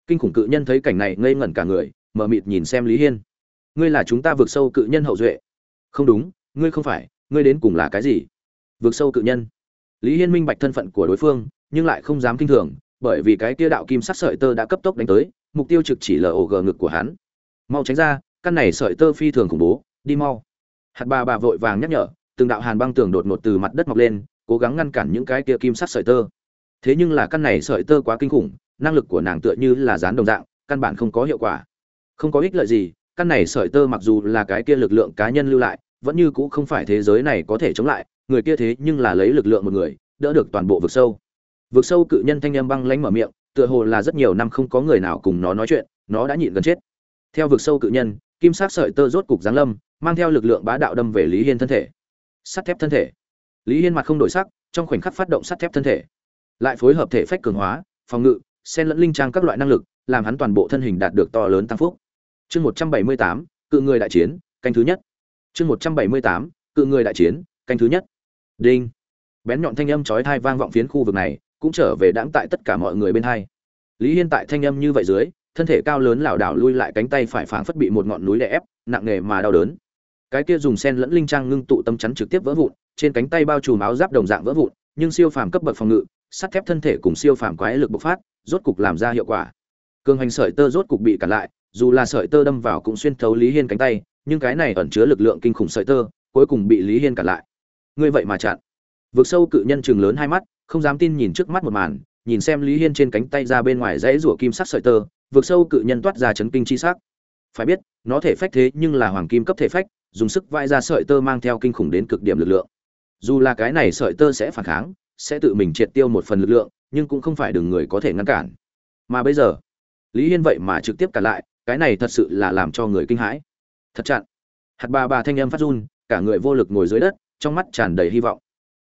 Speaker 1: kinh khủng cự nhân thấy cảnh này ngây ngẩn cả người mờ mịt nhìn xem lý hiên. Ngươi là chúng ta vượt sâu cự nhân hậu duệ? Không đúng, ngươi không phải, ngươi đến cùng là cái gì? Vượt sâu cự nhân. Lý hiên minh bạch thân phận của đối phương, nhưng lại không dám kinh thường bởi vì cái kia đạo kim sắc sợi tơ đã cấp tốc đánh tới, mục tiêu trực chỉ là ổ gờ ngực của hắn. Mau tránh ra, căn này sợi tơ phi thường khủng bố, đi mau. Hạt bà bà vội vàng nhắc nhở, từng đạo hàn băng tường đột ngột từ mặt đất mọc lên, cố gắng ngăn cản những cái kia kim sắc sợi tơ. Thế nhưng là căn này sợi tơ quá kinh khủng, năng lực của nàng tựa như là dán đồng dạng, căn bản không có hiệu quả. Không có ích lợi gì, căn này sợi tơ mặc dù là cái kia lực lượng cá nhân lưu lại, vẫn như cũ không phải thế giới này có thể chống lại, người kia thế nhưng là lấy lực lượng một người, đỡ được toàn bộ vực sâu vực sâu cự nhân thanh âm băng lánh mở miệng, tựa hồ là rất nhiều năm không có người nào cùng nó nói chuyện, nó đã nhịn gần chết. Theo vực sâu cự nhân, kim sắc sợi tơ rốt cục giáng lâm, mang theo lực lượng bá đạo đâm về lý hiên thân thể. Sắt thép thân thể. Lý hiên mặt không đổi sắc, trong khoảnh khắc phát động sắt thép thân thể. Lại phối hợp thể phách cường hóa, phòng ngự, xen lẫn linh trang các loại năng lực, làm hắn toàn bộ thân hình đạt được to lớn tăng phúc. Chương một trăm bảy mươi tám, cự người đại chiến, canh thứ nhất. Chương một trăm bảy mươi tám, cự người đại chiến, canh thứ nhất. Đinh. Bén nhọn thanh âm chói tai vang vọng phiến khu vực này cũng trở về đãng tại tất cả mọi người bên hai. Lý hiên tại thanh âm như vậy dưới, thân thể cao lớn lảo đảo lui lại cánh tay phải phảng phất bị một ngọn núi đè ép, nặng nề mà đau đớn. Cái kia dùng sen lẫn linh trang ngưng tụ tâm chắn trực tiếp vỡ vụn, trên cánh tay bao trùm áo giáp đồng dạng vỡ vụn, nhưng siêu phàm cấp bậc phòng ngự, sắt thép thân thể cùng siêu phàm quái lực bộc phát, rốt cục làm ra hiệu quả. Cường hành sợi tơ rốt cục bị cản lại, dù là sợi tơ đâm vào cũng xuyên thấu lý hiên cánh tay, nhưng cái này ẩn chứa lực lượng kinh khủng sợi tơ, cuối cùng bị lý hiên cản lại. Ngươi vậy mà chặn. Vượt sâu cự nhân chừng lớn hai mắt không dám tin nhìn trước mắt một màn, nhìn xem lý hiên trên cánh tay ra bên ngoài dãy rủa kim sắc sợi tơ vượt sâu cự nhân toát ra chấn kinh chi sắc. Phải biết, nó thể phách thế nhưng là hoàng kim cấp thể phách, dùng sức vai ra sợi tơ mang theo kinh khủng đến cực điểm lực lượng. Dù là cái này sợi tơ sẽ phản kháng, sẽ tự mình triệt tiêu một phần lực lượng, nhưng cũng không phải đừng người có thể ngăn cản. Mà bây giờ, lý hiên vậy mà trực tiếp cả lại, cái này thật sự là làm cho người kinh hãi. Thật chặn. Hạt bà bà thanh âm phát run, cả người vô lực ngồi dưới đất, trong mắt tràn đầy hy vọng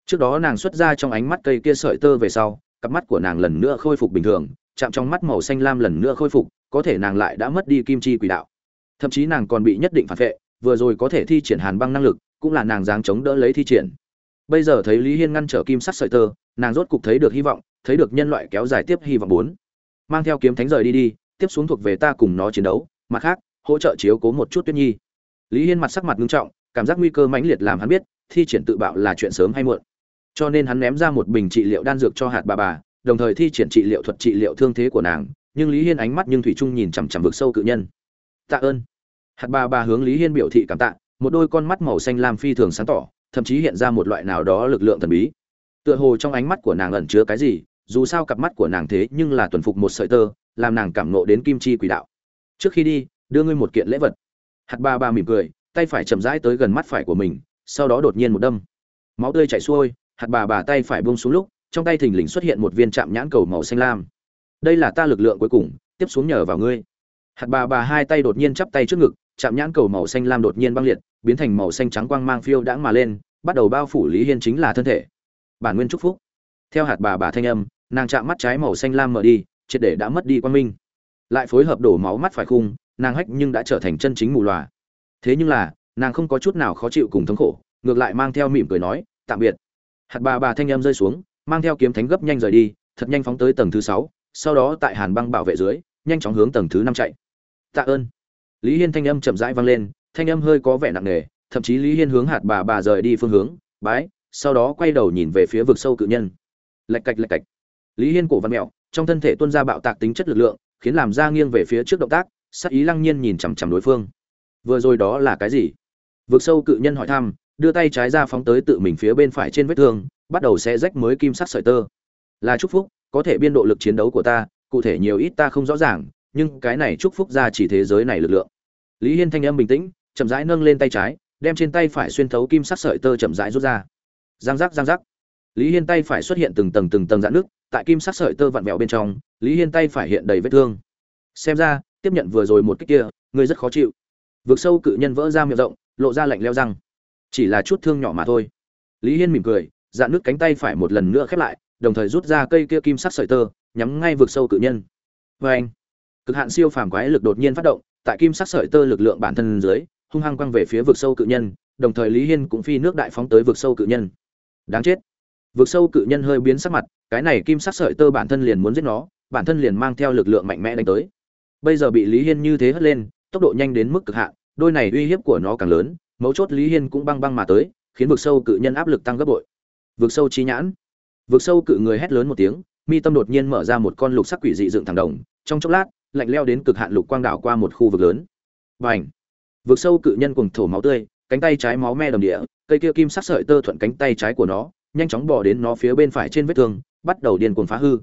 Speaker 1: trước đó nàng xuất ra trong ánh mắt cây kia sợi tơ về sau, cặp mắt của nàng lần nữa khôi phục bình thường, chạm trong mắt màu xanh lam lần nữa khôi phục, có thể nàng lại đã mất đi kim chi quỷ đạo. Thậm chí nàng còn bị nhất định phản vệ, vừa rồi có thể thi triển hàn băng năng lực, cũng là nàng dáng chống đỡ lấy thi triển. Bây giờ thấy lý hiên ngăn trở kim sắc sợi tơ, nàng rốt cục thấy được hy vọng, thấy được nhân loại kéo dài tiếp hy vọng bốn. Mang theo kiếm thánh rời đi đi, tiếp xuống thuộc về ta cùng nó chiến đấu, mặt khác, hỗ trợ chiếu cố một chút tuyết nhi. Lý hiên mặt sắc mặt nghiêm trọng, cảm giác nguy cơ mãnh liệt làm hắn biết, thi triển tự bạo là chuyện sớm hay muộn cho nên hắn ném ra một bình trị liệu đan dược cho hạt bà bà, đồng thời thi triển trị liệu thuật trị liệu thương thế của nàng, nhưng lý hiên ánh mắt nhưng thủy trung nhìn chằm chằm vực sâu cự nhân. Tạ ơn. Hạt bà bà hướng lý hiên biểu thị cảm tạ, một đôi con mắt màu xanh lam phi thường sáng tỏ, thậm chí hiện ra một loại nào đó lực lượng thần bí. Tựa hồ trong ánh mắt của nàng ẩn chứa cái gì, dù sao cặp mắt của nàng thế nhưng là tuần phục một sợi tơ, làm nàng cảm nộ đến kim chi quỷ đạo. Trước khi đi, đưa ngươi một kiện lễ vật. Hạt ba ba mỉm cười, tay phải chậm rãi tới gần mắt phải của mình, sau đó đột nhiên một đâm. Máu tươi chảy xuôi hạt bà bà tay phải buông xuống lúc, trong tay thình lình xuất hiện một viên chạm nhãn cầu màu xanh lam. Đây là ta lực lượng cuối cùng, tiếp xuống nhờ vào ngươi. Hạt bà bà hai tay đột nhiên chắp tay trước ngực chạm nhãn cầu màu xanh lam đột nhiên băng liệt, biến thành màu xanh trắng quang mang phiêu đãng mà lên, bắt đầu bao phủ lý hiên chính là thân thể. Bản nguyên chúc phúc. Theo hạt bà bà thanh âm, nàng chạm mắt trái màu xanh lam mở đi, triệt để đã mất đi quan minh. Lại phối hợp đổ máu mắt phải khung, nàng hách nhưng đã trở thành chân chính mù loà. Thế nhưng là, nàng không có chút nào khó chịu cùng thống khổ, ngược lại mang theo mỉm cười nói, tạm biệt hạt bà bà thanh âm rơi xuống, mang theo kiếm thánh gấp nhanh rời đi, thật nhanh phóng tới tầng thứ sáu, sau đó tại hàn băng bảo vệ dưới, nhanh chóng hướng tầng thứ năm chạy. Tạ ơn. Lý hiên thanh âm chậm rãi vang lên, thanh âm hơi có vẻ nặng nề, thậm chí lý hiên hướng hạt bà bà rời đi phương hướng, bái, sau đó quay đầu nhìn về phía vực sâu cự nhân. Lạch cạch lạch cạch. Lý hiên cổ văn mẹo, trong thân thể tuôn ra bạo tạc tính chất lực lượng, khiến làm ra nghiêng về phía trước động tác, sắc ý lăng nhiên nhìn chằm chằm đối phương. Vừa rồi đó là cái gì? Vực sâu cự nhân hỏi thăm đưa tay trái ra phóng tới tự mình phía bên phải trên vết thương, bắt đầu sẽ rách mới kim sắc sợi tơ. Là chúc phúc, có thể biên độ lực chiến đấu của ta, cụ thể nhiều ít ta không rõ ràng, nhưng cái này chúc phúc ra chỉ thế giới này lực lượng. Lý hiên thanh âm bình tĩnh, chậm rãi nâng lên tay trái, đem trên tay phải xuyên thấu kim sắc sợi tơ chậm rãi rút ra. Giang giác giang giác. Lý hiên tay phải xuất hiện từng tầng từng tầng dạn nước tại kim sắc sợi tơ vặn vẹo bên trong, lý hiên tay phải hiện đầy vết thương. Xem ra, tiếp nhận vừa rồi một cách kia ngươi rất khó chịu. Vượt sâu cự nhân vỡ ra miệng rộng, lộ ra lạnh leo răng chỉ là chút thương nhỏ mà thôi. Lý hiên mỉm cười, dạn nước cánh tay phải một lần nữa khép lại, đồng thời rút ra cây kia kim sắc sợi tơ, nhắm ngay vượt sâu cự nhân. Vê anh, cực hạn siêu phàm quái lực đột nhiên phát động, tại kim sắc sợi tơ lực lượng bản thân dưới, hung hăng quăng về phía vực sâu cự nhân, đồng thời lý hiên cũng phi nước đại phóng tới vực sâu cự nhân. Đáng chết. Vực sâu cự nhân hơi biến sắc mặt, cái này kim sắc sợi tơ bản thân liền muốn giết nó, bản thân liền mang theo lực lượng mạnh mẽ đánh tới. Bây giờ bị lý hiên như thế hất lên, tốc độ nhanh đến mức cực hạn, đôi này uy hiếp của nó càng lớn mấu chốt lý hiên cũng băng băng mà tới, khiến vực sâu cự nhân áp lực tăng gấp bội. Vực sâu trí nhãn. Vực sâu cự người hét lớn một tiếng, mi tâm đột nhiên mở ra một con lục sắc quỷ dị dựng thẳng đồng, trong chốc lát, lạnh leo đến cực hạn lục quang đảo qua một khu vực lớn. Và ảnh vực sâu cự nhân cùng thổ máu tươi, cánh tay trái máu me đầm địa, cây kia kim sắc sợi tơ thuận cánh tay trái của nó, nhanh chóng bỏ đến nó phía bên phải trên vết thương, bắt đầu điên cuồng phá hư.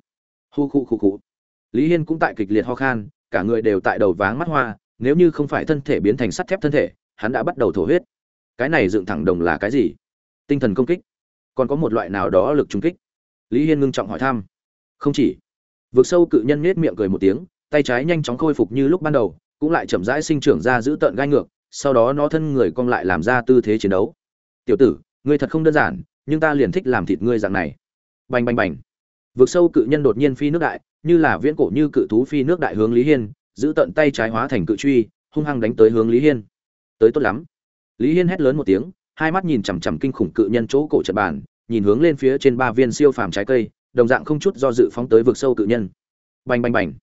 Speaker 1: Hu khu khu khu. Lý hiên cũng tại kịch liệt ho khan, cả người đều tại đầu váng mắt hoa, nếu như không phải thân thể biến thành sắt thép thân thể hắn đã bắt đầu thổ huyết. Cái này dựng thẳng đồng là cái gì? Tinh thần công kích. Còn có một loại nào đó lực trung kích? Lý hiên ngưng trọng hỏi thăm. Không chỉ. Vượt sâu cự nhân nết miệng cười một tiếng, tay trái nhanh chóng khôi phục như lúc ban đầu, cũng lại chậm rãi sinh trưởng ra giữ tợn gai ngược, sau đó nó thân người cong lại làm ra tư thế chiến đấu. Tiểu tử, ngươi thật không đơn giản, nhưng ta liền thích làm thịt ngươi dạng này. Bành bành bành. Vượt sâu cự nhân đột nhiên phi nước đại, như là viễn cổ như cự thú phi nước đại hướng lý hiên, giữ tận tay trái hóa thành cự truy, hung hăng đánh tới hướng lý hiên tới tốt lắm. Lý hiên hét lớn một tiếng, hai mắt nhìn chằm chằm kinh khủng cự nhân chỗ cổ trận bàn, nhìn hướng lên phía trên ba viên siêu phàm trái cây, đồng dạng không chút do dự phóng tới vực sâu cự nhân. Bành bành bành.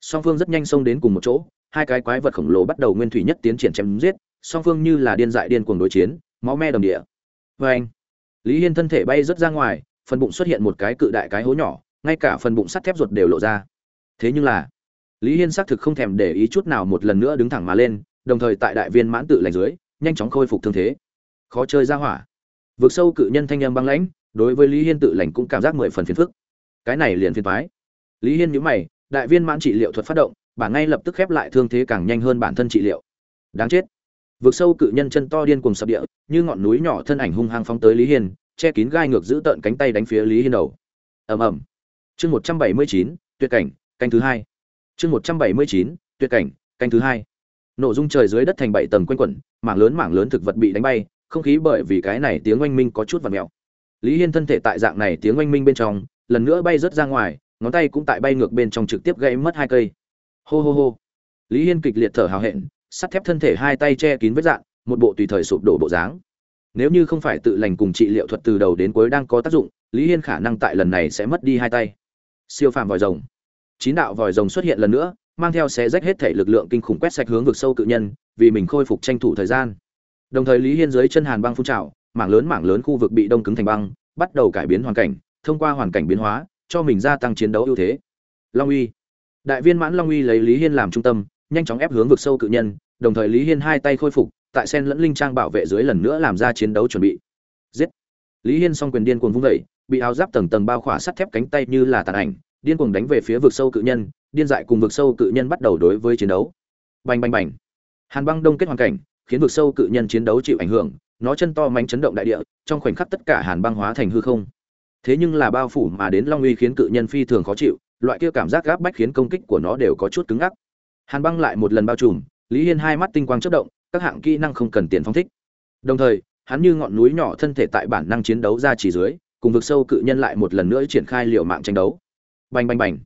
Speaker 1: Song phương rất nhanh xông đến cùng một chỗ, hai cái quái vật khổng lồ bắt đầu nguyên thủy nhất tiến triển chém giết, song phương như là điên dại điên cuồng đối chiến, máu me đồng địa. Vê anh lý hiên thân thể bay rất ra ngoài, phần bụng xuất hiện một cái cự đại cái hố nhỏ, ngay cả phần bụng sắt thép ruột đều lộ ra. Thế nhưng là, lý hiên xác thực không thèm để ý chút nào một lần nữa đứng thẳng mà lên đồng thời tại đại viên mãn tự lành dưới, nhanh chóng khôi phục thương thế. Khó chơi ra hỏa. Vượt sâu cự nhân thanh âm băng lãnh, đối với lý hiên tự lành cũng cảm giác mười phần phiền phức. Cái này liền phiền thoái lý hiên nhữ mày, đại viên mãn trị liệu thuật phát động, bản ngay lập tức khép lại thương thế càng nhanh hơn bản thân trị liệu. Đáng chết. Vượt sâu cự nhân chân to điên cùng sập địa, như ngọn núi nhỏ thân ảnh hung hăng phóng tới lý hiên, che kín gai ngược giữ tợn cánh tay đánh phía lý hiên đầu. Ầm ầm. Chương một trăm bảy mươi chín, tuyệt cảnh, canh thứ hai. Chương một trăm bảy mươi chín, tuyệt cảnh, canh thứ hai nổ dung trời dưới đất thành bảy tầng quanh quẩn, mảng lớn mảng lớn thực vật bị đánh bay, không khí bởi vì cái này tiếng oanh minh có chút và mèo. Lý hiên thân thể tại dạng này tiếng oanh minh bên trong, lần nữa bay rớt ra ngoài, ngón tay cũng tại bay ngược bên trong trực tiếp gãy mất hai cây. Hô hô hô. Lý hiên kịch liệt thở hào hẹn, sắt thép thân thể hai tay che kín vết dạng, một bộ tùy thời sụp đổ bộ dáng. Nếu như không phải tự lành cùng trị liệu thuật từ đầu đến cuối đang có tác dụng, lý hiên khả năng tại lần này sẽ mất đi hai tay. Siêu phàm vòi rồng. Chín đạo vòi rồng xuất hiện lần nữa mang theo xé rách hết thể lực lượng kinh khủng quét sạch hướng vực sâu cự nhân, vì mình khôi phục tranh thủ thời gian. Đồng thời lý hiên dưới chân hàn băng phun trào, mảng lớn mảng lớn khu vực bị đông cứng thành băng, bắt đầu cải biến hoàn cảnh, thông qua hoàn cảnh biến hóa, cho mình gia tăng chiến đấu ưu thế. Long uy. Đại viên mãn long uy lấy lý hiên làm trung tâm, nhanh chóng ép hướng vực sâu cự nhân, đồng thời lý hiên hai tay khôi phục, tại sen lẫn linh trang bảo vệ dưới lần nữa làm ra chiến đấu chuẩn bị. Giết. Lý hiên s quyền điên cuồng vung vẩy bị áo giáp tầng tầng bao khỏa sắt thép cánh tay như là tàn ảnh, điên cuồng đánh về phía vực sâu cự nhân điên dại cùng vực sâu cự nhân bắt đầu đối với chiến đấu. Bành bành bành. Hàn băng đông kết hoàn cảnh, khiến vực sâu cự nhân chiến đấu chịu ảnh hưởng, nó chân to mạnh chấn động đại địa, trong khoảnh khắc tất cả hàn băng hóa thành hư không. Thế nhưng là bao phủ mà đến long uy khiến cự nhân phi thường khó chịu, loại kia cảm giác gáp bách khiến công kích của nó đều có chút cứng ngắc. Hàn băng lại một lần bao trùm, lý hiên hai mắt tinh quang chớp động, các hạng kỹ năng không cần tiền phóng thích. Đồng thời, hắn như ngọn núi nhỏ thân thể tại bản năng chiến đấu ra chỉ dưới, cùng vực sâu cự nhân lại một lần nữa triển khai liều mạng tranh đấu. Bành bành bành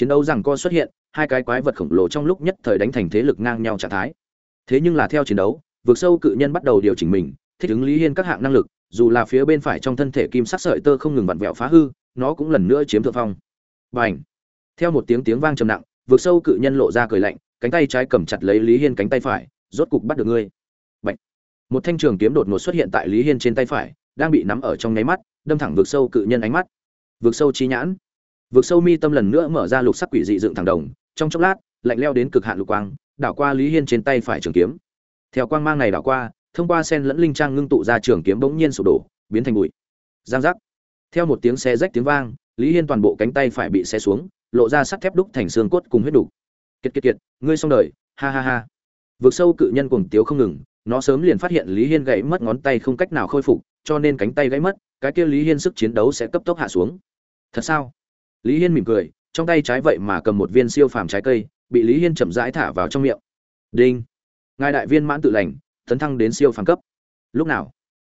Speaker 1: chiến đấu rằng co xuất hiện, hai cái quái vật khổng lồ trong lúc nhất thời đánh thành thế lực ngang nhau trạng thái. Thế nhưng là theo chiến đấu vượt sâu cự nhân bắt đầu điều chỉnh mình, thích ứng lý hiên các hạng năng lực, dù là phía bên phải trong thân thể kim sắc sợi tơ không ngừng vặn vẹo phá hư, nó cũng lần nữa chiếm thượng phong. Bành! Theo một tiếng tiếng vang trầm nặng vượt sâu cự nhân lộ ra cười lạnh, cánh tay trái cầm chặt lấy lý hiên cánh tay phải, rốt cục bắt được ngươi. Bạch. một thanh trường kiếm đột ngột xuất hiện tại lý hiên trên tay phải, đang bị nắm ở trong nháy mắt, đâm thẳng vượt sâu cự nhân ánh mắt. Vượt sâu trí nhãn vực sâu mi tâm lần nữa mở ra lục sắc quỷ dị dựng thẳng đồng, trong chốc lát, lạnh leo đến cực hạn lục quang, đảo qua lý hiên trên tay phải trường kiếm. Theo quang mang này đảo qua, thông qua sen lẫn linh trang ngưng tụ ra trường kiếm bỗng nhiên sụp đổ, biến thành bụi. Giang giác. Theo một tiếng xe rách tiếng vang, lý hiên toàn bộ cánh tay phải bị xe xuống, lộ ra sắt thép đúc thành xương cốt cùng huyết đục. Kiệt kiệt kiệt, ngươi xong đời, ha ha ha. Vực sâu cự nhân cuồng tiếu không ngừng, nó sớm liền phát hiện lý hiên gãy mất ngón tay không cách nào khôi phục, cho nên cánh tay gãy mất, cái kia lý hiên sức chiến đấu sẽ cấp tốc hạ xuống. Thật sao? Lý hiên mỉm cười, trong tay trái vậy mà cầm một viên siêu phàm trái cây, bị lý hiên chậm rãi thả vào trong miệng. Đinh. Ngài đại viên mãn tự lành, tấn thăng đến siêu phàm cấp. Lúc nào?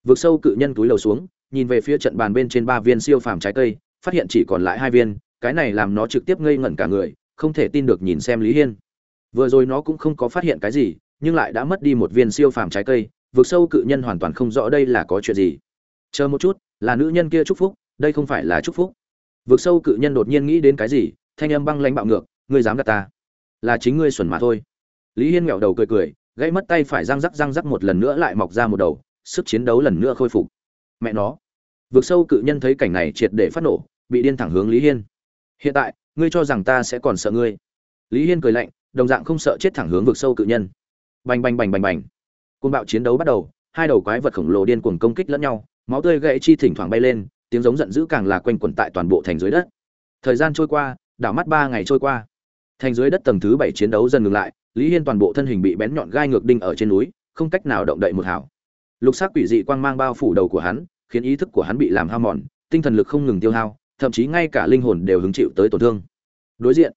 Speaker 1: Vực sâu cự nhân túi lầu xuống, nhìn về phía trận bàn bên trên ba viên siêu phàm trái cây, phát hiện chỉ còn lại hai viên, cái này làm nó trực tiếp ngây ngẩn cả người, không thể tin được nhìn xem lý hiên. Vừa rồi nó cũng không có phát hiện cái gì, nhưng lại đã mất đi một viên siêu phàm trái cây, vực sâu cự nhân hoàn toàn không rõ đây là có chuyện gì. Chờ một chút, là nữ nhân kia chúc phúc, đây không phải là chúc phúc vực sâu cự nhân đột nhiên nghĩ đến cái gì, thanh âm băng lãnh bạo ngược, ngươi dám gạt ta? Là chính ngươi xuẩn mà thôi. Lý hiên nghẹo đầu cười cười, gãy mất tay phải răng rắc răng rắc một lần nữa lại mọc ra một đầu, sức chiến đấu lần nữa khôi phục. Mẹ nó. Vực sâu cự nhân thấy cảnh này triệt để phát nổ, bị điên thẳng hướng lý hiên. Hiện tại, ngươi cho rằng ta sẽ còn sợ ngươi? Lý hiên cười lạnh, đồng dạng không sợ chết thẳng hướng vực sâu cự nhân. Bành bành bành bành bành. Côn bạo chiến đấu bắt đầu, hai đầu quái vật khổng lồ điên cuồng công kích lẫn nhau, máu tươi gãy chi thỉnh thoảng bay lên tiếng giống giận dữ càng là quanh quẩn tại toàn bộ thành dưới đất. Thời gian trôi qua, đảo mắt ba ngày trôi qua. Thành dưới đất tầng thứ bảy chiến đấu dần ngừng lại, lý hiên toàn bộ thân hình bị bén nhọn gai ngược đinh ở trên núi, không cách nào động đậy một hảo. Lục sắc quỷ dị quang mang bao phủ đầu của hắn, khiến ý thức của hắn bị làm hao mòn, tinh thần lực không ngừng tiêu hao, thậm chí ngay cả linh hồn đều hứng chịu tới tổn thương. Đối diện,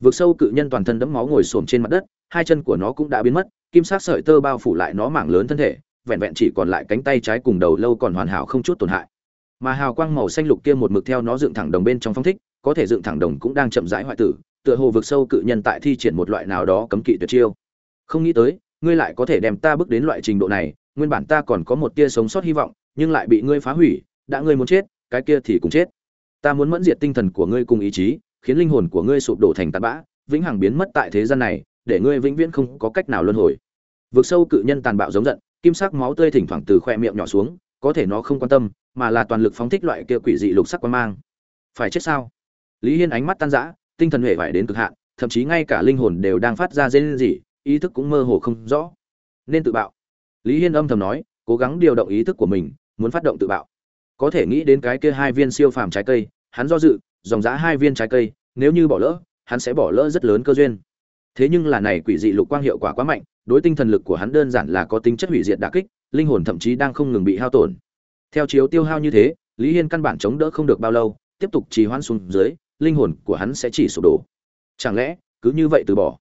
Speaker 1: vực sâu cự nhân toàn thân đẫm máu ngồi xổm trên mặt đất, hai chân của nó cũng đã biến mất, kim sắc sợi tơ bao phủ lại nó mảng lớn thân thể, vẹn vẹn chỉ còn lại cánh tay trái cùng đầu lâu còn hoàn hảo không chút tổn hại mà hào quang màu xanh lục kia một mực theo nó dựng thẳng đồng bên trong phong thích, có thể dựng thẳng đồng cũng đang chậm rãi hoại tử, tựa hồ vực sâu cự nhân tại thi triển một loại nào đó cấm kỵ tuyệt chiêu. Không nghĩ tới, ngươi lại có thể đem ta bước đến loại trình độ này, nguyên bản ta còn có một tia sống sót hy vọng, nhưng lại bị ngươi phá hủy, đã ngươi muốn chết, cái kia thì cũng chết. Ta muốn mẫn diệt tinh thần của ngươi cùng ý chí, khiến linh hồn của ngươi sụp đổ thành tạt bã, vĩnh hằng biến mất tại thế gian này, để ngươi vĩnh viễn không có cách nào luân hồi. Vực sâu cự nhân tàn bạo giống giận, kim sắc máu tươi thỉnh thoảng từ khoe miệng nhỏ xuống, có thể nó không quan tâm mà là toàn lực phóng thích loại kia quỷ dị lục sắc quan mang. Phải chết sao? Lý hiên ánh mắt tan rã, tinh thần huệ vải đến cực hạn, thậm chí ngay cả linh hồn đều đang phát ra dây gì ý thức cũng mơ hồ không rõ. Nên tự bạo. Lý hiên âm thầm nói, cố gắng điều động ý thức của mình, muốn phát động tự bạo. Có thể nghĩ đến cái kia hai viên siêu phàm trái cây, hắn do dự, dòng giá hai viên trái cây, nếu như bỏ lỡ, hắn sẽ bỏ lỡ rất lớn cơ duyên. Thế nhưng là này quỷ dị lục quang hiệu quả quá mạnh, đối tinh thần lực của hắn đơn giản là có tính chất hủy diệt đả kích, linh hồn thậm chí đang không ngừng bị hao tổn theo chiếu tiêu hao như thế, lý hiên căn bản chống đỡ không được bao lâu, tiếp tục trì hoãn xuống dưới, linh hồn của hắn sẽ chỉ sụp đổ. Chẳng lẽ, cứ như vậy từ bỏ?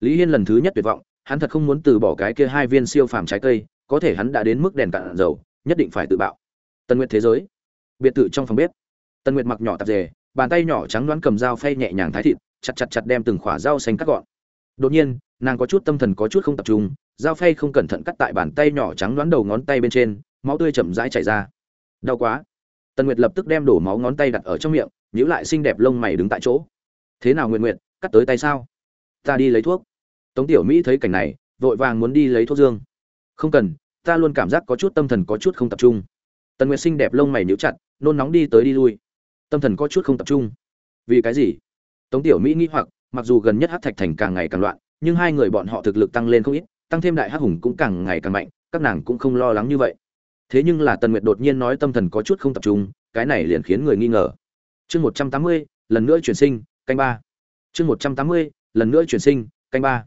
Speaker 1: Lý hiên lần thứ nhất tuyệt vọng, hắn thật không muốn từ bỏ cái kia hai viên siêu phàm trái cây, có thể hắn đã đến mức đèn cạn dầu, nhất định phải tự bạo. Tân nguyệt thế giới. Biệt thự trong phòng bếp. Tân nguyệt mặc nhỏ tạp dề, bàn tay nhỏ trắng đoán cầm dao phay nhẹ nhàng thái thịt, chặt chặt chặt đem từng khỏa dao xanh cắt gọn. Đột nhiên, nàng có chút tâm thần có chút không tập trung, dao phay không cẩn thận cắt tại bàn tay nhỏ trắng đoán đầu ngón tay bên trên, máu tươi chậm rãi chảy ra đau quá. Tần nguyệt lập tức đem đổ máu ngón tay đặt ở trong miệng, nhíu lại xinh đẹp lông mày đứng tại chỗ. Thế nào nguyện nguyện cắt tới tay sao? Ta đi lấy thuốc. Tống tiểu mỹ thấy cảnh này, vội vàng muốn đi lấy thuốc dương. Không cần, ta luôn cảm giác có chút tâm thần có chút không tập trung. Tần nguyệt xinh đẹp lông mày nhíu chặt, nôn nóng đi tới đi lui. Tâm thần có chút không tập trung. Vì cái gì? Tống tiểu mỹ nghĩ hoặc, mặc dù gần nhất hát thạch thành càng ngày càng loạn, nhưng hai người bọn họ thực lực tăng lên không ít, tăng thêm đại hắc hùng cũng càng ngày càng mạnh, các nàng cũng không lo lắng như vậy thế nhưng là tần nguyệt đột nhiên nói tâm thần có chút không tập trung, cái này liền khiến người nghi ngờ. Chương một trăm tám mươi, lần nữa chuyển sinh, canh ba. Chương một trăm tám mươi, lần nữa chuyển sinh, canh ba.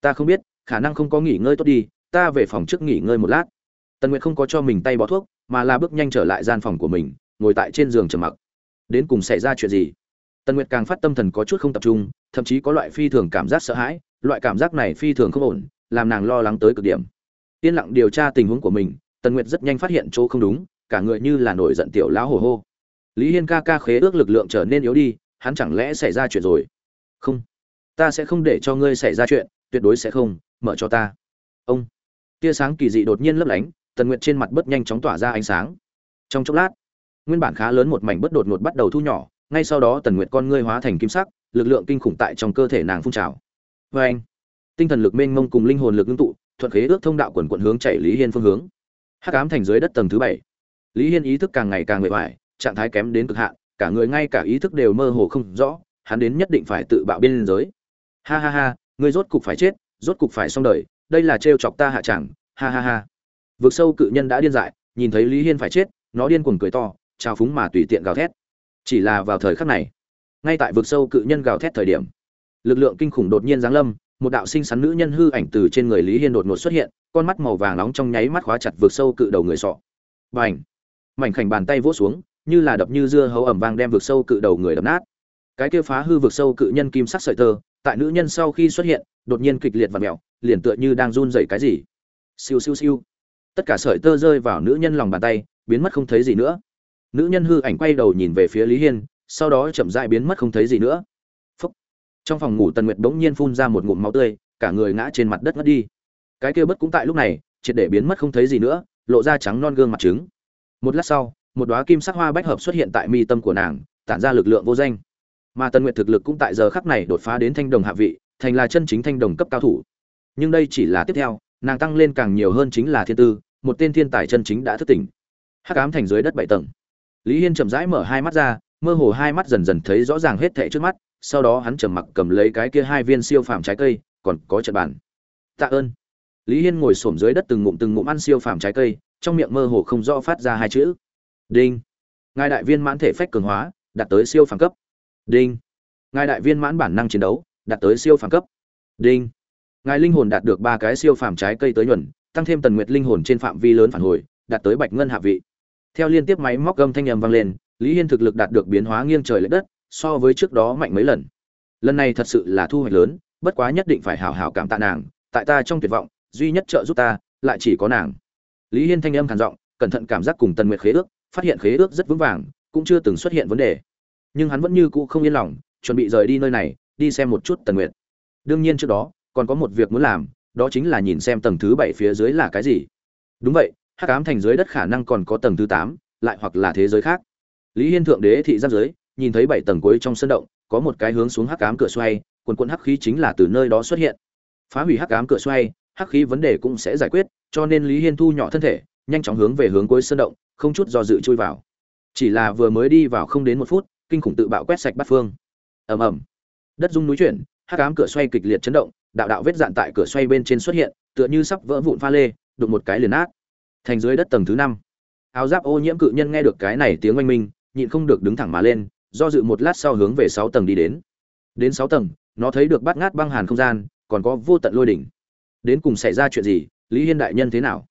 Speaker 1: Ta không biết, khả năng không có nghỉ ngơi tốt đi, ta về phòng trước nghỉ ngơi một lát. Tần nguyệt không có cho mình tay bó thuốc, mà là bước nhanh trở lại gian phòng của mình, ngồi tại trên giường trầm mặc. Đến cùng xảy ra chuyện gì? Tần nguyệt càng phát tâm thần có chút không tập trung, thậm chí có loại phi thường cảm giác sợ hãi, loại cảm giác này phi thường không ổn, làm nàng lo lắng tới cực điểm. Yên lặng điều tra tình huống của mình tần nguyệt rất nhanh phát hiện chỗ không đúng, cả người như là nổi giận tiểu lão hồ hô. Lý hiên ca ca khế ước lực lượng trở nên yếu đi, hắn chẳng lẽ xảy ra chuyện rồi? Không. Ta sẽ không để cho ngươi xảy ra chuyện, tuyệt đối sẽ không, mở cho ta. Ông. Tia sáng kỳ dị đột nhiên lấp lánh, tần nguyệt trên mặt bất nhanh chóng tỏa ra ánh sáng. Trong chốc lát, nguyên bản khá lớn một mảnh bất đột ngột bắt đầu thu nhỏ, ngay sau đó tần nguyệt con ngươi hóa thành kim sắc, lực lượng kinh khủng tại trong cơ thể nàng phun trào. Vê anh tinh thần lực mênh mông cùng linh hồn lực ngưng tụ, thuận khế ước thông đạo quần quận hướng chạy lý hiên phương hướng hắc ám thành dưới đất tầng thứ bảy. Lý hiên ý thức càng ngày càng mệt mỏi, trạng thái kém đến cực hạn, cả người ngay cả ý thức đều mơ hồ không rõ, hắn đến nhất định phải tự bạo biên giới. Ha ha ha, ngươi rốt cục phải chết, rốt cục phải xong đời, đây là trêu chọc ta hạ chẳng, ha ha ha. Vực sâu cự nhân đã điên dại, nhìn thấy lý hiên phải chết, nó điên cuồng cười to, trào phúng mà tùy tiện gào thét. Chỉ là vào thời khắc này, ngay tại vực sâu cự nhân gào thét thời điểm, lực lượng kinh khủng đột nhiên giáng lâm một đạo sinh sắn nữ nhân hư ảnh từ trên người lý hiên đột ngột xuất hiện, con mắt màu vàng nóng trong nháy mắt khóa chặt vượt sâu cự đầu người sọ. Và ảnh mảnh khảnh bàn tay vỗ xuống, như là đập như dưa hấu ẩm vang đem vượt sâu cự đầu người đập nát. Cái kia phá hư vượt sâu cự nhân kim sắc sợi tơ, tại nữ nhân sau khi xuất hiện, đột nhiên kịch liệt và mẹo liền tựa như đang run rẩy cái gì. Siêu siêu siêu! Tất cả sợi tơ rơi vào nữ nhân lòng bàn tay, biến mất không thấy gì nữa. Nữ nhân hư ảnh quay đầu nhìn về phía lý hiên, sau đó chậm rãi biến mất không thấy gì nữa trong phòng ngủ tần nguyệt bỗng nhiên phun ra một ngụm máu tươi, cả người ngã trên mặt đất ngất đi. Cái kia bất cũng tại lúc này, triệt để biến mất không thấy gì nữa, lộ ra trắng non gương mặt trứng. Một lát sau, một đóa kim sắc hoa bách hợp xuất hiện tại mi tâm của nàng, tản ra lực lượng vô danh. Mà tần nguyệt thực lực cũng tại giờ khắc này đột phá đến thanh đồng hạ vị, thành là chân chính thanh đồng cấp cao thủ. Nhưng đây chỉ là tiếp theo, nàng tăng lên càng nhiều hơn chính là thiên tư, một tên thiên tài chân chính đã thức tỉnh. Hắc ám thành dưới đất bảy tầng. Lý hiên chậm rãi mở hai mắt ra, mơ hồ hai mắt dần dần thấy rõ ràng hết thảy trước mắt sau đó hắn trầm mặc cầm lấy cái kia hai viên siêu phàm trái cây, còn có trận bàn. Tạ ơn. Lý hiên ngồi xổm dưới đất từng ngụm từng ngụm ăn siêu phàm trái cây, trong miệng mơ hồ không rõ phát ra hai chữ. Đinh. Ngài đại viên mãn thể phách cường hóa, đạt tới siêu phàm cấp. Đinh. Ngài đại viên mãn bản năng chiến đấu, đạt tới siêu phàm cấp. Đinh. Ngài linh hồn đạt được ba cái siêu phàm trái cây tới nhuận tăng thêm tần nguyệt linh hồn trên phạm vi lớn phản hồi, đạt tới bạch ngân hạ vị. Theo liên tiếp máy móc gầm thanh âm vang lên, lý hiên thực lực đạt được biến hóa nghiêng trời lệch đất so với trước đó mạnh mấy lần. Lần này thật sự là thu hoạch lớn, bất quá nhất định phải hào hào cảm tạ nàng, tại ta trong tuyệt vọng, duy nhất trợ giúp ta, lại chỉ có nàng. Lý hiên thanh âm khàn giọng, cẩn thận cảm giác cùng tần nguyệt khế ước, phát hiện khế ước rất vững vàng, cũng chưa từng xuất hiện vấn đề. Nhưng hắn vẫn như cũ không yên lòng, chuẩn bị rời đi nơi này, đi xem một chút tần nguyệt. Đương nhiên trước đó, còn có một việc muốn làm, đó chính là nhìn xem tầng thứ bảy phía dưới là cái gì. Đúng vậy, hắc ám thành dưới đất khả năng còn có tầng thứ tám, lại hoặc là thế giới khác. Lý hiên thượng đế thị giáp giới nhìn thấy bảy tầng cuối trong sân động, có một cái hướng xuống hắc ám cửa xoay, quần quần hắc khí chính là từ nơi đó xuất hiện. Phá hủy hắc ám cửa xoay, hắc khí vấn đề cũng sẽ giải quyết, cho nên lý hiên thu nhỏ thân thể, nhanh chóng hướng về hướng cuối sân động, không chút do dự chui vào. Chỉ là vừa mới đi vào không đến một phút, kinh khủng tự bạo quét sạch bát phương. Ầm ầm. Đất rung núi chuyển, hắc ám cửa xoay kịch liệt chấn động, đạo đạo vết dạn tại cửa xoay bên trên xuất hiện, tựa như sắp vỡ vụn pha lê, đụng một cái liền nát. Thành dưới đất tầng thứ năm. Áo giáp ô nhiễm cự nhân nghe được cái này tiếng oanh minh, nhịn không được đứng thẳng mà lên do dự một lát sau hướng về sáu tầng đi đến. Đến sáu tầng, nó thấy được bát ngát băng hàn không gian, còn có vô tận lôi đỉnh. Đến cùng xảy ra chuyện gì, lý hiên đại nhân thế nào?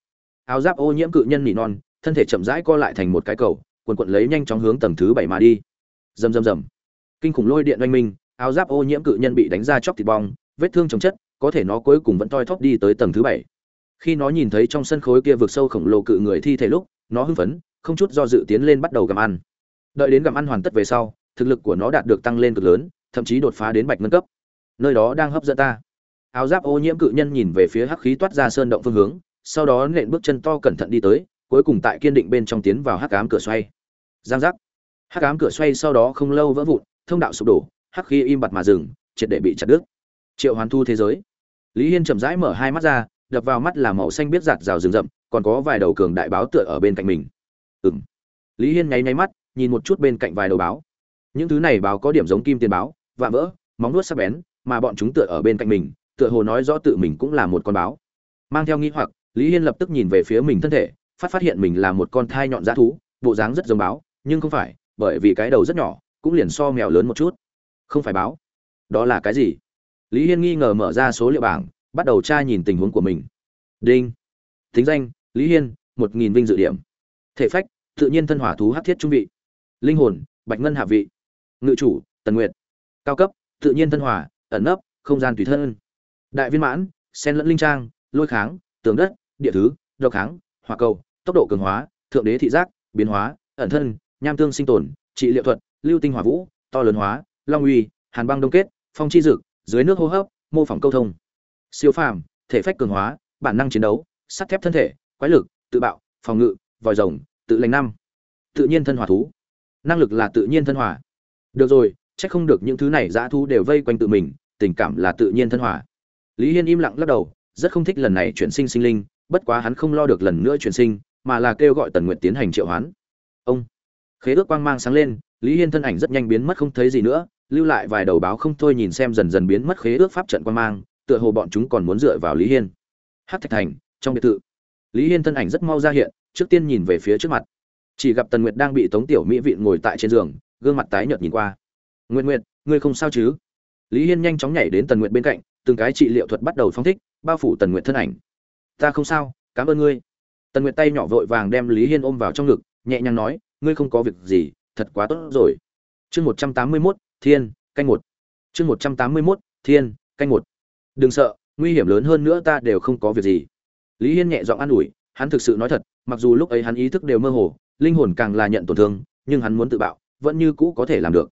Speaker 1: Áo giáp ô nhiễm cự nhân nỉ non, thân thể chậm rãi co lại thành một cái cầu, quần quận lấy nhanh chóng hướng tầng thứ bảy mà đi. Rầm rầm rầm. Kinh khủng lôi điện oanh minh, áo giáp ô nhiễm cự nhân bị đánh ra chóc thịt bong, vết thương chồng chất, có thể nó cuối cùng vẫn toi thóp đi tới tầng thứ bảy. Khi nó nhìn thấy trong sân khối kia vực sâu khổng lồ cự người thi thể lúc, nó hưng phấn, không chút do dự tiến lên bắt đầu gặm ăn đợi đến gặm ăn hoàn tất về sau, thực lực của nó đạt được tăng lên cực lớn, thậm chí đột phá đến bạch ngân cấp. Nơi đó đang hấp dẫn ta. Áo giáp ô nhiễm cự nhân nhìn về phía hắc khí toát ra sơn động phương hướng, sau đó nện bước chân to cẩn thận đi tới, cuối cùng tại kiên định bên trong tiến vào hắc ám cửa xoay. Giang giác. Hắc ám cửa xoay sau đó không lâu vỡ vụn, thông đạo sụp đổ, hắc khí im bặt mà dừng, triệt để bị chặt đứt. Triệu hoàn thu thế giới. Lý hiên chậm rãi mở hai mắt ra, đập vào mắt là màu xanh biết giạt rào rừng rậm, còn có vài đầu cường đại báo tựa ở bên cạnh mình. Ừ m lý hiên nháy nháy mắt nhìn một chút bên cạnh vài đầu báo. Những thứ này báo có điểm giống kim tiền báo, vạm vỡ, móng nuốt sắc bén, mà bọn chúng tựa ở bên cạnh mình, tựa hồ nói rõ tự mình cũng là một con báo. Mang theo nghĩ hoặc, lý hiên lập tức nhìn về phía mình thân thể, phát phát hiện mình là một con thai nhọn dã thú, bộ dáng rất giống báo, nhưng không phải, bởi vì cái đầu rất nhỏ, cũng liền so mèo lớn một chút. Không phải báo. Đó là cái gì? Lý hiên nghi ngờ mở ra số liệu bảng, bắt đầu tra nhìn tình huống của mình. Đinh. Thính danh, lý hiên, một nghìn vinh dự điểm. Thể phách, tự nhiên thân hỏa thú hát thiết trung vị linh hồn, bạch ngân hạ vị, ngự chủ, tần nguyệt, cao cấp, tự nhiên thân hỏa ẩn nấp, không gian tùy thân. Đại viên mãn, sen lẫn linh trang, lôi kháng, tường đất, địa thứ, độc kháng, hỏa cầu, tốc độ cường hóa, thượng đế thị giác, biến hóa, ẩn thân, nham tương sinh tồn, trị liệu thuật, lưu tinh hỏa vũ, to lớn hóa, long uy, hàn băng đông kết, phong chi dực, dưới nước hô hấp, mô phỏng câu thông. Siêu phàm, thể phách cường hóa, bản năng chiến đấu, sắt thép thân thể, quái lực, tự bạo, phòng ngự, vòi rồng, tự lành năm. Tự nhiên thân hỏa thú năng lực là tự nhiên thân hòa. được rồi trách không được những thứ này dã thu đều vây quanh tự mình, tình cảm là tự nhiên thân hòa. lý hiên im lặng lắc đầu, rất không thích lần này chuyển sinh sinh linh, bất quá hắn không lo được lần nữa chuyển sinh, mà là kêu gọi tần nguyện tiến hành triệu hoán. Ông! Khế ước quang mang sáng lên, lý hiên thân ảnh rất nhanh biến mất không thấy gì nữa, lưu lại vài đầu báo không thôi nhìn xem dần dần biến mất khế ước pháp trận quang mang, tựa hồ bọn chúng còn muốn dựa vào lý hiên. Hát thạch thành, trong biệt thự. Lý hiên thân ảnh rất mau ra hiện, trước tiên nhìn về phía trước mặt chỉ gặp tần nguyệt đang bị tống tiểu mỹ vịn ngồi tại trên giường, gương mặt tái nhợt nhìn qua. Nguyện nguyện ngươi không sao chứ? Lý hiên nhanh chóng nhảy đến tần nguyệt bên cạnh, từng cái trị liệu thuật bắt đầu phong thích, bao phủ tần nguyệt thân ảnh. Ta không sao, cảm ơn ngươi. Tần nguyệt tay nhỏ vội vàng đem lý hiên ôm vào trong ngực, nhẹ nhàng nói, ngươi không có việc gì, thật quá tốt rồi. Chương một trăm tám mươi mốt, thiên, canh một. Chương một trăm tám mươi mốt, thiên, canh một. Đừng sợ, nguy hiểm lớn hơn nữa ta đều không có việc gì. Lý hiên nhẹ giọng an ủi, hắn thực sự nói thật, mặc dù lúc ấy hắn ý thức đều mơ hồ linh hồn càng là nhận tổn thương, nhưng hắn muốn tự bạo, vẫn như cũ có thể làm được.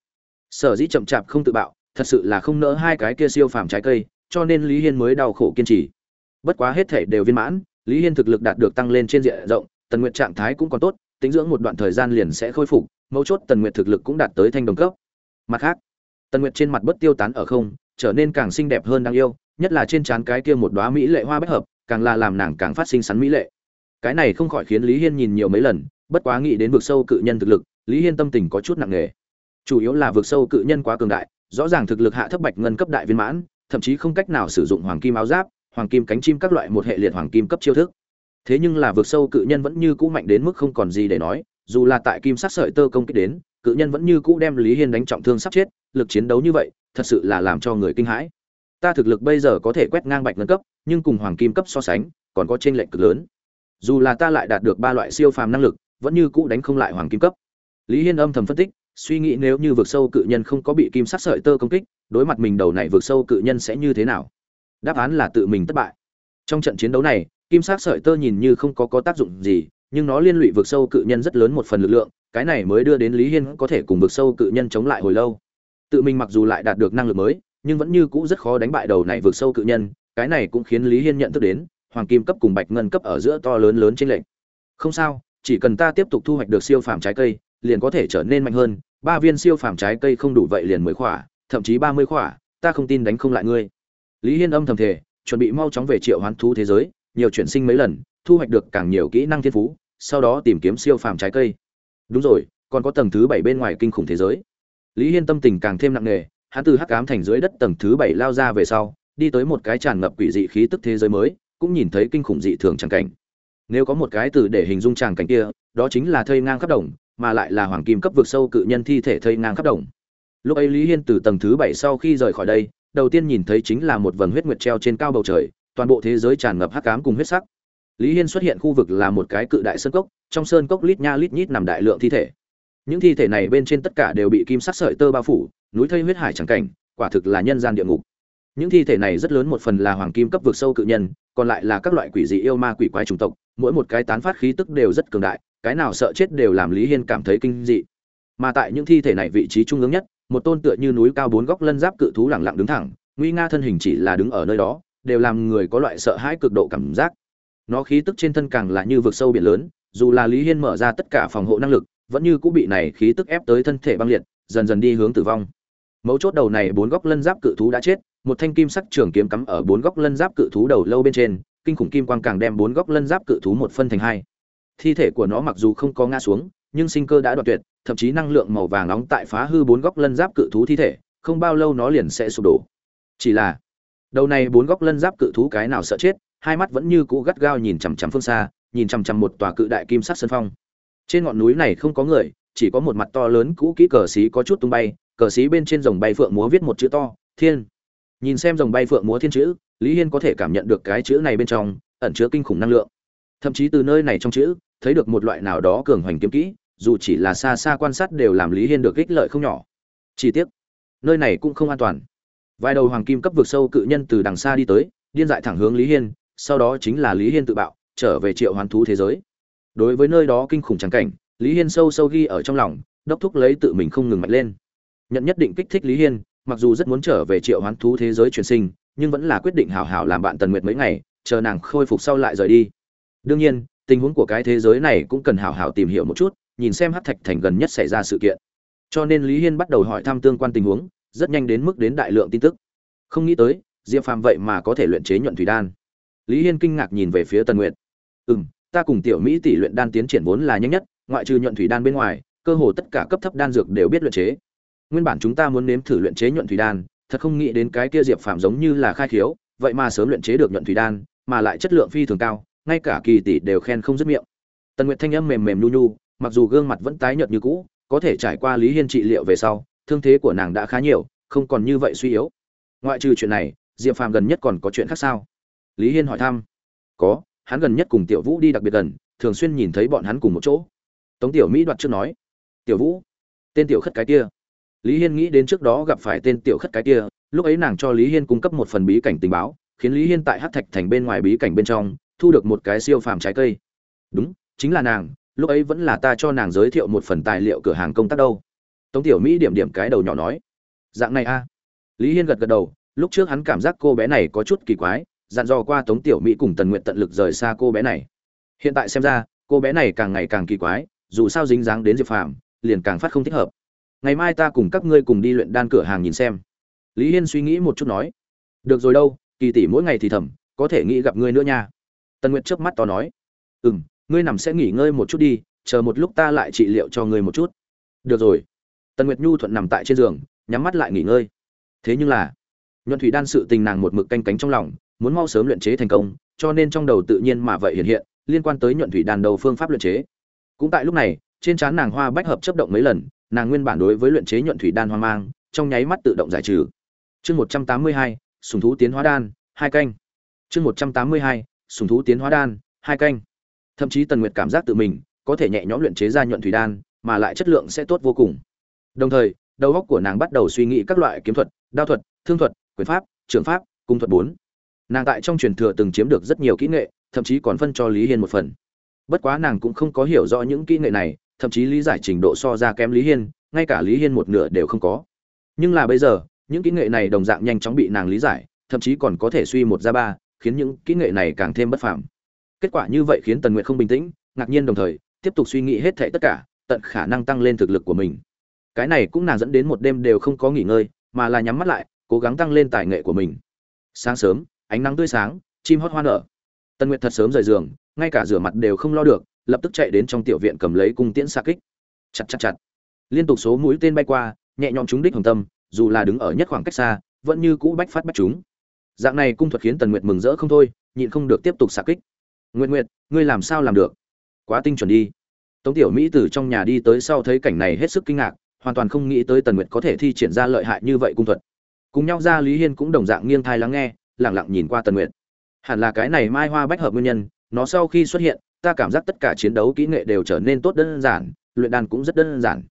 Speaker 1: Sở dĩ chậm chạp không tự bạo, thật sự là không nỡ hai cái kia siêu phàm trái cây, cho nên lý hiên mới đau khổ kiên trì. Bất quá hết thể đều viên mãn, lý hiên thực lực đạt được tăng lên trên diện rộng, tần nguyện trạng thái cũng còn tốt, tính dưỡng một đoạn thời gian liền sẽ khôi phục, mấu chốt tần nguyện thực lực cũng đạt tới thanh đồng cấp. Mặt khác, tần nguyện trên mặt bất tiêu tán ở không, trở nên càng xinh đẹp hơn đáng yêu, nhất là trên trán cái kia một đóa mỹ lệ hoa bách hợp, càng là làm nàng càng phát sinh sắn mỹ lệ. Cái này không khỏi khiến lý hiên nhìn nhiều mấy lần bất quá nghĩ đến vực sâu cự nhân thực lực, lý hiên tâm tình có chút nặng nề. Chủ yếu là vực sâu cự nhân quá cường đại, rõ ràng thực lực hạ thấp bạch ngân cấp đại viên mãn, thậm chí không cách nào sử dụng hoàng kim áo giáp, hoàng kim cánh chim các loại một hệ liệt hoàng kim cấp chiêu thức. Thế nhưng là vực sâu cự nhân vẫn như cũ mạnh đến mức không còn gì để nói, dù là tại kim sắc sợi tơ công kích đến, cự nhân vẫn như cũ đem lý hiên đánh trọng thương sắp chết, lực chiến đấu như vậy, thật sự là làm cho người kinh hãi. Ta thực lực bây giờ có thể quét ngang bạch ngân cấp, nhưng cùng hoàng kim cấp so sánh, còn có chênh lệch cực lớn. Dù là ta lại đạt được ba loại siêu phàm năng lực vẫn như cũ đánh không lại hoàng kim cấp. Lý hiên âm thầm phân tích, suy nghĩ nếu như vượt sâu cự nhân không có bị kim sắc sợi tơ công kích, đối mặt mình đầu này vượt sâu cự nhân sẽ như thế nào? Đáp án là tự mình thất bại. Trong trận chiến đấu này, kim sắc sợi tơ nhìn như không có có tác dụng gì, nhưng nó liên lụy vượt sâu cự nhân rất lớn một phần lực lượng, cái này mới đưa đến lý hiên có thể cùng vượt sâu cự nhân chống lại hồi lâu. Tự mình mặc dù lại đạt được năng lực mới, nhưng vẫn như cũ rất khó đánh bại đầu này vượt sâu cự nhân, cái này cũng khiến lý hiên nhận thức đến, hoàng kim cấp cùng bạch ngân cấp ở giữa to lớn lớn trên lệnh không sao chỉ cần ta tiếp tục thu hoạch được siêu phàm trái cây, liền có thể trở nên mạnh hơn. Ba viên siêu phàm trái cây không đủ vậy liền mười khỏa, thậm chí ba mươi khỏa, ta không tin đánh không lại ngươi. Lý hiên âm thầm thề, chuẩn bị mau chóng về triệu hoán thú thế giới, nhiều chuyển sinh mấy lần, thu hoạch được càng nhiều kỹ năng thiên phú, sau đó tìm kiếm siêu phàm trái cây. Đúng rồi, còn có tầng thứ bảy bên ngoài kinh khủng thế giới. Lý hiên tâm tình càng thêm nặng nề, hắn từ hắc ám thành dưới đất tầng thứ bảy lao ra về sau, đi tới một cái tràn ngập quỷ dị khí tức thế giới mới, cũng nhìn thấy kinh khủng dị thường chẳng cảnh nếu có một cái từ để hình dung tràng cảnh kia, đó chính là thây ngang khắp đồng, mà lại là hoàng kim cấp vực sâu cự nhân thi thể thây ngang khắp đồng. Lúc ấy lý hiên từ tầng thứ bảy sau khi rời khỏi đây, đầu tiên nhìn thấy chính là một vầng huyết nguyệt treo trên cao bầu trời, toàn bộ thế giới tràn ngập hắc ám cùng huyết sắc. Lý hiên xuất hiện khu vực là một cái cự đại sơn cốc, trong sơn cốc lít nha lít nhít nằm đại lượng thi thể. Những thi thể này bên trên tất cả đều bị kim sắc sợi tơ bao phủ, núi thây huyết hải chẳng cảnh, quả thực là nhân gian địa ngục những thi thể này rất lớn, một phần là hoàng kim cấp vực sâu cự nhân, còn lại là các loại quỷ dị yêu ma quỷ quái chủng tộc, mỗi một cái tán phát khí tức đều rất cường đại, cái nào sợ chết đều làm lý hiên cảm thấy kinh dị. Mà tại những thi thể này vị trí trung ương nhất, một tôn tựa như núi cao bốn góc lân giáp cự thú lẳng lặng đứng thẳng, nguy nga thân hình chỉ là đứng ở nơi đó, đều làm người có loại sợ hãi cực độ cảm giác. Nó khí tức trên thân càng là như vực sâu biển lớn, dù là lý hiên mở ra tất cả phòng hộ năng lực, vẫn như cũng bị này khí tức ép tới thân thể băng liệt, dần dần đi hướng tử vong. Mấu chốt đầu này bốn góc lân giáp cự thú đã chết một thanh kim sắc trường kiếm cắm ở bốn góc lân giáp cự thú đầu lâu bên trên, kinh khủng kim quang càng đem bốn góc lân giáp cự thú một phân thành hai. Thi thể của nó mặc dù không có ngã xuống, nhưng sinh cơ đã đoạn tuyệt, thậm chí năng lượng màu vàng nóng tại phá hư bốn góc lân giáp cự thú thi thể, không bao lâu nó liền sẽ sụp đổ. Chỉ là, đầu này bốn góc lân giáp cự thú cái nào sợ chết, hai mắt vẫn như cũ gắt gao nhìn chằm chằm phương xa, nhìn chằm chằm một tòa cự đại kim sắc sân phong. Trên ngọn núi này không có người, chỉ có một mặt to lớn cũ kỹ cờ xí có chút tung bay, cờ xí bên trên dòng bay phượng múa viết một chữ to, thiên! Nhìn xem dòng bay phượng múa thiên chữ, lý hiên có thể cảm nhận được cái chữ này bên trong, ẩn chứa kinh khủng năng lượng. Thậm chí từ nơi này trong chữ, thấy được một loại nào đó cường hoành kiếm kỹ, dù chỉ là xa xa quan sát đều làm lý hiên được ích lợi không nhỏ. Chi tiết nơi này cũng không an toàn. Vài đầu hoàng kim cấp vực sâu cự nhân từ đằng xa đi tới, điên dại thẳng hướng lý hiên, sau đó chính là lý hiên tự bạo, trở về triệu hoán thú thế giới. Đối với nơi đó kinh khủng trắng cảnh, lý hiên sâu sâu ghi ở trong lòng, đốc thúc lấy tự mình không ngừng mạnh lên. Nhận nhất định kích thích lý hiên mặc dù rất muốn trở về triệu hoán thú thế giới truyền sinh, nhưng vẫn là quyết định hảo hảo làm bạn tần nguyệt mấy ngày, chờ nàng khôi phục sau lại rời đi. Đương nhiên, tình huống của cái thế giới này cũng cần hảo hảo tìm hiểu một chút, nhìn xem hát thạch thành gần nhất xảy ra sự kiện. Cho nên lý hiên bắt đầu hỏi thăm tương quan tình huống, rất nhanh đến mức đến đại lượng tin tức. Không nghĩ tới, diệp phàm vậy mà có thể luyện chế nhuận thủy đan. Lý hiên kinh ngạc nhìn về phía tần nguyệt. Ừ m ta cùng tiểu mỹ tỷ luyện đan tiến triển vốn là nhanh nhất, ngoại trừ nhuận thủy đan bên ngoài, cơ hồ tất cả cấp thấp đan dược đều biết luyện chế nguyên bản chúng ta muốn nếm thử luyện chế nhuận thủy đan, thật không nghĩ đến cái kia diệp phàm giống như là khai khiếu, vậy mà sớm luyện chế được nhuận thủy đan, mà lại chất lượng phi thường cao, ngay cả kỳ tỷ đều khen không dứt miệng. Tần nguyệt thanh âm mềm mềm nhu nhu, mặc dù gương mặt vẫn tái nhợt như cũ, có thể trải qua lý hiên trị liệu về sau, thương thế của nàng đã khá nhiều, không còn như vậy suy yếu. Ngoại trừ chuyện này, diệp phàm gần nhất còn có chuyện khác sao? Lý hiên hỏi thăm. Có, hắn gần nhất cùng tiểu vũ đi đặc biệt gần, thường xuyên nhìn thấy bọn hắn cùng một chỗ. Tống tiểu mỹ đoạt trước nói. Tiểu vũ, tên tiểu khất cái kia lý hiên nghĩ đến trước đó gặp phải tên tiểu khất cái kia, lúc ấy nàng cho lý hiên cung cấp một phần bí cảnh tình báo, khiến lý hiên tại hát thạch thành bên ngoài bí cảnh bên trong, thu được một cái siêu phàm trái cây. Đúng, chính là nàng, lúc ấy vẫn là ta cho nàng giới thiệu một phần tài liệu cửa hàng công tác đâu. Tống tiểu mỹ điểm điểm cái đầu nhỏ nói. Dạng này a. Lý hiên gật gật đầu, lúc trước hắn cảm giác cô bé này có chút kỳ quái, dặn dò qua tống tiểu mỹ cùng tần nguyện tận lực rời xa cô bé này. Hiện tại xem ra, cô bé này càng ngày càng kỳ quái, dù sao dính dáng đến diệp phàm, liền càng phát không thích hợp ngày mai ta cùng các ngươi cùng đi luyện đan cửa hàng nhìn xem. Lý hiên suy nghĩ một chút nói. Được rồi đâu, kỳ tỷ mỗi ngày thì thầm, có thể nghĩ gặp ngươi nữa nha. Tần nguyệt chớp mắt to nói. Ừ m ngươi nằm sẽ nghỉ ngơi một chút đi, chờ một lúc ta lại trị liệu cho ngươi một chút. Được rồi. Tần nguyệt nhu thuận nằm tại trên giường, nhắm mắt lại nghỉ ngơi. Thế nhưng là, nhuận thủy đan sự tình nàng một mực canh cánh trong lòng, muốn mau sớm luyện chế thành công, cho nên trong đầu tự nhiên mà vậy hiện hiện, liên quan tới nhuận thủy đan đầu phương pháp luyện chế. Cũng tại lúc này, trên trán nàng hoa bách hợp chấp động mấy lần nàng nguyên bản đối với luyện chế nhuận thủy đan hoang mang, trong nháy mắt tự động giải trừ. Chương một trăm tám mươi hai, sùng thú tiến hóa đan, hai canh. Chương một trăm tám mươi hai, sùng thú tiến hóa đan, hai canh. Thậm chí tần nguyệt cảm giác tự mình có thể nhẹ nhõm luyện chế ra nhuận thủy đan, mà lại chất lượng sẽ tốt vô cùng. Đồng thời, đầu óc của nàng bắt đầu suy nghĩ các loại kiếm thuật, đao thuật, thương thuật, quyền pháp, trường pháp, cung thuật bốn. Nàng tại trong truyền thừa từng chiếm được rất nhiều kỹ nghệ, thậm chí còn phân cho lý hiên một phần. Bất quá nàng cũng không có hiểu rõ những kỹ nghệ này thậm chí lý giải trình độ so ra kém lý hiên, ngay cả lý hiên một nửa đều không có. Nhưng là bây giờ, những kỹ nghệ này đồng dạng nhanh chóng bị nàng lý giải, thậm chí còn có thể suy một ra ba, khiến những kỹ nghệ này càng thêm bất phàm. Kết quả như vậy khiến tần nguyện không bình tĩnh, ngạc nhiên đồng thời, tiếp tục suy nghĩ hết thảy tất cả, tận khả năng tăng lên thực lực của mình. Cái này cũng nàng dẫn đến một đêm đều không có nghỉ ngơi, mà là nhắm mắt lại, cố gắng tăng lên tài nghệ của mình. Sáng sớm, ánh nắng tươi sáng, chim hót hoa nở. Tần nguyệt thật sớm rời giường, ngay cả rửa mặt đều không lo được lập tức chạy đến trong tiểu viện cầm lấy cung tiễn xa kích. Chặt chặt chặt. Liên tục số mũi tên bay qua, nhẹ nhõm trúng đích hồng tâm, dù là đứng ở nhất khoảng cách xa, vẫn như cũ bách phát bách chúng dạng này cung thuật khiến tần nguyệt mừng rỡ không thôi, nhịn không được tiếp tục xạ kích. Nguyệt nguyệt, ngươi làm sao làm được? Quá tinh chuẩn đi. Tống tiểu mỹ từ trong nhà đi tới sau thấy cảnh này hết sức kinh ngạc, hoàn toàn không nghĩ tới tần nguyệt có thể thi triển ra lợi hại như vậy cung thuật. Cùng nhau ra lý hiên cũng đồng dạng nghiêng thai lắng nghe lẳng lặng nhìn qua tần nguyệt. Hẳn là cái này mai hoa bách hợp nguyên nhân, nó sau khi xuất hiện ta cảm giác tất cả chiến đấu kỹ nghệ đều trở nên tốt đơn giản, luyện đan cũng rất đơn giản.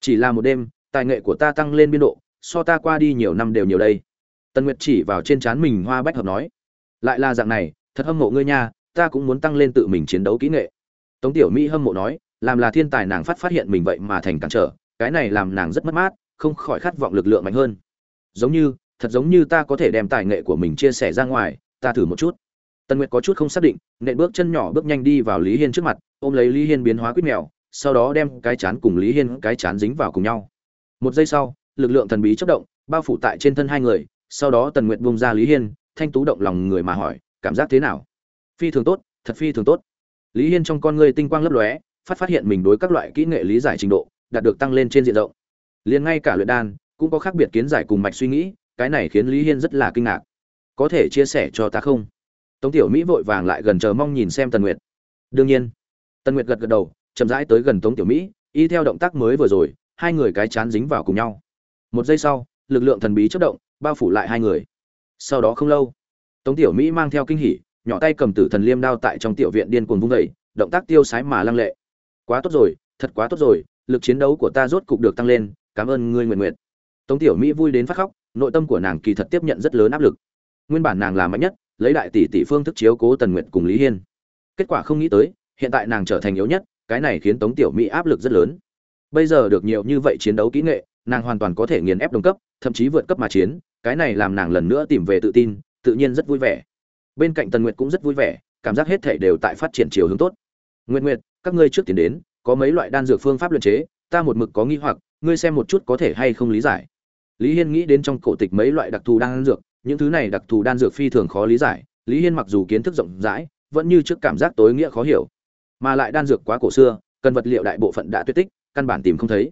Speaker 1: Chỉ là một đêm, tài nghệ của ta tăng lên biên độ, so ta qua đi nhiều năm đều nhiều đây. Tần nguyệt chỉ vào trên trán mình hoa bách hợp nói, lại là dạng này, thật hâm mộ ngươi nha, ta cũng muốn tăng lên tự mình chiến đấu kỹ nghệ. Tống tiểu mỹ hâm mộ nói, làm là thiên tài nàng phát phát hiện mình vậy mà thành cản trở, cái này làm nàng rất mất mát, không khỏi khát vọng lực lượng mạnh hơn. Giống như, thật giống như ta có thể đem tài nghệ của mình chia sẻ ra ngoài, ta thử một chút tần nguyệt có chút không xác định, nện bước chân nhỏ bước nhanh đi vào lý hiên trước mặt, ôm lấy lý hiên biến hóa quýt mèo, sau đó đem cái chán cùng lý hiên cái chán dính vào cùng nhau. Một giây sau, lực lượng thần bí chất động, bao phủ tại trên thân hai người, sau đó tần nguyệt bung ra lý hiên, thanh tú động lòng người mà hỏi, cảm giác thế nào? Phi thường tốt, thật phi thường tốt. Lý hiên trong con người tinh quang lấp lóe, phát phát hiện mình đối các loại kỹ nghệ lý giải trình độ, đạt được tăng lên trên diện rộng. Liền ngay cả luyện đan, cũng có khác biệt kiến giải cùng mạch suy nghĩ, cái này khiến lý hiên rất là kinh ngạc. Có thể chia sẻ cho ta không? Tống tiểu mỹ vội vàng lại gần chờ mong nhìn xem tần nguyệt. Đương nhiên, tần nguyệt gật gật đầu, chậm rãi tới gần tống tiểu mỹ, y theo động tác mới vừa rồi, hai người cái chán dính vào cùng nhau. Một giây sau, lực lượng thần bí chất động, bao phủ lại hai người. Sau đó không lâu, tống tiểu mỹ mang theo kinh hỉ, nhỏ tay cầm tử thần liêm đao tại trong tiểu viện điên cuồng vung vẩy động tác tiêu sái mà lăng lệ. Quá tốt rồi, thật quá tốt rồi, lực chiến đấu của ta rốt cục được tăng lên, cảm ơn ngươi nguyện nguyện. Tống tiểu mỹ vui đến phát khóc, nội tâm của nàng kỳ thật tiếp nhận rất lớn áp lực. Nguyên bản nàng là mạnh nhất lấy đại tỷ tỷ phương thức chiếu cố tần nguyệt cùng lý hiên. Kết quả không nghĩ tới, hiện tại nàng trở thành yếu nhất, cái này khiến tống tiểu mỹ áp lực rất lớn. Bây giờ được nhiều như vậy chiến đấu kỹ nghệ, nàng hoàn toàn có thể nghiền ép đồng cấp, thậm chí vượt cấp mà chiến, cái này làm nàng lần nữa tìm về tự tin, tự nhiên rất vui vẻ. Bên cạnh tần nguyệt cũng rất vui vẻ, cảm giác hết thể đều tại phát triển chiều hướng tốt. Nguyệt nguyệt, các ngươi trước tiến đến, có mấy loại đan dược phương pháp luyện chế, ta một mực có nghi hoặc, ngươi xem một chút có thể hay không lý giải. Lý hiên nghĩ đến trong cổ tịch mấy loại đặc thù đan dược những thứ này đặc thù đan dược phi thường khó lý giải, lý hiên mặc dù kiến thức rộng rãi, vẫn như trước cảm giác tối nghĩa khó hiểu. Mà lại đan dược quá cổ xưa, cần vật liệu đại bộ phận đã tuyệt tích, căn bản tìm không thấy.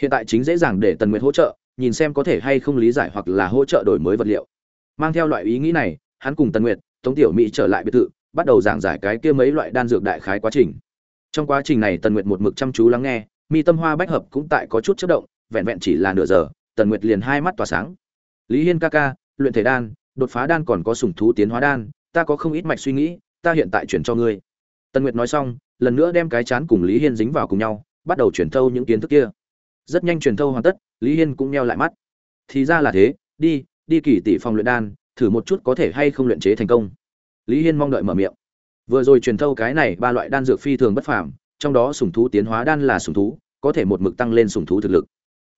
Speaker 1: Hiện tại chính dễ dàng để tần nguyệt hỗ trợ, nhìn xem có thể hay không lý giải hoặc là hỗ trợ đổi mới vật liệu. Mang theo loại ý nghĩ này, hắn cùng tần nguyệt, tống tiểu mỹ trở lại biệt thự, bắt đầu giảng giải cái kia mấy loại đan dược đại khái quá trình. Trong quá trình này tần nguyệt một mực chăm chú lắng nghe, mi tâm hoa bách hợp cũng tại có chút chất động, vẹn vẹn chỉ là nửa giờ, tần nguyệt liền hai mắt tỏa sáng. Lý hiên ca ca luyện thể đan, đột phá đan còn có sủng thú tiến hóa đan, ta có không ít mạch suy nghĩ, ta hiện tại chuyển cho ngươi. Tần nguyệt nói xong, lần nữa đem cái chán cùng lý hiên dính vào cùng nhau, bắt đầu truyền thâu những kiến thức kia. Rất nhanh truyền thâu hoàn tất, lý hiên cũng nheo lại mắt. Thì ra là thế, đi đi kỳ tỷ phòng luyện đan, thử một chút có thể hay không luyện chế thành công. Lý hiên mong đợi mở miệng. Vừa rồi truyền thâu cái này ba loại đan dược phi thường bất phàm, trong đó sủng thú tiến hóa đan là sủng thú, có thể một mực tăng lên sủng thú thực lực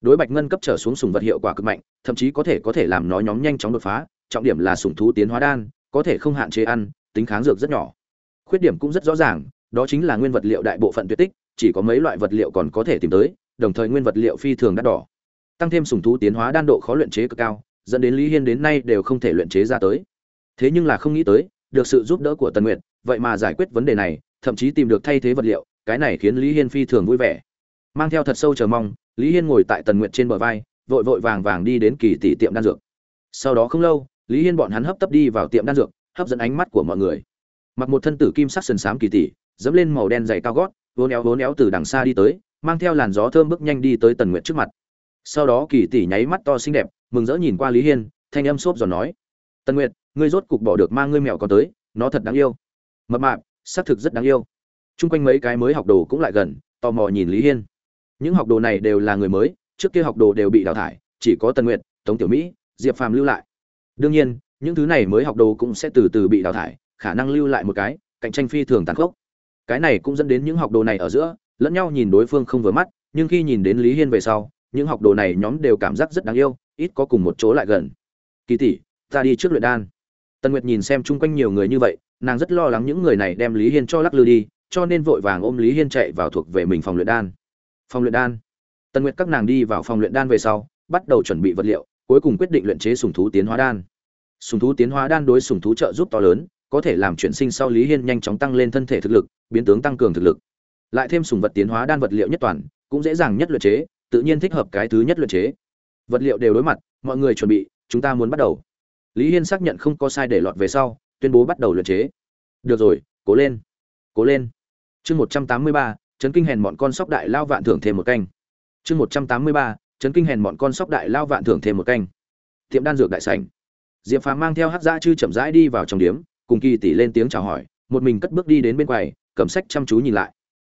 Speaker 1: đối bạch ngân cấp trở xuống sủng vật hiệu quả cực mạnh, thậm chí có thể có thể làm nó nhóm nhanh chóng đột phá, trọng điểm là sủng thú tiến hóa đan, có thể không hạn chế ăn, tính kháng dược rất nhỏ. Khuyết điểm cũng rất rõ ràng, đó chính là nguyên vật liệu đại bộ phận tuyệt tích, chỉ có mấy loại vật liệu còn có thể tìm tới, đồng thời nguyên vật liệu phi thường đắt đỏ. Tăng thêm sủng thú tiến hóa đan độ khó luyện chế cực cao, dẫn đến lý hiên đến nay đều không thể luyện chế ra tới. Thế nhưng là không nghĩ tới, được sự giúp đỡ của tần nguyệt, vậy mà giải quyết vấn đề này, thậm chí tìm được thay thế vật liệu, cái này khiến lý hiên phi thường vui vẻ. Mang theo thật sâu chờ mong lý hiên ngồi tại tần nguyệt trên bờ vai, vội vội vàng vàng đi đến kỳ tỷ tiệm đan dược. Sau đó không lâu, lý hiên bọn hắn hấp tấp đi vào tiệm đan dược, hấp dẫn ánh mắt của mọi người. Mặc một thân tử kim sắc sần sám kỳ tỷ, dẫm lên màu đen dày cao gót, vốn éo vốn éo từ đằng xa đi tới, mang theo làn gió thơm bước nhanh đi tới tần nguyệt trước mặt. Sau đó kỳ tỷ nháy mắt to xinh đẹp, mừng rỡ nhìn qua lý hiên, thanh âm xốp giòn nói, tần nguyệt, ngươi rốt cục bỏ được mang ngươi mèo còn tới, nó thật đáng yêu. Mập mạp, xác thực rất đáng yêu. Chung quanh mấy cái mới học đồ cũng lại gần, tò mò nhìn lý hiên những học đồ này đều là người mới, trước kia học đồ đều bị đào thải, chỉ có tần nguyệt, tống tiểu mỹ, diệp phàm lưu lại. Đương nhiên, những thứ này mới học đồ cũng sẽ từ từ bị đào thải, khả năng lưu lại một cái, cạnh tranh phi thường tàn khốc. Cái này cũng dẫn đến những học đồ này ở giữa, lẫn nhau nhìn đối phương không vừa mắt, nhưng khi nhìn đến lý hiên về sau, những học đồ này nhóm đều cảm giác rất đáng yêu, ít có cùng một chỗ lại gần. Kỳ tỷ, ta đi trước luyện đan. Tần nguyệt nhìn xem chung quanh nhiều người như vậy, nàng rất lo lắng những người này đem lý hiên cho lắc lư đi, cho nên vội vàng ôm lý hiên chạy vào thuộc về mình phòng luyện đan phòng luyện đan. Tần nguyệt các nàng đi vào phòng luyện đan về sau, bắt đầu chuẩn bị vật liệu, cuối cùng quyết định luyện chế sùng thú tiến hóa đan. Sùng thú tiến hóa đan đối sùng thú trợ giúp to lớn, có thể làm chuyển sinh sau lý hiên nhanh chóng tăng lên thân thể thực lực, biến tướng tăng cường thực lực. Lại thêm sùng vật tiến hóa đan vật liệu nhất toàn, cũng dễ dàng nhất luyện chế, tự nhiên thích hợp cái thứ nhất luyện chế. Vật liệu đều đối mặt, mọi người chuẩn bị, chúng ta muốn bắt đầu. Lý hiên xác nhận không có sai để lọt về sau, tuyên bố bắt đầu luyện chế. Được rồi, cố lên cố lên. Chương một trăm tám mươi ba chấn kinh hèn bọn con sóc đại lao vạn thưởng thêm một canh. Chương một trăm tám mươi ba, chấn kinh hèn bọn con sóc đại lao vạn thưởng thêm một canh. Tiệm đan dược đại sảnh. Diệp phàm mang theo hát dã chư chậm rãi đi vào trong điếm, cùng kỳ tỷ lên tiếng chào hỏi, một mình cất bước đi đến bên quầy, cầm sách chăm chú nhìn lại.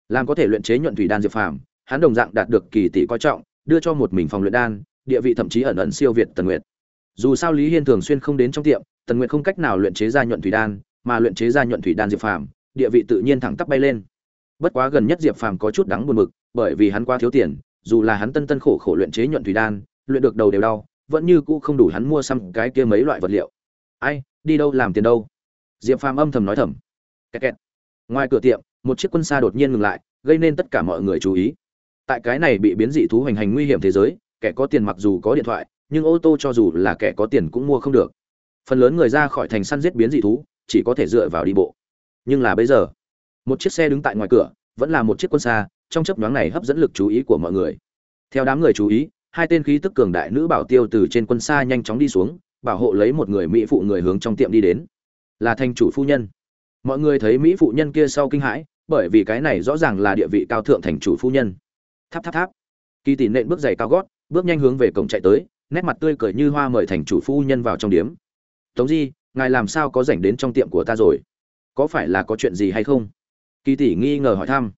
Speaker 1: Làm có thể luyện chế nhuận thủy đan diệp phàm, hắn đồng dạng đạt được kỳ tỷ coi trọng, đưa cho một mình phòng luyện đan, địa vị thậm chí ẩn ẩn siêu việt tần nguyệt. Dù sao lý hiên thường xuyên không đến trong tiệm, tần nguyệt không cách nào luyện chế ra nhuận thủy đan, mà luyện chế ra nhuận thủy đan diệp phàm, địa vị tự nhiên thẳng tắp bay lên bất quá gần nhất diệp phàm có chút đắng buồn mực bởi vì hắn quá thiếu tiền, dù là hắn tân tân khổ khổ luyện chế nhuận thủy đan, luyện được đầu đều đau, vẫn như cũ không đủ hắn mua xăm cái kia mấy loại vật liệu. Ai, đi đâu làm tiền đâu? Diệp phàm âm thầm nói thầm. Kẹt kẹt. ngoài cửa tiệm, một chiếc quân xa đột nhiên ngừng lại, gây nên tất cả mọi người chú ý. Tại cái này bị biến dị thú hành hành nguy hiểm thế giới, kẻ có tiền mặc dù có điện thoại, nhưng ô tô cho dù là kẻ có tiền cũng mua không được. Phần lớn người ra khỏi thành săn giết biến dị thú, chỉ có thể dựa vào đi bộ. Nhưng là bây giờ một chiếc xe đứng tại ngoài cửa, vẫn là một chiếc quân xa, trong chấp nhoáng này hấp dẫn lực chú ý của mọi người. Theo đám người chú ý, hai tên khí tức cường đại nữ bảo tiêu từ trên quân xa nhanh chóng đi xuống, bảo hộ lấy một người mỹ phụ người hướng trong tiệm đi đến. Là thành chủ phu nhân. Mọi người thấy mỹ phụ nhân kia sau kinh hãi, bởi vì cái này rõ ràng là địa vị cao thượng thành chủ phu nhân. Tháp tháp tháp. Kỳ tỷ nện bước giày cao gót, bước nhanh hướng về cổng chạy tới, nét mặt tươi cười như hoa mời thành chủ phu nhân vào trong điếm. Tống di, ngài làm sao có rảnh đến trong tiệm của ta rồi? Có phải là có chuyện gì hay không? Kỳ tỷ nghi ngờ hỏi thăm.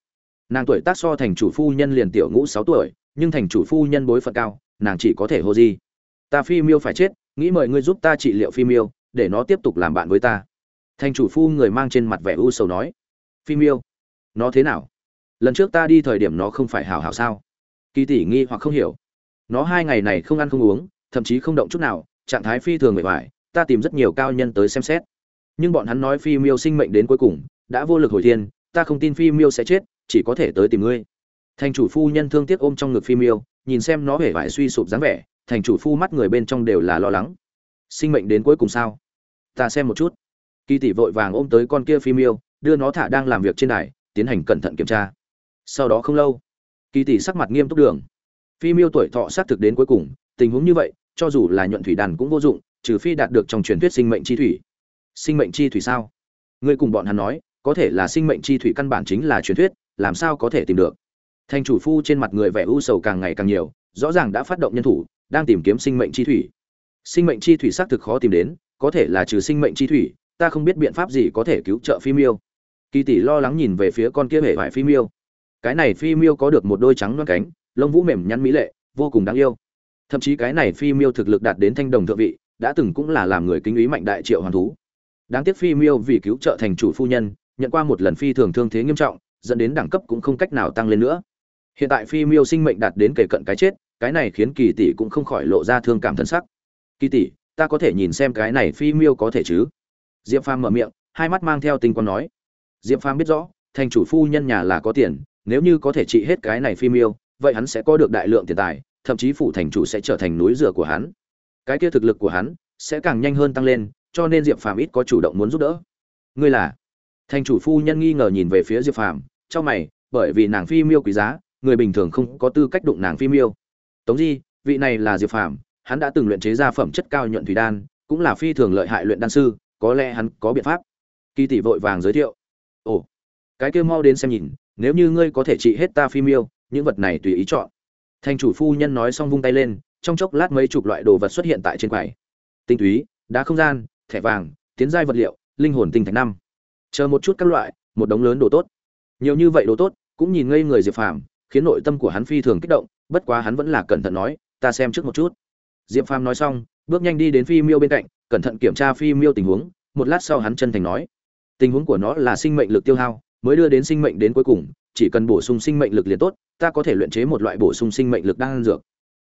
Speaker 1: Nàng tuổi tác so thành chủ phu nhân liền tiểu ngũ sáu tuổi, nhưng thành chủ phu nhân bối phận cao, nàng chỉ có thể hô di. Ta phi miêu phải chết, nghĩ mời ngươi giúp ta trị liệu phi miêu, để nó tiếp tục làm bạn với ta. Thành chủ phu người mang trên mặt vẻ u sầu nói. Phi miêu, nó thế nào? Lần trước ta đi thời điểm nó không phải hảo hảo sao? Kỳ tỷ nghi hoặc không hiểu. Nó hai ngày này không ăn không uống, thậm chí không động chút nào, trạng thái phi thường mệt mỏi, ta tìm rất nhiều cao nhân tới xem xét. Nhưng bọn hắn nói phi miêu sinh mệnh đến cuối cùng, đã vô lực hồi thiên ta không tin phi miêu sẽ chết, chỉ có thể tới tìm ngươi. Thành chủ phu nhân thương tiếc ôm trong ngực phi miêu, nhìn xem nó hể vải suy sụp dáng vẻ, thành chủ phu mắt người bên trong đều là lo lắng. Sinh mệnh đến cuối cùng sao? Ta xem một chút. Kỳ tỷ vội vàng ôm tới con kia phi miêu, đưa nó thả đang làm việc trên đài, tiến hành cẩn thận kiểm tra. Sau đó không lâu, kỳ tỷ sắc mặt nghiêm túc đường. Phi miêu tuổi thọ xác thực đến cuối cùng, tình huống như vậy, cho dù là nhuận thủy đàn cũng vô dụng, trừ phi đạt được trong truyền thuyết sinh mệnh chi thủy. Sinh mệnh chi thủy sao? Ngươi cùng bọn hắn nói có thể là sinh mệnh chi thủy căn bản chính là truyền thuyết, làm sao có thể tìm được? Thành chủ phu trên mặt người vẻ u sầu càng ngày càng nhiều, rõ ràng đã phát động nhân thủ, đang tìm kiếm sinh mệnh chi thủy. Sinh mệnh chi thủy xác thực khó tìm đến, có thể là trừ sinh mệnh chi thủy, ta không biết biện pháp gì có thể cứu trợ phi miêu. Kỳ tỷ lo lắng nhìn về phía con kia hệ vải phi miêu. Cái này phi miêu có được một đôi trắng loan cánh, lông vũ mềm nhắn mỹ lệ, vô cùng đáng yêu. Thậm chí cái này phi miêu thực lực đạt đến thanh đồng thượng vị, đã từng cũng là làm người kính ý mạnh đại triệu hoàn thú. Đáng tiếc phi miêu vì cứu trợ thành chủ phu nhân nhận qua một lần phi thường thương thế nghiêm trọng, dẫn đến đẳng cấp cũng không cách nào tăng lên nữa. Hiện tại phi miêu sinh mệnh đạt đến kề cận cái chết, cái này khiến kỳ tỷ cũng không khỏi lộ ra thương cảm thân sắc. Kỳ tỷ, ta có thể nhìn xem cái này phi miêu có thể chứ? Diệp phàm mở miệng, hai mắt mang theo tinh quang nói. Diệp phàm biết rõ, thành chủ phu nhân nhà là có tiền, nếu như có thể trị hết cái này phi miêu, vậy hắn sẽ có được đại lượng tiền tài, thậm chí phủ thành chủ sẽ trở thành núi rửa của hắn. Cái kia thực lực của hắn sẽ càng nhanh hơn tăng lên, cho nên diệp phàm ít có chủ động muốn giúp đỡ. Ngươi là? Thành chủ phu nhân nghi ngờ nhìn về phía diệp phàm trong mày, bởi vì nàng phi miêu quý giá, người bình thường không có tư cách đụng nàng phi miêu. Tống di, vị này là diệp phàm, hắn đã từng luyện chế ra phẩm chất cao nhuận thủy đan, cũng là phi thường lợi hại luyện đan sư, có lẽ hắn có biện pháp. Kỳ tỷ vội vàng giới thiệu. Ồ, cái kia mau đến xem nhìn, nếu như ngươi có thể trị hết ta phi miêu, những vật này tùy ý chọn. Thành chủ phu nhân nói xong vung tay lên, trong chốc lát mấy chục loại đồ vật xuất hiện tại trên quầy. Tinh túy, đá không gian, thẻ vàng, tiến giai vật liệu, linh hồn tinh thạch năm chờ một chút các loại, một đống lớn đồ tốt. Nhiều như vậy đồ tốt, cũng nhìn ngây người diệp phàm, khiến nội tâm của hắn phi thường kích động, bất quá hắn vẫn là cẩn thận nói, ta xem trước một chút. Diệp phàm nói xong, bước nhanh đi đến phi miêu bên cạnh, cẩn thận kiểm tra phi miêu tình huống, một lát sau hắn chân thành nói, tình huống của nó là sinh mệnh lực tiêu hao, mới đưa đến sinh mệnh đến cuối cùng, chỉ cần bổ sung sinh mệnh lực liền tốt, ta có thể luyện chế một loại bổ sung sinh mệnh lực đang ăn dược.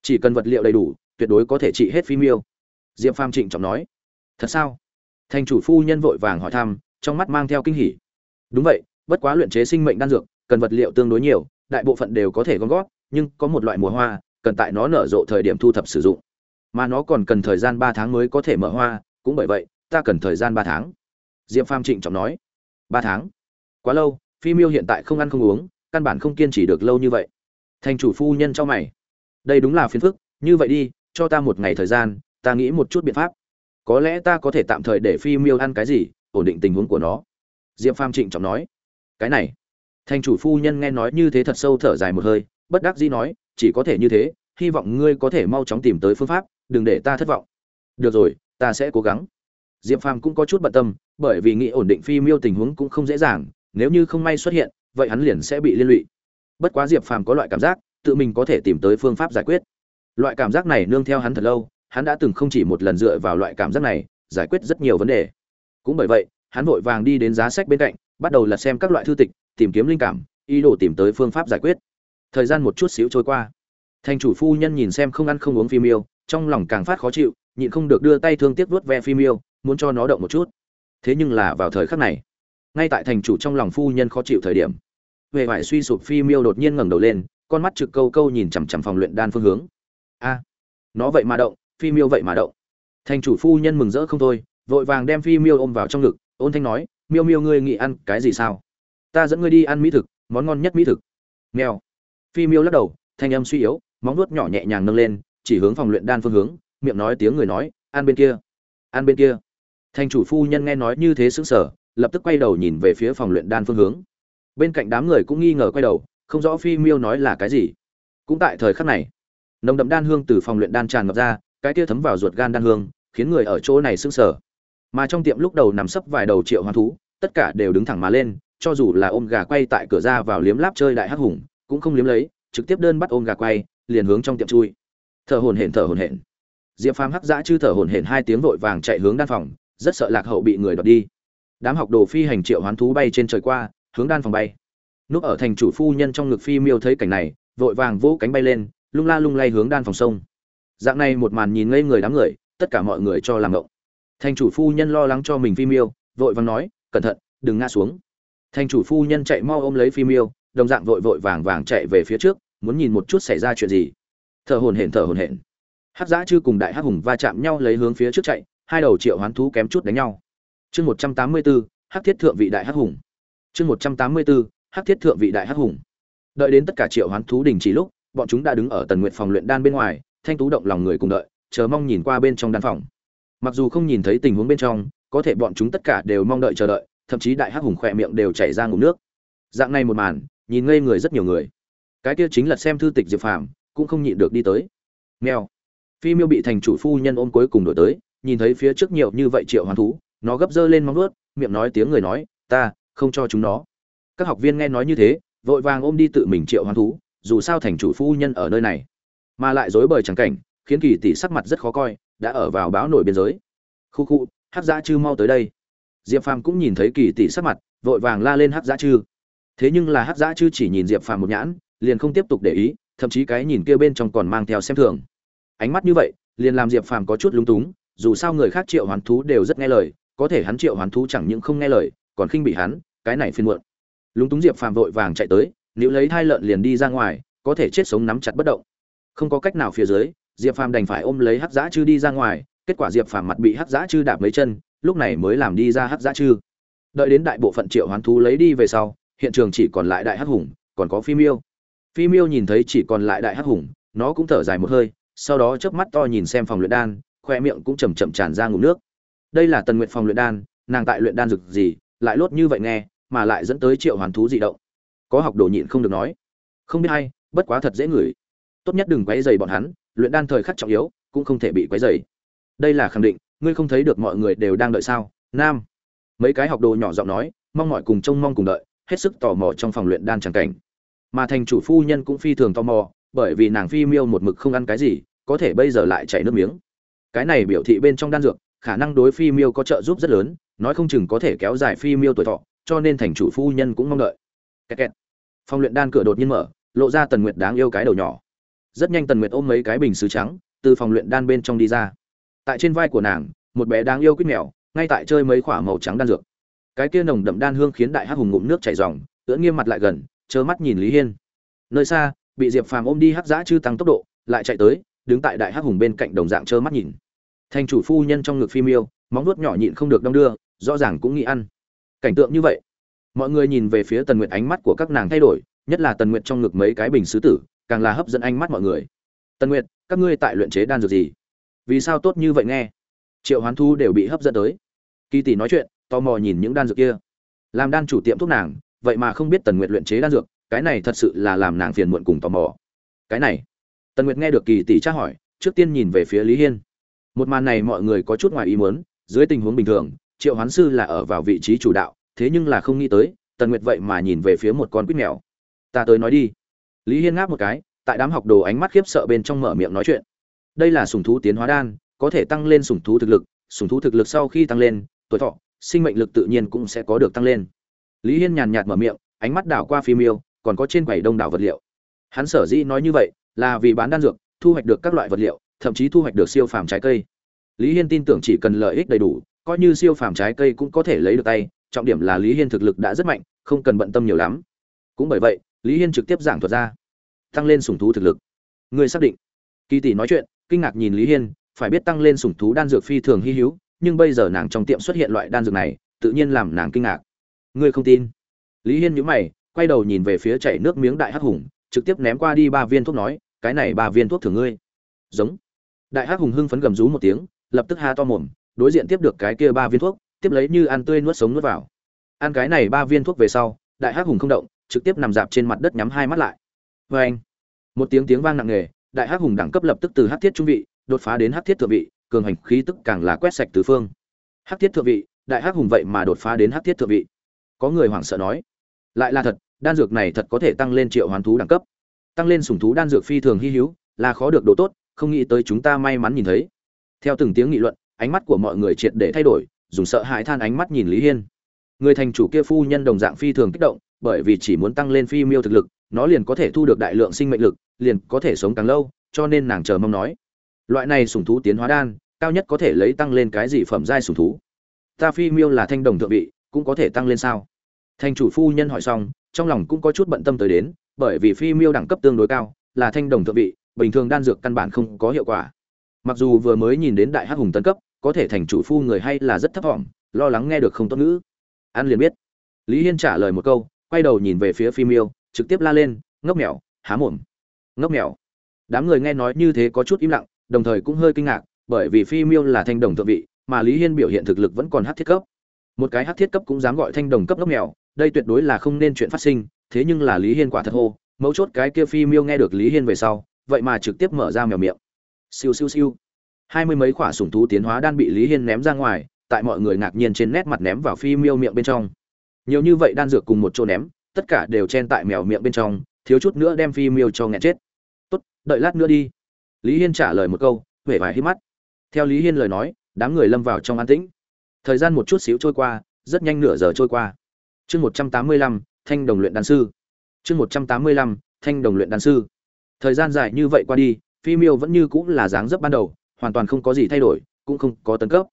Speaker 1: Chỉ cần vật liệu đầy đủ, tuyệt đối có thể trị hết phi miêu. Diệp phàm trịnh trọng nói, thật sao? Thành chủ phu nhân vội vàng hỏi thăm trong mắt mang theo kinh hỉ. Đúng vậy bất quá luyện chế sinh mệnh đan dược cần vật liệu tương đối nhiều đại bộ phận đều có thể gom góp, nhưng có một loại mùa hoa cần tại nó nở rộ thời điểm thu thập sử dụng. Mà nó còn cần thời gian ba tháng mới có thể mở hoa cũng bởi vậy ta cần thời gian ba tháng. Diệp phàm trịnh trọng nói. Ba tháng? Quá lâu phi miêu hiện tại không ăn không uống căn bản không kiên trì được lâu như vậy. Thành chủ phu nhân cho mày. Đây đúng là phiền phức như vậy đi cho ta một ngày thời gian ta nghĩ một chút biện pháp. Có lẽ ta có thể tạm thời để phi miêu ăn cái gì ổn định tình huống của nó. Diệp phàm trịnh trọng nói, cái này. Thành chủ phu nhân nghe nói như thế thật sâu thở dài một hơi, bất đắc dĩ nói, chỉ có thể như thế, hy vọng ngươi có thể mau chóng tìm tới phương pháp, đừng để ta thất vọng. Được rồi, ta sẽ cố gắng. Diệp phàm cũng có chút bận tâm, bởi vì nghĩ ổn định phi miêu tình huống cũng không dễ dàng, nếu như không may xuất hiện, vậy hắn liền sẽ bị liên lụy. Bất quá diệp phàm có loại cảm giác, tự mình có thể tìm tới phương pháp giải quyết. Loại cảm giác này nương theo hắn thật lâu, hắn đã từng không chỉ một lần dựa vào loại cảm giác này, giải quyết rất nhiều vấn đề cũng bởi vậy, hắn vội vàng đi đến giá sách bên cạnh, bắt đầu lật xem các loại thư tịch, tìm kiếm linh cảm, ý đồ tìm tới phương pháp giải quyết. Thời gian một chút xíu trôi qua. Thành chủ phu nhân nhìn xem không ăn không uống phim yêu, trong lòng càng phát khó chịu, nhịn không được đưa tay thương tiếc vuốt ve phim yêu, muốn cho nó động một chút. Thế nhưng là vào thời khắc này, ngay tại thành chủ trong lòng phu nhân khó chịu thời điểm về vải suy sụp phi miêu đột nhiên ngẩng đầu lên, con mắt trực câu câu nhìn chằm chằm phòng luyện đan phương hướng. A, nó vậy mà động phi miêu vậy mà động. Thành chủ phu nhân mừng rỡ không thôi vội vàng đem phi miêu ôm vào trong ngực, ôn thanh nói, miêu miêu ngươi nghĩ ăn cái gì sao? Ta dẫn ngươi đi ăn mỹ thực, món ngon nhất mỹ thực. Nghèo phi miêu lắc đầu, thanh âm suy yếu, móng nuốt nhỏ nhẹ nhàng nâng lên, chỉ hướng phòng luyện đan phương hướng, miệng nói tiếng người nói, ăn bên kia, ăn bên kia. Thành chủ phu nhân nghe nói như thế sững sờ, lập tức quay đầu nhìn về phía phòng luyện đan phương hướng. Bên cạnh đám người cũng nghi ngờ quay đầu, không rõ phi miêu nói là cái gì. Cũng tại thời khắc này, nồng đậm đan hương từ phòng luyện đan tràn ngập ra, cái kia thấm vào ruột gan đan hương, khiến người ở chỗ này sững sờ mà trong tiệm lúc đầu nằm sấp vài đầu triệu hoán thú, tất cả đều đứng thẳng mà lên, cho dù là ôm gà quay tại cửa ra vào liếm láp chơi đại hắc hùng, cũng không liếm lấy, trực tiếp đơn bắt ôm gà quay, liền hướng trong tiệm chui. Thở hồn hển, thở hồn hển. Diệp phàm hắc dã chư thở hồn hển hai tiếng vội vàng chạy hướng đan phòng, rất sợ lạc hậu bị người đoạt đi. Đám học đồ phi hành triệu hoán thú bay trên trời qua, hướng đan phòng bay. Núp ở thành chủ phu nhân trong ngực phi miêu thấy cảnh này, vội vàng vỗ cánh bay lên, lung la lung lay hướng đan phòng sông. Dạng này một màn nhìn ngây người đám người, tất cả mọi người cho làm động thành chủ phu nhân lo lắng cho mình phi miêu, vội vàng nói, cẩn thận, đừng ngã xuống. Thành chủ phu nhân chạy mau ôm lấy phi miêu, đồng dạng vội vội vàng vàng chạy về phía trước, muốn nhìn một chút xảy ra chuyện gì. Thở hồn hển, thở hồn hển. Hát giã chư cùng đại Hát hùng va chạm nhau lấy hướng phía trước chạy, hai đầu triệu hoán thú kém chút đánh nhau. Chương một trăm tám mươi bốn Hát thiết thượng vị đại Hát hùng. Chương một trăm tám mươi bốn Hát thiết thượng vị đại Hát hùng. Đợi đến tất cả triệu hoán thú đình chỉ lúc, bọn chúng đã đứng ở tần nguyện phòng luyện đan bên ngoài, thanh tú động lòng người cùng đợi, chờ mong nhìn qua bên trong đan phòng mặc dù không nhìn thấy tình huống bên trong, có thể bọn chúng tất cả đều mong đợi chờ đợi, thậm chí đại hắc hùng khỏe miệng đều chảy ra ngụm nước. Dạng này một màn, nhìn ngây người rất nhiều người. Cái kia chính là xem thư tịch diệp phàm, cũng không nhịn được đi tới. Mèo. Phi miêu bị thành chủ phu nhân ôm cuối cùng đổi tới, nhìn thấy phía trước nhiều như vậy triệu hoàn thú, nó gấp dơ lên móng nuốt miệng nói tiếng người nói, ta, không cho chúng nó. Các học viên nghe nói như thế, vội vàng ôm đi tự mình triệu hoàn thú, dù sao thành chủ phu nhân ở nơi này. Mà lại dối bời trắng cảnh, khiến kỳ tỷ sắc mặt rất khó coi đã ở vào báo nổi biên giới. Khu khu hát giã chư mau tới đây. Diệp phàm cũng nhìn thấy kỳ tỷ sắc mặt, vội vàng la lên hát giã chư. Thế nhưng là hát giã chư chỉ nhìn diệp phàm một nhãn, liền không tiếp tục để ý, thậm chí cái nhìn kia bên trong còn mang theo xem thường. Ánh mắt như vậy, liền làm diệp phàm có chút lúng túng, dù sao người khác triệu hoán thú đều rất nghe lời, có thể hắn triệu hoán thú chẳng những không nghe lời, còn khinh bị hắn, cái này phiên muộn. Lúng túng diệp phàm vội vàng chạy tới, nếu lấy thai lợn liền đi ra ngoài, có thể chết sống nắm chặt bất động. Không có cách nào phía dưới diệp phàm đành phải ôm lấy hắc giã chư đi ra ngoài, kết quả diệp phàm mặt bị hắc giã chư đạp mấy chân, lúc này mới làm đi ra hắc giã chư. Đợi đến đại bộ phận triệu hoán thú lấy đi về sau, hiện trường chỉ còn lại đại hắc hùng, còn có phi miêu. Phi miêu nhìn thấy chỉ còn lại đại hắc hùng, nó cũng thở dài một hơi, sau đó chớp mắt to nhìn xem phòng luyện đan, khoe miệng cũng chầm chậm tràn ra ngụm nước. Đây là tần nguyện phòng luyện đan, nàng tại luyện đan rực gì, lại lốt như vậy nghe, mà lại dẫn tới triệu hoán thú dị động. Có học đồ nhịn không được nói. Không biết hay bất quá thật dễ ngửi. Tốt nhất đừng quấy dày bọn hắn luyện đan thời khắc trọng yếu, cũng không thể bị quấy dày đây là khẳng định, ngươi không thấy được mọi người đều đang đợi sao? Nam. Mấy cái học đồ nhỏ giọng nói, mong mọi cùng trông mong cùng đợi, hết sức tò mò trong phòng luyện đan tràng cảnh. Mà thành chủ phu nhân cũng phi thường tò mò, bởi vì nàng phi miêu một mực không ăn cái gì, có thể bây giờ lại chảy nước miếng. Cái này biểu thị bên trong đan dược, khả năng đối phi miêu có trợ giúp rất lớn, nói không chừng có thể kéo dài phi miêu tuổi thọ, cho nên thành chủ phu nhân cũng mong đợi. Kẹt kẹt. phòng luyện đan cửa đột nhiên mở, lộ ra tần nguyệt đáng yêu cái đầu nhỏ rất nhanh tần nguyệt ôm mấy cái bình sứ trắng, từ phòng luyện đan bên trong đi ra. Tại trên vai của nàng, một bé đáng yêu quýt mèo, ngay tại chơi mấy khoả màu trắng đan dược. Cái kia nồng đậm đan hương khiến đại hắc hùng ngụm nước chảy ròng, ưỡn nghiêm mặt lại gần chớ mắt nhìn lý hiên. Nơi xa, bị diệp phàm ôm đi hắc giã chư tăng tốc độ, lại chạy tới, đứng tại đại hắc hùng bên cạnh đồng dạng chớ mắt nhìn. Thành chủ phu nhân trong ngực phi miêu, móng nuốt nhỏ nhịn không được đong đưa, rõ ràng cũng nghĩ ăn. Cảnh tượng như vậy, mọi người nhìn về phía tần nguyệt ánh mắt của các nàng thay đổi, nhất là tần nguyệt trong ngực mấy cái bình sứ tử càng là hấp dẫn ánh mắt mọi người. Tần nguyệt, các ngươi tại luyện chế đan dược gì? Vì sao tốt như vậy nghe? Triệu hoán thu đều bị hấp dẫn tới. Kỳ tỷ nói chuyện, tò mò nhìn những đan dược kia. Làm đan chủ tiệm thuốc nàng, vậy mà không biết tần nguyệt luyện chế đan dược, cái này thật sự là làm nàng phiền muộn cùng tò mò. Cái này, tần nguyệt nghe được kỳ tỷ tra hỏi, trước tiên nhìn về phía lý hiên. Một màn này mọi người có chút ngoài ý muốn, dưới tình huống bình thường, triệu hoán sư là ở vào vị trí chủ đạo, thế nhưng là không nghĩ tới, tần nguyệt vậy mà nhìn về phía một con quýt mèo. Ta tới nói đi lý hiên ngáp một cái, tại đám học đồ ánh mắt khiếp sợ bên trong mở miệng nói chuyện. Đây là sùng thú tiến hóa đan, có thể tăng lên sùng thú thực lực sùng thú thực lực sau khi tăng lên, tuổi thọ, sinh mệnh lực tự nhiên cũng sẽ có được tăng lên. Lý hiên nhàn nhạt mở miệng, ánh mắt đảo qua phim miêu còn có trên quầy đông đảo vật liệu. Hắn sở dĩ nói như vậy, là vì bán đan dược, thu hoạch được các loại vật liệu, thậm chí thu hoạch được siêu phàm trái cây. Lý hiên tin tưởng chỉ cần lợi ích đầy đủ, coi như siêu phàm trái cây cũng có thể lấy được tay, trọng điểm là lý hiên thực lực đã rất mạnh, không cần bận tâm nhiều lắm. Cũng bởi vậy lý hiên trực tiếp giảng thuật ra. Tăng lên sủng thú thực lực. Ngươi xác định. Kỳ tỷ nói chuyện, kinh ngạc nhìn lý hiên, phải biết tăng lên sủng thú đan dược phi thường hy hữu, nhưng bây giờ nàng trong tiệm xuất hiện loại đan dược này, tự nhiên làm nàng kinh ngạc. Ngươi không tin. Lý hiên nhíu mày, quay đầu nhìn về phía chảy nước miếng đại hắc hùng, trực tiếp ném qua đi ba viên thuốc nói, cái này ba viên thuốc thường ngươi. Giống. Đại hắc hùng hưng phấn gầm rú một tiếng, lập tức ha to mồm, đối diện tiếp được cái kia ba viên thuốc, tiếp lấy như ăn tươi nuốt sống nuốt vào. Ăn cái này ba viên thuốc về sau, đại hắc hùng không động trực tiếp nằm dạp trên mặt đất nhắm hai mắt lại. Vê anh, một tiếng tiếng vang nặng nề, đại hắc hùng đẳng cấp lập tức từ hắc thiết trung vị, đột phá đến hắc thiết thượng vị, cường hành khí tức càng là quét sạch tứ phương. Hắc thiết thượng vị, đại hắc hùng vậy mà đột phá đến hắc thiết thượng vị. Có người hoảng sợ nói, lại là thật, đan dược này thật có thể tăng lên triệu hoàn thú đẳng cấp. Tăng lên sủng thú đan dược phi thường hy hữu, là khó được độ tốt, không nghĩ tới chúng ta may mắn nhìn thấy. Theo từng tiếng nghị luận, ánh mắt của mọi người triệt để thay đổi, dùng sợ hãi than ánh mắt nhìn lý hiên. Người thành chủ kia phu nhân đồng dạng phi thường kích động bởi vì chỉ muốn tăng lên phi miêu thực lực, nó liền có thể thu được đại lượng sinh mệnh lực, liền có thể sống càng lâu, cho nên nàng chờ mong nói, loại này sủng thú tiến hóa đan, cao nhất có thể lấy tăng lên cái gì phẩm giai sủng thú? Ta phi miêu là thanh đồng thượng vị, cũng có thể tăng lên sao? Thành chủ phu nhân hỏi xong, trong lòng cũng có chút bận tâm tới đến, bởi vì phi miêu đẳng cấp tương đối cao, là thanh đồng thượng vị, bình thường đan dược căn bản không có hiệu quả. Mặc dù vừa mới nhìn đến đại hắc hùng tấn cấp, có thể thành chủ phu người hay là rất thấp thỏm lo lắng nghe được không tốt ngữ. An liền biết. Lý hiên trả lời một câu quay đầu nhìn về phía phi miêu trực tiếp la lên, ngốc mèo, há mồm. Ngốc mèo. Đám người nghe nói như thế có chút im lặng, đồng thời cũng hơi kinh ngạc, bởi vì phi miêu là thanh đồng thượng vị, mà lý hiên biểu hiện thực lực vẫn còn hát thiết cấp. Một cái hát thiết cấp cũng dám gọi thanh đồng cấp ngốc mèo, đây tuyệt đối là không nên chuyện phát sinh, thế nhưng là lý hiên quả thật hô, mấu chốt cái kia phi miêu nghe được lý hiên về sau, vậy mà trực tiếp mở ra mèo miệng. Siêu siêu siêu. Hai mươi mấy quả sủng thú tiến hóa đan bị lý hiên ném ra ngoài, tại mọi người ngạc nhiên trên nét mặt ném vào phi miêu miệng bên trong nhiều như vậy đan dược cùng một chỗ ném, tất cả đều chen tại mèo miệng bên trong, thiếu chút nữa đem phi miêu cho nghẹn chết. Tốt, đợi lát nữa đi. Lý hiên trả lời một câu huệ vải hít mắt. Theo lý hiên lời nói, đám người lâm vào trong an tĩnh. Thời gian một chút xíu trôi qua, rất nhanh nửa giờ trôi qua. Chương một trăm tám mươi lăm, thanh đồng luyện đan sư. Chương một trăm tám mươi lăm, thanh đồng luyện đan sư. Thời gian dài như vậy qua đi, phi miêu vẫn như cũng là dáng dấp ban đầu, hoàn toàn không có gì thay đổi, cũng không có tấn cấp.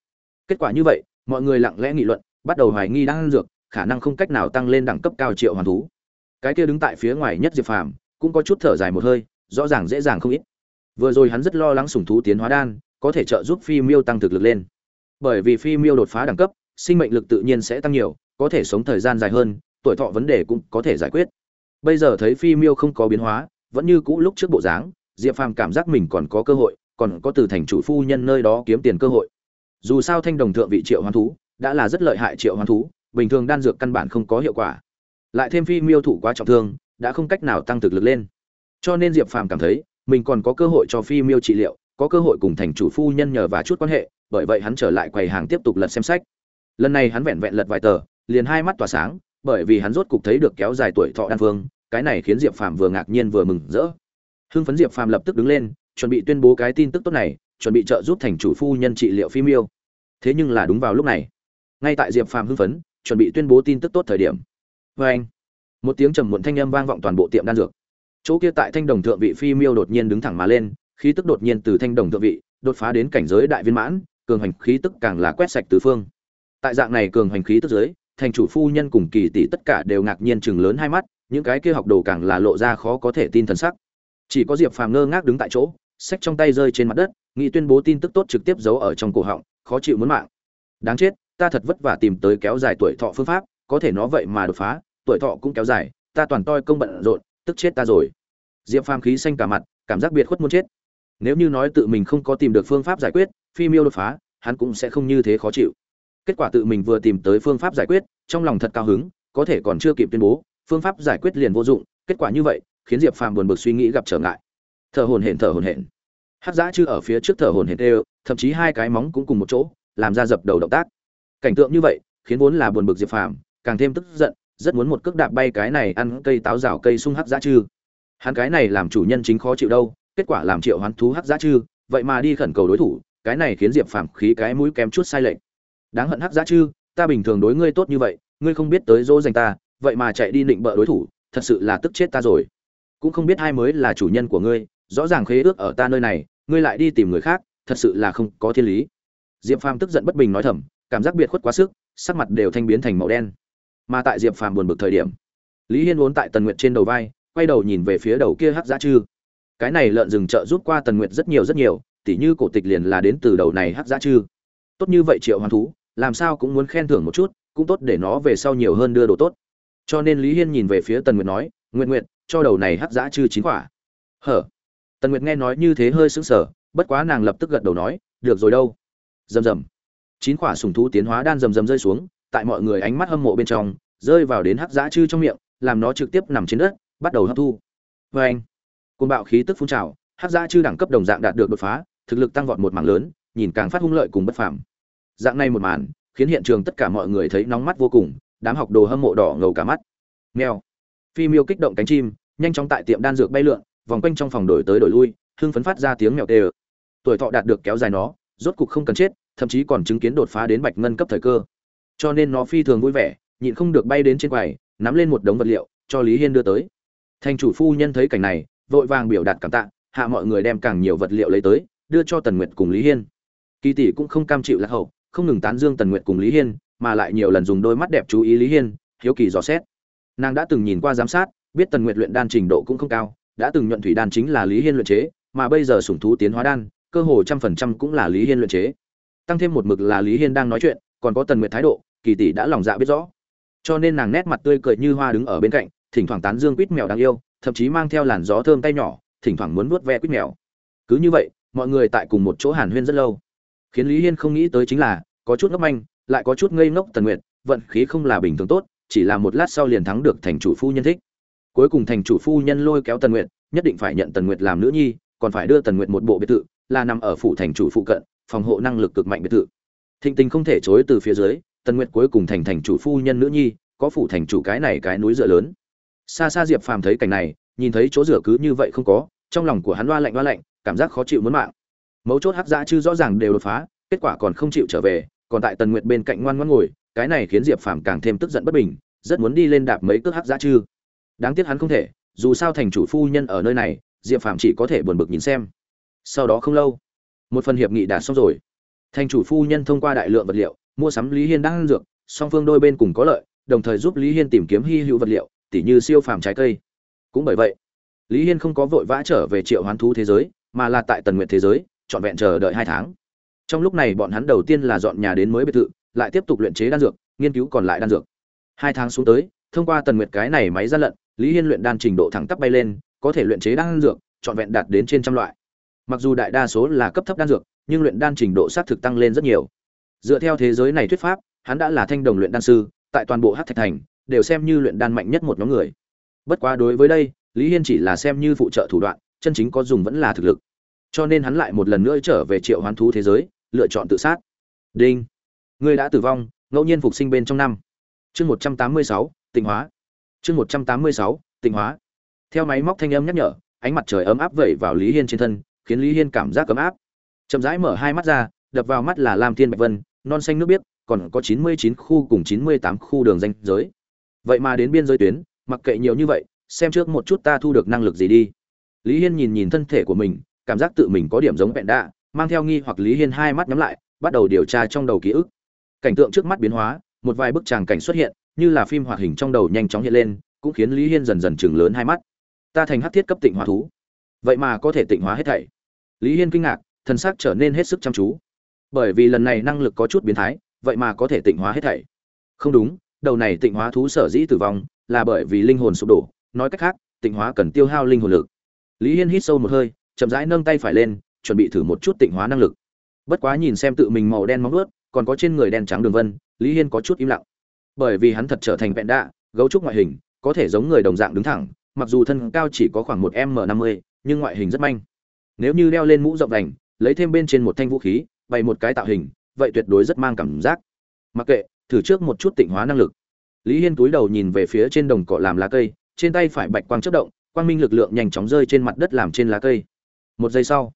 Speaker 1: Kết quả như vậy, mọi người lặng lẽ nghị luận, bắt đầu hoài nghi đang dược khả năng không cách nào tăng lên đẳng cấp cao triệu hoàn thú. Cái kia đứng tại phía ngoài nhất diệp phàm cũng có chút thở dài một hơi, rõ ràng dễ dàng không ít. Vừa rồi hắn rất lo lắng sủng thú tiến hóa đan, có thể trợ giúp phi miêu tăng thực lực lên. Bởi vì phi miêu đột phá đẳng cấp, sinh mệnh lực tự nhiên sẽ tăng nhiều, có thể sống thời gian dài hơn, tuổi thọ vấn đề cũng có thể giải quyết. Bây giờ thấy phi miêu không có biến hóa, vẫn như cũ lúc trước bộ dáng, diệp phàm cảm giác mình còn có cơ hội, còn có từ thành chủ phu nhân nơi đó kiếm tiền cơ hội. Dù sao thanh đồng thượng vị triệu hoán thú, đã là rất lợi hại triệu hoán thú bình thường đan dược căn bản không có hiệu quả. Lại thêm phi miêu thủ quá trọng thương, đã không cách nào tăng thực lực lên. Cho nên diệp phàm cảm thấy, mình còn có cơ hội cho phi miêu trị liệu, có cơ hội cùng thành chủ phu nhân nhờ và chút quan hệ, bởi vậy hắn trở lại quầy hàng tiếp tục lật xem sách. Lần này hắn vẹn vẹn lật vài tờ, liền hai mắt tỏa sáng, bởi vì hắn rốt cục thấy được kéo dài tuổi thọ đan phương cái này khiến diệp phàm vừa ngạc nhiên vừa mừng rỡ. Hưng phấn diệp phàm lập tức đứng lên, chuẩn bị tuyên bố cái tin tức tốt này, chuẩn bị trợ giúp thành chủ phu nhân trị liệu phi miêu. Thế nhưng là đúng vào lúc này, ngay tại diệp phàm hưng phấn chuẩn bị tuyên bố tin tức tốt thời điểm. Vê anh, một tiếng trầm muộn thanh âm vang vọng toàn bộ tiệm đan dược. Chỗ kia tại thanh đồng thượng vị phi miêu đột nhiên đứng thẳng mà lên, khí tức đột nhiên từ thanh đồng thượng vị, đột phá đến cảnh giới đại viên mãn, cường hành khí tức càng là quét sạch tứ phương. Tại dạng này cường hành khí tức giới thành chủ phu nhân cùng kỳ tỷ tất cả đều ngạc nhiên chừng lớn hai mắt, những cái kia học đồ càng là lộ ra khó có thể tin thần sắc. Chỉ có diệp phàm ngơ ngác đứng tại chỗ sách trong tay rơi trên mặt đất, nghĩ tuyên bố tin tức tốt trực tiếp giấu ở trong cổ họng, khó chịu muốn mạng. Đáng chết ta thật vất vả tìm tới kéo dài tuổi thọ phương pháp, có thể nó vậy mà đột phá, tuổi thọ cũng kéo dài, ta toàn toi công bận rộn, tức chết ta rồi. Diệp phàm khí xanh cả mặt, cảm giác biệt khuất muốn chết. Nếu như nói tự mình không có tìm được phương pháp giải quyết, phi miêu đột phá, hắn cũng sẽ không như thế khó chịu. Kết quả tự mình vừa tìm tới phương pháp giải quyết, trong lòng thật cao hứng, có thể còn chưa kịp tuyên bố, phương pháp giải quyết liền vô dụng, kết quả như vậy, khiến diệp phàm buồn bực suy nghĩ gặp trở ngại. Thở hồn hển, thở hồn hển. Hát giã chưa ở phía trước thở hồn hển đều, thậm chí hai cái móng cũng cùng một chỗ, làm ra dập đầu động tác cảnh tượng như vậy, khiến vốn là buồn bực diệp phàm càng thêm tức giận, rất muốn một cước đạp bay cái này ăn cây táo rào cây sung hắc giá chư. Hắn cái này làm chủ nhân chính khó chịu đâu, kết quả làm triệu hoán thú hắc giá chư, vậy mà đi khẩn cầu đối thủ, cái này khiến diệp phàm khí cái mũi kém chút sai lệch. Đáng hận hắc giá chư, ta bình thường đối ngươi tốt như vậy, ngươi không biết tới dỗ dành ta, vậy mà chạy đi định bợ đối thủ, thật sự là tức chết ta rồi. Cũng không biết ai mới là chủ nhân của ngươi, rõ ràng khế ước ở ta nơi này, ngươi lại đi tìm người khác, thật sự là không có thiên lý. Diệp phàm tức giận bất bình nói thầm cảm giác biệt khuất quá sức, sắc mặt đều thanh biến thành màu đen. Mà tại diệp phàm buồn bực thời điểm, lý hiên vốn tại tần nguyệt trên đầu vai, quay đầu nhìn về phía đầu kia hắc dã chư. Cái này lợn rừng trợ giúp qua tần nguyệt rất nhiều rất nhiều, tỉ như cổ tịch liền là đến từ đầu này hắc dã chư. Tốt như vậy triệu hoàn thú, làm sao cũng muốn khen thưởng một chút, cũng tốt để nó về sau nhiều hơn đưa đồ tốt. Cho nên lý hiên nhìn về phía tần nguyệt nói nguyện nguyện cho đầu này hắc dã chư chín quả. Hở? Tần nguyệt nghe nói như thế hơi sững sờ, bất quá nàng lập tức gật đầu nói, được rồi đâu. Rầm rầm chín quả sùng thú tiến hóa đan rầm rầm rơi xuống tại mọi người ánh mắt hâm mộ bên trong rơi vào đến hắc giã chư trong miệng làm nó trực tiếp nằm trên đất bắt đầu hấp thu. Vê anh côn bạo khí tức phun trào hắc giã chư đẳng cấp đồng dạng đạt được đột phá thực lực tăng vọt một mảng lớn nhìn càng phát hung lợi cùng bất phàm. Dạng này một màn khiến hiện trường tất cả mọi người thấy nóng mắt vô cùng đám học đồ hâm mộ đỏ ngầu cả mắt. Meo, phi miêu kích động cánh chim nhanh chóng tại tiệm đan dược bay lượn vòng quanh trong phòng đổi tới đổi lui hưng phấn phát ra tiếng mèo kêu. tuổi thọ đạt được kéo dài nó rốt cục không cần chết thậm chí còn chứng kiến đột phá đến bạch ngân cấp thời cơ. Cho nên nó phi thường vui vẻ, nhịn không được bay đến trên quầy, nắm lên một đống vật liệu, cho lý hiên đưa tới. Thành chủ phu nhân thấy cảnh này, vội vàng biểu đạt cảm tạ, hạ mọi người đem càng nhiều vật liệu lấy tới, đưa cho tần nguyệt cùng lý hiên. Kỳ tỷ cũng không cam chịu lạc hậu, không ngừng tán dương tần nguyệt cùng lý hiên, mà lại nhiều lần dùng đôi mắt đẹp chú ý lý hiên, hiếu kỳ dò xét. Nàng đã từng nhìn qua giám sát, biết tần nguyệt luyện đan trình độ cũng không cao, đã từng nhuận thủy đan chính là lý hiên luyện chế, mà bây giờ sủng thú tiến hóa đan, cơ hồ trăm phần trăm cũng là lý hiên luyện chế tăng thêm một mực là lý hiên đang nói chuyện, còn có tần nguyệt thái độ, kỳ tỷ đã lòng dạ biết rõ. Cho nên nàng nét mặt tươi cười như hoa đứng ở bên cạnh, thỉnh thoảng tán dương quýt mèo đáng yêu, thậm chí mang theo làn gió thơm tay nhỏ, thỉnh thoảng muốn vuốt ve quýt mèo. Cứ như vậy, mọi người tại cùng một chỗ hàn huyên rất lâu. Khiến lý hiên không nghĩ tới chính là, có chút ngốc manh, lại có chút ngây ngốc tần nguyệt, vận khí không là bình thường tốt, chỉ là một lát sau liền thắng được thành chủ phu nhân thích. Cuối cùng thành chủ phu nhân lôi kéo tần nguyệt, nhất định phải nhận tần nguyệt làm nữ nhi, còn phải đưa tần nguyệt một bộ biệt thự, là nằm ở phủ thành chủ phụ cận phòng hộ năng lực cực mạnh biệt thự. Thịnh tình không thể chối từ phía dưới, tần nguyệt cuối cùng thành thành chủ phu nhân nữ nhi, có phủ thành chủ cái này cái núi dựa lớn. Xa xa diệp phàm thấy cảnh này, nhìn thấy chỗ rửa cứ như vậy không có, trong lòng của hắn loa lạnh loa lạnh, cảm giác khó chịu muốn mạng. Mấu chốt hắc dã chứ rõ ràng đều đột phá, kết quả còn không chịu trở về, còn tại tần nguyệt bên cạnh ngoan ngoan ngồi, cái này khiến diệp phàm càng thêm tức giận bất bình, rất muốn đi lên đạp mấy cước hắc dã chư. Đáng tiếc hắn không thể, dù sao thành chủ phu nhân ở nơi này, diệp phàm chỉ có thể buồn bực nhìn xem. Sau đó không lâu một phần hiệp nghị đạt xong rồi. Thành chủ phu nhân thông qua đại lượng vật liệu, mua sắm lý hiên đang dược, song phương đôi bên cùng có lợi, đồng thời giúp lý hiên tìm kiếm hy hữu vật liệu, tỉ như siêu phàm trái cây. Cũng bởi vậy, lý hiên không có vội vã trở về triệu hoán thú thế giới, mà là tại tần nguyện thế giới, trọn vẹn chờ đợi hai tháng. Trong lúc này bọn hắn đầu tiên là dọn nhà đến mới biệt thự, lại tiếp tục luyện chế đan dược, nghiên cứu còn lại đan dược. Hai tháng xuống tới, thông qua tần nguyệt cái này máy gian lận, lý hiên luyện đan trình độ thẳng tắp bay lên, có thể luyện chế đan dược, trọn vẹn đạt đến trên trăm loại mặc dù đại đa số là cấp thấp đan dược, nhưng luyện đan trình độ xác thực tăng lên rất nhiều. Dựa theo thế giới này thuyết pháp, hắn đã là thanh đồng luyện đan sư, tại toàn bộ hát thạch thành, đều xem như luyện đan mạnh nhất một nhóm người. Bất quá đối với đây, lý hiên chỉ là xem như phụ trợ thủ đoạn, chân chính có dùng vẫn là thực lực. Cho nên hắn lại một lần nữa trở về triệu hoán thú thế giới, lựa chọn tự sát. Đinh. Người đã tử vong, ngẫu nhiên phục sinh bên trong năm. Chương một trăm tám mươi sáu, tịnh hóa. Chương một trăm tám mươi sáu, tịnh hóa. Theo máy móc thanh âm nhắc nhở, ánh mặt trời ấm áp vẩy vào lý hiên trên thân khiến lý hiên cảm giác ấm áp. Chậm rãi mở hai mắt ra, đập vào mắt là lam thiên bạch vân, non xanh nước biếc, còn có chín mươi chín khu cùng chín mươi tám khu đường danh giới. Vậy mà đến biên giới tuyến, mặc kệ nhiều như vậy, xem trước một chút ta thu được năng lực gì đi. Lý hiên nhìn nhìn thân thể của mình, cảm giác tự mình có điểm giống vẹn đạ, mang theo nghi hoặc lý hiên hai mắt nhắm lại, bắt đầu điều tra trong đầu ký ức. Cảnh tượng trước mắt biến hóa, một vài bức tràng cảnh xuất hiện, như là phim hoạt hình trong đầu nhanh chóng hiện lên, cũng khiến lý hiên dần dần chừng lớn hai mắt. Ta thành hát thiết cấp tịnh hóa thú vậy mà có thể tịnh hóa hết thảy. Lý hiên kinh ngạc thân xác trở nên hết sức chăm chú. Bởi vì lần này năng lực có chút biến thái, vậy mà có thể tịnh hóa hết thảy. Không đúng, đầu này tịnh hóa thú sở dĩ tử vong, là bởi vì linh hồn sụp đổ. Nói cách khác, tịnh hóa cần tiêu hao linh hồn lực. Lý hiên hít sâu một hơi, chậm rãi nâng tay phải lên, chuẩn bị thử một chút tịnh hóa năng lực. Bất quá nhìn xem tự mình màu đen móng ướt còn có trên người đen trắng đường vân, lý hiên có chút im lặng. Bởi vì hắn thật trở thành vẹn đạ, gấu trúc ngoại hình, có thể giống người đồng dạng đứng thẳng, mặc dù thân cao chỉ có khoảng một m năm mươi nhưng ngoại hình rất manh. Nếu như đeo lên mũ rộng đành lấy thêm bên trên một thanh vũ khí, bày một cái tạo hình, vậy tuyệt đối rất mang cảm giác. Mặc kệ, thử trước một chút tịnh hóa năng lực. Lý hiên túi đầu nhìn về phía trên đồng cỏ làm lá cây, trên tay phải bạch quang chất động, quang minh lực lượng nhanh chóng rơi trên mặt đất làm trên lá cây. Một giây sau,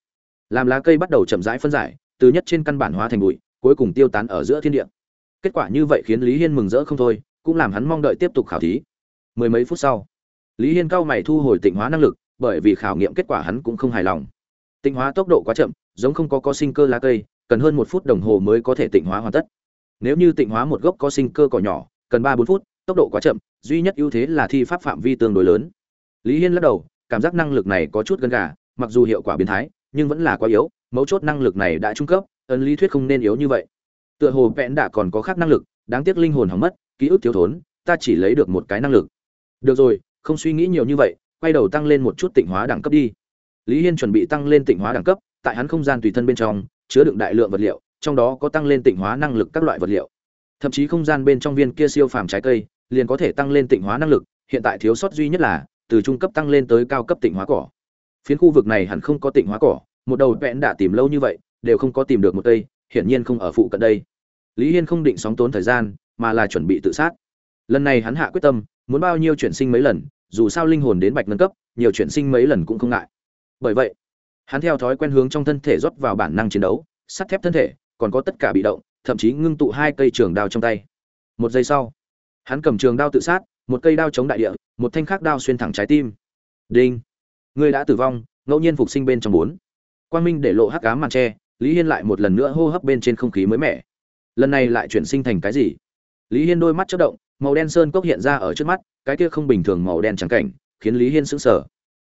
Speaker 1: làm lá cây bắt đầu chậm rãi phân giải, từ nhất trên căn bản hóa thành bụi, cuối cùng tiêu tán ở giữa thiên địa. Kết quả như vậy khiến lý hiên mừng rỡ không thôi, cũng làm hắn mong đợi tiếp tục khảo thí. Mười mấy phút sau, lý hiên cao mày thu hồi tịnh hóa năng lực bởi vì khảo nghiệm kết quả hắn cũng không hài lòng. Tịnh hóa tốc độ quá chậm, giống không có có sinh cơ lá cây, cần hơn một phút đồng hồ mới có thể tịnh hóa hoàn tất. Nếu như tịnh hóa một gốc có sinh cơ cỏ nhỏ, cần ba bốn phút, tốc độ quá chậm, duy nhất ưu thế là thi pháp phạm vi tương đối lớn. Lý hiên lắc đầu, cảm giác năng lực này có chút gần gà, mặc dù hiệu quả biến thái, nhưng vẫn là quá yếu, mấu chốt năng lực này đã trung cấp, ấn lý thuyết không nên yếu như vậy. Tựa hồ vẽn đã còn có khác năng lực, đáng tiếc linh hồn hỏng mất, ký ức thiếu thốn, ta chỉ lấy được một cái năng lực. Được rồi, không suy nghĩ nhiều như vậy quay đầu tăng lên một chút tịnh hóa đẳng cấp đi. Lý hiên chuẩn bị tăng lên tịnh hóa đẳng cấp, tại hắn không gian tùy thân bên trong, chứa đựng đại lượng vật liệu, trong đó có tăng lên tịnh hóa năng lực các loại vật liệu. Thậm chí không gian bên trong viên kia siêu phàm trái cây, liền có thể tăng lên tịnh hóa năng lực, hiện tại thiếu sót duy nhất là, từ trung cấp tăng lên tới cao cấp tịnh hóa cỏ. Phiến khu vực này hẳn không có tịnh hóa cỏ, một đầu vẽn đã tìm lâu như vậy, đều không có tìm được một cây, hiển nhiên không ở phụ cận đây. Lý hiên không định sóng tốn thời gian, mà là chuẩn bị tự sát. Lần này hắn hạ quyết tâm, muốn bao nhiêu chuyển sinh mấy lần dù sao linh hồn đến bạch nâng cấp, nhiều chuyển sinh mấy lần cũng không ngại. Bởi vậy, hắn theo thói quen hướng trong thân thể rót vào bản năng chiến đấu, sắt thép thân thể, còn có tất cả bị động, thậm chí ngưng tụ hai cây trường đao trong tay. Một giây sau, hắn cầm trường đao tự sát, một cây đao chống đại địa, một thanh khác đao xuyên thẳng trái tim. Đinh! Người đã tử vong, ngẫu nhiên phục sinh bên trong bốn. Quang minh để lộ hắc ám màn tre lý hiên lại một lần nữa hô hấp bên trên không khí mới mẻ. Lần này lại chuyển sinh thành cái gì? Lý hiên đôi mắt chất động màu đen sơn cốc hiện ra ở trước mắt, cái kia không bình thường màu đen trắng cảnh, khiến lý hiên sững sờ.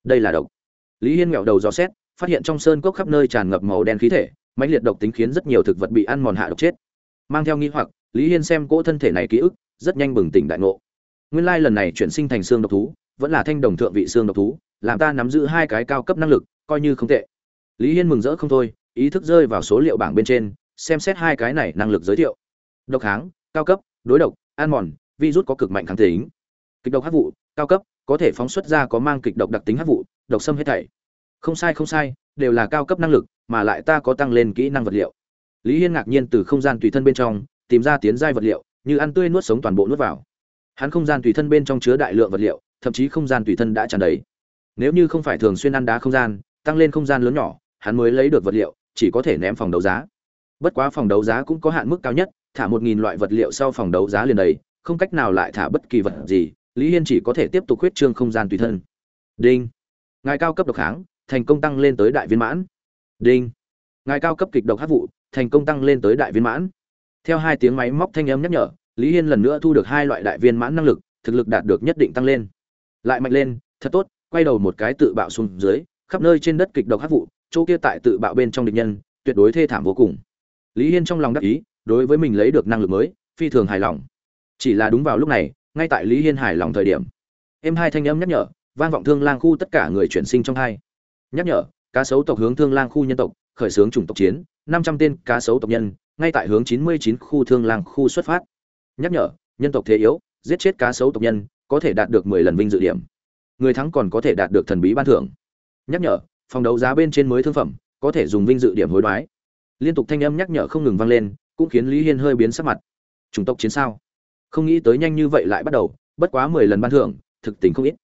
Speaker 1: Đây là độc. Lý hiên nghẹo đầu dò xét, phát hiện trong sơn cốc khắp nơi tràn ngập màu đen khí thể, mãnh liệt độc tính khiến rất nhiều thực vật bị ăn mòn hạ độc chết. Mang theo nghi hoặc, lý hiên xem cỗ thân thể này ký ức, rất nhanh bừng tỉnh đại ngộ. Nguyên lai lần này chuyển sinh thành xương độc thú, vẫn là thanh đồng thượng vị xương độc thú, làm ta nắm giữ hai cái cao cấp năng lực, coi như không tệ. Lý hiên mừng rỡ không thôi, ý thức rơi vào số liệu bảng bên trên, xem xét hai cái này năng lực giới thiệu. Độc kháng, cao cấp, đối độc an mòn virus có cực mạnh kháng tính. Kịch độc hắc vụ, cao cấp, có thể phóng xuất ra có mang kịch độc đặc tính hắc vụ, độc xâm hết thảy. Không sai không sai, đều là cao cấp năng lực, mà lại ta có tăng lên kỹ năng vật liệu. Lý hiên ngạc nhiên từ không gian tùy thân bên trong, tìm ra tiến giai vật liệu, như ăn tươi nuốt sống toàn bộ nuốt vào. Hắn không gian tùy thân bên trong chứa đại lượng vật liệu, thậm chí không gian tùy thân đã tràn đầy. Nếu như không phải thường xuyên ăn đá không gian, tăng lên không gian lớn nhỏ, hắn mới lấy được vật liệu, chỉ có thể ném phòng đấu giá. Bất quá phòng đấu giá cũng có hạn mức cao nhất, thả một nghìn loại vật liệu sau phòng đấu giá liền đầy không cách nào lại thả bất kỳ vật gì, lý hiên chỉ có thể tiếp tục huyết trương không gian tùy thân. Đinh. Ngài cao cấp độc kháng, thành công tăng lên tới đại viên mãn. Đinh. Ngài cao cấp kịch độc hát vụ, thành công tăng lên tới đại viên mãn. Theo hai tiếng máy móc thanh âm nhắc nhở, lý hiên lần nữa thu được hai loại đại viên mãn năng lực, thực lực đạt được nhất định tăng lên. Lại mạnh lên, thật tốt, quay đầu một cái tự bạo xuống dưới, khắp nơi trên đất kịch độc hát vụ, chỗ kia tại tự bạo bên trong địch nhân, tuyệt đối thê thảm vô cùng. Lý hiên trong lòng đắc ý, đối với mình lấy được năng lực mới, phi thường hài lòng chỉ là đúng vào lúc này, ngay tại lý hiên hài lòng thời điểm. Em hai thanh âm nhắc nhở, vang vọng thương lang khu tất cả người chuyển sinh trong hai. Nhắc nhở, cá sấu tộc hướng thương lang khu nhân tộc, khởi xướng chủng tộc chiến, năm trăm tên cá sấu tộc nhân, ngay tại hướng chín mươi chín khu thương lang khu xuất phát. Nhắc nhở, nhân tộc thế yếu, giết chết cá sấu tộc nhân, có thể đạt được mười lần vinh dự điểm. Người thắng còn có thể đạt được thần bí ban thưởng. Nhắc nhở, phòng đấu giá bên trên mới thương phẩm, có thể dùng vinh dự điểm hối đoái. Liên tục thanh âm nhắc nhở không ngừng vang lên, cũng khiến lý hiên hơi biến sắc mặt. Chủng tộc chiến sao? Không nghĩ tới nhanh như vậy lại bắt đầu, bất quá mười lần ban thưởng, thực tình không ít.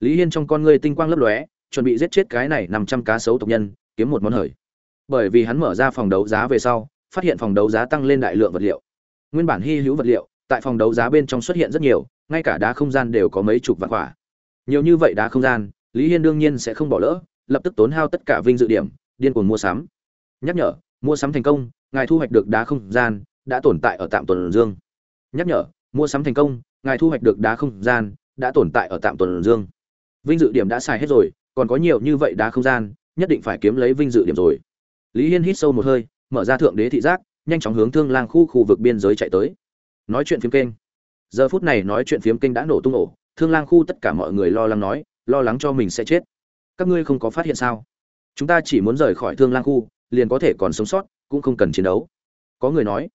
Speaker 1: Lý hiên trong con ngươi tinh quang lấp lóe, chuẩn bị giết chết cái này năm trăm cá sấu tộc nhân, kiếm một món hời. Bởi vì hắn mở ra phòng đấu giá về sau, phát hiện phòng đấu giá tăng lên đại lượng vật liệu. Nguyên bản hy hữu vật liệu, tại phòng đấu giá bên trong xuất hiện rất nhiều, ngay cả đá không gian đều có mấy chục vạn quả. Nhiều như vậy đá không gian, lý hiên đương nhiên sẽ không bỏ lỡ, lập tức tốn hao tất cả vinh dự điểm, điên cuồng mua sắm. Nhắc nhở, mua sắm thành công, ngài thu hoạch được đá không gian, đã tồn tại ở tạm tuần dương. Nhắc nhở mua sắm thành công, ngài thu hoạch được đá không gian, đã tồn tại ở tạm tuần dương. Vinh dự điểm đã xài hết rồi, còn có nhiều như vậy đá không gian, nhất định phải kiếm lấy vinh dự điểm rồi. Lý hiên hít sâu một hơi, mở ra thượng đế thị giác, nhanh chóng hướng thương lang khu khu vực biên giới chạy tới. Nói chuyện phiếm kênh. Giờ phút này nói chuyện phiếm kênh đã nổ tung ổ, thương lang khu tất cả mọi người lo lắng nói, lo lắng cho mình sẽ chết. Các ngươi không có phát hiện sao? Chúng ta chỉ muốn rời khỏi thương lang khu, liền có thể còn sống sót, cũng không cần chiến đấu. Có người nói,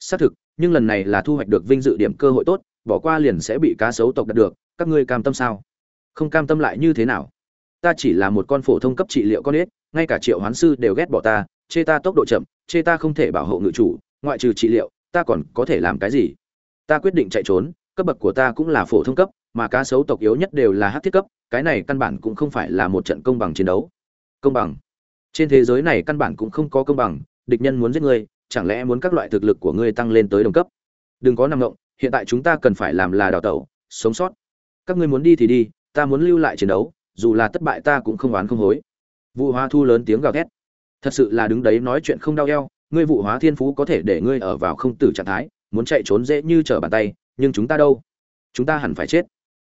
Speaker 1: xác thực nhưng lần này là thu hoạch được vinh dự điểm cơ hội tốt, bỏ qua liền sẽ bị cá sấu tộc đạt được, các ngươi cam tâm sao? Không cam tâm lại như thế nào? Ta chỉ là một con phổ thông cấp trị liệu con ếch, ngay cả triệu hoán sư đều ghét bỏ ta, chê ta tốc độ chậm, chê ta không thể bảo hộ ngự chủ, ngoại trừ trị liệu, ta còn có thể làm cái gì? Ta quyết định chạy trốn, cấp bậc của ta cũng là phổ thông cấp, mà cá sấu tộc yếu nhất đều là hát thiết cấp, cái này căn bản cũng không phải là một trận công bằng chiến đấu. Công bằng. Trên thế giới này căn bản cũng không có công bằng, địch nhân muốn giết ngươi chẳng lẽ muốn các loại thực lực của ngươi tăng lên tới đồng cấp? Đừng có năng động hiện tại chúng ta cần phải làm là đào tẩu, sống sót. Các ngươi muốn đi thì đi, ta muốn lưu lại chiến đấu, dù là thất bại ta cũng không oán không hối. Vụ hóa thu lớn tiếng gào thét. Thật sự là đứng đấy nói chuyện không đau eo, ngươi vụ hóa thiên phú có thể để ngươi ở vào không tử trạng thái, muốn chạy trốn dễ như trở bàn tay, nhưng chúng ta đâu? Chúng ta hẳn phải chết.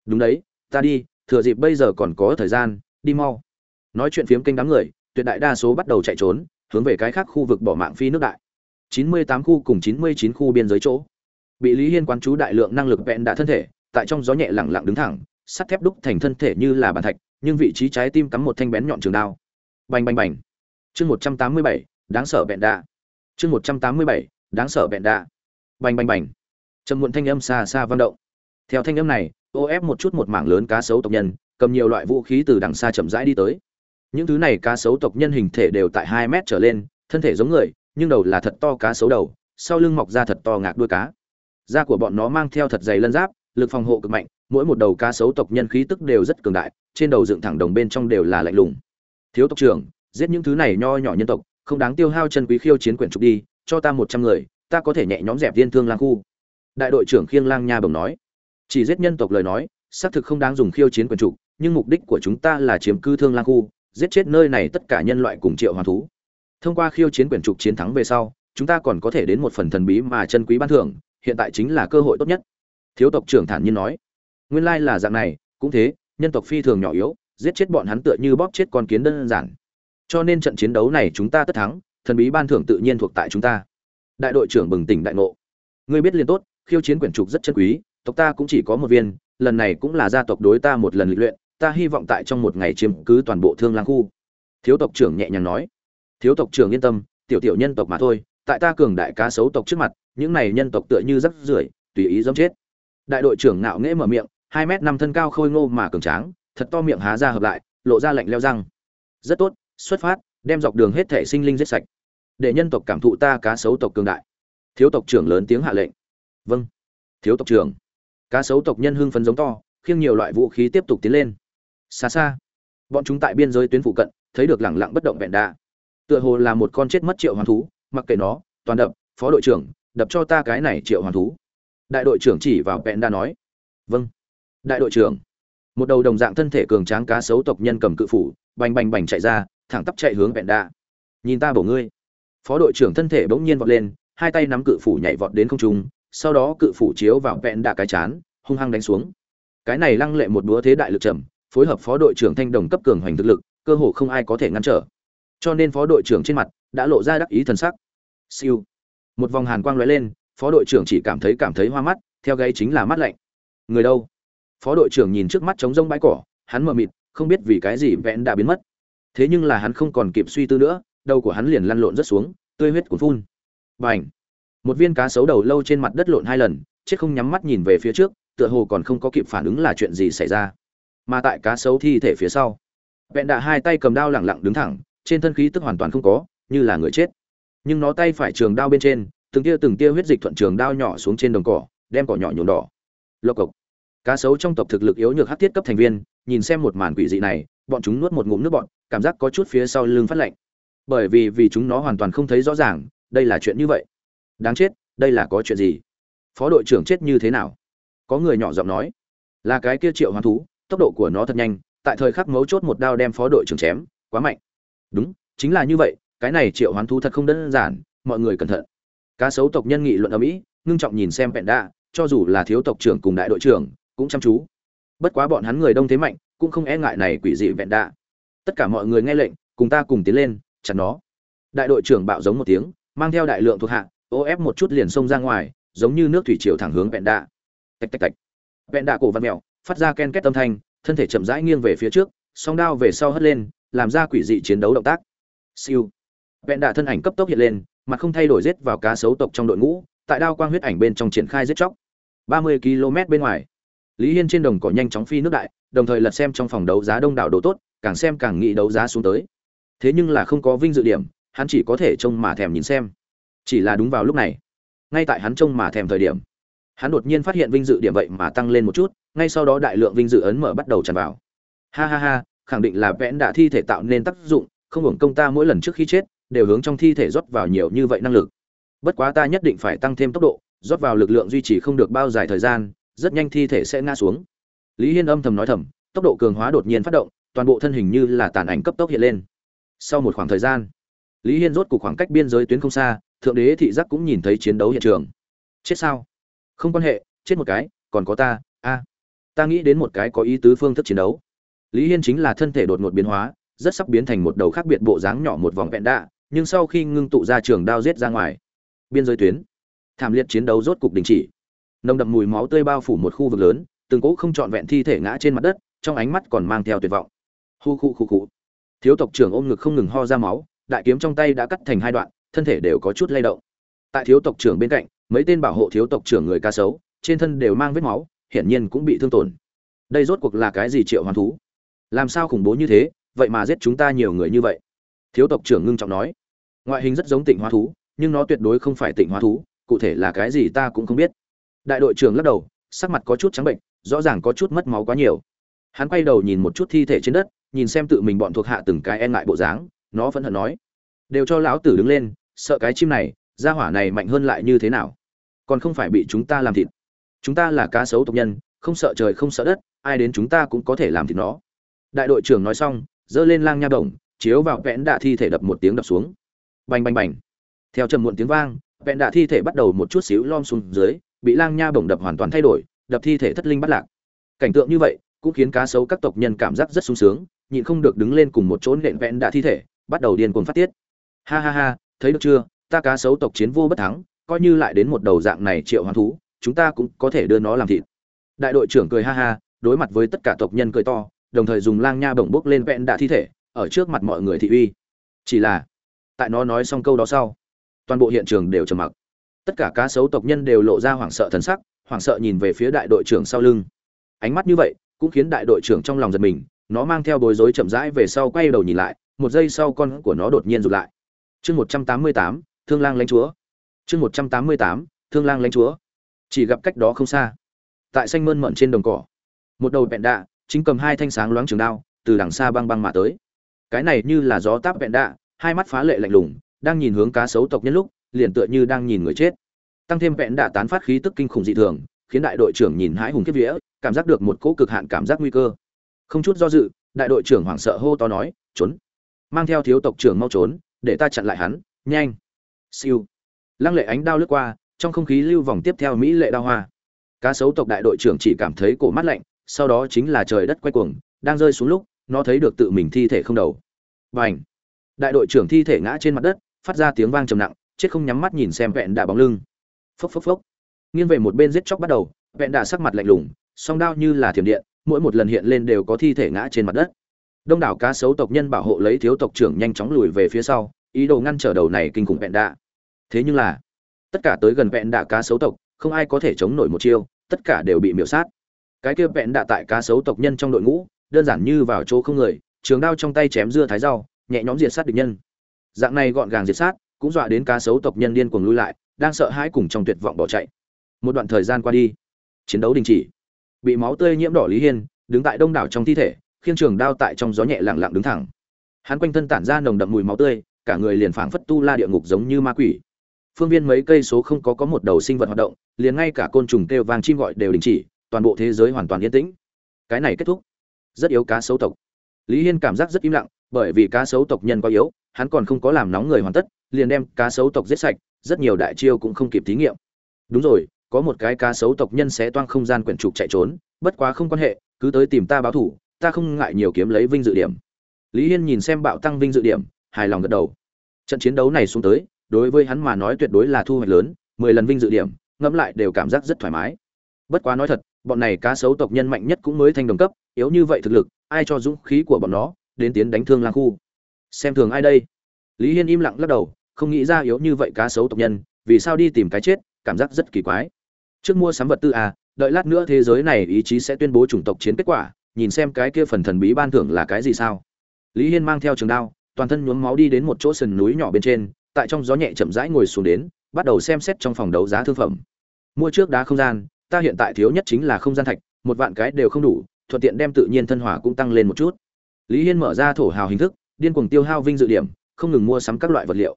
Speaker 1: Đúng đấy, ta đi, thừa dịp bây giờ còn có thời gian, đi mau. Nói chuyện phiếm kênh đám người, tuyệt đại đa số bắt đầu chạy trốn, hướng về cái khác khu vực bỏ mạng phi nước đại. 98 khu cùng 99 khu biên giới chỗ. Bị lý hiên quán chú đại lượng năng lực vẹn đã thân thể tại trong gió nhẹ lặng lặng đứng thẳng sắt thép đúc thành thân thể như là bàn thạch nhưng vị trí trái tim cắm một thanh bén nhọn trường đao. Bành bành bành. Chương 187, đáng sợ bẹn đạ chương 187, đáng sợ bẹn đạ bành bành bành. Trầm muộn thanh âm xa xa vang động. Theo thanh âm này ô ép một chút một mảng lớn cá sấu tộc nhân cầm nhiều loại vũ khí từ đằng xa chậm rãi đi tới. Những thứ này cá sấu tộc nhân hình thể đều tại hai mét trở lên thân thể giống người nhưng đầu là thật to cá sấu đầu, sau lưng mọc ra thật to ngạc đuôi cá. Da của bọn nó mang theo thật dày lân giáp, lực phòng hộ cực mạnh, mỗi một đầu cá sấu tộc nhân khí tức đều rất cường đại, trên đầu dựng thẳng đồng bên trong đều là lạnh lùng. Thiếu tộc trưởng, giết những thứ này nho nhỏ nhân tộc, không đáng tiêu hao chân quý khiêu chiến quyển trục đi, cho ta một trăm người, ta có thể nhẹ nhõm dẹp viên thương lang khu. Đại đội trưởng khiêng lang nha bồng nói. Chỉ giết nhân tộc lời nói, xác thực không đáng dùng khiêu chiến quyền trục, nhưng mục đích của chúng ta là chiếm cư thương lang khu, giết chết nơi này tất cả nhân loại cùng triệu hoàn thú thông qua khiêu chiến quyền trục chiến thắng về sau, chúng ta còn có thể đến một phần thần bí mà chân quý ban thưởng, hiện tại chính là cơ hội tốt nhất. Thiếu tộc trưởng thản nhiên nói. Nguyên lai là dạng này, cũng thế, nhân tộc phi thường nhỏ yếu, giết chết bọn hắn tựa như bóp chết con kiến đơn giản. Cho nên trận chiến đấu này chúng ta tất thắng, thần bí ban thưởng tự nhiên thuộc tại chúng ta. Đại đội trưởng bừng tỉnh đại ngộ. Ngươi biết liền tốt, khiêu chiến quyển trục rất chân quý, tộc ta cũng chỉ có một viên, lần này cũng là gia tộc đối ta một lần lịch luyện, ta hy vọng tại trong một ngày chiếm cứ toàn bộ thương lang khu. Thiếu tộc trưởng nhẹ nhàng nói thiếu tộc trưởng yên tâm, tiểu tiểu nhân tộc mà thôi, tại ta cường đại cá sấu tộc trước mặt, những này nhân tộc tựa như rắc rưởi, tùy ý giống chết. Đại đội trưởng ngạo nghễ mở miệng, hai m năm thân cao khôi ngô mà cường tráng, thật to miệng há ra hợp lại, lộ ra lạnh leo răng. Rất tốt, xuất phát, đem dọc đường hết thể sinh linh giết sạch. Để nhân tộc cảm thụ ta cá sấu tộc cường đại. Thiếu tộc trưởng lớn tiếng hạ lệnh. Vâng. Thiếu tộc trưởng. Cá sấu tộc nhân hưng phấn giống to, khiêng nhiều loại vũ khí tiếp tục tiến lên. Xa xa. Bọn chúng tại biên giới tuyến phụ cận, thấy được lẳng lặng bất động vẹn đà tựa hồ là một con chết mất triệu hoàn thú, mặc kệ nó, toàn đập, phó đội trưởng, đập cho ta cái này triệu hoàn thú. Đại đội trưởng chỉ vào bẹn đa nói vâng. Đại đội trưởng, một đầu đồng dạng thân thể cường tráng cá sấu tộc nhân cầm cự phủ, bành bành bành chạy ra, thẳng tắp chạy hướng bẹn đa. Nhìn ta bổ ngươi. Phó đội trưởng thân thể bỗng nhiên vọt lên, hai tay nắm cự phủ nhảy vọt đến không trung, sau đó cự phủ chiếu vào bẹn đa cái chán, hung hăng đánh xuống. Cái này lăng lệ một búa thế đại lực trầm, phối hợp phó đội trưởng thanh đồng cấp cường hoành thực lực, cơ hồ không ai có thể ngăn trở cho nên phó đội trưởng trên mặt đã lộ ra đắc ý thần sắc. Siêu. Một vòng hàn quang lóe lên, phó đội trưởng chỉ cảm thấy cảm thấy hoa mắt, theo gáy chính là mắt lạnh. Người đâu? Phó đội trưởng nhìn trước mắt trống rông bãi cỏ, hắn mờ mịt, không biết vì cái gì vẽn đã biến mất. Thế nhưng là hắn không còn kịp suy tư nữa, đầu của hắn liền lăn lộn rất xuống, tươi huyết cuốn phun. B à một viên cá sấu đầu lâu trên mặt đất lộn hai lần, chết không nhắm mắt nhìn về phía trước, tựa hồ còn không có kịp phản ứng là chuyện gì xảy ra. Mà tại cá sấu thi thể phía sau, vẹn đạ hai tay cầm đao lẳng lặng đứng thẳng trên thân khí tức hoàn toàn không có, như là người chết. Nhưng nó tay phải trường đao bên trên, từng tia từng tia huyết dịch thuận trường đao nhỏ xuống trên đồng cỏ, đem cỏ nhỏ nhuộm đỏ. Lộc cộc. Cá sấu trong tộc thực lực yếu nhược hát thiết cấp thành viên, nhìn xem một màn quỷ dị này, bọn chúng nuốt một ngụm nước bọn cảm giác có chút phía sau lưng phát lạnh. Bởi vì vì chúng nó hoàn toàn không thấy rõ ràng, đây là chuyện như vậy. Đáng chết, đây là có chuyện gì? Phó đội trưởng chết như thế nào? Có người nhỏ giọng nói. Là cái kia triệu hoán thú, tốc độ của nó thật nhanh, tại thời khắc mấu chốt một đao đem phó đội trưởng chém, quá mạnh đúng chính là như vậy cái này triệu hoán thú thật không đơn giản mọi người cẩn thận cá sấu tộc nhân nghị luận ở mỹ ngưng trọng nhìn xem vẹn đạ, cho dù là thiếu tộc trưởng cùng đại đội trưởng cũng chăm chú bất quá bọn hắn người đông thế mạnh cũng không e ngại này quỷ dị vẹn đạ. tất cả mọi người nghe lệnh cùng ta cùng tiến lên chặt nó đại đội trưởng bạo giống một tiếng mang theo đại lượng thuộc hạ ô ép một chút liền xông ra ngoài giống như nước thủy triều thẳng hướng vẹn đạ. tạch tạch tạch vẹn đạ cổ văn mèo phát ra ken két tâm thanh thân thể chậm rãi nghiêng về phía trước song đao về sau hất lên làm ra quỷ dị chiến đấu động tác. Siêu. Vẹn đạ thân ảnh cấp tốc hiện lên mặt không thay đổi giết vào cá sấu tộc trong đội ngũ, tại đao quang huyết ảnh bên trong triển khai giết chóc. Ba mươi km bên ngoài. Lý hiên trên đồng cỏ nhanh chóng phi nước đại, đồng thời lật xem trong phòng đấu giá đông đảo đồ tốt, càng xem càng nghĩ đấu giá xuống tới. Thế nhưng là không có vinh dự điểm, hắn chỉ có thể trông mà thèm nhìn xem. Chỉ là đúng vào lúc này, ngay tại hắn trông mà thèm thời điểm, hắn đột nhiên phát hiện vinh dự điểm vậy mà tăng lên một chút, ngay sau đó đại lượng vinh dự ấn mở bắt đầu tràn vào. Ha ha ha khẳng định là vẽn đã thi thể tạo nên tác dụng, không hưởng công ta mỗi lần trước khi chết, đều hướng trong thi thể rót vào nhiều như vậy năng lực. Bất quá ta nhất định phải tăng thêm tốc độ, rót vào lực lượng duy trì không được bao dài thời gian, rất nhanh thi thể sẽ ngã xuống. Lý hiên âm thầm nói thầm, tốc độ cường hóa đột nhiên phát động, toàn bộ thân hình như là tàn ảnh cấp tốc hiện lên. Sau một khoảng thời gian, lý hiên rốt cuộc khoảng cách biên giới tuyến không xa, thượng đế thị giác cũng nhìn thấy chiến đấu hiện trường. Chết sao? Không quan hệ, chết một cái, còn có ta, a. Ta nghĩ đến một cái có ý tứ phương thức chiến đấu lý hiên chính là thân thể đột ngột biến hóa, rất sắp biến thành một đầu khác biệt bộ dáng nhỏ một vòng vẹn đạ, nhưng sau khi ngưng tụ ra trường đao giết ra ngoài, biên giới tuyến, thảm liệt chiến đấu rốt cục đình chỉ. Nồng đậm mùi máu tươi bao phủ một khu vực lớn, từng cỗ không trọn vẹn thi thể ngã trên mặt đất, trong ánh mắt còn mang theo tuyệt vọng. Hu khu khu khu. Thiếu tộc trưởng ôm ngực không ngừng ho ra máu, đại kiếm trong tay đã cắt thành hai đoạn, thân thể đều có chút lay động. Tại thiếu tộc trưởng bên cạnh, mấy tên bảo hộ thiếu tộc trưởng người ca sấu, trên thân đều mang vết máu, hiển nhiên cũng bị thương tổn. Đây rốt cuộc là cái gì triệu hoàn thú? Làm sao khủng bố như thế, vậy mà giết chúng ta nhiều người như vậy? Thiếu tộc trưởng ngưng trọng nói. Ngoại hình rất giống tịnh hóa thú, nhưng nó tuyệt đối không phải tịnh hóa thú, cụ thể là cái gì ta cũng không biết. Đại đội trưởng lắc đầu, sắc mặt có chút trắng bệnh, rõ ràng có chút mất máu quá nhiều. Hắn quay đầu nhìn một chút thi thể trên đất, nhìn xem tự mình bọn thuộc hạ từng cái e ngại bộ dáng, nó vẫn hận nói. Đều cho lão tử đứng lên, sợ cái chim này ra hỏa này mạnh hơn lại như thế nào? Còn không phải bị chúng ta làm thịt. Chúng ta là cá sấu tộc nhân, không sợ trời không sợ đất, ai đến chúng ta cũng có thể làm thịt nó đại đội trưởng nói xong, giơ lên lang nha bổng chiếu vào vẽn đạ thi thể đập một tiếng đập xuống. Bành bành bành. Theo trầm muộn tiếng vang, vẹn đạ thi thể bắt đầu một chút xíu lom xuống dưới, bị lang nha bổng đập hoàn toàn thay đổi, đập thi thể thất linh bắt lạc. Cảnh tượng như vậy, cũng khiến cá sấu các tộc nhân cảm giác rất sung sướng, nhịn không được đứng lên cùng một chỗ nện vẹn đạ thi thể, bắt đầu điên cuồng phát tiết. Ha ha ha, thấy được chưa? Ta cá sấu tộc chiến vô bất thắng, coi như lại đến một đầu dạng này triệu hoán thú, chúng ta cũng có thể đưa nó làm thịt. Đại đội trưởng cười ha ha, đối mặt với tất cả tộc nhân cười to đồng thời dùng lang nha bổng bốc lên vẹn đạ thi thể, ở trước mặt mọi người thị uy. Chỉ là, tại nó nói xong câu đó sau, toàn bộ hiện trường đều trầm mặc. Tất cả cá sấu tộc nhân đều lộ ra hoảng sợ thần sắc, hoảng sợ nhìn về phía đại đội trưởng sau lưng. Ánh mắt như vậy, cũng khiến đại đội trưởng trong lòng giật mình, nó mang theo bối rối chậm rãi về sau quay đầu nhìn lại, một giây sau con của nó đột nhiên rụt lại. Chương một trăm tám mươi tám, thương lang lãnh chúa. Chương một trăm tám mươi tám, thương lang lãnh chúa. Chỉ gặp cách đó không xa, tại xanh mơn mận trên đồng cỏ, một đầu vẹn đạ chính cầm hai thanh sáng loáng trường đao, từ đằng xa băng băng mà tới. Cái này như là gió táp vẹn đạ, hai mắt phá lệ lạnh lùng, đang nhìn hướng cá sấu tộc nhân lúc, liền tựa như đang nhìn người chết. Tăng thêm vẹn đạ tán phát khí tức kinh khủng dị thường, khiến đại đội trưởng nhìn hãi hùng kiếp vía, cảm giác được một cỗ cực hạn cảm giác nguy cơ. Không chút do dự, đại đội trưởng hoảng sợ hô to nói, trốn! Mang theo thiếu tộc trưởng mau trốn, để ta chặn lại hắn, nhanh! Siêu! Lăng lệ ánh đao lướt qua, trong không khí lưu vòng tiếp theo mỹ lệ đao hoa. Cá sấu tộc đại đội trưởng chỉ cảm thấy cổ mắt lạnh sau đó chính là trời đất quay cuồng, đang rơi xuống lúc, nó thấy được tự mình thi thể không đầu. Bành! đại đội trưởng thi thể ngã trên mặt đất, phát ra tiếng vang trầm nặng, chết không nhắm mắt nhìn xem vẹn đạ bóng lưng. Phốc phốc phốc. Nghiêng về một bên giết chóc bắt đầu, vẹn đạ sắc mặt lạnh lùng, song đao như là thiểm điện, mỗi một lần hiện lên đều có thi thể ngã trên mặt đất. Đông đảo cá sấu tộc nhân bảo hộ lấy thiếu tộc trưởng nhanh chóng lùi về phía sau, ý đồ ngăn trở đầu này kinh khủng vẹn đạ. Thế nhưng là, tất cả tới gần vẹn đạ cá sấu tộc, không ai có thể chống nổi một chiêu, tất cả đều bị miểu sát cái kia vẹn đã tại cá sấu tộc nhân trong đội ngũ, đơn giản như vào chỗ không người, trường đao trong tay chém dưa thái rau, nhẹ nhõm diệt sát địch nhân. Dạng này gọn gàng diệt sát, cũng dọa đến cá sấu tộc nhân điên cuồng lui lại, đang sợ hãi cùng trong tuyệt vọng bỏ chạy. Một đoạn thời gian qua đi, chiến đấu đình chỉ. Bị máu tươi nhiễm đỏ lý hiên, đứng tại đông đảo trong thi thể khiên trường đao tại trong gió nhẹ lặng lặng đứng thẳng. Hắn quanh thân tản ra nồng đậm mùi máu tươi, cả người liền phảng phất tu la địa ngục giống như ma quỷ. Phương viên mấy cây số không có có một đầu sinh vật hoạt động, liền ngay cả côn trùng kêu vàng chim gọi đều đình chỉ toàn bộ thế giới hoàn toàn yên tĩnh. Cái này kết thúc. Rất yếu cá sấu tộc. Lý hiên cảm giác rất im lặng, bởi vì cá sấu tộc nhân quá yếu, hắn còn không có làm nóng người hoàn tất, liền đem cá sấu tộc giết sạch, rất nhiều đại chiêu cũng không kịp thí nghiệm. Đúng rồi, có một cái cá sấu tộc nhân sẽ toang không gian quyển trục chạy trốn, bất quá không quan hệ, cứ tới tìm ta báo thủ, ta không ngại nhiều kiếm lấy vinh dự điểm. Lý hiên nhìn xem bạo tăng vinh dự điểm, hài lòng gật đầu. Trận chiến đấu này xuống tới, đối với hắn mà nói tuyệt đối là thu hoạch lớn, mười lần vinh dự điểm, ngẫm lại đều cảm giác rất thoải mái bất quá nói thật, bọn này cá sấu tộc nhân mạnh nhất cũng mới thanh đồng cấp, yếu như vậy thực lực, ai cho dũng khí của bọn nó đến tiến đánh thương lang khu? Xem thường ai đây? Lý hiên im lặng lắc đầu, không nghĩ ra yếu như vậy cá sấu tộc nhân, vì sao đi tìm cái chết, cảm giác rất kỳ quái. Trước mua sắm vật tư à đợi lát nữa thế giới này ý chí sẽ tuyên bố chủng tộc chiến kết quả, nhìn xem cái kia phần thần bí ban thưởng là cái gì sao. Lý hiên mang theo trường đao, toàn thân nhuốm máu đi đến một chỗ sườn núi nhỏ bên trên, tại trong gió nhẹ chậm rãi ngồi xuống đến, bắt đầu xem xét trong phòng đấu giá thương phẩm. Mua trước đá không gian ta hiện tại thiếu nhất chính là không gian thạch, một vạn cái đều không đủ, thuận tiện đem tự nhiên thân hỏa cũng tăng lên một chút. Lý hiên mở ra thổ hào hình thức, điên cuồng tiêu hao vinh dự điểm, không ngừng mua sắm các loại vật liệu.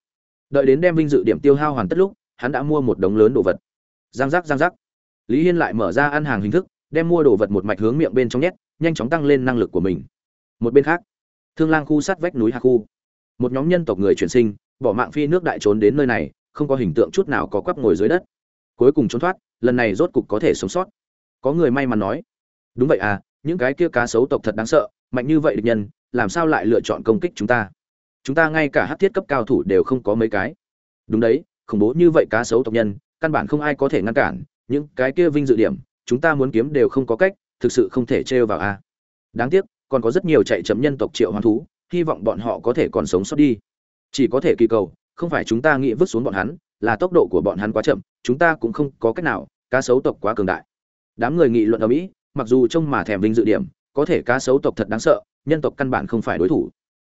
Speaker 1: Đợi đến đem vinh dự điểm tiêu hao hoàn tất lúc, hắn đã mua một đống lớn đồ vật. Giang giác giang giác. Lý hiên lại mở ra ăn hàng hình thức, đem mua đồ vật một mạch hướng miệng bên trong nhét, nhanh chóng tăng lên năng lực của mình. Một bên khác, thương lang khu sát vách núi hạ khu. Một nhóm nhân tộc người chuyển sinh, bỏ mạng phi nước đại trốn đến nơi này, không có hình tượng chút nào có quắp ngồi dưới đất. Cuối cùng trốn thoát lần này rốt cục có thể sống sót. Có người may mắn nói, đúng vậy à những cái kia cá sấu tộc thật đáng sợ, mạnh như vậy địch nhân, làm sao lại lựa chọn công kích chúng ta? Chúng ta ngay cả hát thiết cấp cao thủ đều không có mấy cái. Đúng đấy, khủng bố như vậy cá sấu tộc nhân, căn bản không ai có thể ngăn cản, những cái kia vinh dự điểm, chúng ta muốn kiếm đều không có cách, thực sự không thể trêu vào a đáng tiếc, còn có rất nhiều chạy chấm nhân tộc triệu hoán thú, hy vọng bọn họ có thể còn sống sót đi. Chỉ có thể kỳ cầu, không phải chúng ta nghĩ vứt xuống bọn hắn là tốc độ của bọn hắn quá chậm, chúng ta cũng không có cách nào, cá sấu tộc quá cường đại. Đám người nghị luận ở mỹ, mặc dù trông mà thèm vinh dự điểm, có thể cá sấu tộc thật đáng sợ, nhân tộc căn bản không phải đối thủ.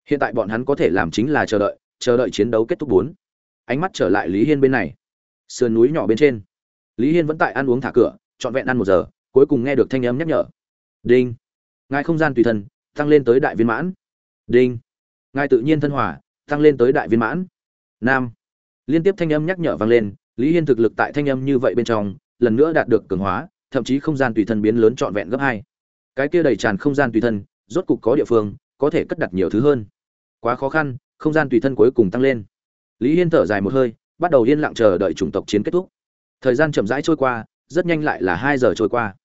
Speaker 1: Hiện tại bọn hắn có thể làm chính là chờ đợi chờ đợi chiến đấu kết thúc bốn. Ánh mắt trở lại lý hiên bên này. Sườn núi nhỏ bên trên. Lý hiên vẫn tại ăn uống thả cửa, trọn vẹn ăn một giờ, cuối cùng nghe được thanh âm nhắc nhở. Đinh. Ngài không gian tùy thân, tăng lên tới đại viên mãn. Đinh. Ngài tự nhiên thân hòa, tăng lên tới đại viên mãn. Nam liên tiếp thanh âm nhắc nhở vang lên, lý hiên thực lực tại thanh âm như vậy bên trong, lần nữa đạt được cường hóa, thậm chí không gian tùy thân biến lớn trọn vẹn gấp hai. Cái kia đầy tràn không gian tùy thân, rốt cục có địa phương, có thể cất đặt nhiều thứ hơn. Quá khó khăn, không gian tùy thân cuối cùng tăng lên. Lý hiên thở dài một hơi, bắt đầu yên lặng chờ đợi chủng tộc chiến kết thúc. Thời gian chậm rãi trôi qua, rất nhanh lại là hai giờ trôi qua.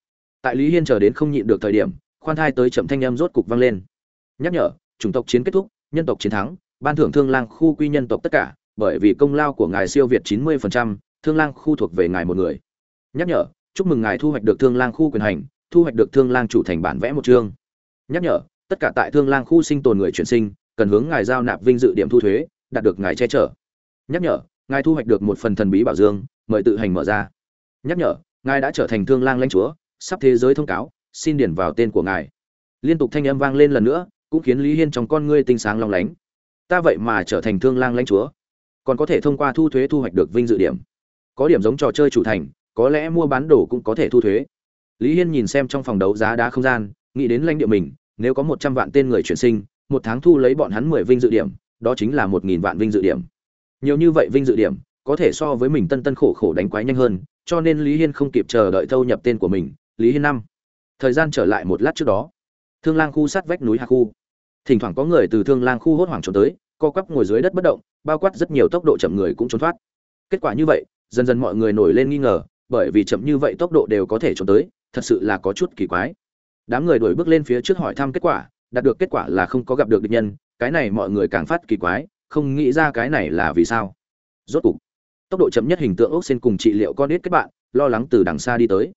Speaker 1: Tại lý hiên chờ đến không nhịn được thời điểm, khoan thai tới chậm thanh âm rốt cục vang lên. Nhắc nhở, chủng tộc chiến kết thúc, nhân tộc chiến thắng, ban thưởng thương lang khu quy nhân tộc tất cả bởi vì công lao của ngài siêu việt chín mươi phần trăm, thương lang khu thuộc về ngài một người. Nhắc nhở chúc mừng ngài thu hoạch được thương lang khu quyền hành thu hoạch được thương lang chủ thành bản vẽ một chương. Nhắc nhở tất cả tại thương lang khu sinh tồn người chuyển sinh cần hướng ngài giao nạp vinh dự điểm thu thuế đạt được ngài che chở. Nhắc nhở ngài thu hoạch được một phần thần bí bảo dương mời tự hành mở ra. Nhắc nhở ngài đã trở thành thương lang lãnh chúa sắp thế giới thông cáo xin điển vào tên của ngài. Liên tục thanh âm vang lên lần nữa cũng khiến lý hiên trong con ngươi tinh sáng long lánh. Ta vậy mà trở thành thương lang lãnh chúa còn có thể thông qua thu thuế thu hoạch được vinh dự điểm. Có điểm giống trò chơi chủ thành, có lẽ mua bán đồ cũng có thể thu thuế. Lý hiên nhìn xem trong phòng đấu giá đá không gian, nghĩ đến lãnh địa mình, nếu có một trăm vạn tên người chuyển sinh, một tháng thu lấy bọn hắn mười vinh dự điểm, đó chính là một nghìn vạn vinh dự điểm. Nhiều như vậy vinh dự điểm, có thể so với mình tân tân khổ khổ đánh quái nhanh hơn, cho nên lý hiên không kịp chờ đợi thâu nhập tên của mình, lý hiên năm. Thời gian trở lại một lát trước đó, thương lang khu sát vách núi hạ khu. Thỉnh thoảng có người từ thương lang khu hốt hoảng trốn tới, co quắp ngồi dưới đất bất động bao quát rất nhiều tốc độ chậm người cũng trốn thoát. Kết quả như vậy, dần dần mọi người nổi lên nghi ngờ, bởi vì chậm như vậy tốc độ đều có thể trốn tới, thật sự là có chút kỳ quái. Đám người đuổi bước lên phía trước hỏi thăm kết quả, đạt được kết quả là không có gặp được địch nhân, cái này mọi người càng phát kỳ quái, không nghĩ ra cái này là vì sao. Rốt cục, tốc độ chậm nhất hình tượng ốc xin cùng trị liệu con ít các bạn, lo lắng từ đằng xa đi tới.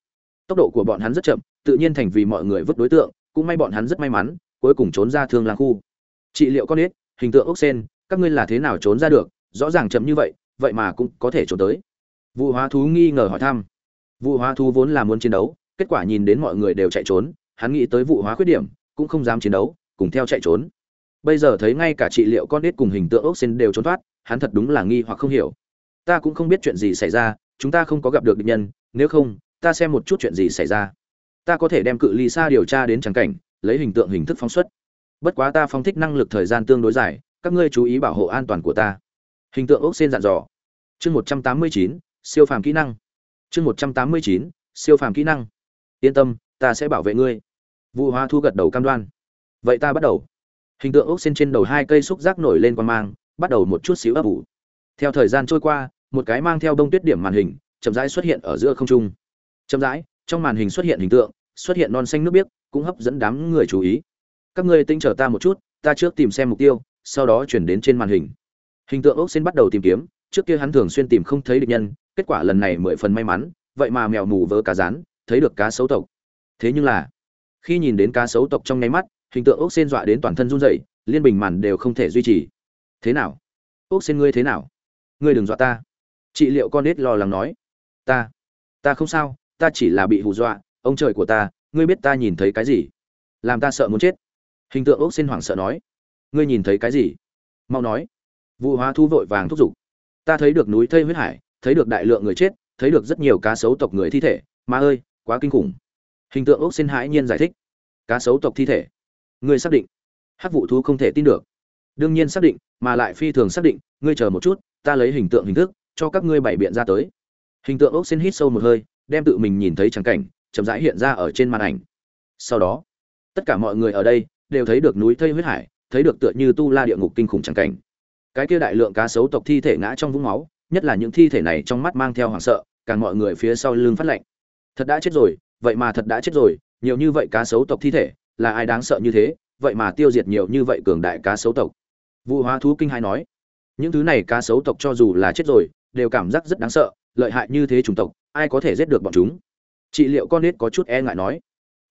Speaker 1: Tốc độ của bọn hắn rất chậm, tự nhiên thành vì mọi người vứt đối tượng, cũng may bọn hắn rất may mắn, cuối cùng trốn ra thương lang khu. Trị liệu con ít hình tượng ốc sen các ngươi là thế nào trốn ra được, rõ ràng chậm như vậy vậy mà cũng có thể trốn tới. Vụ hóa thú nghi ngờ hỏi thăm. Vụ hóa thú vốn là muốn chiến đấu, kết quả nhìn đến mọi người đều chạy trốn, hắn nghĩ tới vụ hóa khuyết điểm, cũng không dám chiến đấu, cùng theo chạy trốn. Bây giờ thấy ngay cả trị liệu con ít cùng hình tượng ốc xin đều trốn thoát, hắn thật đúng là nghi hoặc không hiểu. Ta cũng không biết chuyện gì xảy ra, chúng ta không có gặp được địch nhân, nếu không, ta xem một chút chuyện gì xảy ra. Ta có thể đem cự ly xa điều tra đến trắng cảnh, lấy hình tượng hình thức phóng xuất. Bất quá ta phóng thích năng lực thời gian tương đối dài các ngươi chú ý bảo hộ an toàn của ta. Hình tượng ốc sen dặn dò. Chương một trăm tám mươi chín, siêu phàm kỹ năng. Chương một trăm tám mươi chín, siêu phàm kỹ năng. Yên tâm, ta sẽ bảo vệ ngươi. Vụ hoa thu gật đầu cam đoan. Vậy ta bắt đầu. Hình tượng ốc sen trên đầu hai cây xúc rác nổi lên quan mang, bắt đầu một chút xíu ấp ủ. Theo thời gian trôi qua, một cái mang theo đông tuyết điểm màn hình, chậm rãi xuất hiện ở giữa không trung. Chậm rãi, trong màn hình xuất hiện hình tượng, xuất hiện non xanh nước biếc, cũng hấp dẫn đám người chú ý. Các ngươi tinh chờ ta một chút, ta trước tìm xem mục tiêu sau đó chuyển đến trên màn hình. Hình tượng ốc xin bắt đầu tìm kiếm, trước kia hắn thường xuyên tìm không thấy địch nhân, kết quả lần này mười phần may mắn, vậy mà mèo mù vớ cá rán, thấy được cá sấu tộc. Thế nhưng là, khi nhìn đến cá sấu tộc trong nháy mắt, hình tượng ốc xin dọa đến toàn thân run rẩy, liên bình màn đều không thể duy trì. Thế nào? Ốc xin ngươi thế nào? Ngươi đừng dọa ta. Chị liệu con nết lo lắng nói. Ta ta không sao, ta chỉ là bị hù dọa, ông trời của ta, ngươi biết ta nhìn thấy cái gì? Làm ta sợ muốn chết. Hình tượng ốc xin hoảng sợ nói ngươi nhìn thấy cái gì? Mau nói. Vụ hóa thu vội vàng thúc giục. Ta thấy được núi thây huyết hải, thấy được đại lượng người chết, thấy được rất nhiều cá sấu tộc người thi thể. Ma ơi, quá kinh khủng. Hình tượng ốc xin hãi nhiên giải thích. Cá sấu tộc thi thể. Ngươi xác định. Hát vụ thú không thể tin được. Đương nhiên xác định, mà lại phi thường xác định, ngươi chờ một chút, ta lấy hình tượng hình thức, cho các ngươi bày biện ra tới. Hình tượng ốc xin hít sâu một hơi, đem tự mình nhìn thấy trắng cảnh, chậm rãi hiện ra ở trên màn ảnh. Sau đó, tất cả mọi người ở đây đều thấy được núi thây huyết hải thấy được tựa như tu la địa ngục kinh khủng chẳng cảnh. Cái kia đại lượng cá sấu tộc thi thể ngã trong vũng máu, nhất là những thi thể này trong mắt mang theo hoảng sợ, càng mọi người phía sau lưng phát lạnh. Thật đã chết rồi, vậy mà thật đã chết rồi, nhiều như vậy cá sấu tộc thi thể, là ai đáng sợ như thế, vậy mà tiêu diệt nhiều như vậy cường đại cá sấu tộc. Vụ hóa thú kinh hai nói, những thứ này cá sấu tộc cho dù là chết rồi, đều cảm giác rất đáng sợ, lợi hại như thế chủng tộc, ai có thể giết được bọn chúng? Chị liệu con nết có chút e ngại nói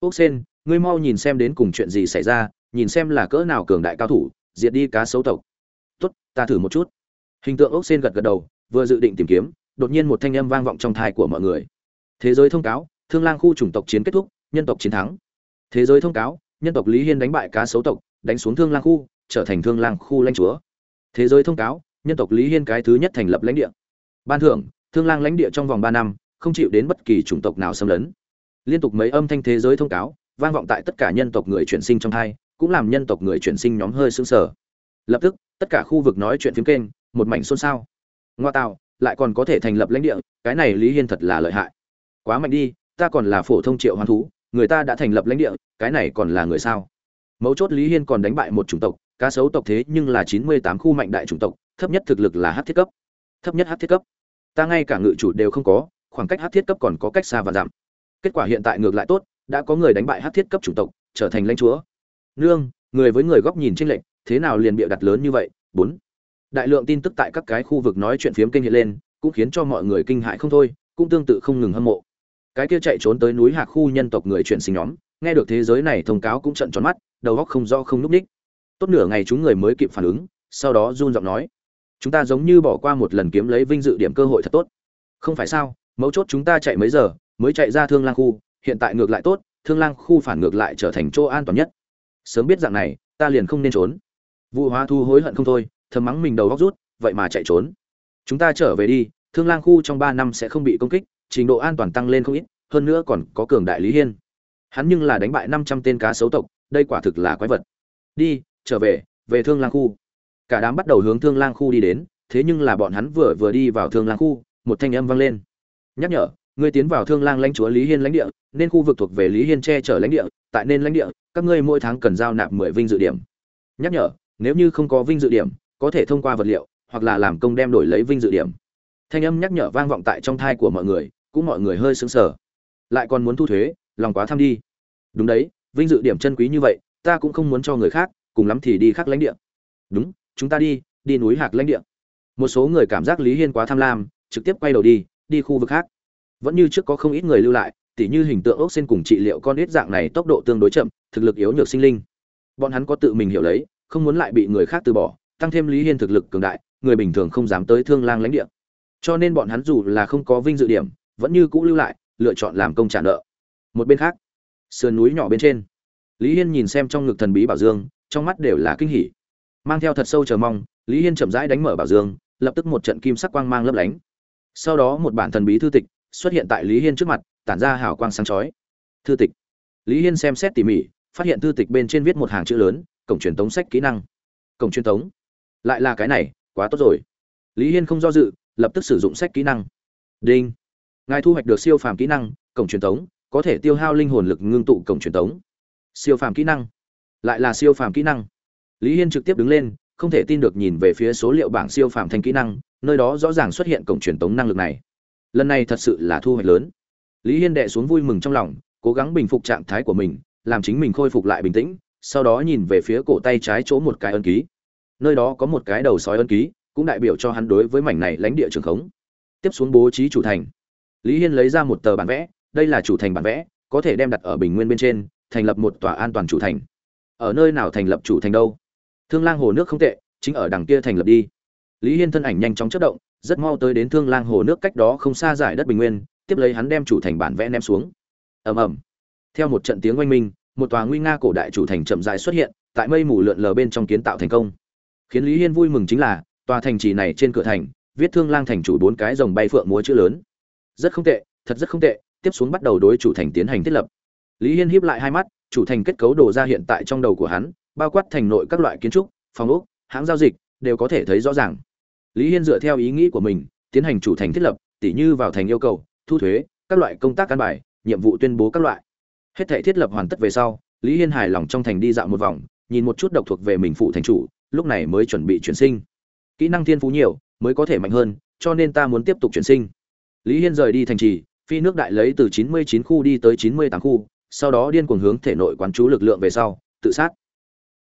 Speaker 1: ốc sen, ngươi mau nhìn xem đến cùng chuyện gì xảy ra nhìn xem là cỡ nào cường đại cao thủ, diệt đi cá sấu tộc. Tốt, ta thử một chút. Hình tượng ốc sen gật gật đầu, vừa dự định tìm kiếm, đột nhiên một thanh âm vang vọng trong thai của mọi người. Thế giới thông cáo, thương lang khu chủng tộc chiến kết thúc, nhân tộc chiến thắng. Thế giới thông cáo, nhân tộc lý hiên đánh bại cá sấu tộc, đánh xuống thương lang khu, trở thành thương lang khu lãnh chúa. Thế giới thông cáo, nhân tộc lý hiên cái thứ nhất thành lập lãnh địa. Ban thưởng, thương lang lãnh địa trong vòng ba năm, không chịu đến bất kỳ chủng tộc nào xâm lấn. Liên tục mấy âm thanh thế giới thông cáo, vang vọng tại tất cả nhân tộc người chuyển sinh trong hai cũng làm nhân tộc người chuyển sinh nhóm hơi sững sờ. Lập tức, tất cả khu vực nói chuyện phiếm kênh, một mảnh xôn xao. Ngoa tạo, lại còn có thể thành lập lãnh địa, cái này lý hiên thật là lợi hại. Quá mạnh đi, ta còn là phổ thông triệu hoán thú, người ta đã thành lập lãnh địa, cái này còn là người sao? Mấu chốt lý hiên còn đánh bại một chủng tộc, cá sấu tộc thế nhưng là chín mươi tám khu mạnh đại chủng tộc, thấp nhất thực lực là hắc thiết cấp. Thấp nhất hắc thiết cấp. Ta ngay cả ngự chủ đều không có, khoảng cách hắc thiết cấp còn có cách xa và giảm. Kết quả hiện tại ngược lại tốt, đã có người đánh bại hắc thiết cấp chủng tộc, trở thành lãnh chúa nương, người với người góc nhìn tranh lệch, thế nào liền bịa đặt lớn như vậy? Bốn. Đại lượng tin tức tại các cái khu vực nói chuyện phiếm kinh hiện lên, cũng khiến cho mọi người kinh hại không thôi, cũng tương tự không ngừng hâm mộ. Cái kia chạy trốn tới núi hạc khu nhân tộc người chuyển sinh nhóm, nghe được thế giới này thông cáo cũng trận tròn mắt, đầu góc không do không núp ních. Tốt nửa ngày chúng người mới kịp phản ứng, sau đó run giọng nói, chúng ta giống như bỏ qua một lần kiếm lấy vinh dự điểm cơ hội thật tốt. Không phải sao, mấu chốt chúng ta chạy mấy giờ, mới chạy ra thương lang khu, hiện tại ngược lại tốt, thương lang khu phản ngược lại trở thành chỗ an toàn nhất sớm biết dạng này, ta liền không nên trốn. Vụ hóa thu hối hận không thôi, thầm mắng mình đầu góc rút, vậy mà chạy trốn. Chúng ta trở về đi, thương lang khu trong ba năm sẽ không bị công kích, trình độ an toàn tăng lên không ít, hơn nữa còn có cường đại lý hiên. Hắn nhưng là đánh bại năm trăm tên cá sấu tộc, đây quả thực là quái vật. Đi, trở về về thương lang khu. Cả đám bắt đầu hướng thương lang khu đi đến, thế nhưng là bọn hắn vừa vừa đi vào thương lang khu, một thanh âm vang lên. Nhắc nhở ngươi tiến vào thương lang lãnh chúa lý hiên lãnh địa, nên khu vực thuộc về lý hiên che chở lãnh địa, tại nên lãnh địa, các ngươi mỗi tháng cần giao nạp mười vinh dự điểm. Nhắc nhở, nếu như không có vinh dự điểm, có thể thông qua vật liệu, hoặc là làm công đem đổi lấy vinh dự điểm. Thanh âm nhắc nhở vang vọng tại trong thai của mọi người, cũng mọi người hơi sững sờ. Lại còn muốn thu thuế, lòng quá tham đi. Đúng đấy, vinh dự điểm chân quý như vậy, ta cũng không muốn cho người khác, cùng lắm thì đi khác lãnh địa. Đúng, chúng ta đi đi núi hạc lãnh địa. Một số người cảm giác lý hiên quá tham lam, trực tiếp quay đầu đi đi khu vực khác vẫn như trước có không ít người lưu lại, tỉ như hình tượng ốc sen cùng trị liệu con ít dạng này tốc độ tương đối chậm, thực lực yếu nhược sinh linh. Bọn hắn có tự mình hiểu lấy, không muốn lại bị người khác từ bỏ, tăng thêm lý hiên thực lực cường đại, người bình thường không dám tới thương lang lãnh địa. Cho nên bọn hắn dù là không có vinh dự điểm, vẫn như cũ lưu lại, lựa chọn làm công trả nợ. Một bên khác, sườn núi nhỏ bên trên, lý hiên nhìn xem trong ngực thần bí bảo dương, trong mắt đều là kinh hỉ. Mang theo thật sâu chờ mong, lý hiên chậm rãi đánh mở bảo dương, lập tức một trận kim sắc quang mang lấp lánh. Sau đó một bản thần bí thư tịch xuất hiện tại lý hiên trước mặt, tản ra hào quang sáng chói. Thư tịch. Lý hiên xem xét tỉ mỉ, phát hiện thư tịch bên trên viết một hàng chữ lớn, cổng truyền tống sách kỹ năng. Cổng truyền tống? Lại là cái này, quá tốt rồi. Lý hiên không do dự, lập tức sử dụng sách kỹ năng. Đinh. Ngài thu hoạch được siêu phàm kỹ năng, cổng truyền tống, có thể tiêu hao linh hồn lực ngưng tụ cổng truyền tống. Siêu phàm kỹ năng. Lại là siêu phàm kỹ năng. Lý hiên trực tiếp đứng lên, không thể tin được nhìn về phía số liệu bảng siêu phàm thanh kỹ năng, nơi đó rõ ràng xuất hiện cổng truyền tống năng lực này lần này thật sự là thu hoạch lớn. Lý hiên đệ xuống vui mừng trong lòng, cố gắng bình phục trạng thái của mình, làm chính mình khôi phục lại bình tĩnh, sau đó nhìn về phía cổ tay trái chỗ một cái ân ký. Nơi đó có một cái đầu sói ân ký, cũng đại biểu cho hắn đối với mảnh này lãnh địa trường khống. Tiếp xuống bố trí chủ thành. Lý hiên lấy ra một tờ bản vẽ, đây là chủ thành bản vẽ, có thể đem đặt ở bình nguyên bên trên, thành lập một tòa an toàn chủ thành. Ở nơi nào thành lập chủ thành đâu? Thương lang hồ nước không tệ, chính ở đằng kia thành lập đi. Lý hiên thân ảnh nhanh chóng chất động rất mau tới đến thương lang hồ nước cách đó không xa giải đất bình nguyên, tiếp lấy hắn đem chủ thành bản vẽ ném xuống. Ầm ầm. Theo một trận tiếng oanh minh, một tòa nguy nga cổ đại chủ thành chậm rãi xuất hiện, tại mây mù lượn lờ bên trong kiến tạo thành công. Khiến lý hiên vui mừng chính là, tòa thành trì này trên cửa thành, viết thương lang thành chủ bốn cái dòng bay phượng múa chữ lớn. Rất không tệ, thật rất không tệ, tiếp xuống bắt đầu đối chủ thành tiến hành thiết lập. Lý hiên híp lại hai mắt, chủ thành kết cấu đồ ra hiện tại trong đầu của hắn, bao quát thành nội các loại kiến trúc, phòng ốc, hãng giao dịch, đều có thể thấy rõ ràng lý hiên dựa theo ý nghĩ của mình, tiến hành chủ thành thiết lập, tỉ như vào thành yêu cầu, thu thuế, các loại công tác căn bài, nhiệm vụ tuyên bố các loại. Hết thể thiết lập hoàn tất về sau, lý hiên hài lòng trong thành đi dạo một vòng, nhìn một chút độc thuộc về mình phụ thành chủ, lúc này mới chuẩn bị chuyển sinh. Kỹ năng thiên phú nhiều, mới có thể mạnh hơn, cho nên ta muốn tiếp tục chuyển sinh. Lý hiên rời đi thành trì, phi nước đại lấy từ 99 khu đi tới 98 khu, sau đó điên cuồng hướng thể nội quán chú lực lượng về sau, tự sát.